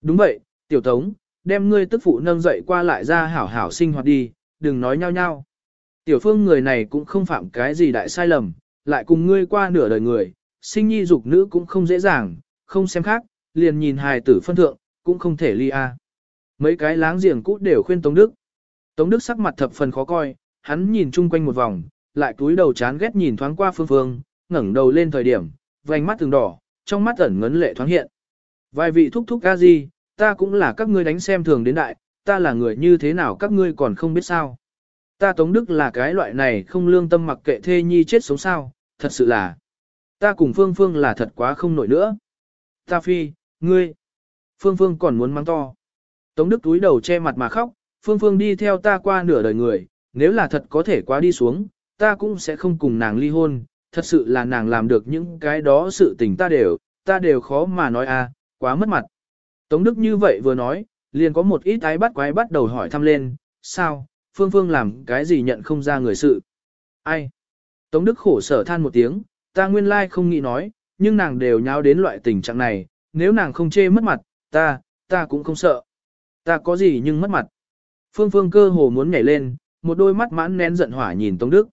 Đúng vậy, tiểu Tống, đem ngươi tức phụ nâng dậy qua lại ra hảo hảo sinh hoạt đi, đừng nói nhau nhau. Tiểu phương người này cũng không phạm cái gì đại sai lầm, lại cùng ngươi qua nửa đời người, sinh nhi dục nữ cũng không dễ dàng, không xem khác, liền nhìn hài tử phân thượng, cũng không thể ly a. Mấy cái láng giềng cũ đều khuyên Tống Đức. Tống Đức sắc mặt thập phần khó coi, hắn nhìn chung quanh một vòng, lại túi đầu chán ghét nhìn thoáng qua phương phương, ngẩng đầu lên thời điểm, vành mắt từng đỏ, trong mắt ẩn ngấn lệ thoáng hiện. Vài vị thúc thúc ca gì, ta cũng là các ngươi đánh xem thường đến đại, ta là người như thế nào các ngươi còn không biết sao. Ta Tống Đức là cái loại này không lương tâm mặc kệ thê nhi chết sống sao, thật sự là. Ta cùng Phương Phương là thật quá không nổi nữa. Ta phi, ngươi. Phương Phương còn muốn mắng to. Tống Đức túi đầu che mặt mà khóc, Phương Phương đi theo ta qua nửa đời người, nếu là thật có thể quá đi xuống, ta cũng sẽ không cùng nàng ly hôn, thật sự là nàng làm được những cái đó sự tình ta đều, ta đều khó mà nói à, quá mất mặt. Tống Đức như vậy vừa nói, liền có một ít ái bắt quái bắt đầu hỏi thăm lên, sao, Phương Phương làm cái gì nhận không ra người sự. Ai? Tống Đức khổ sở than một tiếng, ta nguyên lai không nghĩ nói, nhưng nàng đều nháo đến loại tình trạng này, nếu nàng không chê mất mặt, ta, ta cũng không sợ. Ta có gì nhưng mất mặt. Phương Phương cơ hồ muốn nhảy lên, một đôi mắt mãn nén giận hỏa nhìn Tống Đức.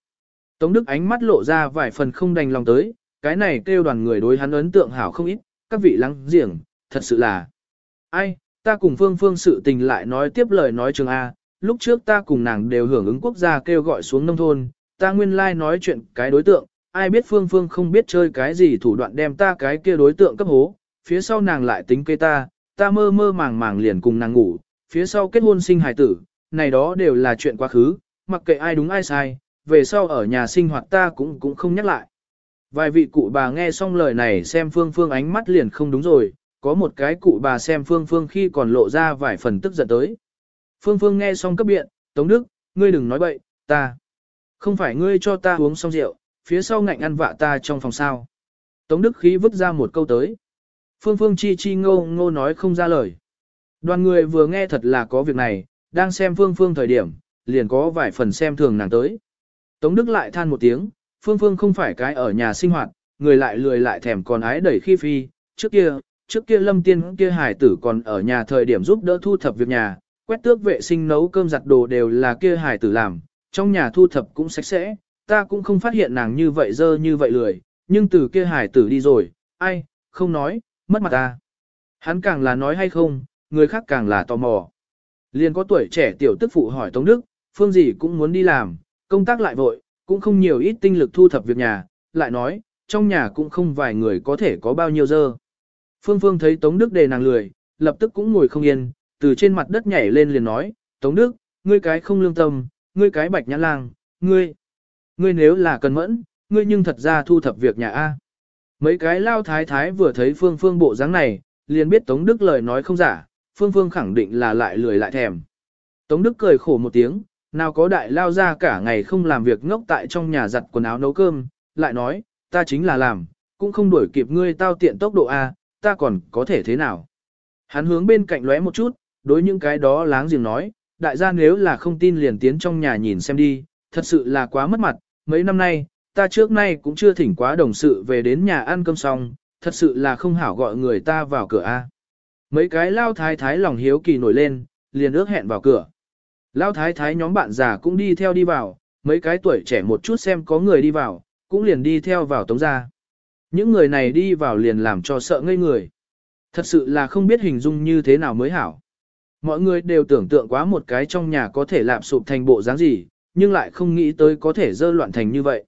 Tống Đức ánh mắt lộ ra vài phần không đành lòng tới, cái này kêu đoàn người đối hắn ấn tượng hảo không ít, các vị lắng giềng, thật sự là. Ai, ta cùng Phương Phương sự tình lại nói tiếp lời nói trường A, lúc trước ta cùng nàng đều hưởng ứng quốc gia kêu gọi xuống nông thôn, ta nguyên lai like nói chuyện cái đối tượng, ai biết Phương Phương không biết chơi cái gì thủ đoạn đem ta cái kia đối tượng cấp hố, phía sau nàng lại tính kế ta, ta mơ mơ màng màng liền cùng nàng ngủ, phía sau kết hôn sinh hài tử, này đó đều là chuyện quá khứ, mặc kệ ai đúng ai sai, về sau ở nhà sinh hoạt ta cũng cũng không nhắc lại. Vài vị cụ bà nghe xong lời này xem Phương Phương ánh mắt liền không đúng rồi, có một cái cụ bà xem Phương Phương khi còn lộ ra vài phần tức giận tới. Phương Phương nghe xong cấp biện, Tống Đức, ngươi đừng nói bậy, ta. Không phải ngươi cho ta uống xong rượu, phía sau ngạnh ăn vạ ta trong phòng sao. Tống Đức khí vứt ra một câu tới. Phương Phương chi chi ngô ngô nói không ra lời. Đoàn người vừa nghe thật là có việc này, đang xem Phương Phương thời điểm, liền có vài phần xem thường nàng tới. Tống Đức lại than một tiếng, Phương Phương không phải cái ở nhà sinh hoạt, người lại lười lại thèm còn ái đẩy khi phi, trước kia, trước kia lâm tiên kia hải tử còn ở nhà thời điểm giúp đỡ thu thập việc nhà, quét tước vệ sinh nấu cơm giặt đồ đều là kia hải tử làm, trong nhà thu thập cũng sạch sẽ, ta cũng không phát hiện nàng như vậy dơ như vậy lười, nhưng từ kia hải tử đi rồi, ai, không nói, mất mặt ta. Hắn càng là nói hay không, người khác càng là tò mò. Liền có tuổi trẻ tiểu tức phụ hỏi Tống Đức, phương gì cũng muốn đi làm, công tác lại vội, cũng không nhiều ít tinh lực thu thập việc nhà, lại nói, trong nhà cũng không vài người có thể có bao nhiêu dơ. Phương Phương thấy Tống Đức đề nàng lười, lập tức cũng ngồi không yên, từ trên mặt đất nhảy lên liền nói, Tống Đức, ngươi cái không lương tâm, ngươi cái bạch nhã lang, ngươi, ngươi nếu là cần mẫn, ngươi nhưng thật ra thu thập việc nhà A. Mấy cái lao thái thái vừa thấy Phương Phương bộ dáng này, liền biết Tống Đức lời nói không giả, Phương Phương khẳng định là lại lười lại thèm. Tống Đức cười khổ một tiếng, nào có đại lao ra cả ngày không làm việc ngốc tại trong nhà giặt quần áo nấu cơm, lại nói, ta chính là làm, cũng không đuổi kịp ngươi tao tiện tốc độ A, ta còn có thể thế nào. Hắn hướng bên cạnh lóe một chút, đối những cái đó láng giềng nói, đại gia nếu là không tin liền tiến trong nhà nhìn xem đi, thật sự là quá mất mặt, mấy năm nay, ta trước nay cũng chưa thỉnh quá đồng sự về đến nhà ăn cơm xong, thật sự là không hảo gọi người ta vào cửa A. Mấy cái lao thái thái lòng hiếu kỳ nổi lên, liền ước hẹn vào cửa. Lao thái thái nhóm bạn già cũng đi theo đi vào, mấy cái tuổi trẻ một chút xem có người đi vào, cũng liền đi theo vào tống ra. Những người này đi vào liền làm cho sợ ngây người. Thật sự là không biết hình dung như thế nào mới hảo. Mọi người đều tưởng tượng quá một cái trong nhà có thể lạp sụp thành bộ dáng gì, nhưng lại không nghĩ tới có thể dơ loạn thành như vậy.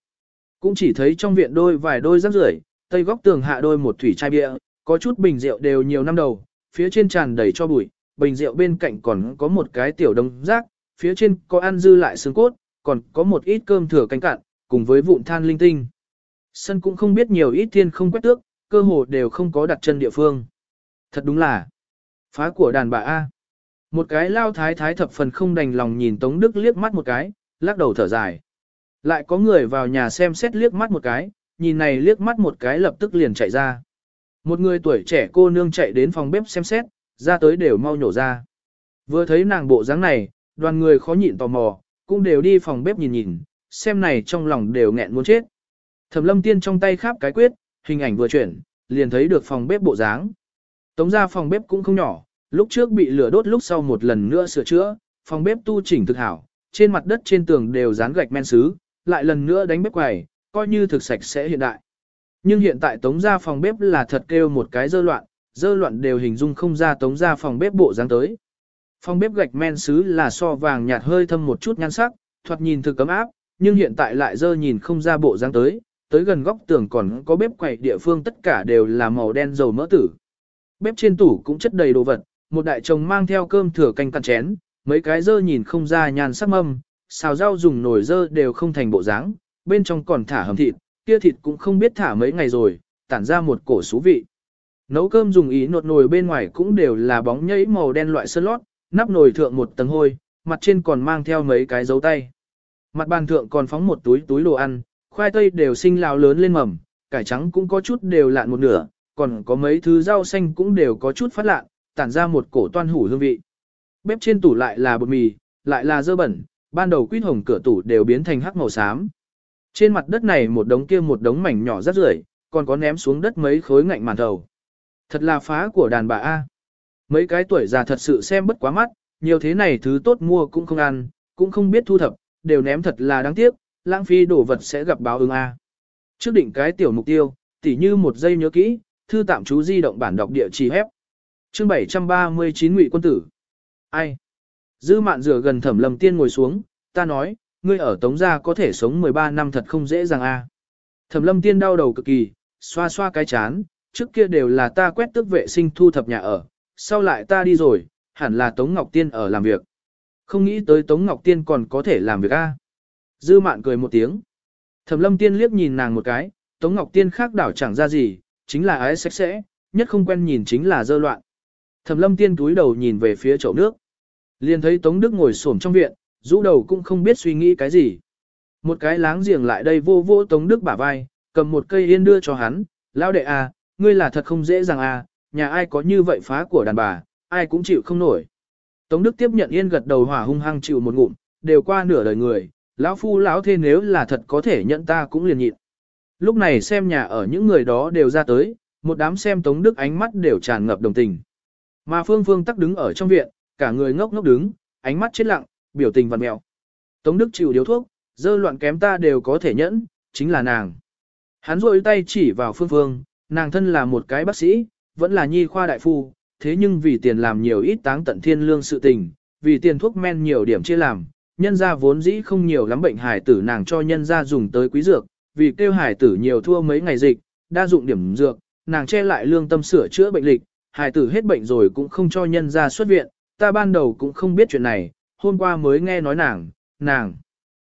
Cũng chỉ thấy trong viện đôi vài đôi rác rưởi, Tây góc tường hạ đôi một thủy chai bia, có chút bình rượu đều nhiều năm đầu, phía trên tràn đầy cho bụi, bình rượu bên cạnh còn có một cái tiểu đông rác, phía trên có ăn dư lại xương cốt, còn có một ít cơm thừa canh cạn, cùng với vụn than linh tinh. Sân cũng không biết nhiều ít thiên không quét tước, cơ hồ đều không có đặt chân địa phương. Thật đúng là phá của đàn bà A. Một cái lao thái thái thập phần không đành lòng nhìn Tống Đức liếc mắt một cái, lắc đầu thở dài. Lại có người vào nhà xem xét liếc mắt một cái, nhìn này liếc mắt một cái lập tức liền chạy ra. Một người tuổi trẻ cô nương chạy đến phòng bếp xem xét, ra tới đều mau nhổ ra. Vừa thấy nàng bộ dáng này, đoàn người khó nhịn tò mò, cũng đều đi phòng bếp nhìn nhìn, xem này trong lòng đều nghẹn muốn chết. Thẩm lâm tiên trong tay kháp cái quyết, hình ảnh vừa chuyển, liền thấy được phòng bếp bộ dáng. Tống ra phòng bếp cũng không nhỏ, lúc trước bị lửa đốt lúc sau một lần nữa sửa chữa, phòng bếp tu chỉnh thực hảo, trên mặt đất trên tường đều dán gạch men sứ, lại lần nữa đánh bếp quầy, coi như thực sạch sẽ hiện đại. Nhưng hiện tại tống ra phòng bếp là thật kêu một cái dơ loạn, dơ loạn đều hình dung không ra tống ra phòng bếp bộ dáng tới. Phòng bếp gạch men sứ là so vàng nhạt hơi thâm một chút nhan sắc, thoạt nhìn thực cấm áp, nhưng hiện tại lại dơ nhìn không ra bộ dáng tới, tới gần góc tường còn có bếp quầy địa phương tất cả đều là màu đen dầu mỡ tử. Bếp trên tủ cũng chất đầy đồ vật, một đại chồng mang theo cơm thừa canh cặn chén, mấy cái dơ nhìn không ra nhàn sắc mâm, xào rau dùng nồi dơ đều không thành bộ dáng, bên trong còn thả hầm thịt, kia thịt cũng không biết thả mấy ngày rồi, tản ra một cổ xú vị. Nấu cơm dùng ý nột nồi bên ngoài cũng đều là bóng nhẫy màu đen loại sơn lót, nắp nồi thượng một tầng hôi, mặt trên còn mang theo mấy cái dấu tay. Mặt bàn thượng còn phóng một túi túi đồ ăn, khoai tây đều sinh lao lớn lên mầm, cải trắng cũng có chút đều lạn một nửa, còn có mấy thứ rau xanh cũng đều có chút phát lạn, tản ra một cổ toan hủ hương vị. Bếp trên tủ lại là bột mì, lại là dơ bẩn, ban đầu quýt hồng cửa tủ đều biến thành hắc màu xám. Trên mặt đất này một đống kia một đống mảnh nhỏ rất rưởi, còn có ném xuống đất mấy khối ngạnh màn thầu. Thật là phá của đàn bà A. Mấy cái tuổi già thật sự xem bất quá mắt, nhiều thế này thứ tốt mua cũng không ăn, cũng không biết thu thập, đều ném thật là đáng tiếc, lãng phí đồ vật sẽ gặp báo ứng A. Trước định cái tiểu mục tiêu, tỉ như một giây nhớ kỹ, thư tạm chú di động bản đọc địa chỉ hép. Chương 739 Ngụy quân tử. Ai? Dư mạn rửa gần thẩm lầm tiên ngồi xuống, ta nói, ngươi ở tống gia có thể sống 13 năm thật không dễ dàng a. Thẩm lâm tiên đau đầu cực kỳ, xoa xoa cái chán, trước kia đều là ta quét tước vệ sinh thu thập nhà ở, sau lại ta đi rồi, hẳn là Tống Ngọc Tiên ở làm việc. Không nghĩ tới Tống Ngọc Tiên còn có thể làm việc a. Dư mạn cười một tiếng. Thẩm lâm tiên liếc nhìn nàng một cái, Tống Ngọc Tiên khác đảo chẳng ra gì, chính là ái sạch sẽ, nhất không quen nhìn chính là dơ loạn. Thẩm lâm tiên túi đầu nhìn về phía chậu nước. Liền thấy Tống Đức ngồi xổm trong viện, rũ đầu cũng không biết suy nghĩ cái gì. Một cái láng giềng lại đây vô vô Tống Đức bả vai, cầm một cây yên đưa cho hắn, lão đệ à, ngươi là thật không dễ dàng à, nhà ai có như vậy phá của đàn bà, ai cũng chịu không nổi. Tống Đức tiếp nhận yên gật đầu hỏa hung hăng chịu một ngụm, đều qua nửa đời người, lão phu lão thê nếu là thật có thể nhận ta cũng liền nhịn. Lúc này xem nhà ở những người đó đều ra tới, một đám xem Tống Đức ánh mắt đều tràn ngập đồng tình. Mà Phương Phương tắc đứng ở trong viện, cả người ngốc ngốc đứng, ánh mắt chết lặng, biểu tình vằn mèo. Tống Đức chịu điếu thuốc, dơ loạn kém ta đều có thể nhẫn, chính là nàng. Hắn rôi tay chỉ vào Phương Phương, nàng thân là một cái bác sĩ, vẫn là nhi khoa đại phu, thế nhưng vì tiền làm nhiều ít táng tận thiên lương sự tình, vì tiền thuốc men nhiều điểm chia làm, nhân gia vốn dĩ không nhiều lắm bệnh hải tử nàng cho nhân gia dùng tới quý dược, vì kêu hải tử nhiều thua mấy ngày dịch, đa dụng điểm dược, nàng che lại lương tâm sửa chữa bệnh lịch, hải tử hết bệnh rồi cũng không cho nhân gia xuất viện, ta ban đầu cũng không biết chuyện này, hôm qua mới nghe nói nàng, nàng.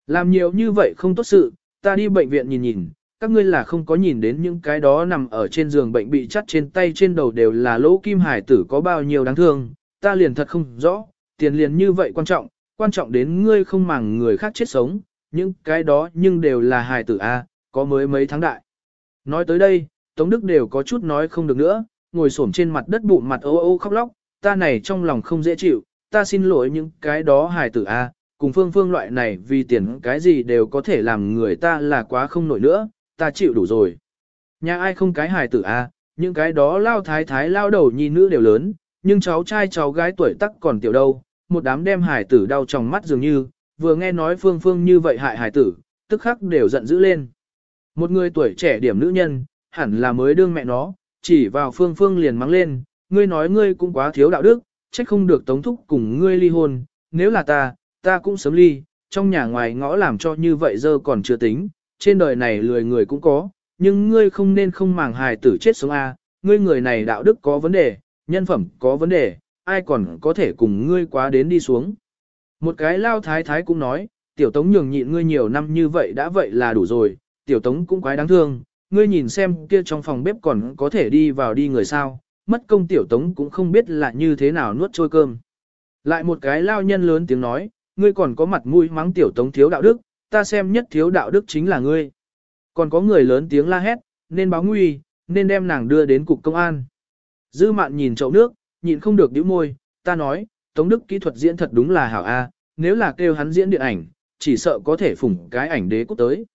Làm nhiều như vậy không tốt sự, ta đi bệnh viện nhìn nhìn, các ngươi là không có nhìn đến những cái đó nằm ở trên giường bệnh bị chắt trên tay trên đầu đều là lỗ kim hải tử có bao nhiêu đáng thương, ta liền thật không rõ, tiền liền như vậy quan trọng, quan trọng đến ngươi không màng người khác chết sống, những cái đó nhưng đều là hài tử A, có mới mấy tháng đại. Nói tới đây, Tống Đức đều có chút nói không được nữa, ngồi xổm trên mặt đất bụng mặt ô ô khóc lóc, ta này trong lòng không dễ chịu, ta xin lỗi những cái đó hài tử A, cùng phương phương loại này vì tiền cái gì đều có thể làm người ta là quá không nổi nữa, ta chịu đủ rồi. Nhà ai không cái hài tử A, những cái đó lao thái thái lao đầu nhi nữ đều lớn, nhưng cháu trai cháu gái tuổi tắc còn tiểu đâu, một đám đem hải tử đau trong mắt dường như, vừa nghe nói phương phương như vậy hại hải tử, tức khắc đều giận dữ lên. Một người tuổi trẻ điểm nữ nhân, hẳn là mới đương mẹ nó, chỉ vào phương phương liền mắng lên, ngươi nói ngươi cũng quá thiếu đạo đức, trách không được tống thúc cùng ngươi ly hôn, nếu là ta, ta cũng sớm ly, trong nhà ngoài ngõ làm cho như vậy giờ còn chưa tính, trên đời này lười người cũng có, nhưng ngươi không nên không màng hài tử chết sống A, ngươi người này đạo đức có vấn đề, nhân phẩm có vấn đề, ai còn có thể cùng ngươi quá đến đi xuống. Một cái lao thái thái cũng nói, tiểu tống nhường nhịn ngươi nhiều năm như vậy đã vậy là đủ rồi, tiểu tống cũng quái đáng thương, ngươi nhìn xem kia trong phòng bếp còn có thể đi vào đi người sao, mất công tiểu tống cũng không biết là như thế nào nuốt trôi cơm. Lại một cái lao nhân lớn tiếng nói, ngươi còn có mặt mũi mắng tiểu tống thiếu đạo đức, ta xem nhất thiếu đạo đức chính là ngươi. Còn có người lớn tiếng la hét, nên báo nguy, nên đem nàng đưa đến cục công an. Dư mạn nhìn chậu nước, nhịn không được nhíu môi, ta nói, Tống Đức kỹ thuật diễn thật đúng là hảo a, nếu là kêu hắn diễn điện ảnh, chỉ sợ có thể phủng cái ảnh đế quốc tới.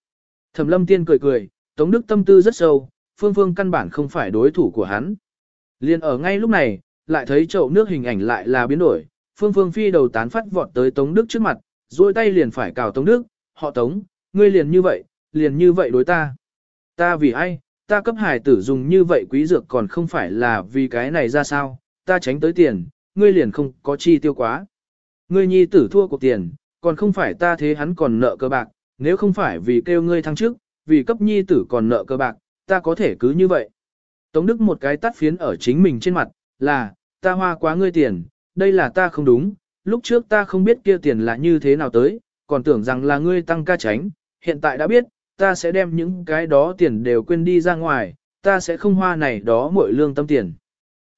Thẩm lâm tiên cười cười, Tống Đức tâm tư rất sâu, phương phương căn bản không phải đối thủ của hắn. Liên ở ngay lúc này, lại thấy chậu nước hình ảnh lại là biến đổi, phương phương phi đầu tán phát vọt tới Tống Đức trước mặt, duỗi tay liền phải cào Tống Đức, họ Tống, ngươi liền như vậy, liền như vậy đối ta. Ta vì ai, ta cấp hải tử dùng như vậy quý dược còn không phải là vì cái này ra sao, ta tránh tới tiền, ngươi liền không có chi tiêu quá. Ngươi nhi tử thua cuộc tiền, còn không phải ta thế hắn còn nợ cơ bạc, nếu không phải vì kêu ngươi thăng trước, vì cấp nhi tử còn nợ cơ bạc, ta có thể cứ như vậy. Tống Đức một cái tắt phiến ở chính mình trên mặt, là, ta hoa quá ngươi tiền, đây là ta không đúng, lúc trước ta không biết kia tiền là như thế nào tới, còn tưởng rằng là ngươi tăng ca tránh, hiện tại đã biết, ta sẽ đem những cái đó tiền đều quên đi ra ngoài, ta sẽ không hoa này đó mỗi lương tâm tiền.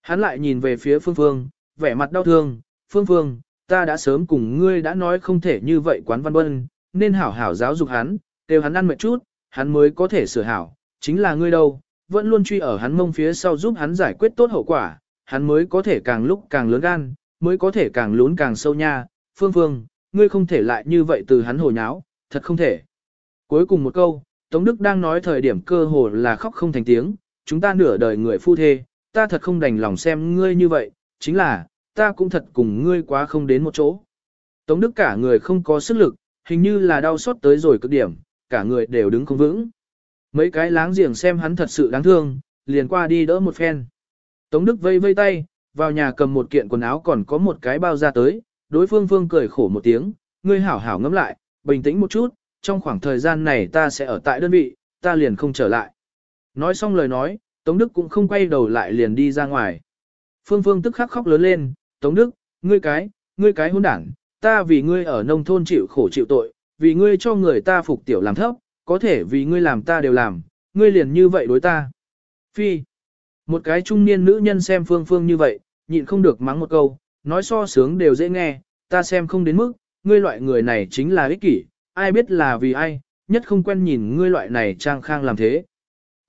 Hắn lại nhìn về phía Phương Phương, vẻ mặt đau thương, Phương Phương, ta đã sớm cùng ngươi đã nói không thể như vậy quán văn bân, nên hảo hảo giáo dục hắn, đều hắn ăn mệt chút, hắn mới có thể sửa hảo, chính là ngươi đâu, vẫn luôn truy ở hắn mông phía sau giúp hắn giải quyết tốt hậu quả, hắn mới có thể càng lúc càng lớn gan, mới có thể càng lún càng sâu nha, Phương Phương, ngươi không thể lại như vậy từ hắn hồ nháo, thật không thể. Cuối cùng một câu, Tống Đức đang nói thời điểm cơ hồ là khóc không thành tiếng, chúng ta nửa đời người phu thê, ta thật không đành lòng xem ngươi như vậy, chính là, ta cũng thật cùng ngươi quá không đến một chỗ. Tống Đức cả người không có sức lực, hình như là đau xót tới rồi cực điểm, cả người đều đứng không vững. Mấy cái láng giềng xem hắn thật sự đáng thương, liền qua đi đỡ một phen. Tống Đức vây vây tay, vào nhà cầm một kiện quần áo còn có một cái bao ra tới, đối phương phương cười khổ một tiếng, ngươi hảo hảo ngẫm lại, bình tĩnh một chút, trong khoảng thời gian này ta sẽ ở tại đơn vị, ta liền không trở lại. Nói xong lời nói, Tống Đức cũng không quay đầu lại liền đi ra ngoài. Phương Phương tức khắc khóc lớn lên, Tống Đức, ngươi cái, ngươi cái hôn đảng, ta vì ngươi ở nông thôn chịu khổ chịu tội, vì ngươi cho người ta phục tiểu làm thấp, có thể vì ngươi làm ta đều làm, ngươi liền như vậy đối ta. Phi, một cái trung niên nữ nhân xem Phương Phương như vậy, nhịn không được mắng một câu, nói so sướng đều dễ nghe, ta xem không đến mức, ngươi loại người này chính là ích kỷ, ai biết là vì ai, nhất không quen nhìn ngươi loại này trang khang làm thế.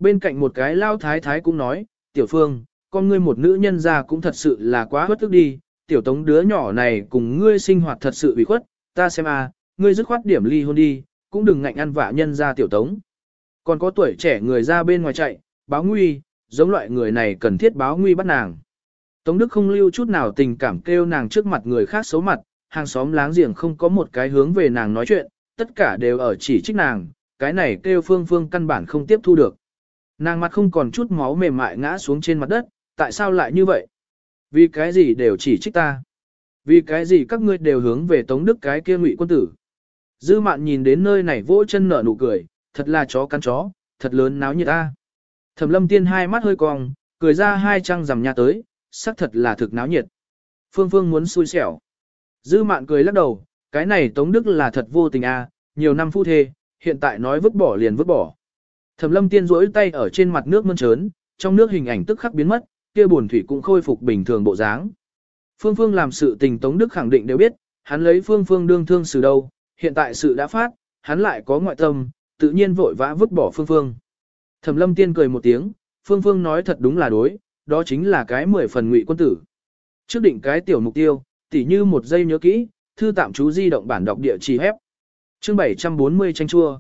Bên cạnh một cái lao thái thái cũng nói, tiểu phương, con ngươi một nữ nhân ra cũng thật sự là quá bất tức đi, tiểu tống đứa nhỏ này cùng ngươi sinh hoạt thật sự bị khuất, ta xem à, ngươi dứt khoát điểm ly hôn đi, cũng đừng ngạnh ăn vạ nhân ra tiểu tống. Còn có tuổi trẻ người ra bên ngoài chạy, báo nguy, giống loại người này cần thiết báo nguy bắt nàng. Tống Đức không lưu chút nào tình cảm kêu nàng trước mặt người khác xấu mặt, hàng xóm láng giềng không có một cái hướng về nàng nói chuyện, tất cả đều ở chỉ trích nàng, cái này kêu phương phương căn bản không tiếp thu được. Nàng mặt không còn chút máu mềm mại ngã xuống trên mặt đất, tại sao lại như vậy? Vì cái gì đều chỉ trích ta? Vì cái gì các ngươi đều hướng về Tống Đức cái kia ngụy quân tử? Dư mạn nhìn đến nơi này vỗ chân nở nụ cười, thật là chó cắn chó, thật lớn náo nhiệt ta. Thẩm lâm tiên hai mắt hơi cong, cười ra hai trăng rằm nhà tới, sắc thật là thực náo nhiệt. Phương Phương muốn xui xẻo. Dư mạn cười lắc đầu, cái này Tống Đức là thật vô tình a, nhiều năm phu thê, hiện tại nói vứt bỏ liền vứt bỏ. Thẩm lâm tiên rỗi tay ở trên mặt nước mơn trớn, trong nước hình ảnh tức khắc biến mất, kia buồn thủy cũng khôi phục bình thường bộ dáng. Phương Phương làm sự tình Tống Đức khẳng định đều biết, hắn lấy Phương Phương đương thương xử đâu, hiện tại sự đã phát, hắn lại có ngoại tâm, tự nhiên vội vã vứt bỏ Phương Phương. Thẩm lâm tiên cười một tiếng, Phương Phương nói thật đúng là đối, đó chính là cái mười phần ngụy quân tử. Trước định cái tiểu mục tiêu, tỉ như một giây nhớ kỹ, thư tạm chú di động bản đọc địa chỉ hép. Chương 740 tranh chua.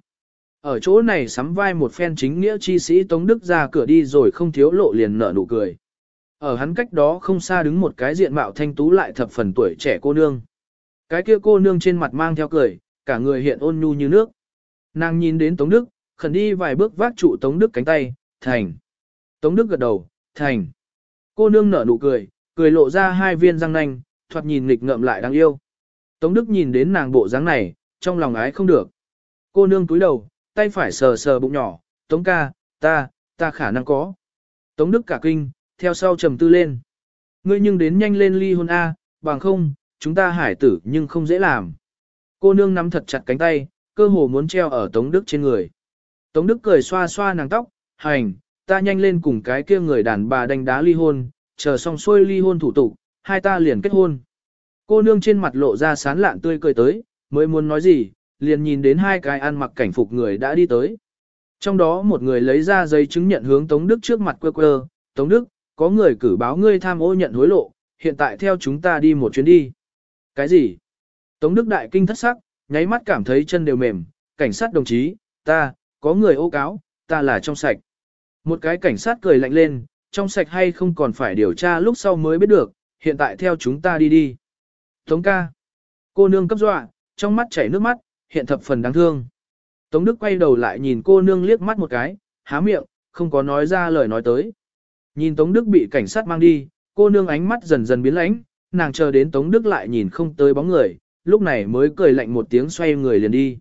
Ở chỗ này sắm vai một phen chính nghĩa chi sĩ Tống Đức ra cửa đi rồi không thiếu lộ liền nở nụ cười. Ở hắn cách đó không xa đứng một cái diện mạo thanh tú lại thập phần tuổi trẻ cô nương. Cái kia cô nương trên mặt mang theo cười, cả người hiện ôn nhu như nước. Nàng nhìn đến Tống Đức, khẩn đi vài bước vác trụ Tống Đức cánh tay, thành. Tống Đức gật đầu, thành. Cô nương nở nụ cười, cười lộ ra hai viên răng nanh, thoạt nhìn nghịch ngợm lại đáng yêu. Tống Đức nhìn đến nàng bộ dáng này, trong lòng ái không được. Cô nương túi đầu, tay phải sờ sờ bụng nhỏ, Tống ca, ta, ta khả năng có. Tống Đức cả kinh, theo sau trầm tư lên. Ngươi nhưng đến nhanh lên ly hôn A, bằng không, chúng ta hải tử nhưng không dễ làm. Cô nương nắm thật chặt cánh tay, cơ hồ muốn treo ở Tống Đức trên người. Tống Đức cười xoa xoa nàng tóc, hành, ta nhanh lên cùng cái kia người đàn bà đánh đá ly hôn, chờ xong xuôi ly hôn thủ tục, hai ta liền kết hôn. Cô nương trên mặt lộ ra sán lạn tươi cười tới, mới muốn nói gì, liền nhìn đến hai cái ăn mặc cảnh phục người đã đi tới. Trong đó một người lấy ra giấy chứng nhận hướng Tống Đức trước mặt quơ quơ, Tống Đức, có người cử báo ngươi tham ô nhận hối lộ, hiện tại theo chúng ta đi một chuyến đi. Cái gì? Tống Đức đại kinh thất sắc, nháy mắt cảm thấy chân đều mềm, cảnh sát đồng chí, ta, có người ô cáo, ta là trong sạch. Một cái cảnh sát cười lạnh lên, trong sạch hay không còn phải điều tra lúc sau mới biết được, hiện tại theo chúng ta đi đi. Tống ca. Cô nương cấp dọa, trong mắt chảy nước mắt, hiện thập phần đáng thương. Tống Đức quay đầu lại nhìn cô nương liếc mắt một cái, há miệng, không có nói ra lời nói tới. Nhìn Tống Đức bị cảnh sát mang đi, cô nương ánh mắt dần dần biến lãnh, nàng chờ đến Tống Đức lại nhìn không tới bóng người, lúc này mới cười lạnh một tiếng xoay người liền đi.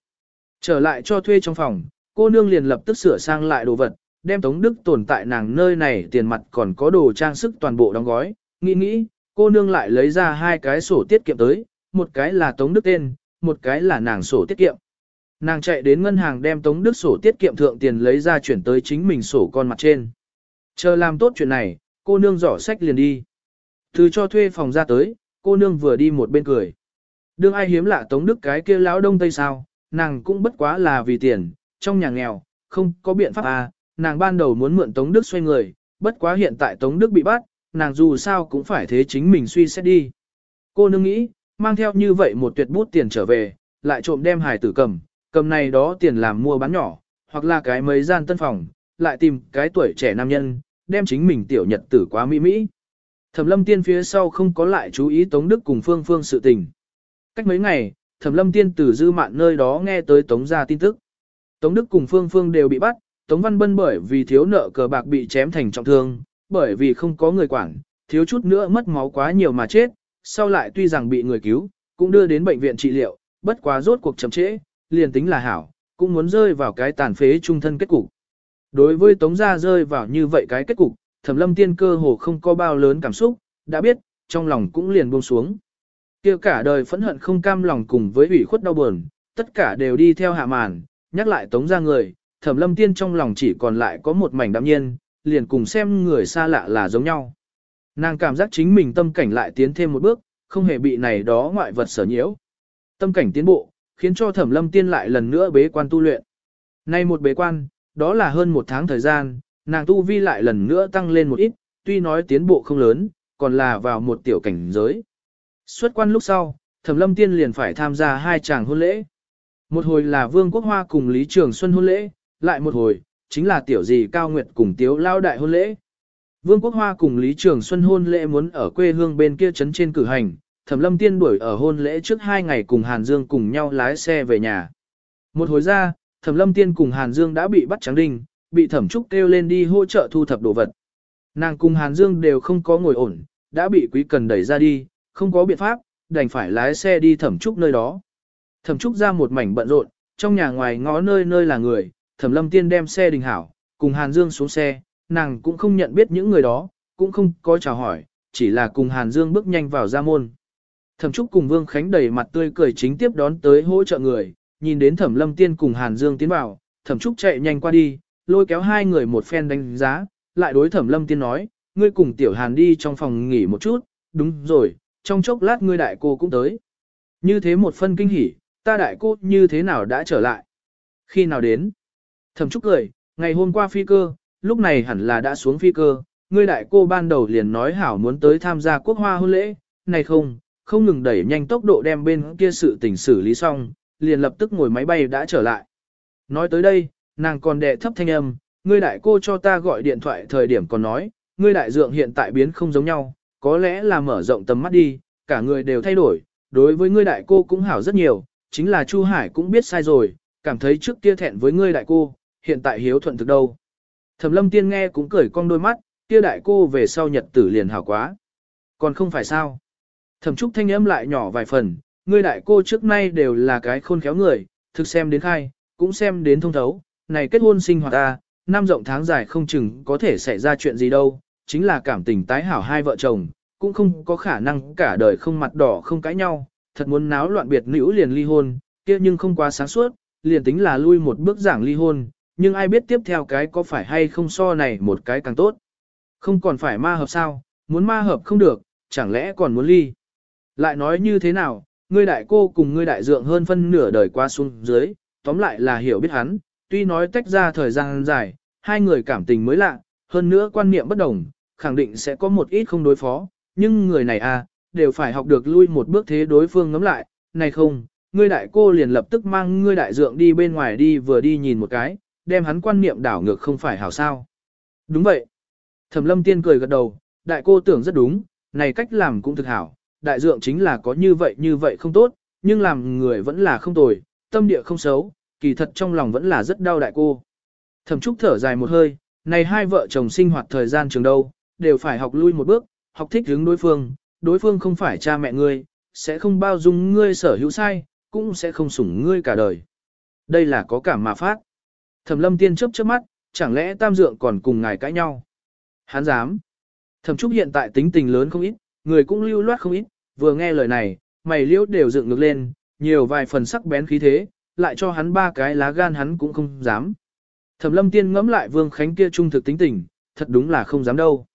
Trở lại cho thuê trong phòng, cô nương liền lập tức sửa sang lại đồ vật, đem Tống Đức tồn tại nàng nơi này tiền mặt còn có đồ trang sức toàn bộ đóng gói, nghĩ nghĩ, cô nương lại lấy ra hai cái sổ tiết kiệm tới, một cái là Tống Đức tên, một cái là nàng sổ tiết kiệm. Nàng chạy đến ngân hàng đem Tống Đức sổ tiết kiệm thượng tiền lấy ra chuyển tới chính mình sổ con mặt trên. Chờ làm tốt chuyện này, cô nương giỏ sách liền đi. Từ cho thuê phòng ra tới, cô nương vừa đi một bên cười. Đương ai hiếm lạ Tống Đức cái kia lão đông tây sao, nàng cũng bất quá là vì tiền, trong nhà nghèo, không có biện pháp à, nàng ban đầu muốn mượn Tống Đức xoay người, bất quá hiện tại Tống Đức bị bắt, nàng dù sao cũng phải thế chính mình suy xét đi. Cô nương nghĩ, mang theo như vậy một tuyệt bút tiền trở về, lại trộm đem hài tử cầm, cầm này đó tiền làm mua bán nhỏ, hoặc là cái mấy gian tân phòng, lại tìm cái tuổi trẻ nam nhân, đem chính mình tiểu nhật tử quá mỹ mỹ. Thẩm lâm tiên phía sau không có lại chú ý Tống Đức cùng Phương Phương sự tình. Cách mấy ngày, Thẩm lâm tiên từ dư mạn nơi đó nghe tới Tống ra tin tức. Tống Đức cùng Phương Phương đều bị bắt, Tống Văn Bân bởi vì thiếu nợ cờ bạc bị chém thành trọng thương, bởi vì không có người quản, thiếu chút nữa mất máu quá nhiều mà chết, sau lại tuy rằng bị người cứu, cũng đưa đến bệnh viện trị liệu, bất quá rốt cuộc chậm trễ, liền tính là hảo, cũng muốn rơi vào cái tàn phế trung thân kết cục. Đối với Tống gia rơi vào như vậy cái kết cục, Thẩm Lâm Tiên cơ hồ không có bao lớn cảm xúc, đã biết, trong lòng cũng liền buông xuống. Kia cả đời phẫn hận không cam lòng cùng với ủy khuất đau buồn, tất cả đều đi theo hạ màn, nhắc lại Tống gia người, Thẩm Lâm Tiên trong lòng chỉ còn lại có một mảnh đạm nhiên, liền cùng xem người xa lạ là giống nhau. Nàng cảm giác chính mình tâm cảnh lại tiến thêm một bước, không hề bị này đó ngoại vật sở nhiễu. Tâm cảnh tiến bộ, khiến cho Thẩm Lâm Tiên lại lần nữa bế quan tu luyện. Nay một bế quan, đó là hơn một tháng thời gian, nàng tu vi lại lần nữa tăng lên một ít, tuy nói tiến bộ không lớn, còn là vào một tiểu cảnh giới. Xuất quan lúc sau, Thẩm Lâm Tiên liền phải tham gia hai chàng hôn lễ. Một hồi là Vương Quốc Hoa cùng Lý Trường Xuân hôn lễ, lại một hồi, chính là tiểu gì Cao Nguyệt cùng Tiếu Lao Đại hôn lễ. Vương Quốc Hoa cùng Lý Trường Xuân hôn lễ muốn ở quê hương bên kia trấn trên cử hành, Thẩm Lâm Tiên đuổi ở hôn lễ trước hai ngày cùng Hàn Dương cùng nhau lái xe về nhà. Một hồi ra, Thẩm Lâm Tiên cùng Hàn Dương đã bị bắt trắng đinh, bị Thẩm Trúc kêu lên đi hỗ trợ thu thập đồ vật. Nàng cùng Hàn Dương đều không có ngồi ổn, đã bị Quý Cần đẩy ra đi, không có biện pháp, đành phải lái xe đi Thẩm Trúc nơi đó. Thẩm Trúc ra một mảnh bận rộn, trong nhà ngoài ngõ nơi nơi là người, Thẩm Lâm Tiên đem xe đình hảo, cùng Hàn Dương xuống xe, nàng cũng không nhận biết những người đó, cũng không có chào hỏi, chỉ là cùng Hàn Dương bước nhanh vào ra môn. Thẩm Trúc cùng Vương Khánh đầy mặt tươi cười chính tiếp đón tới hỗ trợ người, nhìn đến Thẩm Lâm Tiên cùng Hàn Dương tiến vào, Thẩm Trúc chạy nhanh qua đi, lôi kéo hai người một phen đánh giá, lại đối Thẩm Lâm Tiên nói, ngươi cùng Tiểu Hàn đi trong phòng nghỉ một chút, đúng rồi, trong chốc lát ngươi đại cô cũng tới. Như thế một phân kinh hỉ, ta đại cô như thế nào đã trở lại? Khi nào đến? Thẩm Trúc cười, ngày hôm qua phi cơ, lúc này hẳn là đã xuống phi cơ, ngươi đại cô ban đầu liền nói hảo muốn tới tham gia quốc hoa hôn lễ, này không, không ngừng đẩy nhanh tốc độ đem bên kia sự tình xử lý xong, liền lập tức ngồi máy bay đã trở lại. Nói tới đây, nàng còn đệ thấp thanh âm, ngươi đại cô cho ta gọi điện thoại thời điểm còn nói, ngươi đại dượng hiện tại biến không giống nhau, có lẽ là mở rộng tầm mắt đi, cả người đều thay đổi, đối với ngươi đại cô cũng hảo rất nhiều, chính là Chu Hải cũng biết sai rồi, cảm thấy trước kia thẹn với ngươi đại cô, hiện tại hiếu thuận thực đâu. Thẩm lâm tiên nghe cũng cười cong đôi mắt, kia đại cô về sau nhật tử liền hảo quá. Còn không phải sao. Thẩm trúc thanh âm lại nhỏ vài phần, ngươi đại cô trước nay đều là cái khôn khéo người, thực xem đến khai, cũng xem đến thông thấu, này kết hôn sinh hoạt ta, năm rộng tháng dài không chừng có thể xảy ra chuyện gì đâu, chính là cảm tình tái hảo hai vợ chồng, cũng không có khả năng cả đời không mặt đỏ không cãi nhau, thật muốn náo loạn biệt nữ liền ly hôn, kia nhưng không quá sáng suốt, liền tính là lui một bước giảng ly hôn, nhưng ai biết tiếp theo cái có phải hay không so này một cái càng tốt. Không còn phải ma hợp sao, muốn ma hợp không được, chẳng lẽ còn muốn ly. Lại nói như thế nào, ngươi đại cô cùng ngươi đại dượng hơn phân nửa đời qua xuống dưới, tóm lại là hiểu biết hắn, tuy nói tách ra thời gian dài, hai người cảm tình mới lạ, hơn nữa quan niệm bất đồng, khẳng định sẽ có một ít không đối phó, nhưng người này à, đều phải học được lui một bước thế đối phương ngắm lại, này không, ngươi đại cô liền lập tức mang ngươi đại dượng đi bên ngoài đi vừa đi nhìn một cái, đem hắn quan niệm đảo ngược không phải hảo sao. Đúng vậy. Thẩm lâm tiên cười gật đầu, đại cô tưởng rất đúng, này cách làm cũng thực hảo, đại dượng chính là có như vậy như vậy không tốt, nhưng làm người vẫn là không tồi, tâm địa không xấu, kỳ thật trong lòng vẫn là rất đau đại cô. Thẩm Trúc thở dài một hơi, này hai vợ chồng sinh hoạt thời gian trường đâu, đều phải học lui một bước, học thích hướng đối phương, đối phương không phải cha mẹ ngươi, sẽ không bao dung ngươi sở hữu sai, cũng sẽ không sủng ngươi cả đời. Đây là có cảm mà phát. Thẩm lâm tiên chớp chớp mắt, chẳng lẽ tam dượng còn cùng ngài cãi nhau? Hắn dám. Thẩm Trúc hiện tại tính tình lớn không ít, người cũng lưu loát không ít, vừa nghe lời này, mày liễu đều dựng ngược lên, nhiều vài phần sắc bén khí thế, lại cho hắn ba cái lá gan hắn cũng không dám. Thẩm lâm tiên ngẫm lại vương khánh kia trung thực tính tình, thật đúng là không dám đâu.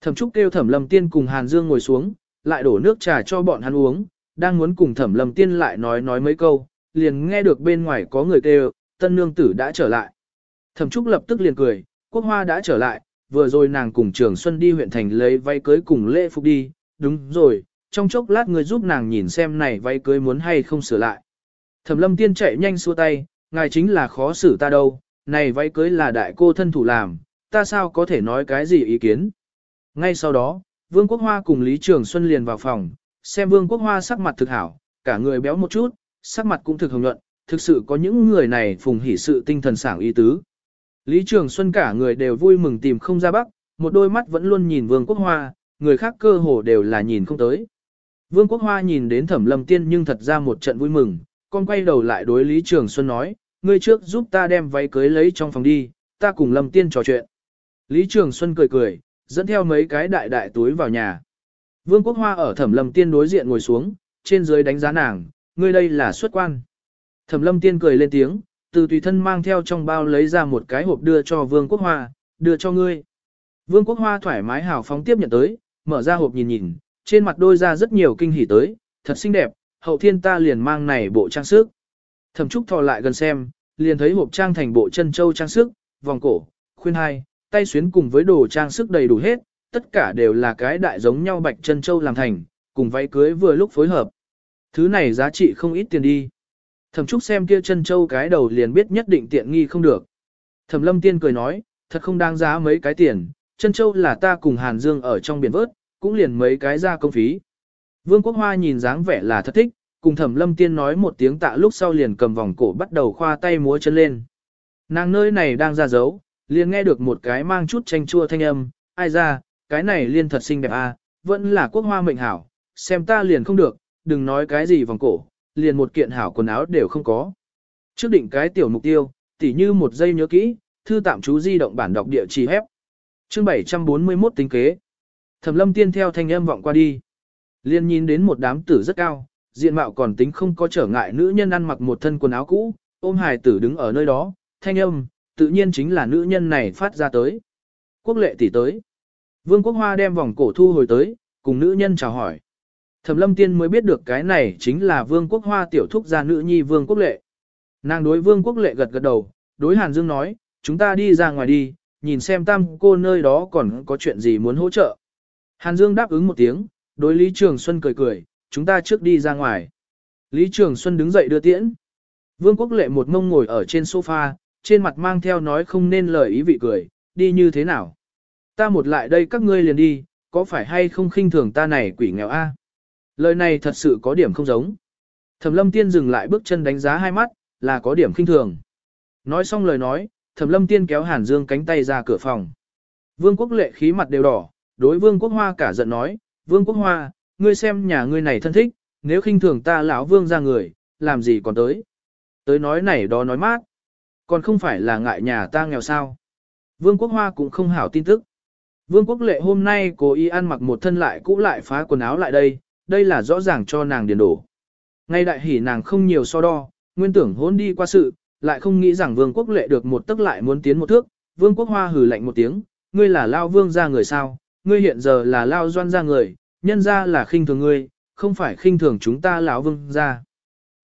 Thẩm trúc kêu thẩm lâm tiên cùng Hàn Dương ngồi xuống, lại đổ nước trà cho bọn hắn uống, đang muốn cùng thẩm lâm tiên lại nói nói mấy câu, liền nghe được bên ngoài có người kêu, tân nương tử đã trở lại. Thẩm trúc lập tức liền cười, quốc hoa đã trở lại, vừa rồi nàng cùng trường Xuân đi huyện thành lấy váy cưới cùng lễ phục đi, đúng rồi, trong chốc lát người giúp nàng nhìn xem này váy cưới muốn hay không sửa lại. Thẩm lâm tiên chạy nhanh xua tay, ngài chính là khó xử ta đâu, này váy cưới là đại cô thân thủ làm, ta sao có thể nói cái gì ý kiến. Ngay sau đó, Vương Quốc Hoa cùng Lý Trường Xuân liền vào phòng, xem Vương Quốc Hoa sắc mặt thực hảo, cả người béo một chút, sắc mặt cũng thực hồng nhuận, thực sự có những người này phùng hỉ sự tinh thần sảng y tứ. Lý Trường Xuân cả người đều vui mừng tìm không ra bắc, một đôi mắt vẫn luôn nhìn Vương Quốc Hoa, người khác cơ hồ đều là nhìn không tới. Vương Quốc Hoa nhìn đến Thẩm Lâm Tiên nhưng thật ra một trận vui mừng, con quay đầu lại đối Lý Trường Xuân nói, ngươi trước giúp ta đem váy cưới lấy trong phòng đi, ta cùng Lâm Tiên trò chuyện. Lý Trường Xuân cười cười, dẫn theo mấy cái đại đại túi vào nhà. Vương Quốc Hoa ở Thẩm Lâm Tiên đối diện ngồi xuống, trên dưới đánh giá nàng, ngươi đây là xuất quan. Thẩm Lâm Tiên cười lên tiếng, từ tùy thân mang theo trong bao lấy ra một cái hộp đưa cho Vương Quốc Hoa, đưa cho ngươi. Vương Quốc Hoa thoải mái hào phóng tiếp nhận tới, mở ra hộp nhìn nhìn, trên mặt đôi ra rất nhiều kinh hỉ tới, thật xinh đẹp, hậu thiên ta liền mang này bộ trang sức. Thẩm Trúc thò lại gần xem, liền thấy hộp trang thành bộ chân châu trang sức, vòng cổ, khuyên hai, tay xuyến cùng với đồ trang sức đầy đủ hết, tất cả đều là cái đại giống nhau bạch chân châu làm thành, cùng váy cưới vừa lúc phối hợp. Thứ này giá trị không ít tiền đi. Thẩm Trúc xem kia chân châu cái đầu liền biết nhất định tiện nghi không được. Thẩm Lâm Tiên cười nói, thật không đáng giá mấy cái tiền, chân châu là ta cùng Hàn Dương ở trong biển vớt, cũng liền mấy cái ra công phí. Vương Quốc Hoa nhìn dáng vẻ là thật thích, cùng Thẩm Lâm Tiên nói một tiếng tạ lúc sau liền cầm vòng cổ bắt đầu khoa tay múa chân lên. Nàng nơi này đang ra dấu, liền nghe được một cái mang chút chanh chua thanh âm, ai ra, cái này liên thật xinh đẹp à, vẫn là quốc hoa mệnh hảo, xem ta liền không được, đừng nói cái gì vòng cổ, liền một kiện hảo quần áo đều không có. Trước định cái tiểu mục tiêu, tỉ như một giây nhớ kỹ, thư tạm chú di động bản đọc địa chỉ hép. Chương 741 tính kế. Thẩm lâm tiên theo thanh âm vọng qua đi. Liên nhìn đến một đám tử rất cao, diện mạo còn tính không có trở ngại nữ nhân ăn mặc một thân quần áo cũ, ôm hài tử đứng ở nơi đó, thanh âm, tự nhiên chính là nữ nhân này phát ra tới. Quốc lệ tỷ tới. Vương Quốc Hoa đem vòng cổ thu hồi tới, cùng nữ nhân chào hỏi. Thẩm lâm tiên mới biết được cái này chính là Vương Quốc Hoa tiểu thúc gia nữ nhi Vương Quốc lệ. Nàng đối Vương Quốc lệ gật gật đầu, đối Hàn Dương nói, chúng ta đi ra ngoài đi, nhìn xem tam cô nơi đó còn có chuyện gì muốn hỗ trợ. Hàn Dương đáp ứng một tiếng, đối Lý Trường Xuân cười cười, chúng ta trước đi ra ngoài. Lý Trường Xuân đứng dậy đưa tiễn. Vương Quốc Lệ một mông ngồi ở trên sofa, trên mặt mang theo nói không nên lời ý vị cười, đi như thế nào. Ta một lại đây các ngươi liền đi, có phải hay không khinh thường ta này quỷ nghèo a? Lời này thật sự có điểm không giống. Thẩm lâm tiên dừng lại bước chân đánh giá hai mắt, là có điểm khinh thường. Nói xong lời nói, thẩm lâm tiên kéo Hàn Dương cánh tay ra cửa phòng. Vương quốc lệ khí mặt đều đỏ, đối vương quốc hoa cả giận nói, vương quốc hoa, ngươi xem nhà ngươi này thân thích, nếu khinh thường ta lão vương ra người, làm gì còn tới. Tới nói này đó nói mát. Còn không phải là ngại nhà ta nghèo sao. Vương Quốc Hoa cũng không hảo tin tức. Vương Quốc Lệ hôm nay cố ý ăn mặc một thân lại cũ lại phá quần áo lại đây, đây là rõ ràng cho nàng điền đổ. Ngay đại hỉ nàng không nhiều so đo, nguyên tưởng hôn đi qua sự, lại không nghĩ rằng Vương Quốc Lệ được một tức lại muốn tiến một thước. Vương Quốc Hoa hừ lạnh một tiếng, ngươi là Lao Vương ra người sao, ngươi hiện giờ là Lao Doan ra người, nhân ra là khinh thường ngươi, không phải khinh thường chúng ta lão Vương ra.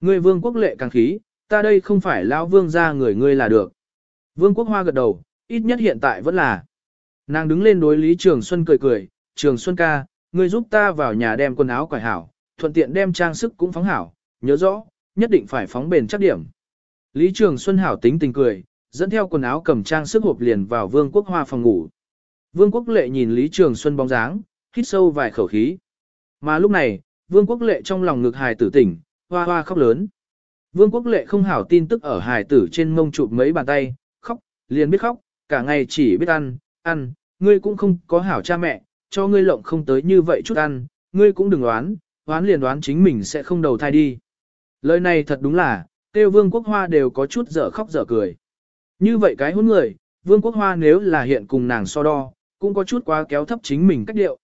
Ngươi Vương Quốc Lệ càng khí, ta đây không phải Lão Vương ra người ngươi là được. Vương Quốc Hoa gật đầu, ít nhất hiện tại vẫn là. Nàng đứng lên đối Lý Trường Xuân cười cười, Trường Xuân ca, ngươi giúp ta vào nhà đem quần áo quải hảo, thuận tiện đem trang sức cũng phóng hảo, nhớ rõ, nhất định phải phóng bền chắc điểm. Lý Trường Xuân hảo tính tình cười, dẫn theo quần áo cầm trang sức hộp liền vào Vương Quốc Hoa phòng ngủ. Vương Quốc Lệ nhìn Lý Trường Xuân bóng dáng, hít sâu vài khẩu khí. Mà lúc này, Vương Quốc Lệ trong lòng ngực hài tử tỉnh, hoa hoa khóc lớn. Vương Quốc Lệ không hảo tin tức ở hài tử trên mông chụp mấy bàn tay, khóc, liền biết khóc, cả ngày chỉ biết ăn, ăn, ngươi cũng không có hảo cha mẹ, cho ngươi lộng không tới như vậy chút ăn, ngươi cũng đừng đoán, đoán liền đoán chính mình sẽ không đầu thai đi. Lời này thật đúng là, tiêu vương quốc hoa đều có chút dở khóc dở cười. Như vậy cái hôn người, vương quốc hoa nếu là hiện cùng nàng so đo, cũng có chút quá kéo thấp chính mình cách điệu.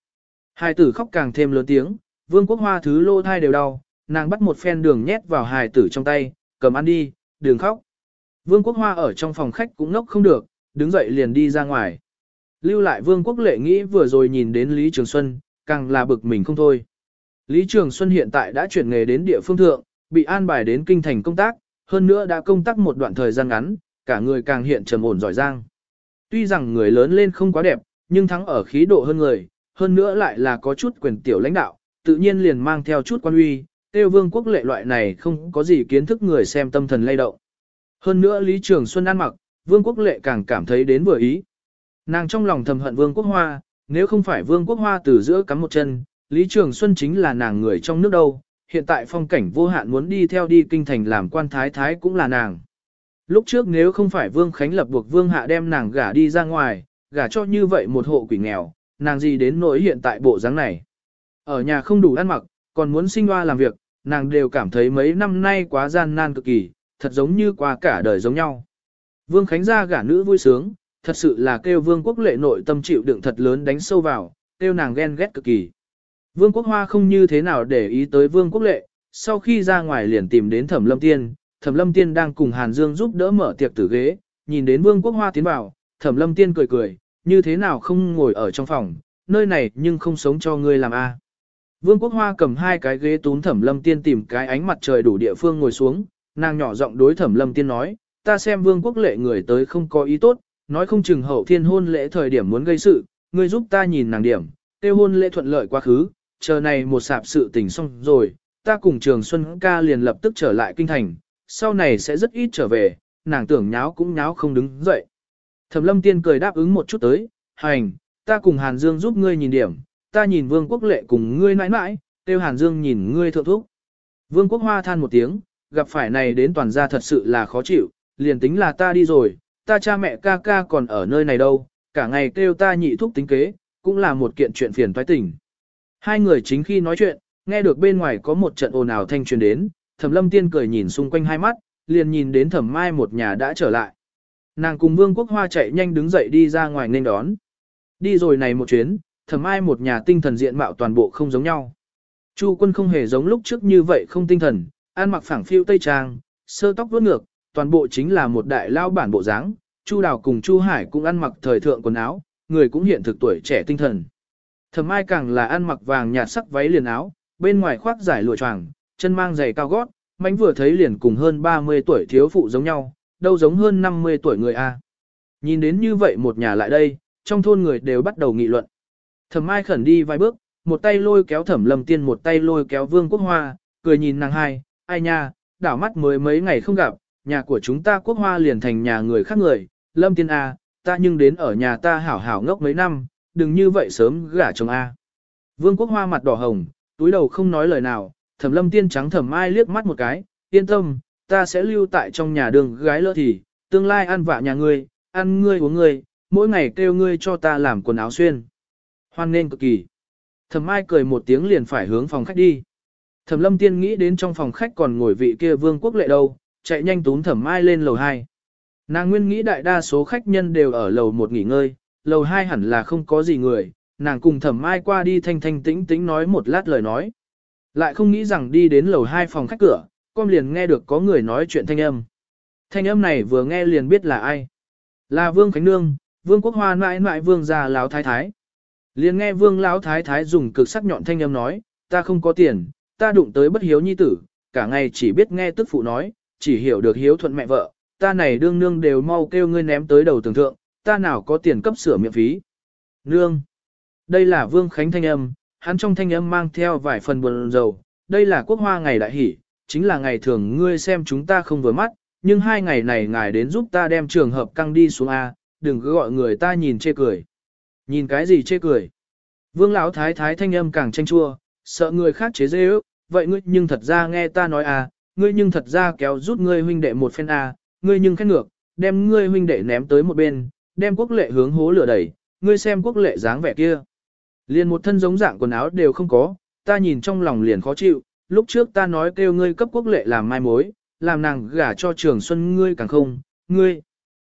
Hài tử khóc càng thêm lớn tiếng, vương quốc hoa thứ lô thai đều đau, nàng bắt một phen đường nhét vào hài tử trong tay, cầm ăn đi, đừng khóc. Vương quốc hoa ở trong phòng khách cũng ngốc không được, đứng dậy liền đi ra ngoài. Lưu lại vương quốc lệ nghĩ vừa rồi nhìn đến Lý Trường Xuân, càng là bực mình không thôi. Lý Trường Xuân hiện tại đã chuyển nghề đến địa phương thượng, bị an bài đến kinh thành công tác, hơn nữa đã công tác một đoạn thời gian ngắn, cả người càng hiện trầm ổn giỏi giang. Tuy rằng người lớn lên không quá đẹp, nhưng thắng ở khí độ hơn người, hơn nữa lại là có chút quyền tiểu lãnh đạo, tự nhiên liền mang theo chút quan uy, tiêu vương quốc lệ loại này không có gì kiến thức người xem tâm thần lay động. Hơn nữa Lý Trường Xuân ăn mặc, vương quốc lệ càng cảm thấy đến vừa ý. Nàng trong lòng thầm hận vương quốc hoa, nếu không phải vương quốc hoa từ giữa cắm một chân, Lý Trường Xuân chính là nàng người trong nước đâu, hiện tại phong cảnh vô hạn muốn đi theo đi kinh thành làm quan thái thái cũng là nàng. Lúc trước nếu không phải Vương Khánh lập buộc Vương Hạ đem nàng gả đi ra ngoài, gả cho như vậy một hộ quỷ nghèo, nàng gì đến nỗi hiện tại bộ dáng này. Ở nhà không đủ ăn mặc, còn muốn sinh hoa làm việc, nàng đều cảm thấy mấy năm nay quá gian nan cực kỳ, thật giống như qua cả đời giống nhau. Vương Khánh ra gả nữ vui sướng, thật sự là kêu Vương Quốc lệ nội tâm chịu đựng thật lớn đánh sâu vào, kêu nàng ghen ghét cực kỳ. Vương Quốc Hoa không như thế nào để ý tới Vương Quốc Lệ, sau khi ra ngoài liền tìm đến Thẩm Lâm Tiên, Thẩm Lâm Tiên đang cùng Hàn Dương giúp đỡ mở tiệc tử ghế, nhìn đến Vương Quốc Hoa tiến vào, Thẩm Lâm Tiên cười cười, như thế nào không ngồi ở trong phòng, nơi này nhưng không sống cho ngươi làm a. Vương Quốc Hoa cầm hai cái ghế tún Thẩm Lâm Tiên tìm cái ánh mặt trời đủ địa phương ngồi xuống, nàng nhỏ giọng đối Thẩm Lâm Tiên nói, ta xem Vương Quốc Lệ người tới không có ý tốt, nói không chừng hậu thiên hôn lễ thời điểm muốn gây sự, ngươi giúp ta nhìn nàng điểm, tiêu hôn lễ thuận lợi quá khứ, chờ này một sạp sự tình xong rồi, ta cùng Trường Xuân ca liền lập tức trở lại kinh thành, sau này sẽ rất ít trở về, nàng tưởng nháo cũng nháo không đứng dậy. Thẩm lâm tiên cười đáp ứng một chút tới, hành, ta cùng Hàn Dương giúp ngươi nhìn điểm, ta nhìn Vương Quốc Lệ cùng ngươi nãi nãi. tiêu Hàn Dương nhìn ngươi thượng thúc. Vương Quốc Hoa than một tiếng, gặp phải này đến toàn gia thật sự là khó chịu, liền tính là ta đi rồi, ta cha mẹ ca ca còn ở nơi này đâu, cả ngày kêu ta nhị thúc tính kế, cũng là một kiện chuyện phiền toái tình. Hai người chính khi nói chuyện, nghe được bên ngoài có một trận ồn ào thanh truyền đến, Thẩm Lâm Tiên cười nhìn xung quanh hai mắt, liền nhìn đến Thẩm Mai một nhà đã trở lại. Nàng cùng Vương Quốc Hoa chạy nhanh đứng dậy đi ra ngoài nên đón. Đi rồi này một chuyến, Thẩm Mai một nhà tinh thần diện mạo toàn bộ không giống nhau. Chu Quân không hề giống lúc trước như vậy không tinh thần, ăn mặc phẳng phiu tây trang, sơ tóc vuốt ngược, toàn bộ chính là một đại lao bản bộ dáng. Chu Đào cùng Chu Hải cũng ăn mặc thời thượng quần áo, người cũng hiện thực tuổi trẻ tinh thần. Thẩm Ai càng là ăn mặc vàng nhạt sắc váy liền áo, bên ngoài khoác giải lụa choàng, chân mang giày cao gót, mánh vừa thấy liền cùng hơn 30 tuổi thiếu phụ giống nhau, đâu giống hơn 50 tuổi người A. Nhìn đến như vậy một nhà lại đây, trong thôn người đều bắt đầu nghị luận. Thẩm Ai khẩn đi vài bước, một tay lôi kéo Thẩm Lâm Tiên một tay lôi kéo Vương Quốc Hoa, cười nhìn nàng hai, ai nha, đảo mắt mới mấy ngày không gặp, nhà của chúng ta Quốc Hoa liền thành nhà người khác người, Lâm Tiên A, ta nhưng đến ở nhà ta hảo hảo ngốc mấy năm, đừng như vậy sớm gả chồng A. Vương quốc hoa mặt đỏ hồng, túi đầu không nói lời nào, thẩm lâm tiên trắng thẩm ai liếc mắt một cái, yên tâm, ta sẽ lưu tại trong nhà đường gái lỡ thì, tương lai ăn vạ nhà ngươi, ăn ngươi uống ngươi, mỗi ngày kêu ngươi cho ta làm quần áo xuyên. Hoan nên cực kỳ. Thẩm ai cười một tiếng liền phải hướng phòng khách đi. Thẩm lâm tiên nghĩ đến trong phòng khách còn ngồi vị kia vương quốc lệ đâu, chạy nhanh túm thẩm mai lên lầu 2. Nàng nguyên nghĩ đại đa số khách nhân đều ở lầu một nghỉ ngơi, lầu hai hẳn là không có gì người, nàng cùng thẩm mai qua đi thanh thanh tĩnh tĩnh nói một lát lời nói. Lại không nghĩ rằng đi đến lầu hai phòng khách cửa, con liền nghe được có người nói chuyện thanh âm. Thanh âm này vừa nghe liền biết là ai. Là Vương Khánh Nương, Vương Quốc Hoa mãi mãi Vương già Lão Thái Thái. Liền nghe Vương Lão Thái Thái dùng cực sắc nhọn thanh âm nói, ta không có tiền, ta đụng tới bất hiếu nhi tử, cả ngày chỉ biết nghe tức phụ nói, chỉ hiểu được hiếu thuận mẹ vợ, ta này đương nương đều mau kêu ngươi ném tới đầu tường thượng, ta nào có tiền cấp sửa miệng phí. Nương. Đây là Vương Khánh thanh âm, hắn trong thanh âm mang theo vài phần buồn rầu, đây là quốc hoa ngày đại hỷ, chính là ngày thường ngươi xem chúng ta không vừa mắt, nhưng hai ngày này ngài đến giúp ta đem trường hợp căng đi xuống A, đừng cứ gọi người ta nhìn chê cười. Nhìn cái gì chê cười? Vương lão thái thái thanh âm càng tranh chua, sợ người khác chế dễ ước, vậy ngươi nhưng thật ra nghe ta nói à, ngươi nhưng thật ra kéo rút ngươi huynh đệ một phen à, ngươi nhưng khét ngược, đem ngươi huynh đệ ném tới một bên, đem quốc lệ hướng hố lửa đẩy, ngươi xem quốc lệ dáng vẻ kia. Liền một thân giống dạng quần áo đều không có, ta nhìn trong lòng liền khó chịu, lúc trước ta nói kêu ngươi cấp quốc lệ làm mai mối, làm nàng gả cho trường xuân ngươi càng không, ngươi.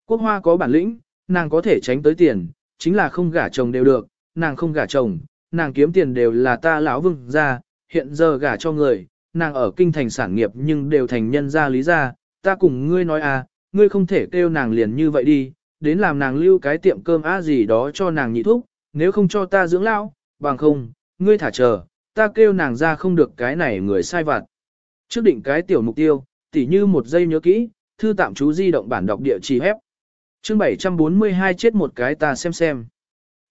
Quốc hoa có bản lĩnh, nàng có thể tránh tới tiền, chính là không gả chồng đều được, nàng không gả chồng, nàng kiếm tiền đều là ta lão vương ra, hiện giờ gả cho người, nàng ở kinh thành sản nghiệp nhưng đều thành nhân gia lý gia, ta cùng ngươi nói à, ngươi không thể kêu nàng liền như vậy đi, đến làm nàng lưu cái tiệm cơm á gì đó cho nàng nhị thúc, nếu không cho ta dưỡng lão, bằng không, ngươi thả chờ, ta kêu nàng ra không được cái này người sai vặt. Trước định cái tiểu mục tiêu, tỉ như một giây nhớ kỹ, thư tạm chú di động bản đọc địa chỉ hép. Chương 742 chết một cái ta xem xem.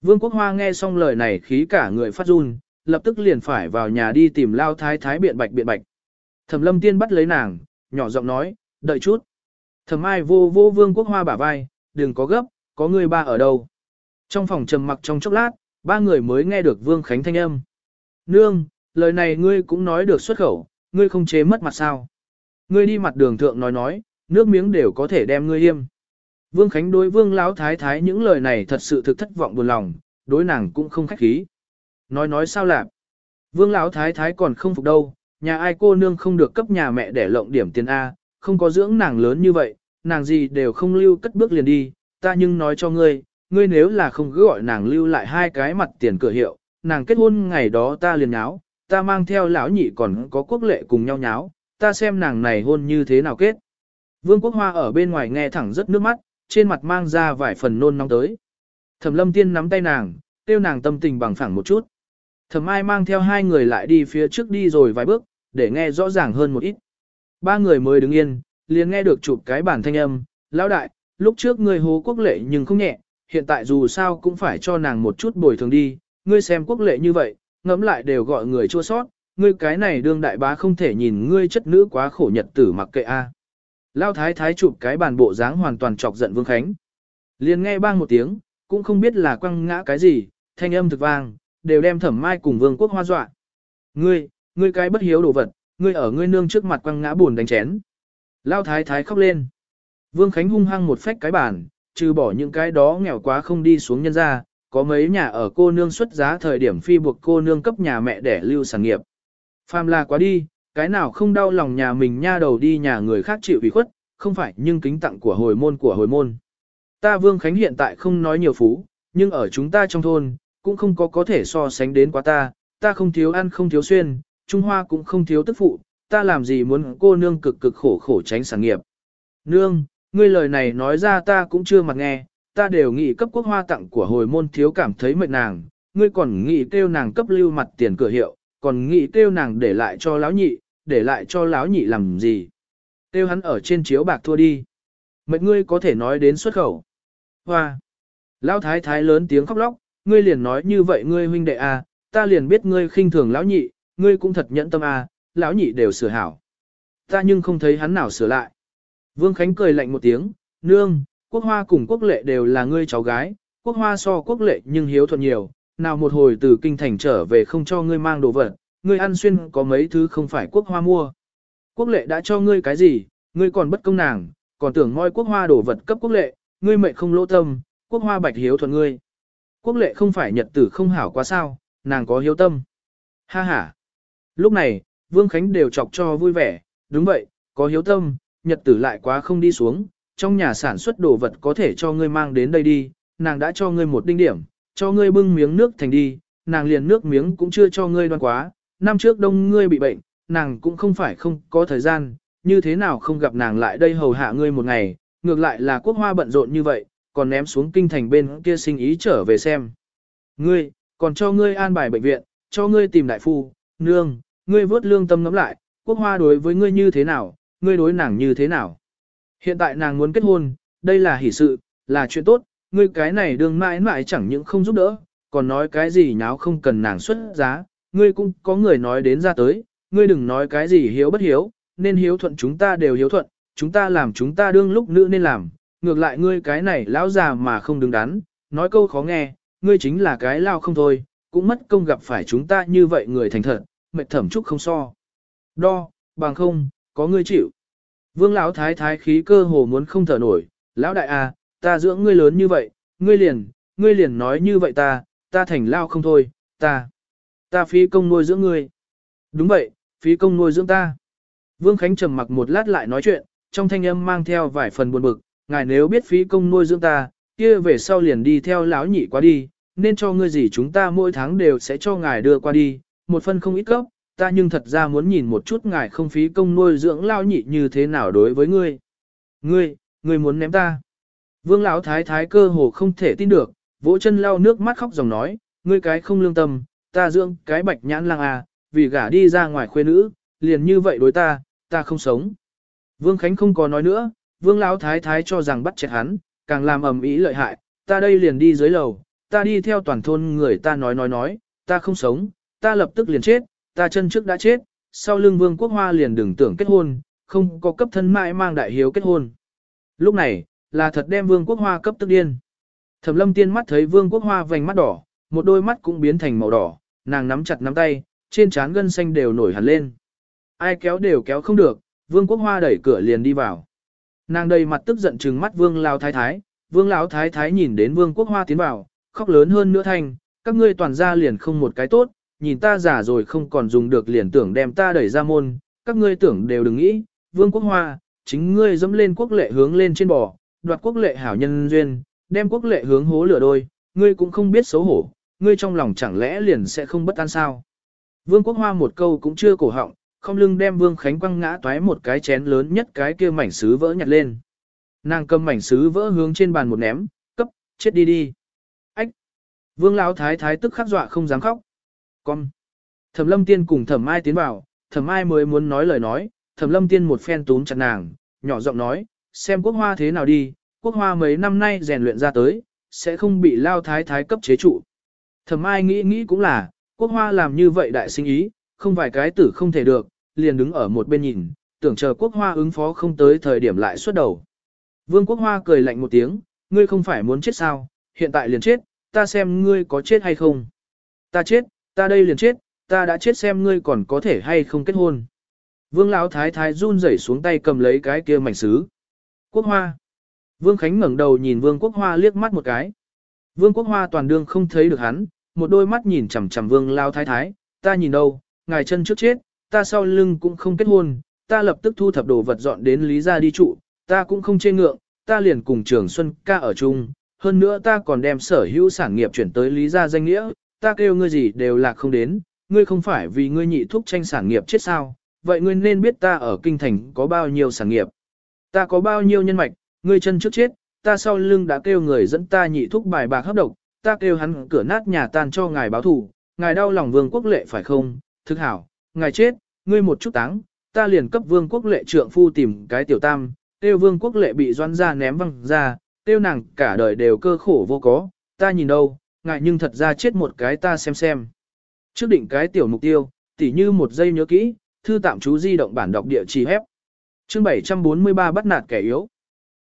Vương Quốc Hoa nghe xong lời này khí cả người phát run, lập tức liền phải vào nhà đi tìm lao thái thái biện bạch biện bạch. Thẩm lâm tiên bắt lấy nàng, nhỏ giọng nói, đợi chút. Thẩm ai vô vô Vương Quốc Hoa bả vai, đừng có gấp, có người ba ở đâu. Trong phòng trầm mặc trong chốc lát, ba người mới nghe được Vương Khánh thanh âm. Nương, lời này ngươi cũng nói được xuất khẩu, ngươi không chế mất mặt sao. Ngươi đi mặt đường thượng nói nói, nước miếng đều có thể đem ngươi yêm. Vương Khánh đối Vương Lão Thái Thái những lời này thật sự thực thất vọng buồn lòng, đối nàng cũng không khách khí. Nói nói sao lạc. Vương Lão Thái Thái còn không phục đâu, nhà ai cô nương không được cấp nhà mẹ để lộng điểm tiền A, không có dưỡng nàng lớn như vậy, nàng gì đều không lưu cất bước liền đi, ta nhưng nói cho ngươi, ngươi nếu là không cứ gọi nàng lưu lại hai cái mặt tiền cửa hiệu, nàng kết hôn ngày đó ta liền nháo, ta mang theo lão nhị còn có quốc lệ cùng nhau nháo, ta xem nàng này hôn như thế nào kết. Vương Quốc Hoa ở bên ngoài nghe thẳng rất nước mắt, trên mặt mang ra vài phần nôn nóng tới. Thẩm lâm tiên nắm tay nàng, tiêu nàng tâm tình bằng phẳng một chút. Thẩm ai mang theo hai người lại đi phía trước đi rồi vài bước, để nghe rõ ràng hơn một ít. Ba người mới đứng yên, liền nghe được chụp cái bản thanh âm, lão đại, lúc trước ngươi hố quốc lệ nhưng không nhẹ, hiện tại dù sao cũng phải cho nàng một chút bồi thường đi, ngươi xem quốc lệ như vậy, ngẫm lại đều gọi người chua sót, ngươi cái này đương đại bá không thể nhìn ngươi chất nữ quá khổ nhật tử mặc kệ a. Lao thái thái chụp cái bàn bộ dáng hoàn toàn chọc giận Vương Khánh. Liền nghe bang một tiếng, cũng không biết là quăng ngã cái gì, thanh âm thực vang, đều đem thẩm mai cùng Vương Quốc hoa dọa. Ngươi, ngươi cái bất hiếu đồ vật, ngươi ở ngươi nương trước mặt quăng ngã buồn đánh chén. Lao thái thái khóc lên. Vương Khánh hung hăng một phách cái bàn, trừ bỏ những cái đó nghèo quá không đi xuống nhân ra, có mấy nhà ở cô nương xuất giá thời điểm phi buộc cô nương cấp nhà mẹ để lưu sản nghiệp. Phàm là quá đi, cái nào không đau lòng nhà mình nha đầu đi nhà người khác chịu ủy khuất, không phải nhưng kính tặng của hồi môn của hồi môn. Ta Vương Khánh hiện tại không nói nhiều phú, nhưng ở chúng ta trong thôn, cũng không có có thể so sánh đến quá ta, ta không thiếu ăn không thiếu xuyên, Trung Hoa cũng không thiếu tức phụ, ta làm gì muốn cô nương cực cực khổ khổ tránh sản nghiệp. Nương, ngươi lời này nói ra ta cũng chưa mặt nghe, ta đều nghĩ cấp quốc hoa tặng của hồi môn thiếu cảm thấy mệt nàng, ngươi còn nghĩ kêu nàng cấp lưu mặt tiền cửa hiệu, còn nghĩ kêu nàng để lại cho lão nhị, để lại cho lão nhị làm gì. Kêu hắn ở trên chiếu bạc thua đi. Mệt ngươi có thể nói đến xuất khẩu. Hoa! Lão thái thái lớn tiếng khóc lóc, ngươi liền nói như vậy ngươi huynh đệ à, ta liền biết ngươi khinh thường lão nhị, ngươi cũng thật nhẫn tâm à, lão nhị đều sửa hảo. Ta nhưng không thấy hắn nào sửa lại. Vương Khánh cười lạnh một tiếng, nương, quốc hoa cùng quốc lệ đều là ngươi cháu gái, quốc hoa so quốc lệ nhưng hiếu thuận nhiều, nào một hồi từ kinh thành trở về không cho ngươi mang đồ vật, ngươi ăn xuyên có mấy thứ không phải quốc hoa mua. Quốc lệ đã cho ngươi cái gì, ngươi còn bất công nàng, còn tưởng moi quốc hoa đồ vật cấp quốc lệ, ngươi mệnh không lỗ tâm, quốc hoa bạch hiếu thuận ngươi. Quốc lệ không phải nhật tử không hảo quá sao, nàng có hiếu tâm. Ha ha. Lúc này, Vương Khánh đều chọc cho vui vẻ, đúng vậy, có hiếu tâm, nhật tử lại quá không đi xuống, trong nhà sản xuất đồ vật có thể cho ngươi mang đến đây đi, nàng đã cho ngươi một đinh điểm, cho ngươi bưng miếng nước thành đi, nàng liền nước miếng cũng chưa cho ngươi đoan quá, năm trước đông ngươi bị bệnh, nàng cũng không phải không có thời gian, như thế nào không gặp nàng lại đây hầu hạ ngươi một ngày, ngược lại là quốc hoa bận rộn như vậy, còn ném xuống kinh thành bên kia sinh ý trở về xem. Ngươi, còn cho ngươi an bài bệnh viện, cho ngươi tìm đại phu, nương, ngươi vớt lương tâm ngắm lại, quốc hoa đối với ngươi như thế nào, ngươi đối nàng như thế nào. Hiện tại nàng muốn kết hôn, đây là hỷ sự, là chuyện tốt, ngươi cái này đương mãi mãi chẳng những không giúp đỡ, còn nói cái gì nháo không cần nàng xuất giá, ngươi cũng có người nói đến ra tới, ngươi đừng nói cái gì hiếu bất hiếu, nên hiếu thuận chúng ta đều hiếu thuận, chúng ta làm chúng ta đương lúc nữ nên làm, ngược lại ngươi cái này lão già mà không đứng đắn, nói câu khó nghe, ngươi chính là cái lao không thôi, cũng mất công gặp phải chúng ta như vậy người thành thật, mệt thẩm chúc không so. Đo, bằng không, có ngươi chịu. Vương lão thái thái khí cơ hồ muốn không thở nổi, lão đại à, ta dưỡng ngươi lớn như vậy, ngươi liền, ngươi liền nói như vậy ta, ta thành lao không thôi, ta, ta phí công nuôi dưỡng ngươi. Đúng vậy, phí công nuôi dưỡng ta. Vương Khánh trầm mặc một lát lại nói chuyện, trong thanh âm mang theo vài phần buồn bực, ngài nếu biết phí công nuôi dưỡng ta, kia về sau liền đi theo lão nhị qua đi, nên cho ngươi gì chúng ta mỗi tháng đều sẽ cho ngài đưa qua đi, một phân không ít cấp, ta nhưng thật ra muốn nhìn một chút ngài không phí công nuôi dưỡng lão nhị như thế nào đối với ngươi. Ngươi, ngươi muốn ném ta. Vương lão thái thái cơ hồ không thể tin được, vỗ chân lau nước mắt khóc dòng nói, ngươi cái không lương tâm, ta dưỡng cái bạch nhãn lang à, vì gả đi ra ngoài khuê nữ, liền như vậy đối ta, ta không sống. Vương Khánh không có nói nữa, Vương Lão Thái Thái cho rằng bắt chết hắn, càng làm ầm ĩ lợi hại, ta đây liền đi dưới lầu, ta đi theo toàn thôn người ta nói nói nói, ta không sống, ta lập tức liền chết, ta chân trước đã chết, sau lưng Vương Quốc Hoa liền đừng tưởng kết hôn, không có cấp thân mãi mang đại hiếu kết hôn. Lúc này, là thật đem Vương Quốc Hoa cấp tức điên. Thẩm lâm tiên mắt thấy Vương Quốc Hoa vành mắt đỏ, một đôi mắt cũng biến thành màu đỏ, nàng nắm chặt nắm tay, trên trán gân xanh đều nổi hẳn lên. Ai kéo đều kéo không được, Vương Quốc Hoa đẩy cửa liền đi vào. Nàng đầy mặt tức giận trừng mắt Vương Lão Thái Thái, Vương Lão Thái Thái nhìn đến Vương Quốc Hoa tiến vào, khóc lớn hơn nữa thanh, các ngươi toàn ra liền không một cái tốt, nhìn ta giả rồi không còn dùng được liền tưởng đem ta đẩy ra môn, các ngươi tưởng đều đừng nghĩ, Vương Quốc Hoa, chính ngươi dẫm lên quốc lệ hướng lên trên bò, đoạt quốc lệ hảo nhân duyên, đem quốc lệ hướng hố lửa đôi, ngươi cũng không biết xấu hổ, ngươi trong lòng chẳng lẽ liền sẽ không bất an sao. Vương Quốc Hoa một câu cũng chưa cổ họng, không lưng đem Vương Khánh quăng ngã toái một cái chén lớn nhất cái kia mảnh sứ vỡ nhặt lên. Nàng cầm mảnh sứ vỡ hướng trên bàn một ném, cấp, chết đi đi. Ách! Vương Lão Thái Thái tức khắc dọa không dám khóc. Con! Thẩm lâm tiên cùng thẩm mai tiến vào, thẩm mai mới muốn nói lời nói, thẩm lâm tiên một phen túm chặt nàng, nhỏ giọng nói, xem quốc hoa thế nào đi, quốc hoa mấy năm nay rèn luyện ra tới, sẽ không bị Lao Thái Thái cấp chế trụ. Thẩm mai nghĩ nghĩ cũng là, quốc hoa làm như vậy đại sinh ý, không vài cái tử không thể được, liền đứng ở một bên nhìn, tưởng chờ quốc hoa ứng phó không tới thời điểm lại xuất đầu. Vương quốc hoa cười lạnh một tiếng, ngươi không phải muốn chết sao, hiện tại liền chết, ta xem ngươi có chết hay không. Ta chết, ta đây liền chết, ta đã chết xem ngươi còn có thể hay không kết hôn. Vương lão thái thái run rẩy xuống tay cầm lấy cái kia mảnh sứ. Quốc hoa. Vương Khánh ngẩng đầu nhìn Vương Quốc Hoa liếc mắt một cái. Vương Quốc Hoa toàn đương không thấy được hắn, một đôi mắt nhìn chằm chằm Vương lão Thái Thái, ta nhìn đâu, ngài chân trước chết, ta sau lưng cũng không kết hôn, ta lập tức thu thập đồ vật dọn đến Lý gia đi trụ, ta cũng không chê ngượng, ta liền cùng Trường Xuân ca ở chung, hơn nữa ta còn đem sở hữu sản nghiệp chuyển tới Lý gia danh nghĩa, ta kêu ngươi gì đều là không đến, ngươi không phải vì ngươi nhị thúc tranh sản nghiệp chết sao, vậy ngươi nên biết ta ở kinh thành có bao nhiêu sản nghiệp, ta có bao nhiêu nhân mạch, ngươi chân trước chết, ta sau lưng đã kêu người dẫn ta nhị thúc bài bạc hấp độc, ta kêu hắn cửa nát nhà tan cho ngài báo thù, ngài đau lòng vương quốc lệ phải không, thực hảo, ngài chết, ngươi một chút táng, ta liền cấp vương quốc lệ trượng phu tìm cái tiểu tam, tiêu vương quốc lệ bị doan ra ném văng ra, tiêu nàng cả đời đều cơ khổ vô có, ta nhìn đâu, ngài nhưng thật ra chết một cái ta xem xem. Trước định cái tiểu mục tiêu, tỉ như một giây nhớ kỹ, thư tạm chú di động bản đọc địa chỉ hép. Chương 743 bắt nạt kẻ yếu.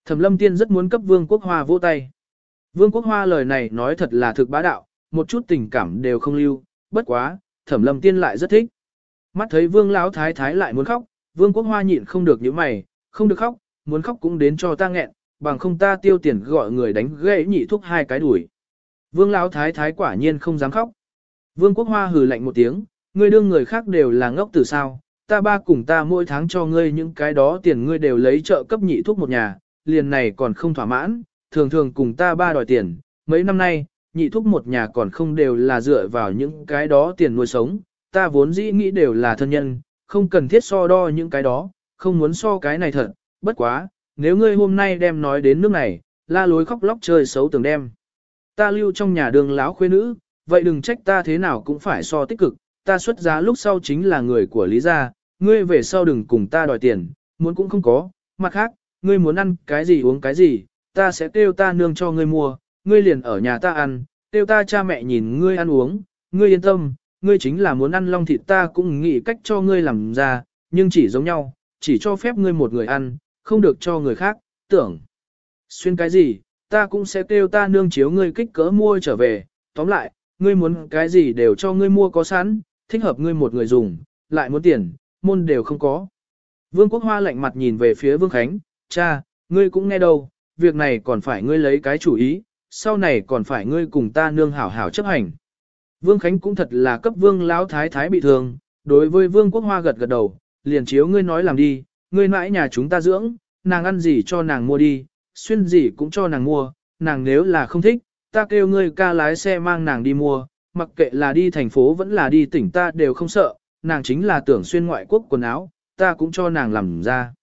Thẩm lâm tiên rất muốn cấp vương quốc hoa vỗ tay. Vương quốc hoa lời này nói thật là thực bá đạo, một chút tình cảm đều không lưu, bất quá, thẩm lâm tiên lại rất thích. Mắt thấy vương lão thái thái lại muốn khóc, vương quốc hoa nhịn không được những mày, không được khóc, muốn khóc cũng đến cho ta nghẹn, bằng không ta tiêu tiền gọi người đánh gãy nhị thúc hai cái đuổi. Vương lão thái thái quả nhiên không dám khóc. Vương quốc hoa hừ lạnh một tiếng, ngươi đương người khác đều là ngốc từ sao, ta ba cùng ta mỗi tháng cho ngươi những cái đó tiền ngươi đều lấy trợ cấp nhị thuốc một nhà, liền này còn không thỏa mãn, thường thường cùng ta ba đòi tiền, mấy năm nay, nhị thúc một nhà còn không đều là dựa vào những cái đó tiền nuôi sống, ta vốn dĩ nghĩ đều là thân nhân, không cần thiết so đo những cái đó, không muốn so cái này thật, bất quá, nếu ngươi hôm nay đem nói đến nước này, la lối khóc lóc chơi xấu tưởng đem. Ta lưu trong nhà đường láo khuê nữ, vậy đừng trách ta thế nào cũng phải so tích cực, ta xuất giá lúc sau chính là người của Lý gia, ngươi về sau đừng cùng ta đòi tiền, muốn cũng không có, mặt khác, ngươi muốn ăn cái gì uống cái gì, ta sẽ kêu ta nương cho ngươi mua, ngươi liền ở nhà ta ăn, tiêu ta cha mẹ nhìn ngươi ăn uống, ngươi yên tâm, ngươi chính là muốn ăn long thịt ta cũng nghĩ cách cho ngươi làm ra, nhưng chỉ giống nhau, chỉ cho phép ngươi một người ăn, không được cho người khác, tưởng. Xuyên cái gì, ta cũng sẽ kêu ta nương chiếu ngươi kích cỡ mua trở về, tóm lại, ngươi muốn cái gì đều cho ngươi mua có sẵn, thích hợp ngươi một người dùng, lại muốn tiền, môn đều không có. Vương Quốc Hoa lạnh mặt nhìn về phía Vương Khánh, cha, ngươi cũng nghe đâu, việc này còn phải ngươi lấy cái chủ ý, sau này còn phải ngươi cùng ta nương hảo hảo chấp hành. Vương Khánh cũng thật là cấp Vương Lão Thái Thái bị thương, đối với Vương Quốc Hoa gật gật đầu, liền chiếu ngươi nói làm đi, ngươi mãi nhà chúng ta dưỡng, nàng ăn gì cho nàng mua đi, xuyên gì cũng cho nàng mua, nàng nếu là không thích, ta kêu ngươi ca lái xe mang nàng đi mua, mặc kệ là đi thành phố vẫn là đi tỉnh ta đều không sợ, nàng chính là tưởng xuyên ngoại quốc quần áo, ta cũng cho nàng làm ra.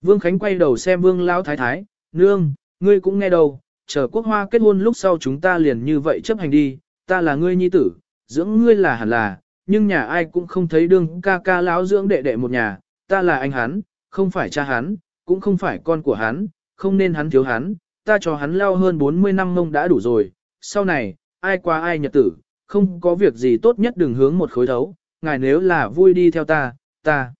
Vương Khánh quay đầu xem Vương Lão Thái Thái, nương, ngươi cũng nghe đâu, chờ quốc hoa kết hôn lúc sau chúng ta liền như vậy chấp hành đi, ta là ngươi nhi tử, dưỡng ngươi là hẳn là, nhưng nhà ai cũng không thấy đương ca ca lão dưỡng đệ đệ một nhà, ta là anh hắn, không phải cha hắn, cũng không phải con của hắn, không nên hắn thiếu hắn, ta cho hắn lao hơn 40 năm mông đã đủ rồi, sau này, ai qua ai nhật tử, không có việc gì tốt nhất đừng hướng một khối thấu, ngài nếu là vui đi theo ta, ta.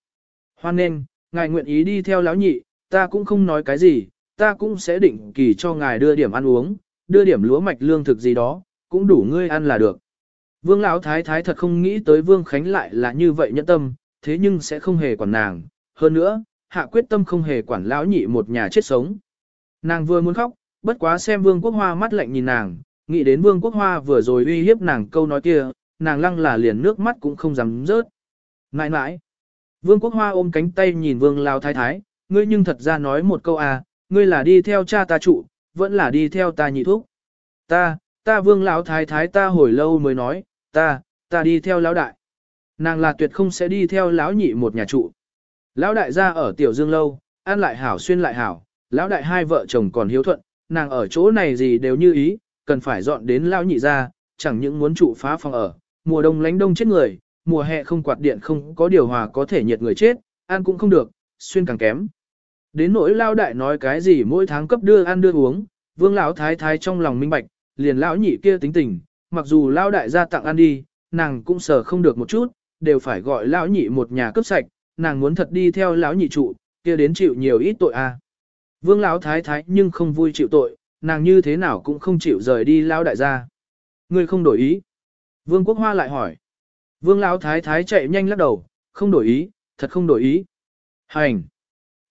Hoan nên, ngài nguyện ý đi theo lão nhị, ta cũng không nói cái gì, ta cũng sẽ định kỳ cho ngài đưa điểm ăn uống, đưa điểm lúa mạch lương thực gì đó, cũng đủ ngươi ăn là được. Vương lão thái thái thật không nghĩ tới Vương Khánh lại là như vậy nhẫn tâm, thế nhưng sẽ không hề quản nàng, hơn nữa, hạ quyết tâm không hề quản lão nhị một nhà chết sống. Nàng vừa muốn khóc, bất quá xem Vương Quốc Hoa mắt lạnh nhìn nàng, nghĩ đến Vương Quốc Hoa vừa rồi uy hiếp nàng câu nói kia, nàng lăng là liền nước mắt cũng không dám rớt. Nãi nãi, Vương Quốc Hoa ôm cánh tay nhìn Vương Lão Thái Thái, ngươi nhưng thật ra nói một câu à, ngươi là đi theo cha ta trụ, vẫn là đi theo ta nhị thúc. Ta, ta Vương Lão Thái Thái ta hồi lâu mới nói, ta, ta đi theo Lão Đại. Nàng là tuyệt không sẽ đi theo Lão Nhị một nhà trụ. Lão Đại ra ở Tiểu Dương Lâu, ăn lại hảo xuyên lại hảo, Lão Đại hai vợ chồng còn hiếu thuận, nàng ở chỗ này gì đều như ý, cần phải dọn đến Lão Nhị ra, chẳng những muốn trụ phá phòng ở, mùa đông lánh đông chết người, mùa hè không quạt điện không có điều hòa có thể nhiệt người chết, ăn cũng không được, xuyên càng kém. Đến nỗi lao đại nói cái gì mỗi tháng cấp đưa ăn đưa uống, vương lão thái thái trong lòng minh bạch, liền lão nhị kia tính tình, mặc dù lao đại ra tặng ăn đi, nàng cũng sợ không được một chút, đều phải gọi lão nhị một nhà cấp sạch, nàng muốn thật đi theo lão nhị trụ, kia đến chịu nhiều ít tội a. À. Vương lão thái thái nhưng không vui chịu tội, nàng như thế nào cũng không chịu rời đi lao đại ra. Ngươi không đổi ý. Vương Quốc Hoa lại hỏi. Vương Lão Thái Thái chạy nhanh lắc đầu, không đổi ý, thật không đổi ý. Hành.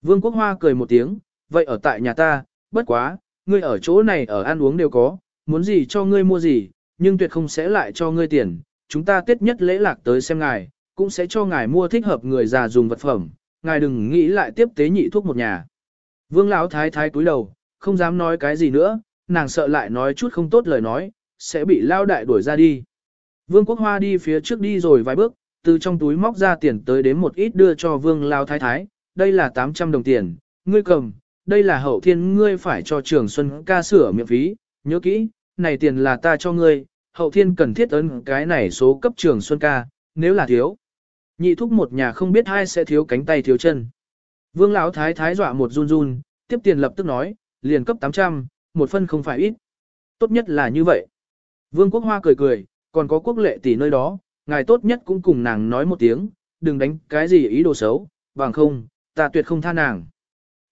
Vương Quốc Hoa cười một tiếng, vậy ở tại nhà ta, bất quá, ngươi ở chỗ này ở ăn uống đều có, muốn gì cho ngươi mua gì, nhưng tuyệt không sẽ lại cho ngươi tiền. Chúng ta tiết nhất lễ lạc tới xem ngài, cũng sẽ cho ngài mua thích hợp người già dùng vật phẩm, ngài đừng nghĩ lại tiếp tế nhị thuốc một nhà. Vương Lão Thái Thái cúi đầu, không dám nói cái gì nữa, nàng sợ lại nói chút không tốt lời nói, sẽ bị lao đại đuổi ra đi. Vương Quốc Hoa đi phía trước đi rồi vài bước, từ trong túi móc ra tiền tới đến một ít đưa cho Vương Lao Thái Thái, đây là 800 đồng tiền, ngươi cầm, đây là hậu thiên ngươi phải cho trường Xuân ca sửa miệng phí, nhớ kỹ, này tiền là ta cho ngươi, hậu thiên cần thiết ấn cái này số cấp trường Xuân ca, nếu là thiếu. Nhị thúc một nhà không biết hai sẽ thiếu cánh tay thiếu chân. Vương Lão Thái Thái dọa một run run, tiếp tiền lập tức nói, liền cấp 800, một phân không phải ít. Tốt nhất là như vậy. Vương Quốc Hoa cười cười, còn có quốc lệ tỷ nơi đó, ngài tốt nhất cũng cùng nàng nói một tiếng, đừng đánh cái gì ý đồ xấu, bằng không, ta tuyệt không tha nàng.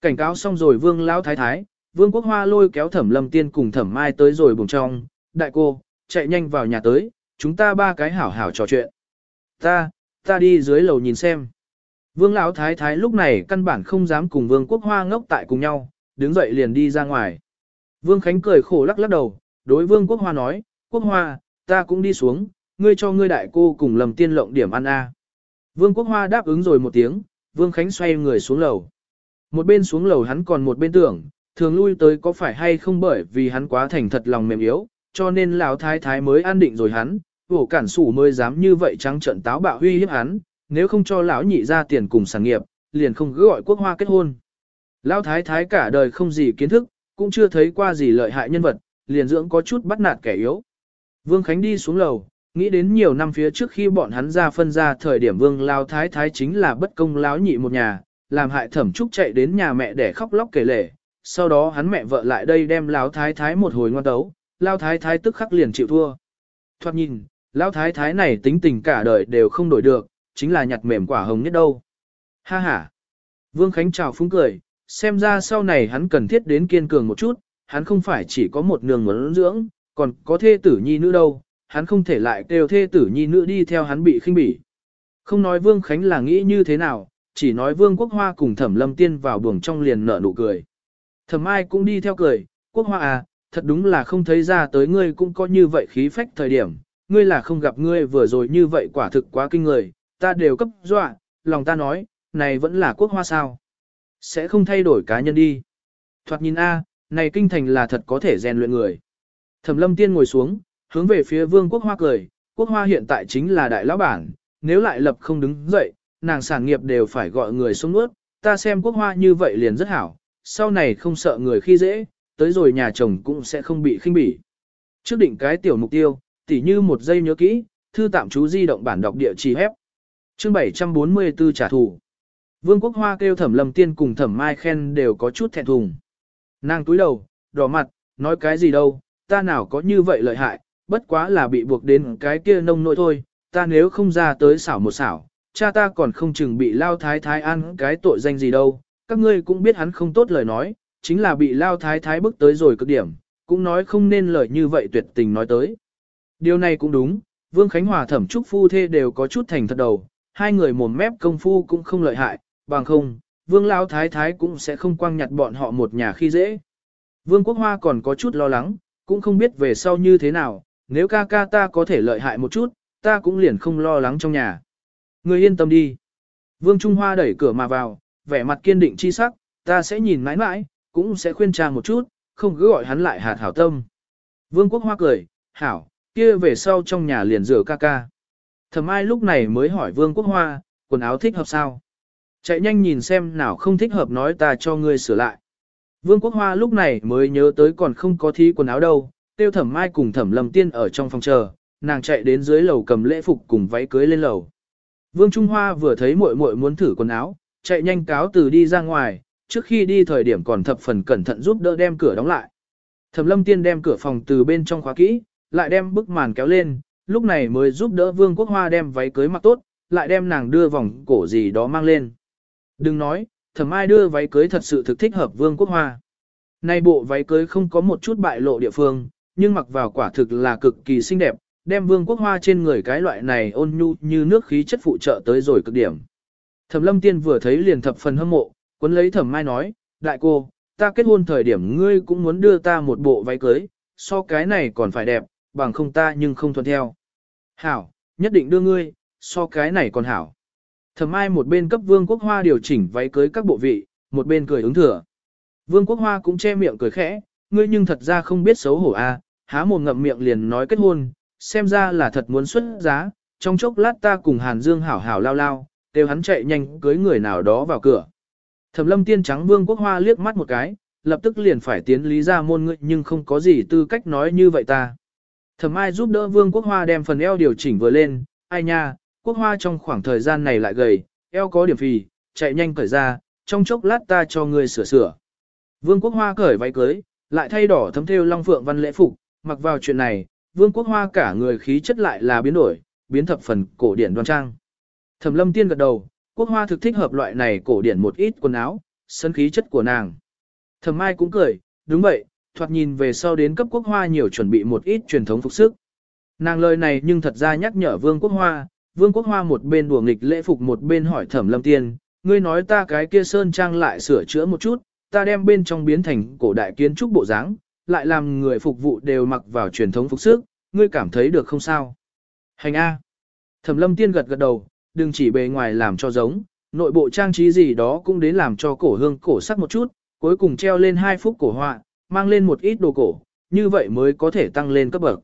Cảnh cáo xong rồi vương lão thái thái, vương quốc hoa lôi kéo thẩm lâm tiên cùng thẩm mai tới rồi bùng trong, đại cô, chạy nhanh vào nhà tới, chúng ta ba cái hảo hảo trò chuyện. Ta, ta đi dưới lầu nhìn xem. Vương lão thái thái lúc này căn bản không dám cùng vương quốc hoa ngốc tại cùng nhau, đứng dậy liền đi ra ngoài. Vương Khánh cười khổ lắc lắc đầu, đối vương quốc hoa nói, quốc hoa, ta cũng đi xuống, ngươi cho ngươi đại cô cùng lầm tiên lộng điểm ăn a. Vương Quốc Hoa đáp ứng rồi một tiếng, Vương Khánh xoay người xuống lầu. Một bên xuống lầu hắn còn một bên tưởng, Thường lui tới có phải hay không bởi vì hắn quá thành thật lòng mềm yếu, cho nên lão thái thái mới an định rồi hắn, vổ cản sủ mới dám như vậy trắng trận táo bạo huy hiếp hắn, nếu không cho lão nhị ra tiền cùng sản nghiệp, liền không cứ gọi quốc hoa kết hôn. Lão thái thái cả đời không gì kiến thức, cũng chưa thấy qua gì lợi hại nhân vật, liền dưỡng có chút bắt nạt kẻ yếu. Vương Khánh đi xuống lầu, nghĩ đến nhiều năm phía trước khi bọn hắn ra phân ra thời điểm Vương Lao Thái Thái chính là bất công lão nhị một nhà, làm hại thẩm trúc chạy đến nhà mẹ để khóc lóc kể lể. Sau đó hắn mẹ vợ lại đây đem Lão Thái Thái một hồi ngoan tấu, Lao Thái Thái tức khắc liền chịu thua. Thoát nhìn, Lão Thái Thái này tính tình cả đời đều không đổi được, chính là nhặt mềm quả hồng nhất đâu. Ha ha! Vương Khánh chào phúng cười, xem ra sau này hắn cần thiết đến kiên cường một chút, hắn không phải chỉ có một nương muốn dưỡng, còn có thê tử nhi nữ đâu, hắn không thể lại kêu thê tử nhi nữ đi theo hắn bị khinh bỉ. Không nói Vương Khánh là nghĩ như thế nào, chỉ nói Vương Quốc Hoa cùng Thẩm Lâm Tiên vào buồng trong liền nở nụ cười. Thẩm Ai cũng đi theo cười, Quốc Hoa à, thật đúng là không thấy ra tới ngươi cũng có như vậy khí phách thời điểm, ngươi là không gặp ngươi vừa rồi như vậy quả thực quá kinh người, ta đều cấp dọa, lòng ta nói, này vẫn là Quốc Hoa sao? Sẽ không thay đổi cá nhân đi. Thoạt nhìn a, này kinh thành là thật có thể rèn luyện người. Thẩm Lâm Tiên ngồi xuống, hướng về phía Vương Quốc Hoa cười, Quốc Hoa hiện tại chính là đại lão bản, nếu lại lập không đứng dậy, nàng sản nghiệp đều phải gọi người xuống nuốt, ta xem Quốc Hoa như vậy liền rất hảo, sau này không sợ người khi dễ, tới rồi nhà chồng cũng sẽ không bị khinh bỉ. Trước định cái tiểu mục tiêu, tỉ như một giây nhớ kỹ, thư tạm chú di động bản đọc địa chỉ hép. Chương 744 trả thù. Vương Quốc Hoa kêu Thẩm Lâm Tiên cùng Thẩm Mai khen đều có chút thẹn thùng. Nàng túi đầu, đỏ mặt, nói cái gì đâu, ta nào có như vậy lợi hại, bất quá là bị buộc đến cái kia nông nỗi thôi, ta nếu không ra tới xảo một xảo, cha ta còn không chừng bị lao thái thái ăn cái tội danh gì đâu, các ngươi cũng biết hắn không tốt lời nói, chính là bị lao thái thái bức tới rồi cực điểm, cũng nói không nên lời như vậy tuyệt tình nói tới. Điều này cũng đúng, Vương Khánh Hòa thẩm trúc phu thê đều có chút thành thật đầu, hai người mồm mép công phu cũng không lợi hại, bằng không, Vương Lao Thái Thái cũng sẽ không quăng nhặt bọn họ một nhà khi dễ. Vương Quốc Hoa còn có chút lo lắng, cũng không biết về sau như thế nào, nếu ca ca ta có thể lợi hại một chút, ta cũng liền không lo lắng trong nhà. Người yên tâm đi. Vương Trung Hoa đẩy cửa mà vào, vẻ mặt kiên định chi sắc, ta sẽ nhìn mãi mãi, cũng sẽ khuyên trang một chút, không cứ gọi hắn lại hạt hảo tâm. Vương Quốc Hoa cười, hảo, kia về sau trong nhà liền rửa ca ca. Thầm ai lúc này mới hỏi Vương Quốc Hoa, quần áo thích hợp sao? Chạy nhanh nhìn xem nào không thích hợp nói ta cho ngươi sửa lại. Vương Quốc Hoa lúc này mới nhớ tới còn không có thi quần áo đâu, tiêu thẩm mai cùng thẩm lầm tiên ở trong phòng chờ, nàng chạy đến dưới lầu cầm lễ phục cùng váy cưới lên lầu. Vương Trung Hoa vừa thấy muội muội muốn thử quần áo, chạy nhanh cáo từ đi ra ngoài, trước khi đi thời điểm còn thập phần cẩn thận giúp đỡ đem cửa đóng lại. Thẩm lâm tiên đem cửa phòng từ bên trong khóa kỹ, lại đem bức màn kéo lên, lúc này mới giúp đỡ Vương Quốc Hoa đem váy cưới mặc tốt, lại đem nàng đưa vòng cổ gì đó mang lên. Đừng nói, thẩm ai đưa váy cưới thật sự thực thích hợp vương quốc hoa. Nay bộ váy cưới không có một chút bại lộ địa phương, nhưng mặc vào quả thực là cực kỳ xinh đẹp, đem vương quốc hoa trên người cái loại này ôn nhu như nước khí chất phụ trợ tới rồi cực điểm. Thẩm lâm tiên vừa thấy liền thập phần hâm mộ, quấn lấy thẩm mai nói, đại cô, ta kết hôn thời điểm ngươi cũng muốn đưa ta một bộ váy cưới, so cái này còn phải đẹp, bằng không ta nhưng không thuận theo. Hảo, nhất định đưa ngươi, so cái này còn hảo. Thẩm Mai một bên cấp Vương Quốc Hoa điều chỉnh váy cưới các bộ vị, một bên cười ứng thừa. Vương Quốc Hoa cũng che miệng cười khẽ, ngươi nhưng thật ra không biết xấu hổ a, à, há mồm ngậm miệng liền nói kết hôn, xem ra là thật muốn xuất giá, trong chốc lát ta cùng Hàn Dương hảo hảo lao lao, đều hắn chạy nhanh cưới người nào đó vào cửa. Thẩm Lâm Tiên trắng Vương Quốc Hoa liếc mắt một cái, lập tức liền phải tiến lý ra môn ngươi nhưng không có gì tư cách nói như vậy ta. Thẩm Ai giúp đỡ Vương Quốc Hoa đem phần eo điều chỉnh vừa lên, ai nha, quốc hoa trong khoảng thời gian này lại gầy, eo có điểm phì, chạy nhanh cởi ra, trong chốc lát ta cho ngươi sửa sửa. Vương quốc hoa cởi váy cưới, lại thay đỏ thấm thêu long phượng văn lễ phục, mặc vào chuyện này, vương quốc hoa cả người khí chất lại là biến đổi, biến thập phần cổ điển đoan trang. Thẩm lâm tiên gật đầu, quốc hoa thực thích hợp loại này cổ điển một ít quần áo, sân khí chất của nàng. Thẩm mai cũng cười, đúng vậy, thoạt nhìn về sau đến cấp quốc hoa nhiều chuẩn bị một ít truyền thống phục sức. Nàng lời này nhưng thật ra nhắc nhở vương quốc hoa, Vương Quốc Hoa một bên đùa nghịch lễ phục một bên hỏi Thẩm Lâm Tiên, ngươi nói ta cái kia sơn trang lại sửa chữa một chút, ta đem bên trong biến thành cổ đại kiến trúc bộ dáng, lại làm người phục vụ đều mặc vào truyền thống phục sức, ngươi cảm thấy được không sao? Hành A. Thẩm Lâm Tiên gật gật đầu, đừng chỉ bề ngoài làm cho giống, nội bộ trang trí gì đó cũng đến làm cho cổ hương cổ sắc một chút, cuối cùng treo lên hai phút cổ họa, mang lên một ít đồ cổ, như vậy mới có thể tăng lên cấp bậc.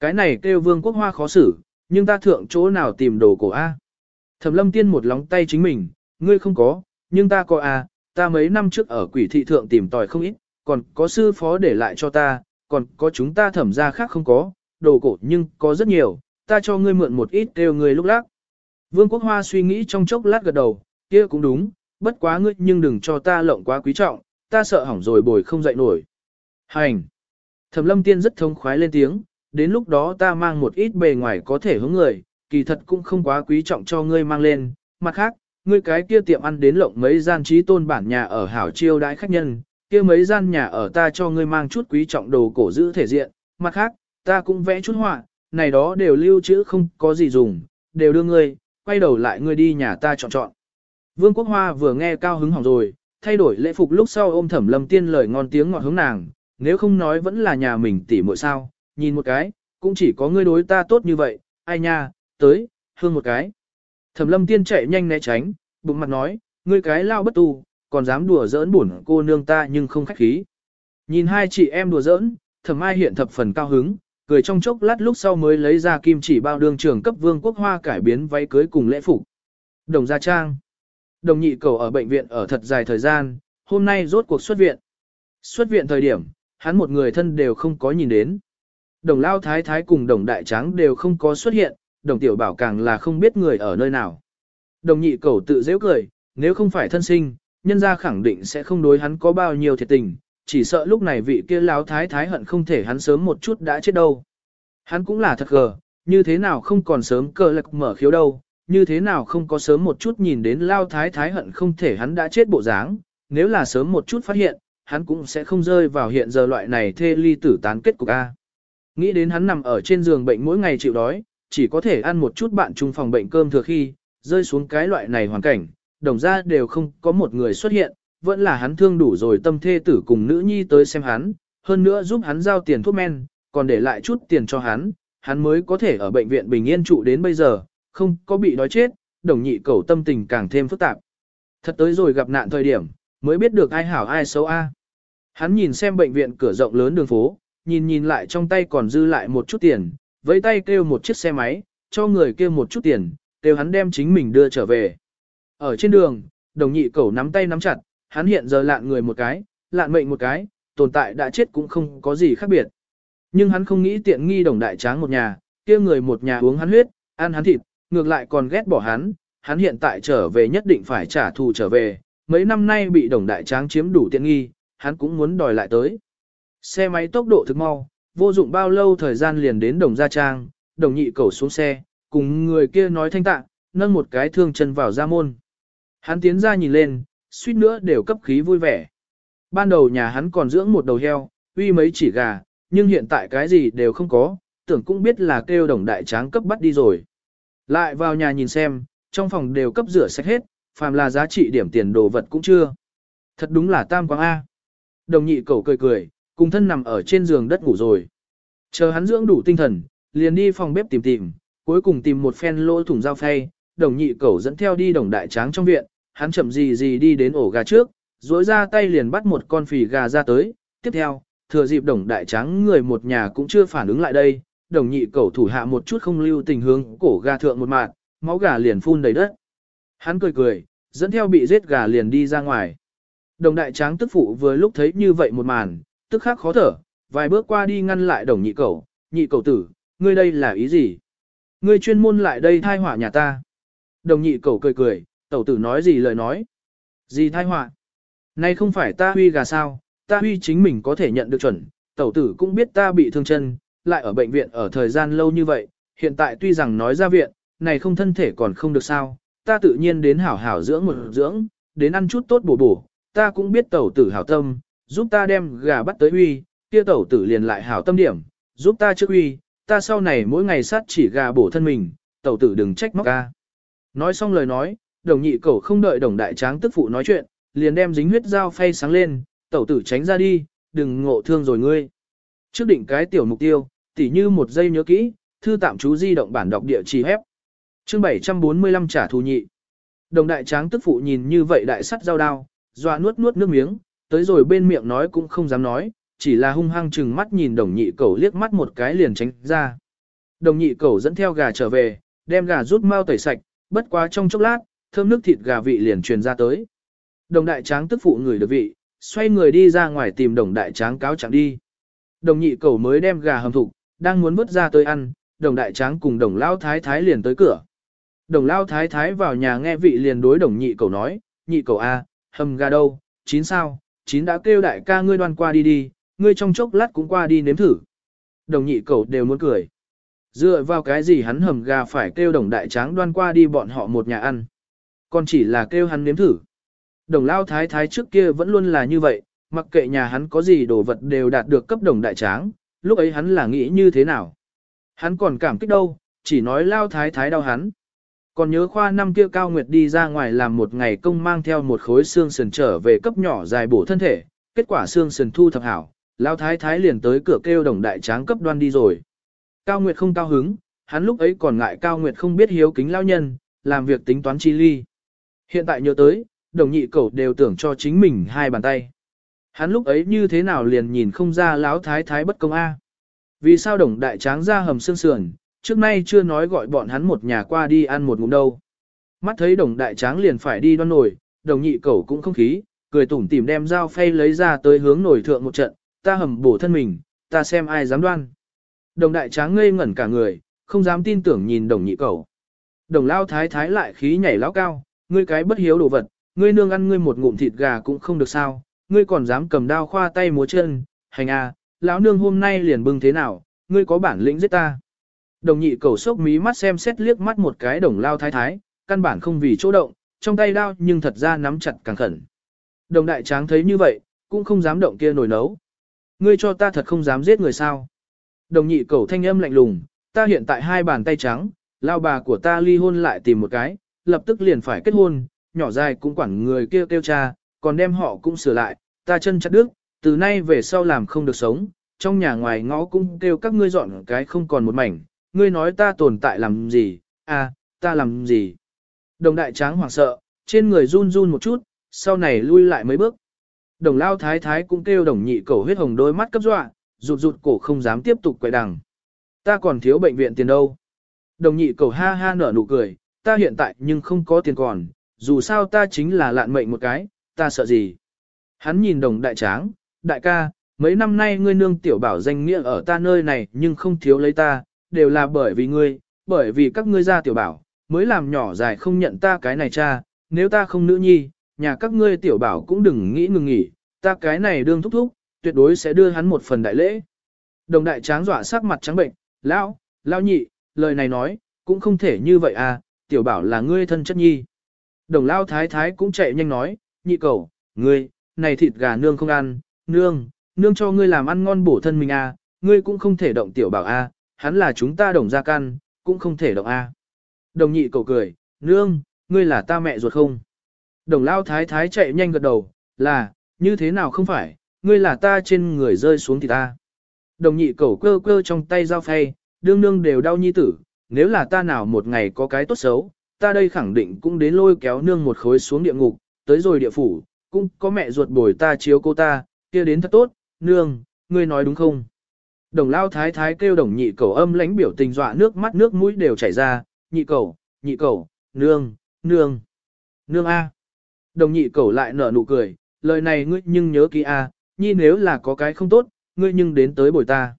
Cái này kêu vương quốc hoa khó xử, nhưng ta thượng chỗ nào tìm đồ cổ A. Thẩm lâm tiên một lóng tay chính mình, ngươi không có, nhưng ta có A, ta mấy năm trước ở quỷ thị thượng tìm tòi không ít, còn có sư phó để lại cho ta, còn có chúng ta thẩm ra khác không có, đồ cổ nhưng có rất nhiều, ta cho ngươi mượn một ít đều ngươi lúc lắc. Vương Quốc Hoa suy nghĩ trong chốc lát gật đầu, kia cũng đúng, bất quá ngươi nhưng đừng cho ta lộng quá quý trọng, ta sợ hỏng rồi bồi không dậy nổi. Hành! Thẩm lâm tiên rất thông khoái lên tiếng, đến lúc đó ta mang một ít bề ngoài có thể hướng người, kỳ thật cũng không quá quý trọng cho ngươi mang lên, mặt khác, ngươi cái kia tiệm ăn đến lộng mấy gian trí tôn bản nhà ở hảo chiêu đãi khách nhân, kia mấy gian nhà ở ta cho ngươi mang chút quý trọng đồ cổ giữ thể diện, mặt khác, ta cũng vẽ chút họa, này đó đều lưu trữ không có gì dùng, đều đưa ngươi, quay đầu lại ngươi đi nhà ta chọn chọn. Vương Quốc Hoa vừa nghe cao hứng hỏng rồi, thay đổi lễ phục lúc sau ôm thẩm lâm tiên lời ngon tiếng ngọt hướng nàng, nếu không nói vẫn là nhà mình tỉ muội sao, nhìn một cái, cũng chỉ có ngươi đối ta tốt như vậy, ai nha, tới, hương một cái. Thẩm lâm tiên chạy nhanh né tránh, bụng mặt nói, ngươi cái lao bất tu, còn dám đùa giỡn buồn cô nương ta nhưng không khách khí. Nhìn hai chị em đùa giỡn, thẩm ai hiện thập phần cao hứng, cười trong chốc lát lúc sau mới lấy ra kim chỉ bao đường trưởng cấp vương quốc hoa cải biến váy cưới cùng lễ phục. Đồng gia trang. Đồng nhị cầu ở bệnh viện ở thật dài thời gian, hôm nay rốt cuộc xuất viện. Xuất viện thời điểm, hắn một người thân đều không có nhìn đến. Đồng lao thái thái cùng đồng đại tráng đều không có xuất hiện, đồng tiểu bảo càng là không biết người ở nơi nào. Đồng nhị cầu tự dễ cười, nếu không phải thân sinh, nhân gia khẳng định sẽ không đối hắn có bao nhiêu thiệt tình, chỉ sợ lúc này vị kia lão thái thái hận không thể hắn sớm một chút đã chết đâu. Hắn cũng là thật gờ, như thế nào không còn sớm cơ lực mở khiếu đâu, như thế nào không có sớm một chút nhìn đến lao thái thái hận không thể hắn đã chết bộ dáng, nếu là sớm một chút phát hiện, hắn cũng sẽ không rơi vào hiện giờ loại này thê ly tử tán kết cục A. Nghĩ đến hắn nằm ở trên giường bệnh mỗi ngày chịu đói, chỉ có thể ăn một chút bạn chung phòng bệnh cơm thừa khi, rơi xuống cái loại này hoàn cảnh, đồng ra đều không có một người xuất hiện, vẫn là hắn thương đủ rồi tâm thê tử cùng nữ nhi tới xem hắn, hơn nữa giúp hắn giao tiền thuốc men, còn để lại chút tiền cho hắn, hắn mới có thể ở bệnh viện bình yên trụ đến bây giờ, không có bị đói chết, đồng nhị cầu tâm tình càng thêm phức tạp. Thật tới rồi gặp nạn thời điểm, mới biết được ai hảo ai xấu a. Hắn nhìn xem bệnh viện cửa rộng lớn đường phố, nhìn nhìn lại trong tay còn dư lại một chút tiền, với tay kêu một chiếc xe máy, cho người kêu một chút tiền, kêu hắn đem chính mình đưa trở về. Ở trên đường, đồng nhị cẩu nắm tay nắm chặt, hắn hiện giờ lạn người một cái, lạn mệnh một cái, tồn tại đã chết cũng không có gì khác biệt. Nhưng hắn không nghĩ tiện nghi đồng đại tráng một nhà, kia người một nhà uống hắn huyết, ăn hắn thịt, ngược lại còn ghét bỏ hắn, hắn hiện tại trở về nhất định phải trả thù trở về, mấy năm nay bị đồng đại tráng chiếm đủ tiện nghi, hắn cũng muốn đòi lại tới. Xe máy tốc độ thực mau, vô dụng bao lâu thời gian liền đến đồng gia trang, đồng nhị cẩu xuống xe, cùng người kia nói thanh tạ, nâng một cái thương chân vào gia môn. Hắn tiến ra nhìn lên, suýt nữa đều cấp khí vui vẻ. Ban đầu nhà hắn còn dưỡng một đầu heo, uy mấy chỉ gà, nhưng hiện tại cái gì đều không có, tưởng cũng biết là kêu đồng đại tráng cấp bắt đi rồi. Lại vào nhà nhìn xem, trong phòng đều cấp rửa sạch hết, phàm là giá trị điểm tiền đồ vật cũng chưa. Thật đúng là tam quang A. Đồng nhị cầu cười cười, cùng thân nằm ở trên giường đất ngủ rồi. Chờ hắn dưỡng đủ tinh thần, liền đi phòng bếp tìm tìm, cuối cùng tìm một phen lỗ thủng dao phay, đồng nhị cầu dẫn theo đi đồng đại tráng trong viện, hắn chậm gì gì đi đến ổ gà trước, duỗi ra tay liền bắt một con phì gà ra tới, tiếp theo, thừa dịp đồng đại tráng người một nhà cũng chưa phản ứng lại đây, đồng nhị cầu thủ hạ một chút không lưu tình hướng cổ gà thượng một mạt, máu gà liền phun đầy đất. Hắn cười cười, dẫn theo bị giết gà liền đi ra ngoài. Đồng đại tráng tức phụ vừa lúc thấy như vậy một màn, tức khắc khó thở, vài bước qua đi ngăn lại đồng nhị cầu, nhị cầu tử, ngươi đây là ý gì? Ngươi chuyên môn lại đây thai hỏa nhà ta. Đồng nhị cầu cười cười, tẩu tử nói gì lời nói? Gì thai họa? Nay không phải ta huy gà sao, ta huy chính mình có thể nhận được chuẩn, tẩu tử cũng biết ta bị thương chân, lại ở bệnh viện ở thời gian lâu như vậy, hiện tại tuy rằng nói ra viện, này không thân thể còn không được sao, ta tự nhiên đến hảo hảo dưỡng một dưỡng, đến ăn chút tốt bổ bổ, ta cũng biết tẩu tử hảo tâm, giúp ta đem gà bắt tới huy, kia tẩu tử liền lại hảo tâm điểm, giúp ta trước huy, ta sau này mỗi ngày sát chỉ gà bổ thân mình, tẩu tử đừng trách móc ca. Nói xong lời nói, đồng nhị cẩu không đợi đồng đại tráng tức phụ nói chuyện, liền đem dính huyết dao phay sáng lên, tẩu tử tránh ra đi, đừng ngộ thương rồi ngươi. Trước định cái tiểu mục tiêu, tỉ như một giây nhớ kỹ, thư tạm chú di động bản đọc địa chỉ hép. Chương 745 trả thù nhị. Đồng đại tráng tức phụ nhìn như vậy đại sắt dao đao, dọa nuốt nuốt nước miếng, tới rồi bên miệng nói cũng không dám nói, chỉ là hung hăng chừng mắt nhìn đồng nhị cẩu liếc mắt một cái liền tránh ra. Đồng nhị cẩu dẫn theo gà trở về, đem gà rút mau tẩy sạch, bất quá trong chốc lát, thơm nước thịt gà vị liền truyền ra tới. Đồng đại tráng tức phụ người được vị, xoay người đi ra ngoài tìm đồng đại tráng cáo chẳng đi. Đồng nhị cầu mới đem gà hầm thục, đang muốn vứt ra tới ăn, đồng đại tráng cùng đồng lao thái thái liền tới cửa. Đồng lao thái thái vào nhà nghe vị liền đối đồng nhị cầu nói, nhị cầu A, hầm gà đâu, chín sao, chín đã kêu đại ca ngươi đoan qua đi đi, ngươi trong chốc lát cũng qua đi nếm thử. Đồng nhị cầu đều muốn cười. Dựa vào cái gì hắn hầm gà phải kêu đồng đại tráng đoan qua đi bọn họ một nhà ăn. Còn chỉ là kêu hắn nếm thử. Đồng lao thái thái trước kia vẫn luôn là như vậy, mặc kệ nhà hắn có gì đồ vật đều đạt được cấp đồng đại tráng, lúc ấy hắn là nghĩ như thế nào. Hắn còn cảm kích đâu, chỉ nói lao thái thái đau hắn. Còn nhớ khoa năm kia Cao Nguyệt đi ra ngoài làm một ngày công mang theo một khối xương sườn trở về cấp nhỏ dài bổ thân thể, kết quả xương sườn thu thập hảo, lao thái thái liền tới cửa kêu đồng đại tráng cấp đoan đi rồi. Cao Nguyệt không cao hứng, hắn lúc ấy còn ngại Cao Nguyệt không biết hiếu kính lao nhân, làm việc tính toán chi ly. Hiện tại nhớ tới, đồng nhị cẩu đều tưởng cho chính mình hai bàn tay. Hắn lúc ấy như thế nào liền nhìn không ra lão thái thái bất công a. Vì sao đồng đại tráng ra hầm xương sườn, trước nay chưa nói gọi bọn hắn một nhà qua đi ăn một ngụm đâu. Mắt thấy đồng đại tráng liền phải đi đoan nổi, đồng nhị cẩu cũng không khí, cười tủm tỉm đem dao phay lấy ra tới hướng nổi thượng một trận, ta hầm bổ thân mình, ta xem ai dám đoan. Đồng đại tráng ngây ngẩn cả người, không dám tin tưởng nhìn đồng nhị cẩu. Đồng lao thái thái lại khí nhảy lão cao, ngươi cái bất hiếu đồ vật, ngươi nương ăn ngươi một ngụm thịt gà cũng không được sao, ngươi còn dám cầm đao khoa tay múa chân, hành a, lão nương hôm nay liền bưng thế nào, ngươi có bản lĩnh giết ta. Đồng nhị cầu sốc mí mắt xem xét liếc mắt một cái đồng lao thái thái, căn bản không vì chỗ động, trong tay đao nhưng thật ra nắm chặt càng khẩn. Đồng đại tráng thấy như vậy, cũng không dám động kia nổi nấu. Ngươi cho ta thật không dám giết người sao. Đồng nhị cầu thanh âm lạnh lùng, ta hiện tại hai bàn tay trắng, lao bà của ta ly hôn lại tìm một cái, lập tức liền phải kết hôn, nhỏ dài cũng quản người kia kêu, kêu cha, còn đem họ cũng sửa lại, ta chân chặt đứt, từ nay về sau làm không được sống, trong nhà ngoài ngõ cũng kêu các ngươi dọn cái không còn một mảnh, ngươi nói ta tồn tại làm gì, à, ta làm gì. Đồng đại tráng hoảng sợ, trên người run run một chút, sau này lui lại mấy bước. Đồng lao thái thái cũng kêu đồng nhị cầu huyết hồng đôi mắt cấp dọa, rụt rụt cổ không dám tiếp tục quậy đằng. Ta còn thiếu bệnh viện tiền đâu. Đồng nhị cầu ha ha nở nụ cười, ta hiện tại nhưng không có tiền còn, dù sao ta chính là lạn mệnh một cái, ta sợ gì. Hắn nhìn đồng đại tráng, đại ca, mấy năm nay ngươi nương tiểu bảo danh nghĩa ở ta nơi này nhưng không thiếu lấy ta, đều là bởi vì ngươi, bởi vì các ngươi ra tiểu bảo, mới làm nhỏ dài không nhận ta cái này cha, nếu ta không nữ nhi, nhà các ngươi tiểu bảo cũng đừng nghĩ ngừng nghỉ, ta cái này đương thúc thúc, tuyệt đối sẽ đưa hắn một phần đại lễ. Đồng đại tráng dọa sắc mặt trắng bệnh, lão, lão nhị, lời này nói, cũng không thể như vậy à, tiểu bảo là ngươi thân chất nhi. Đồng lao thái thái cũng chạy nhanh nói, nhị cầu, ngươi, này thịt gà nương không ăn, nương, nương cho ngươi làm ăn ngon bổ thân mình à, ngươi cũng không thể động tiểu bảo à, hắn là chúng ta đồng gia căn, cũng không thể động a. Đồng nhị cầu cười, nương, ngươi là ta mẹ ruột không? Đồng lao thái thái chạy nhanh gật đầu, là, như thế nào không phải, ngươi là ta trên người rơi xuống thì ta. À. Đồng nhị cầu cơ cơ trong tay dao phay, đương nương đều đau nhi tử, nếu là ta nào một ngày có cái tốt xấu, ta đây khẳng định cũng đến lôi kéo nương một khối xuống địa ngục, tới rồi địa phủ, cũng có mẹ ruột bồi ta chiếu cô ta, kia đến thật tốt, nương, ngươi nói đúng không? Đồng lao thái thái kêu đồng nhị cầu âm lãnh biểu tình dọa nước mắt nước mũi đều chảy ra, nhị cầu, nhị cầu, nương, nương, nương A. Đồng nhị cầu lại nở nụ cười, lời này ngươi nhưng nhớ kỹ A, nhi nếu là có cái không tốt, ngươi nhưng đến tới bồi ta.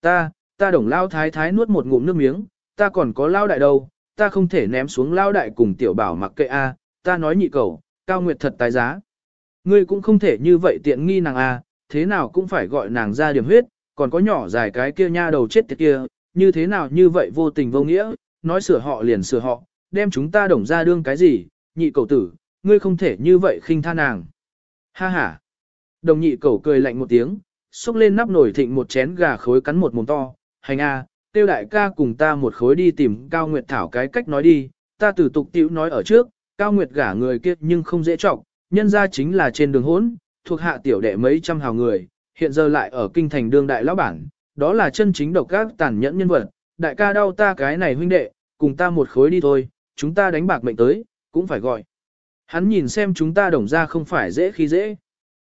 Ta, ta đồng lao thái thái nuốt một ngụm nước miếng, ta còn có lao đại đâu, ta không thể ném xuống lao đại cùng tiểu bảo mặc kệ A, ta nói nhị cầu, cao nguyệt thật tài giá. Ngươi cũng không thể như vậy tiện nghi nàng A, thế nào cũng phải gọi nàng ra điểm huyết, còn có nhỏ dài cái kia nha đầu chết tiệt kia, như thế nào như vậy vô tình vô nghĩa, nói sửa họ liền sửa họ, đem chúng ta đồng ra đương cái gì, nhị cầu tử, ngươi không thể như vậy khinh tha nàng. Ha ha. Đồng nhị cầu cười lạnh một tiếng, xúc lên nắp nổi thịnh một chén gà khối cắn một mồm to, hành a, tiêu đại ca cùng ta một khối đi tìm Cao Nguyệt Thảo cái cách nói đi, ta tử tục tiểu nói ở trước, Cao Nguyệt gả người kia nhưng không dễ trọng, nhân ra chính là trên đường hỗn, thuộc hạ tiểu đệ mấy trăm hào người, hiện giờ lại ở kinh thành đương đại lão bản, đó là chân chính độc các tàn nhẫn nhân vật, đại ca đau ta cái này huynh đệ, cùng ta một khối đi thôi, chúng ta đánh bạc mệnh tới, cũng phải gọi. Hắn nhìn xem chúng ta đồng ra không phải dễ khi dễ.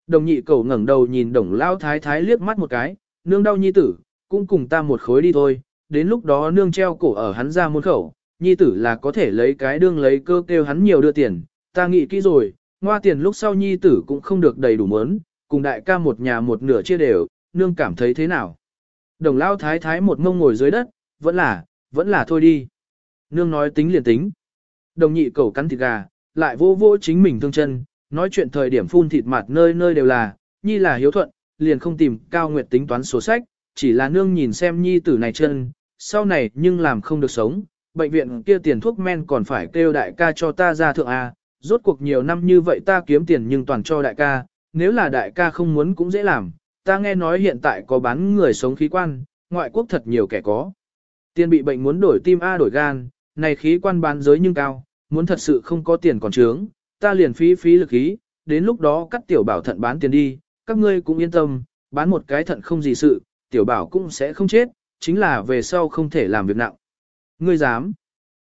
Đồng nhị cầu ngẩng đầu nhìn đồng lao thái thái liếc mắt một cái, nương đau nhi tử, cũng cùng ta một khối đi thôi, đến lúc đó nương treo cổ ở hắn ra môn khẩu, nhi tử là có thể lấy cái đương lấy cơ kêu hắn nhiều đưa tiền, ta nghĩ kỹ rồi, ngoa tiền lúc sau nhi tử cũng không được đầy đủ mớn, cùng đại ca một nhà một nửa chia đều, nương cảm thấy thế nào. Đồng lao thái thái một mông ngồi dưới đất, vẫn là, vẫn là thôi đi. Nương nói tính liền tính. Đồng nhị cầu cắn thịt gà, lại vô vô chính mình thương chân, nói chuyện thời điểm phun thịt mặt nơi nơi đều là, nhi là hiếu thuận, liền không tìm cao nguyệt tính toán sổ sách, chỉ là nương nhìn xem nhi tử này chân, sau này nhưng làm không được sống, bệnh viện kia tiền thuốc men còn phải kêu đại ca cho ta ra thượng A, rốt cuộc nhiều năm như vậy ta kiếm tiền nhưng toàn cho đại ca, nếu là đại ca không muốn cũng dễ làm, ta nghe nói hiện tại có bán người sống khí quan, ngoại quốc thật nhiều kẻ có. Tiền bị bệnh muốn đổi tim A đổi gan, này khí quan bán giới nhưng cao, muốn thật sự không có tiền còn trướng, ta liền phí phí lực khí, đến lúc đó cắt tiểu bảo thận bán tiền đi, các ngươi cũng yên tâm, bán một cái thận không gì sự, tiểu bảo cũng sẽ không chết, chính là về sau không thể làm việc nặng. Ngươi dám.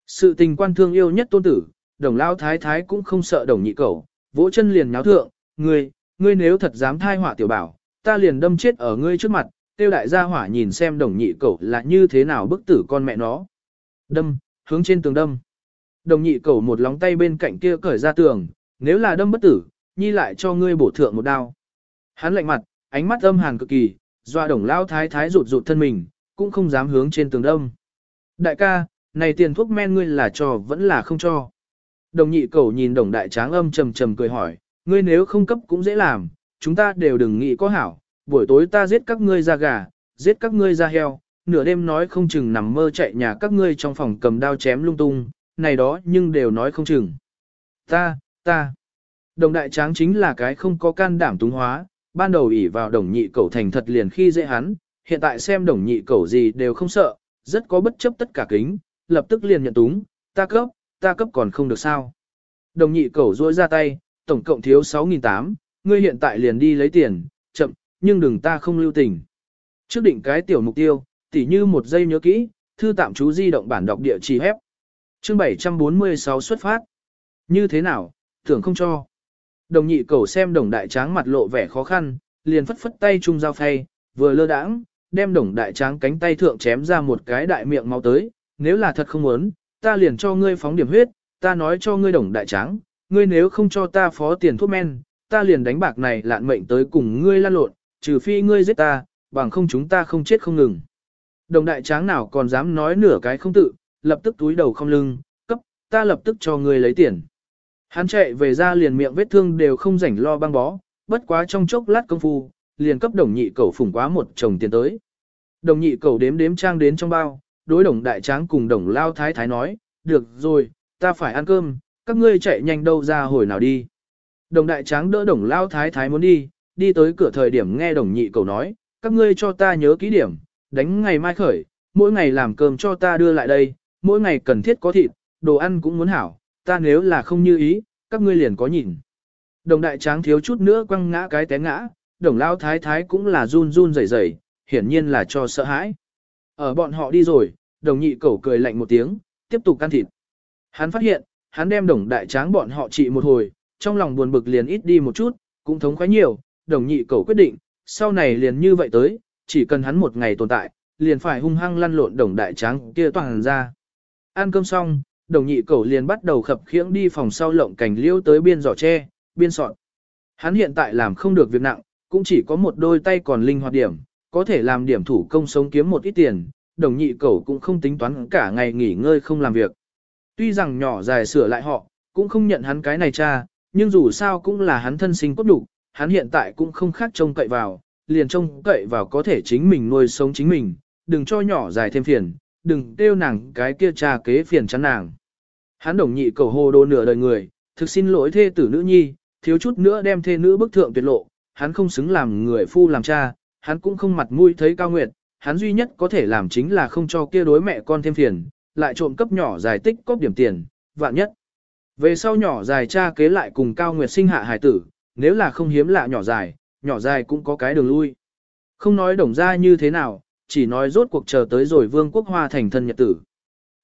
Sự tình quan thương yêu nhất tôn tử, đồng lao thái thái cũng không sợ đồng nhị cầu, vỗ chân liền nháo thượng, ngươi, ngươi nếu thật dám thai họa tiểu bảo, ta liền đâm chết ở ngươi trước mặt, tiêu đại gia hỏa nhìn xem đồng nhị cầu là như thế nào bức tử con mẹ nó. Đâm, hướng trên tường đâm. Đồng nhị cầu một lóng tay bên cạnh kia cởi ra tường, nếu là đâm bất tử, nhi lại cho ngươi bổ thượng một đao. Hắn lạnh mặt, ánh mắt âm hàn cực kỳ, doa đồng lao thái thái rụt rụt thân mình, cũng không dám hướng trên tường đông Đại ca, này tiền thuốc men ngươi là cho vẫn là không cho. Đồng nhị cầu nhìn đồng đại tráng âm trầm trầm cười hỏi, ngươi nếu không cấp cũng dễ làm, chúng ta đều đừng nghĩ có hảo, buổi tối ta giết các ngươi ra gà, giết các ngươi ra heo, nửa đêm nói không chừng nằm mơ chạy nhà các ngươi trong phòng cầm đao chém lung tung, này đó nhưng đều nói không chừng. Ta, ta. Đồng đại tráng chính là cái không có can đảm túng hóa, ban đầu ỷ vào đồng nhị cầu thành thật liền khi dễ hắn, hiện tại xem đồng nhị cầu gì đều không sợ, rất có bất chấp tất cả kính, lập tức liền nhận túng, ta cấp, ta cấp còn không được sao. Đồng nhị cầu duỗi ra tay, tổng cộng thiếu 6.800, ngươi hiện tại liền đi lấy tiền, chậm, nhưng đừng ta không lưu tình. Trước định cái tiểu mục tiêu, tỉ như một giây nhớ kỹ, thư tạm chú di động bản đọc địa chỉ hép. Chương 746 xuất phát. Như thế nào, tưởng không cho. Đồng nhị cầu xem đồng đại tráng mặt lộ vẻ khó khăn, liền phất phất tay chung giao phay, vừa lơ đãng, đem đồng đại tráng cánh tay thượng chém ra một cái đại miệng máu tới, nếu là thật không muốn, ta liền cho ngươi phóng điểm huyết, ta nói cho ngươi đồng đại tráng, ngươi nếu không cho ta phó tiền thuốc men, ta liền đánh bạc này lạn mệnh tới cùng ngươi lan lộn, trừ phi ngươi giết ta, bằng không chúng ta không chết không ngừng. Đồng đại tráng nào còn dám nói nửa cái không tự, lập tức túi đầu không lưng, cấp, ta lập tức cho ngươi lấy tiền. Hắn chạy về ra liền miệng vết thương đều không rảnh lo băng bó, bất quá trong chốc lát công phu, liền cấp đồng nhị cầu phủng quá một chồng tiền tới. Đồng nhị cầu đếm đếm trang đến trong bao, đối đồng đại tráng cùng đồng lao thái thái nói, được rồi, ta phải ăn cơm, các ngươi chạy nhanh đâu ra hồi nào đi. Đồng đại tráng đỡ đồng lao thái thái muốn đi, đi tới cửa thời điểm nghe đồng nhị cầu nói, các ngươi cho ta nhớ kỹ điểm, đánh ngày mai khởi, mỗi ngày làm cơm cho ta đưa lại đây, mỗi ngày cần thiết có thịt, đồ ăn cũng muốn hảo, ta nếu là không như ý, các ngươi liền có nhìn. Đồng đại tráng thiếu chút nữa quăng ngã cái té ngã, đồng lao thái thái cũng là run run rẩy rẩy, hiển nhiên là cho sợ hãi. Ở bọn họ đi rồi, đồng nhị cẩu cười lạnh một tiếng, tiếp tục can thịt. Hắn phát hiện, hắn đem đồng đại tráng bọn họ trị một hồi, trong lòng buồn bực liền ít đi một chút, cũng thống khoái nhiều, đồng nhị cẩu quyết định, sau này liền như vậy tới, chỉ cần hắn một ngày tồn tại, liền phải hung hăng lăn lộn đồng đại tráng kia toàn ra. Ăn cơm xong, đồng nhị cẩu liền bắt đầu khập khiễng đi phòng sau lộng cảnh liễu tới biên giỏ tre, biên sọt. Hắn hiện tại làm không được việc nặng, cũng chỉ có một đôi tay còn linh hoạt điểm, có thể làm điểm thủ công sống kiếm một ít tiền, đồng nhị cẩu cũng không tính toán cả ngày nghỉ ngơi không làm việc. Tuy rằng nhỏ dài sửa lại họ, cũng không nhận hắn cái này cha, nhưng dù sao cũng là hắn thân sinh cốt đủ, hắn hiện tại cũng không khác trông cậy vào, liền trông cậy vào có thể chính mình nuôi sống chính mình, đừng cho nhỏ dài thêm phiền, đừng kêu nàng cái kia cha kế phiền chắn nàng. Hắn đồng nhị cầu hồ đồ nửa đời người, thực xin lỗi thê tử nữ nhi, thiếu chút nữa đem thê nữ bức thượng tuyệt lộ, hắn không xứng làm người phu làm cha, hắn cũng không mặt mũi thấy cao nguyệt, hắn duy nhất có thể làm chính là không cho kia đối mẹ con thêm phiền, lại trộm cấp nhỏ dài tích cóp điểm tiền, vạn nhất. Về sau nhỏ dài cha kế lại cùng cao nguyệt sinh hạ hải tử, nếu là không hiếm lạ nhỏ dài, nhỏ dài cũng có cái đường lui. Không nói đồng ra như thế nào, chỉ nói rốt cuộc chờ tới rồi vương quốc hoa thành thân nhật tử.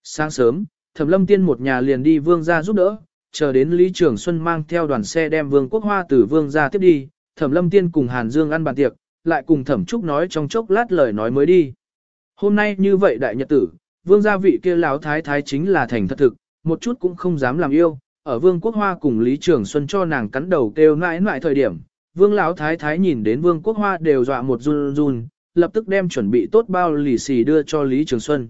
Sáng sớm, thẩm lâm tiên một nhà liền đi vương ra giúp đỡ, chờ đến Lý Trường Xuân mang theo đoàn xe đem vương quốc hoa từ vương ra tiếp đi, Thẩm Lâm Tiên cùng Hàn Dương ăn bàn tiệc, lại cùng Thẩm Trúc nói trong chốc lát lời nói mới đi. Hôm nay như vậy đại nhật tử, vương gia vị kia Lão thái thái chính là thành thật thực, một chút cũng không dám làm yêu. Ở vương quốc hoa cùng Lý Trường Xuân cho nàng cắn đầu kêu nãi nãi thời điểm, vương lão thái thái nhìn đến vương quốc hoa đều dọa một run run, lập tức đem chuẩn bị tốt bao lì xì đưa cho Lý Trường Xuân.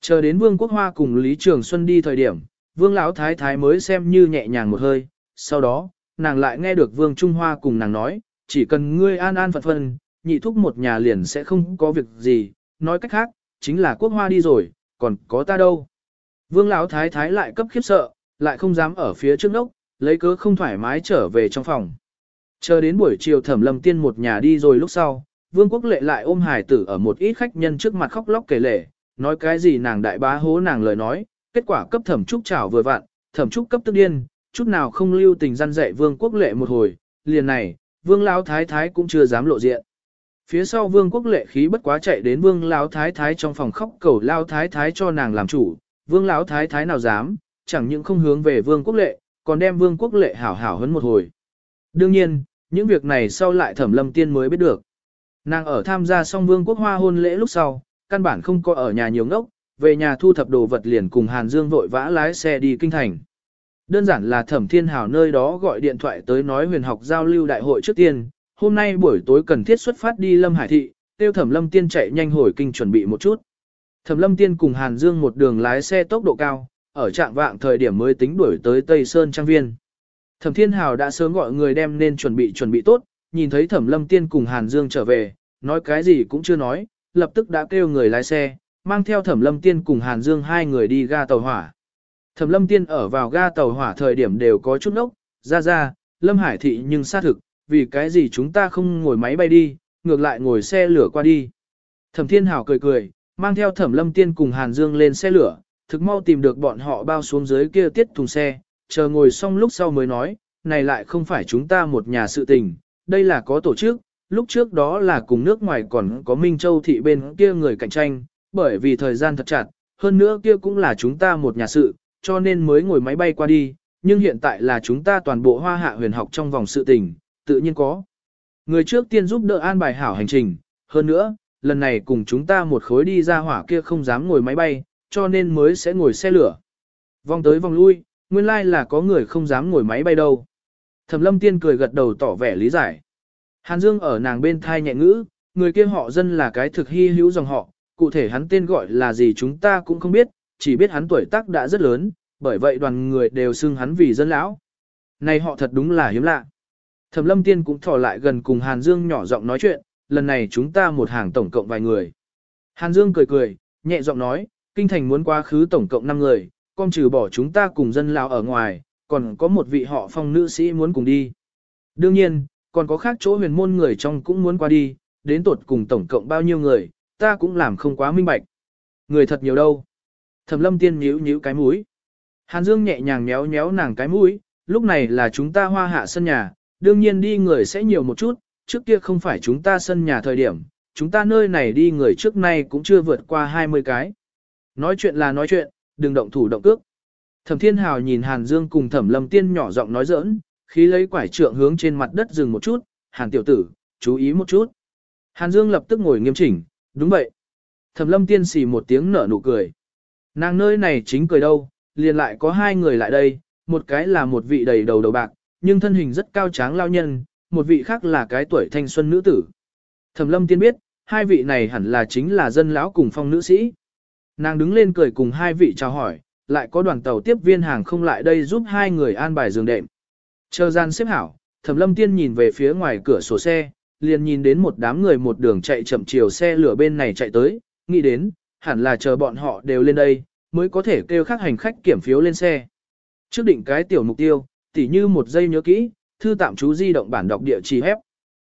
Chờ đến vương quốc hoa cùng Lý Trường Xuân đi thời điểm, vương lão thái thái mới xem như nhẹ nhàng một hơi, sau đó, nàng lại nghe được vương Trung Hoa cùng nàng nói, chỉ cần ngươi an an phận phân, nhị thúc một nhà liền sẽ không có việc gì, nói cách khác, chính là quốc hoa đi rồi, còn có ta đâu. Vương lão thái thái lại cấp khiếp sợ, lại không dám ở phía trước đốc, lấy cớ không thoải mái trở về trong phòng. Chờ đến buổi chiều thẩm lâm tiên một nhà đi rồi lúc sau, vương quốc lệ lại ôm hải tử ở một ít khách nhân trước mặt khóc lóc kể lể, nói cái gì nàng đại bá hố nàng lời nói, kết quả cấp thẩm trúc chảo vừa vặn, thẩm trúc cấp tức điên, chút nào không lưu tình gian dạy vương quốc lệ một hồi, liền này, vương lão thái thái cũng chưa dám lộ diện. Phía sau vương quốc lệ khí bất quá chạy đến vương lão thái thái trong phòng khóc cầu lao thái thái cho nàng làm chủ, vương lão thái thái nào dám, chẳng những không hướng về vương quốc lệ, còn đem vương quốc lệ hảo hảo hấn một hồi. Đương nhiên, những việc này sau lại thẩm lâm tiên mới biết được. Nàng ở tham gia xong vương quốc hoa hôn lễ lúc sau, căn bản không có ở nhà nhiều ngốc, về nhà thu thập đồ vật liền cùng Hàn Dương vội vã lái xe đi kinh thành. Đơn giản là thẩm thiên hào nơi đó gọi điện thoại tới nói huyền học giao lưu đại hội trước tiên, hôm nay buổi tối cần thiết xuất phát đi Lâm Hải Thị, tiêu thẩm lâm tiên chạy nhanh hồi kinh chuẩn bị một chút. Thẩm lâm tiên cùng Hàn Dương một đường lái xe tốc độ cao, ở trạng vạng thời điểm mới tính đuổi tới Tây Sơn Trang Viên. Thẩm Thiên Hào đã sớm gọi người đem nên chuẩn bị chuẩn bị tốt, nhìn thấy Thẩm Lâm Tiên cùng Hàn Dương trở về, nói cái gì cũng chưa nói, lập tức đã kêu người lái xe, mang theo Thẩm Lâm Tiên cùng Hàn Dương hai người đi ga tàu hỏa. Thẩm Lâm Tiên ở vào ga tàu hỏa thời điểm đều có chút nốc, ra ra, Lâm Hải thị nhưng xác thực, vì cái gì chúng ta không ngồi máy bay đi, ngược lại ngồi xe lửa qua đi. Thẩm Thiên Hảo cười cười, mang theo Thẩm Lâm Tiên cùng Hàn Dương lên xe lửa, thực mau tìm được bọn họ bao xuống dưới kia tiết thùng xe, chờ ngồi xong lúc sau mới nói, này lại không phải chúng ta một nhà sự tình, đây là có tổ chức, lúc trước đó là cùng nước ngoài còn có Minh Châu thị bên kia người cạnh tranh, bởi vì thời gian thật chặt, hơn nữa kia cũng là chúng ta một nhà sự, cho nên mới ngồi máy bay qua đi, nhưng hiện tại là chúng ta toàn bộ hoa hạ huyền học trong vòng sự tình, tự nhiên có. Người trước tiên giúp đỡ an bài hảo hành trình, hơn nữa, lần này cùng chúng ta một khối đi ra hỏa kia không dám ngồi máy bay, cho nên mới sẽ ngồi xe lửa. Vòng tới vòng lui, nguyên lai like là có người không dám ngồi máy bay đâu. Thẩm lâm tiên cười gật đầu tỏ vẻ lý giải. Hàn Dương ở nàng bên thai nhẹ ngữ, người kia họ dân là cái thực hy hữu dòng họ, cụ thể hắn tên gọi là gì chúng ta cũng không biết, chỉ biết hắn tuổi tác đã rất lớn, bởi vậy đoàn người đều xưng hắn vì dân lão. Này họ thật đúng là hiếm lạ. Thẩm lâm tiên cũng thò lại gần cùng Hàn Dương nhỏ giọng nói chuyện, lần này chúng ta một hàng tổng cộng vài người. Hàn Dương cười cười, nhẹ giọng nói, kinh thành muốn quá khứ tổng cộng 5 người, con trừ bỏ chúng ta cùng dân lão ở ngoài, còn có một vị họ phong nữ sĩ muốn cùng đi. Đương nhiên, còn có khác chỗ huyền môn người trong cũng muốn qua đi, đến tột cùng tổng cộng bao nhiêu người, ta cũng làm không quá minh bạch. Người thật nhiều đâu. Thẩm lâm tiên nhíu nhíu cái mũi. Hàn Dương nhẹ nhàng méo méo nàng cái mũi, lúc này là chúng ta hoa hạ sân nhà, đương nhiên đi người sẽ nhiều một chút, trước kia không phải chúng ta sân nhà thời điểm, chúng ta nơi này đi người trước nay cũng chưa vượt qua 20 cái. Nói chuyện là nói chuyện, đừng động thủ động cước. Thẩm Thiên Hào nhìn Hàn Dương cùng Thẩm Lâm Tiên nhỏ giọng nói giỡn, khí lấy quải trượng hướng trên mặt đất dừng một chút, Hàn tiểu tử, chú ý một chút. Hàn Dương lập tức ngồi nghiêm chỉnh, đúng vậy. Thẩm Lâm Tiên xì một tiếng nở nụ cười. Nàng nơi này chính cười đâu, liền lại có hai người lại đây, một cái là một vị đầy đầu đầu bạc, nhưng thân hình rất cao tráng lao nhân, một vị khác là cái tuổi thanh xuân nữ tử. Thẩm Lâm Tiên biết, hai vị này hẳn là chính là dân lão cùng phong nữ sĩ. Nàng đứng lên cười cùng hai vị chào hỏi, lại có đoàn tàu tiếp viên hàng không lại đây giúp hai người an bài giường đệm. Chờ gian xếp hảo, Thẩm Lâm Tiên nhìn về phía ngoài cửa sổ xe, liền nhìn đến một đám người một đường chạy chậm chiều xe lửa bên này chạy tới, nghĩ đến, hẳn là chờ bọn họ đều lên đây, mới có thể kêu khác hành khách kiểm phiếu lên xe. Trước định cái tiểu mục tiêu, tỉ như một giây nhớ kỹ, thư tạm chú di động bản đọc địa chỉ hép.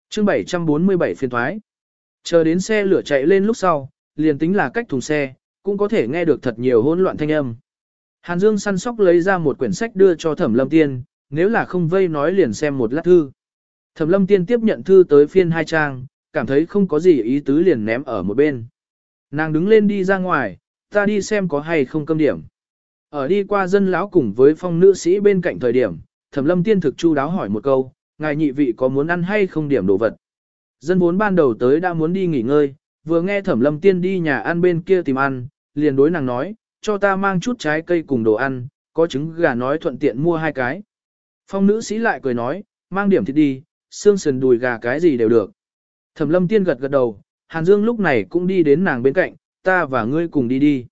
Chương 747 phiên thoái. Chờ đến xe lửa chạy lên lúc sau, liền tính là cách thùng xe, cũng có thể nghe được thật nhiều hỗn loạn thanh âm. Hàn Dương săn sóc lấy ra một quyển sách đưa cho Thẩm Lâm Tiên, nếu là không vây nói liền xem một lát thư. Thẩm Lâm Tiên tiếp nhận thư tới phiên hai trang, cảm thấy không có gì ý tứ liền ném ở một bên. Nàng đứng lên đi ra ngoài, ta đi xem có hay không câm điểm. Ở đi qua dân lão cùng với phong nữ sĩ bên cạnh thời điểm, Thẩm Lâm Tiên thực chu đáo hỏi một câu, ngài nhị vị có muốn ăn hay không điểm đồ vật. Dân vốn ban đầu tới đã muốn đi nghỉ ngơi, vừa nghe thẩm lâm tiên đi nhà ăn bên kia tìm ăn, liền đối nàng nói, cho ta mang chút trái cây cùng đồ ăn, có trứng gà nói thuận tiện mua hai cái. Phong nữ sĩ lại cười nói, mang điểm thịt đi, xương sườn đùi gà cái gì đều được. Thẩm lâm tiên gật gật đầu, Hàn Dương lúc này cũng đi đến nàng bên cạnh, ta và ngươi cùng đi đi.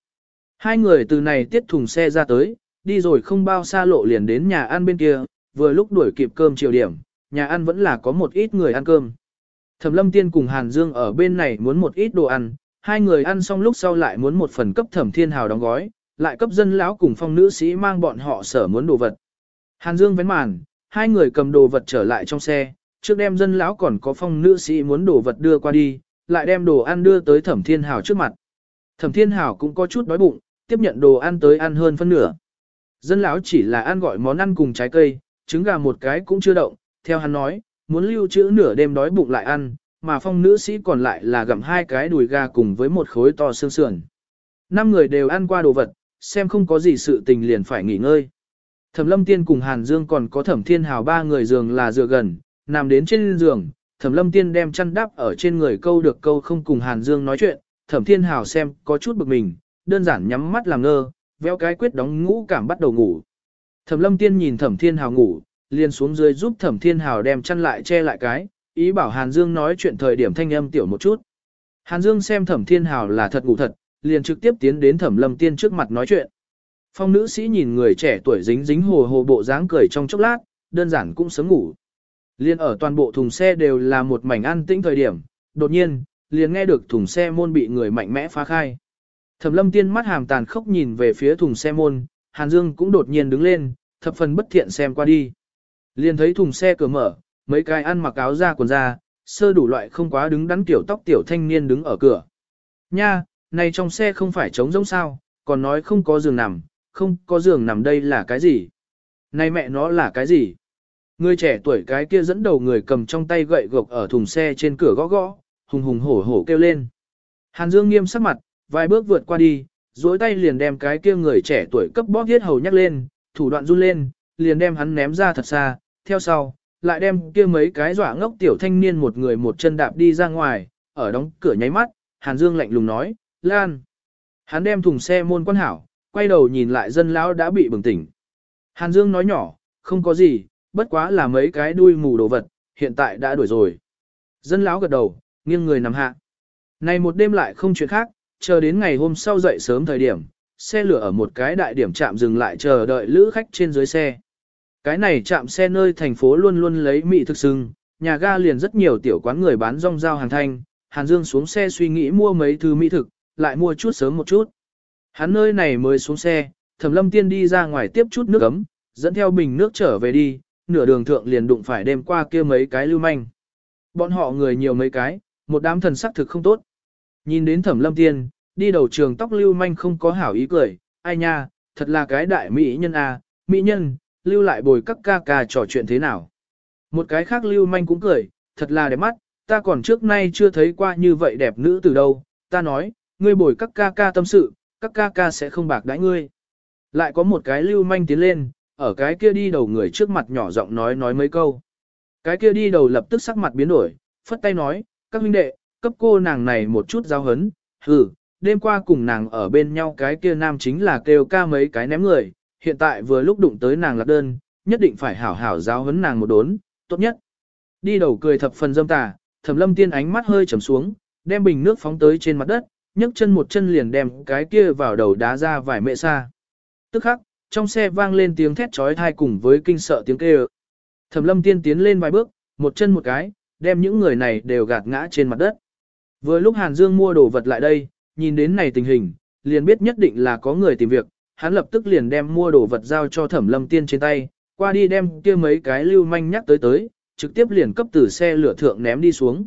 Hai người từ này tiết thùng xe ra tới, đi rồi không bao xa lộ liền đến nhà ăn bên kia, vừa lúc đuổi kịp cơm chiều điểm, nhà ăn vẫn là có một ít người ăn cơm. Thẩm lâm tiên cùng Hàn Dương ở bên này muốn một ít đồ ăn, hai người ăn xong lúc sau lại muốn một phần cấp thẩm thiên hào đóng gói, lại cấp dân lão cùng phong nữ sĩ mang bọn họ sở muốn đồ vật. Hàn Dương vén màn, hai người cầm đồ vật trở lại trong xe, trước đem dân lão còn có phong nữ sĩ muốn đồ vật đưa qua đi, lại đem đồ ăn đưa tới thẩm thiên hào trước mặt. Thẩm thiên Hảo cũng có chút đói bụng, tiếp nhận đồ ăn tới ăn hơn phân nửa. Dân lão chỉ là ăn gọi món ăn cùng trái cây, trứng gà một cái cũng chưa động, theo hắn nói, muốn lưu trữ nửa đêm đói bụng lại ăn, mà phong nữ sĩ còn lại là gặm hai cái đùi gà cùng với một khối to xương sườn. Năm người đều ăn qua đồ vật, xem không có gì sự tình liền phải nghỉ ngơi. Thẩm lâm tiên cùng Hàn Dương còn có thẩm thiên hào ba người giường là dựa gần, nằm đến trên giường, thẩm lâm tiên đem chăn đắp ở trên người câu được câu không cùng Hàn Dương nói chuyện, thẩm thiên hào xem có chút bực mình, đơn giản nhắm mắt làm ngơ, véo cái quyết đóng ngũ cảm bắt đầu ngủ. Thẩm lâm tiên nhìn thẩm thiên hào ngủ, liền xuống dưới giúp thẩm thiên hào đem chăn lại che lại cái, ý bảo Hàn Dương nói chuyện thời điểm thanh âm tiểu một chút. Hàn Dương xem thẩm thiên hào là thật ngủ thật, liền trực tiếp tiến đến thẩm lâm tiên trước mặt nói chuyện. Phong nữ sĩ nhìn người trẻ tuổi dính dính hồ hồ bộ dáng cười trong chốc lát, đơn giản cũng sớm ngủ. Liên ở toàn bộ thùng xe đều là một mảnh an tĩnh thời điểm, đột nhiên, liền nghe được thùng xe môn bị người mạnh mẽ phá khai. Thẩm lâm tiên mắt hàm tàn khốc nhìn về phía thùng xe môn, Hàn Dương cũng đột nhiên đứng lên, thập phần bất thiện xem qua đi. Liền thấy thùng xe cửa mở, mấy cái ăn mặc áo da quần da, sơ đủ loại không quá đứng đắn tiểu tóc tiểu thanh niên đứng ở cửa. Nha, này trong xe không phải trống rỗng sao, còn nói không có giường nằm, không có giường nằm đây là cái gì? Này mẹ nó là cái gì? Người trẻ tuổi cái kia dẫn đầu người cầm trong tay gậy gộc ở thùng xe trên cửa gõ gõ, hùng hùng hổ hổ kêu lên. Hàn Dương nghiêm sắc mặt, vài bước vượt qua đi, duỗi tay liền đem cái kia người trẻ tuổi cấp bóp thiết hầu nhắc lên, thủ đoạn run lên, liền đem hắn ném ra thật xa, theo sau, lại đem kia mấy cái dọa ngốc tiểu thanh niên một người một chân đạp đi ra ngoài, ở đóng cửa nháy mắt, Hàn Dương lạnh lùng nói, Lan. Hắn đem thùng xe môn quan hảo, quay đầu nhìn lại dân lão đã bị bừng tỉnh. Hàn Dương nói nhỏ, không có gì, bất quá là mấy cái đuôi mù đồ vật, hiện tại đã đuổi rồi. Dân lão gật đầu, nghiêng người nằm hạ. Này một đêm lại không chuyện khác, chờ đến ngày hôm sau dậy sớm thời điểm, xe lửa ở một cái đại điểm chạm dừng lại chờ đợi lữ khách trên dưới xe. Cái này chạm xe nơi thành phố luôn luôn lấy mị thực sưng, nhà ga liền rất nhiều tiểu quán người bán rong rau hàng thanh, Hàn Dương xuống xe suy nghĩ mua mấy thứ mỹ thực, lại mua chút sớm một chút. Hắn nơi này mới xuống xe, Thẩm Lâm Tiên đi ra ngoài tiếp chút nước ấm, dẫn theo bình nước trở về đi, nửa đường thượng liền đụng phải đêm qua kia mấy cái lưu manh. Bọn họ người nhiều mấy cái, một đám thần sắc thực không tốt. Nhìn đến Thẩm Lâm Tiên, đi đầu trường tóc lưu manh không có hảo ý cười, ai nha, thật là cái đại mỹ nhân à, mỹ nhân, lưu lại bồi các ca ca trò chuyện thế nào. Một cái khác lưu manh cũng cười, thật là đẹp mắt, ta còn trước nay chưa thấy qua như vậy đẹp nữ từ đâu, ta nói, ngươi bồi các ca ca tâm sự, các ca ca sẽ không bạc đãi ngươi. Lại có một cái lưu manh tiến lên, ở cái kia đi đầu người trước mặt nhỏ giọng nói nói mấy câu. Cái kia đi đầu lập tức sắc mặt biến đổi, phất tay nói, các huynh đệ, cấp cô nàng này một chút giao hấn, hừ, đêm qua cùng nàng ở bên nhau cái kia nam chính là kêu ca mấy cái ném người, hiện tại vừa lúc đụng tới nàng lạc đơn, nhất định phải hảo hảo giáo hấn nàng một đốn, tốt nhất. Đi đầu cười thập phần dâm tà, thẩm lâm tiên ánh mắt hơi trầm xuống, đem bình nước phóng tới trên mặt đất, nhấc chân một chân liền đem cái kia vào đầu đá ra vài mệ xa. Tức khắc, trong xe vang lên tiếng thét trói thai cùng với kinh sợ tiếng kêu. Thẩm lâm tiên tiến lên vài bước, một chân một cái, đem những người này đều gạt ngã trên mặt đất. Vừa lúc Hàn Dương mua đồ vật lại đây, nhìn đến này tình hình, liền biết nhất định là có người tìm việc, hắn lập tức liền đem mua đồ vật giao cho Thẩm Lâm Tiên trên tay, qua đi đem kia mấy cái lưu manh nhắc tới tới, trực tiếp liền cấp từ xe lửa thượng ném đi xuống.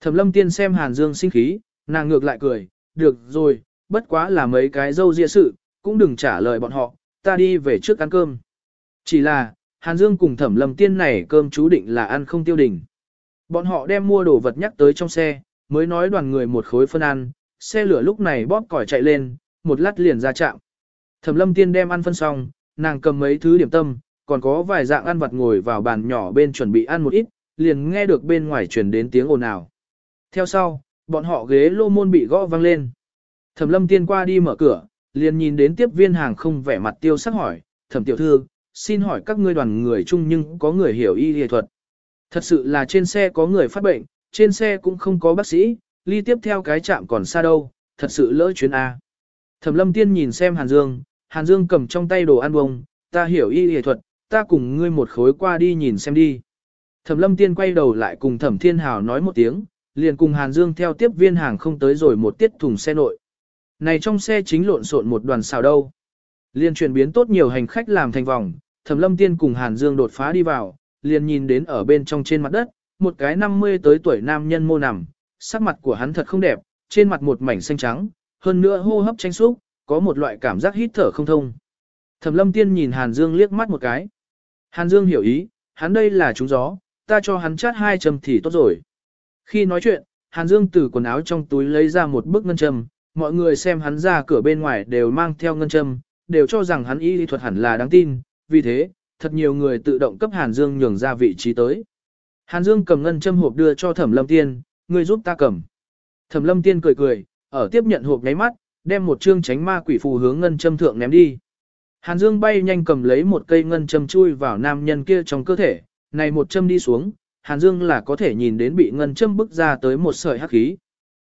Thẩm Lâm Tiên xem Hàn Dương sinh khí, nàng ngược lại cười, được rồi, bất quá là mấy cái dâu dịa sự, cũng đừng trả lời bọn họ, ta đi về trước ăn cơm. Chỉ là, Hàn Dương cùng Thẩm Lâm Tiên này cơm chú định là ăn không tiêu đỉnh. Bọn họ đem mua đồ vật nhắc tới trong xe, mới nói đoàn người một khối phân ăn, xe lửa lúc này bóp còi chạy lên, một lát liền ra chạm. Thẩm Lâm Tiên đem ăn phân xong, nàng cầm mấy thứ điểm tâm, còn có vài dạng ăn vặt ngồi vào bàn nhỏ bên chuẩn bị ăn một ít, liền nghe được bên ngoài truyền đến tiếng ồn ào. Theo sau, bọn họ ghế lô môn bị gõ vang lên. Thẩm lâm tiên qua đi mở cửa, liền nhìn đến tiếp viên hàng không vẻ mặt tiêu sắc hỏi, thẩm tiểu thư, xin hỏi các ngươi đoàn người chung nhưng có người hiểu y y thuật. Thật sự là trên xe có người phát bệnh, trên xe cũng không có bác sĩ, ly tiếp theo cái chạm còn xa đâu, thật sự lỡ chuyến A. Thẩm lâm tiên nhìn xem Hàn Dương, Hàn Dương cầm trong tay đồ ăn bông, ta hiểu y y thuật, ta cùng ngươi một khối qua đi nhìn xem đi. Thẩm lâm tiên quay đầu lại cùng thẩm thiên hào nói một tiếng, liền cùng Hàn Dương theo tiếp viên hàng không tới rồi một tiết thùng xe nội. Này trong xe chính lộn xộn một đoàn xào đâu. Liền chuyển biến tốt nhiều hành khách làm thành vòng, Thẩm Lâm Tiên cùng Hàn Dương đột phá đi vào, liền nhìn đến ở bên trong trên mặt đất, một cái 50 tới tuổi nam nhân mô nằm, sắc mặt của hắn thật không đẹp, trên mặt một mảnh xanh trắng, hơn nữa hô hấp tranh xúc, có một loại cảm giác hít thở không thông. Thẩm Lâm Tiên nhìn Hàn Dương liếc mắt một cái. Hàn Dương hiểu ý, hắn đây là trúng gió, ta cho hắn chát hai châm thì tốt rồi. Khi nói chuyện, Hàn Dương từ quần áo trong túi lấy ra một bức ngân châm, mọi người xem hắn ra cửa bên ngoài đều mang theo ngân châm, đều cho rằng hắn y lý thuật hẳn là đáng tin, vì thế, thật nhiều người tự động cấp Hàn Dương nhường ra vị trí tới. Hàn Dương cầm ngân châm hộp đưa cho Thẩm Lâm Tiên, người giúp ta cầm. Thẩm Lâm Tiên cười cười, ở tiếp nhận hộp nháy mắt, đem một chương tránh ma quỷ phù hướng ngân châm thượng ném đi. Hàn Dương bay nhanh cầm lấy một cây ngân châm chui vào nam nhân kia trong cơ thể, này một châm đi xuống, Hàn Dương là có thể nhìn đến bị ngân châm bức ra tới một sợi hắc khí.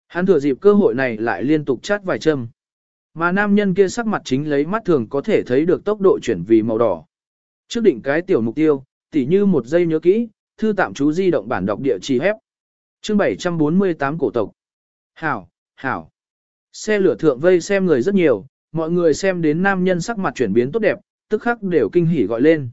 Hắn thừa dịp cơ hội này lại liên tục chát vài châm. Mà nam nhân kia sắc mặt chính lấy mắt thường có thể thấy được tốc độ chuyển vì màu đỏ. Trước định cái tiểu mục tiêu, tỉ như một giây nhớ kỹ, thư tạm chú di động bản đọc địa chỉ hép. Chương 748 cổ tộc. Hảo, hảo. Xe lửa thượng vây xem người rất nhiều, mọi người xem đến nam nhân sắc mặt chuyển biến tốt đẹp, tức khắc đều kinh hỉ gọi lên.